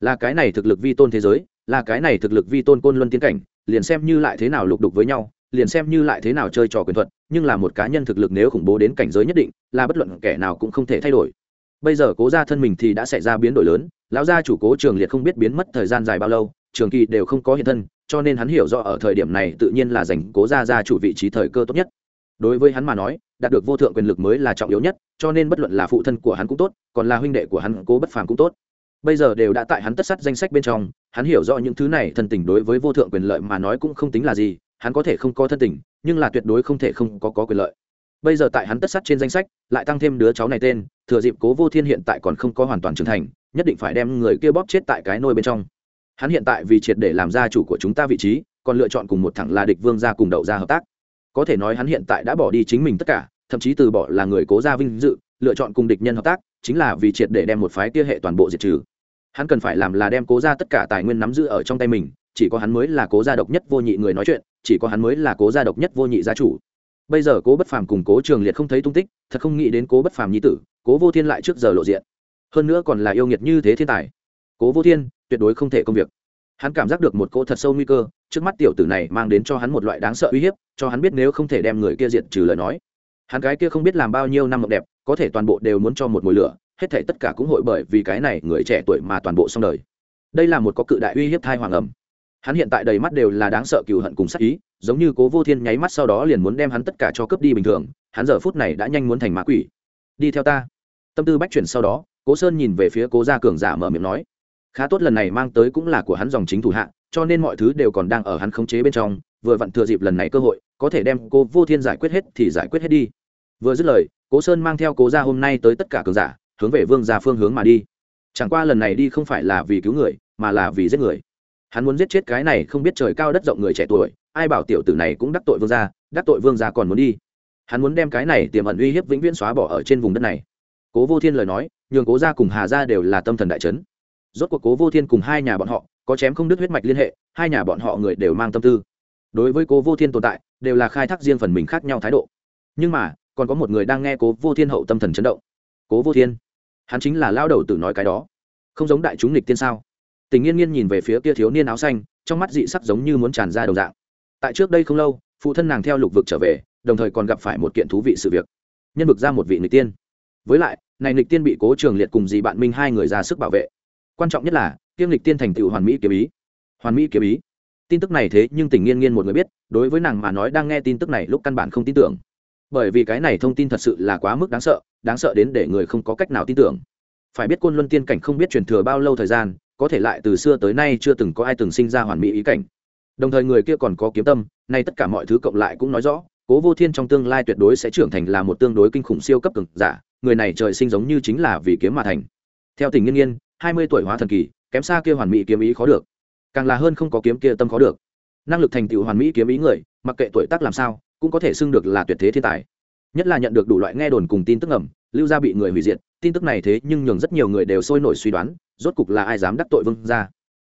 Là cái này thực lực vi tôn thế giới, là cái này thực lực vi tôn côn luân tiến cảnh, liền xem như lại thế nào lục đục với nhau liền xem như lại thế nào chơi trò quyền thuật, nhưng là một cá nhân thực lực nếu khủng bố đến cảnh giới nhất định, là bất luận kẻ nào cũng không thể thay đổi. Bây giờ cố gia thân mình thì đã xảy ra biến đổi lớn, lão gia chủ cố trường liệt không biết biến mất thời gian dài bao lâu, trường kỳ đều không có hiện thân, cho nên hắn hiểu rõ ở thời điểm này tự nhiên là giành cố gia gia chủ vị trí thời cơ tốt nhất. Đối với hắn mà nói, đạt được vô thượng quyền lực mới là trọng yếu nhất, cho nên bất luận là phụ thân của hắn cũng tốt, còn là huynh đệ của hắn cố bất phàm cũng tốt. Bây giờ đều đã tại hắn tất sắt danh sách bên trong, hắn hiểu rõ những thứ này thân tình đối với vô thượng quyền lợi mà nói cũng không tính là gì hắn có thể không có thân tình nhưng là tuyệt đối không thể không có, có quyền lợi. Bây giờ tại hắn tất sắt trên danh sách lại tăng thêm đứa cháu này tên thừa dịp cố vô thiên hiện tại còn không có hoàn toàn trưởng thành nhất định phải đem người kia bóp chết tại cái nôi bên trong. Hắn hiện tại vì triệt để làm gia chủ của chúng ta vị trí còn lựa chọn cùng một thẳng là địch vương gia cùng đậu gia hợp tác. Có thể nói hắn hiện tại đã bỏ đi chính mình tất cả thậm chí từ bỏ là người cố gia vinh dự lựa chọn cùng địch nhân hợp tác chính là vì triệt để đem một phái kia hệ toàn bộ diệt trừ. Hắn cần phải làm là đem cố gia tất cả tài nguyên nắm giữ ở trong tay mình chỉ có hắn mới là cố gia độc nhất vô nhị người nói chuyện, chỉ có hắn mới là cố gia độc nhất vô nhị gia chủ. Bây giờ cố bất phàm cùng cố trường liệt không thấy tung tích, thật không nghĩ đến cố bất phàm nhi tử, cố vô thiên lại trước giờ lộ diện. Hơn nữa còn là yêu nghiệt như thế thiên tài. Cố vô thiên, tuyệt đối không thể công việc. Hắn cảm giác được một cỗ thật sâu nguy cơ, trước mắt tiểu tử này mang đến cho hắn một loại đáng sợ uy hiếp, cho hắn biết nếu không thể đem người kia diệt trừ lời nói. Hắn gái kia không biết làm bao nhiêu năm mộng đẹp, có thể toàn bộ đều muốn cho một mùi lửa, hết thể tất cả cũng hội bởi vì cái này người trẻ tuổi mà toàn bộ xong đời. Đây là một có cự đại uy hiếp thai hoàng ẩm hắn hiện tại đầy mắt đều là đáng sợ cừu hận cùng sắc ý, giống như cố vô thiên nháy mắt sau đó liền muốn đem hắn tất cả cho cướp đi bình thường, hắn giờ phút này đã nhanh muốn thành mã quỷ. Đi theo ta. Tâm tư bách chuyển sau đó, cố sơn nhìn về phía cố gia cường giả mở miệng nói. Khá tốt lần này mang tới cũng là của hắn dòng chính thủ hạ, cho nên mọi thứ đều còn đang ở hắn khống chế bên trong, vừa vặn thừa dịp lần này cơ hội, có thể đem cô vô thiên giải quyết hết thì giải quyết hết đi. Vừa dứt lời, cố sơn mang theo cố gia hôm nay tới tất cả cường giả, hướng về vương gia phương hướng mà đi. Chẳng qua lần này đi không phải là vì cứu người, mà là vì giết người hắn muốn giết chết cái này không biết trời cao đất rộng người trẻ tuổi, ai bảo tiểu tử này cũng đắc tội vương gia, đắc tội vương gia còn muốn đi. Hắn muốn đem cái này tiềm ẩn uy hiếp vĩnh viễn xóa bỏ ở trên vùng đất này. Cố vô thiên lời nói, nhường cố gia cùng hà gia đều là tâm thần đại trấn rốt cuộc cố vô thiên cùng hai nhà bọn họ, có chém không đứt huyết mạch liên hệ, hai nhà bọn họ người đều mang tâm tư. Đối với cố vô thiên tồn tại, đều là khai thác riêng phần mình khác nhau thái độ. Nhưng mà, còn có một người đang nghe cố vô thiên hậu tâm thần chấn động. Cố vô thiên, hắn chính là lao đầu tử nói cái đó. Không giống đại chúng lịch tiên sao? Tình nghiên nghiên nhìn về phía kia thiếu niên áo xanh, trong mắt dị sắc giống như muốn tràn ra đồng dạng. Tại trước đây không lâu, phụ thân nàng theo lục vực trở về, đồng thời còn gặp phải một kiện thú vị sự việc. Nhân vực ra một vị nịch tiên. Với lại, này nịch tiên bị cố trường liệt cùng dì bạn minh hai người ra sức bảo vệ. Quan trọng nhất là tiêm lịch tiên thành tựu hoàn mỹ kiếm ý. Hoàn mỹ kiếm ý. Tin tức này thế nhưng tình nghiên nghiên một người biết, đối với nàng mà nói đang nghe tin tức này lúc căn bản không tin tưởng. Bởi vì cái này thông tin thật sự là quá mức đáng sợ đáng sợ đến để người không có cách nào tin tưởng. Phải biết côn luân tiên cảnh không biết truyền thừa bao lâu thời gian có thể lại từ xưa tới nay chưa từng có ai từng sinh ra hoàn mỹ ý cảnh. Đồng thời người kia còn có kiếm tâm, nay tất cả mọi thứ cộng lại cũng nói rõ, cố vô thiên trong tương lai tuyệt đối sẽ trưởng thành là một tương đối kinh khủng siêu cấp cực giả, người này trời sinh giống như chính là vì kiếm mà thành. Theo tình nghiên nghiên, hai mươi tuổi hóa thần kỳ, kém xa kia hoàn mỹ kiếm ý khó được. Càng là hơn không có kiếm kia tâm khó được. Năng lực thành tựu hoàn mỹ kiếm ý người, mặc kệ tuổi tác làm sao, cũng có thể xưng được là tuyệt thế thiên tài. Nhất là nhận được đủ loại nghe đồn cùng tin tức ẩm lưu gia bị người hủy diệt, tin tức này thế nhưng nhường rất nhiều người đều sôi nổi suy đoán rốt cục là ai dám đắc tội vương gia?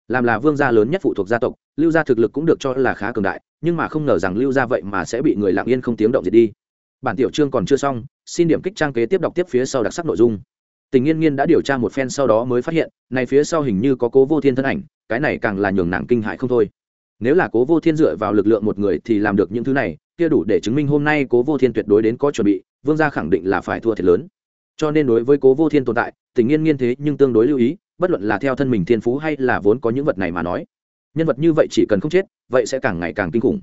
Làm là vương gia lớn nhất phụ thuộc gia tộc, lưu gia thực lực cũng được cho là khá cường đại, nhưng mà không ngờ rằng lưu gia vậy mà sẽ bị người lặng yên không tiếng động diệt đi. Bản tiểu chương còn chưa xong, xin điểm kích trang kế tiếp đọc tiếp phía sau đặc sắc nội dung. Tình nghiên nghiên đã điều tra một phen sau đó mới phát hiện, này phía sau hình như có cố vô thiên thân ảnh, cái này càng là nhường nàng kinh hại không thôi. Nếu là cố vô thiên dựa vào lực lượng một người thì làm được những thứ này, kia đủ để chứng minh hôm nay cố vô thiên tuyệt đối đến có chuẩn bị, vương gia khẳng định là phải thua thiệt lớn. Cho nên đối với cố vô thiên tồn tại, tình nghiên nghiên thế nhưng tương đối lưu ý bất luận là theo thân mình thiên phú hay là vốn có những vật này mà nói, nhân vật như vậy chỉ cần không chết, vậy sẽ càng ngày càng kinh khủng.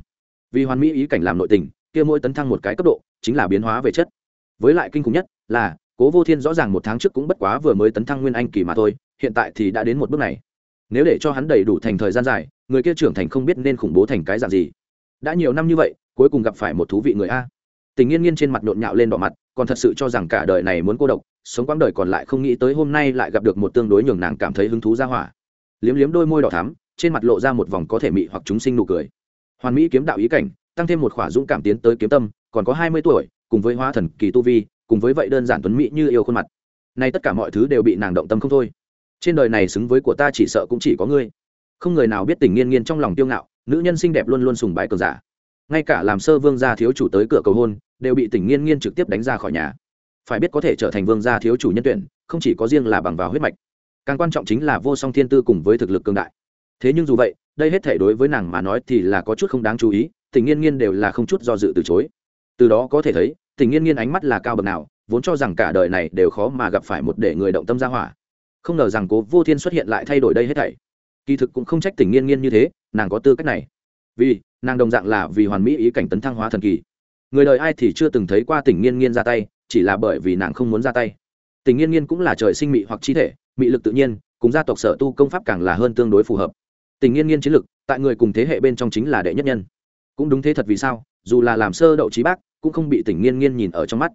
Vì hoàn mỹ ý cảnh làm nội tình, kia mỗi tấn thăng một cái cấp độ, chính là biến hóa về chất. Với lại kinh khủng nhất là, cố vô thiên rõ ràng một tháng trước cũng bất quá vừa mới tấn thăng nguyên anh kỳ mà thôi, hiện tại thì đã đến một bước này. Nếu để cho hắn đầy đủ thành thời gian dài, người kia trưởng thành không biết nên khủng bố thành cái dạng gì. Đã nhiều năm như vậy, cuối cùng gặp phải một thú vị người a tình nghiên nghiên trên mặt nhộn nhạo lên đỏ mặt, còn thật sự cho rằng cả đời này muốn cô độc, sống quãng đời còn lại không nghĩ tới hôm nay lại gặp được một tương đối nhường nàng cảm thấy hứng thú ra hỏa. Liếm liếm đôi môi đỏ thắm, trên mặt lộ ra một vòng có thể mị hoặc chúng sinh nụ cười. Hoàn mỹ kiếm đạo ý cảnh, tăng thêm một khỏa dũng cảm tiến tới kiếm tâm, còn có hai mươi tuổi, cùng với hóa thần kỳ tu vi, cùng với vậy đơn giản tuấn mỹ như yêu khuôn mặt. Nay tất cả mọi thứ đều bị nàng động tâm không thôi. Trên đời này xứng với của ta chỉ sợ cũng chỉ có ngươi. Không người nào biết tình nghiên nghiên trong lòng tiêu ngạo, nữ nhân xinh đẹp luôn luôn sùng bái cờ giả ngay cả làm sơ vương gia thiếu chủ tới cửa cầu hôn, đều bị Tỉnh nghiên nghiên trực tiếp đánh ra khỏi nhà. Phải biết có thể trở thành vương gia thiếu chủ nhân tuyển, không chỉ có riêng là bằng vào huyết mạch. Càng quan trọng chính là vô song thiên tư cùng với thực lực cương đại. Thế nhưng dù vậy, đây hết thể đối với nàng mà nói thì là có chút không đáng chú ý tình nghiên nghiên đều là không chút do dự từ chối. Từ đó có thể thấy tình nghiên nghiên ánh mắt là cao bậc nào, vốn cho rằng cả đời này đều khó mà gặp phải một để người động tâm ra hỏa. Không ngờ rằng cố vô thiên xuất hiện lại thay đổi đây hết thảy. Kỳ thực cũng không trách tình nghiên nghiên như thế, nàng có tư cách này. Vì nàng đồng dạng là vì hoàn mỹ ý cảnh tấn thăng hóa thần kỳ. Người đời ai thì chưa từng thấy qua tình nghiên nghiên ra tay, chỉ là bởi vì nàng không muốn ra tay. Tình nghiên nghiên cũng là trời sinh mị hoặc chi thể, mị lực tự nhiên, cùng gia tộc sở tu công pháp càng là hơn tương đối phù hợp. Tình nghiên nghiên chiến lực, tại người cùng thế hệ bên trong chính là đệ nhất nhân. Cũng đúng thế thật vì sao, dù là làm sơ đậu trí bác, cũng không bị tình nghiên nghiên nhìn ở trong mắt.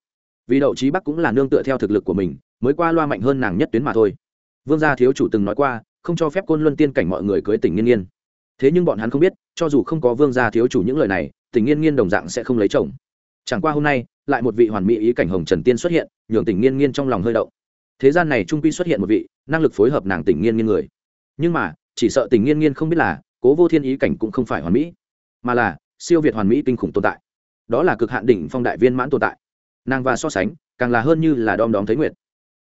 Vì đậu trí bắc cũng là nương tựa theo thực lực của mình, mới qua loa mạnh hơn nàng nhất tuyến mà thôi. Vương gia thiếu chủ từng nói qua, không cho phép côn luân tiên cảnh mọi người cưới tình nghiên nghiên thế nhưng bọn hắn không biết, cho dù không có vương gia thiếu chủ những lời này, tình nghiên nghiên đồng dạng sẽ không lấy chồng. Chẳng qua hôm nay, lại một vị hoàn mỹ ý cảnh hồng trần tiên xuất hiện, nhường tình nghiên nghiên trong lòng hơi đậu thế gian này trung quy xuất hiện một vị, năng lực phối hợp nàng tình nghiên nghiên người. Nhưng mà, chỉ sợ tình nghiên nghiên không biết là, cố vô thiên ý cảnh cũng không phải hoàn mỹ, mà là, siêu việt hoàn mỹ kinh khủng tồn tại. Đó là cực hạn đỉnh phong đại viên mãn tồn tại. Nàng và so sánh, càng là hơn như là đom đóm thấy nguyệt.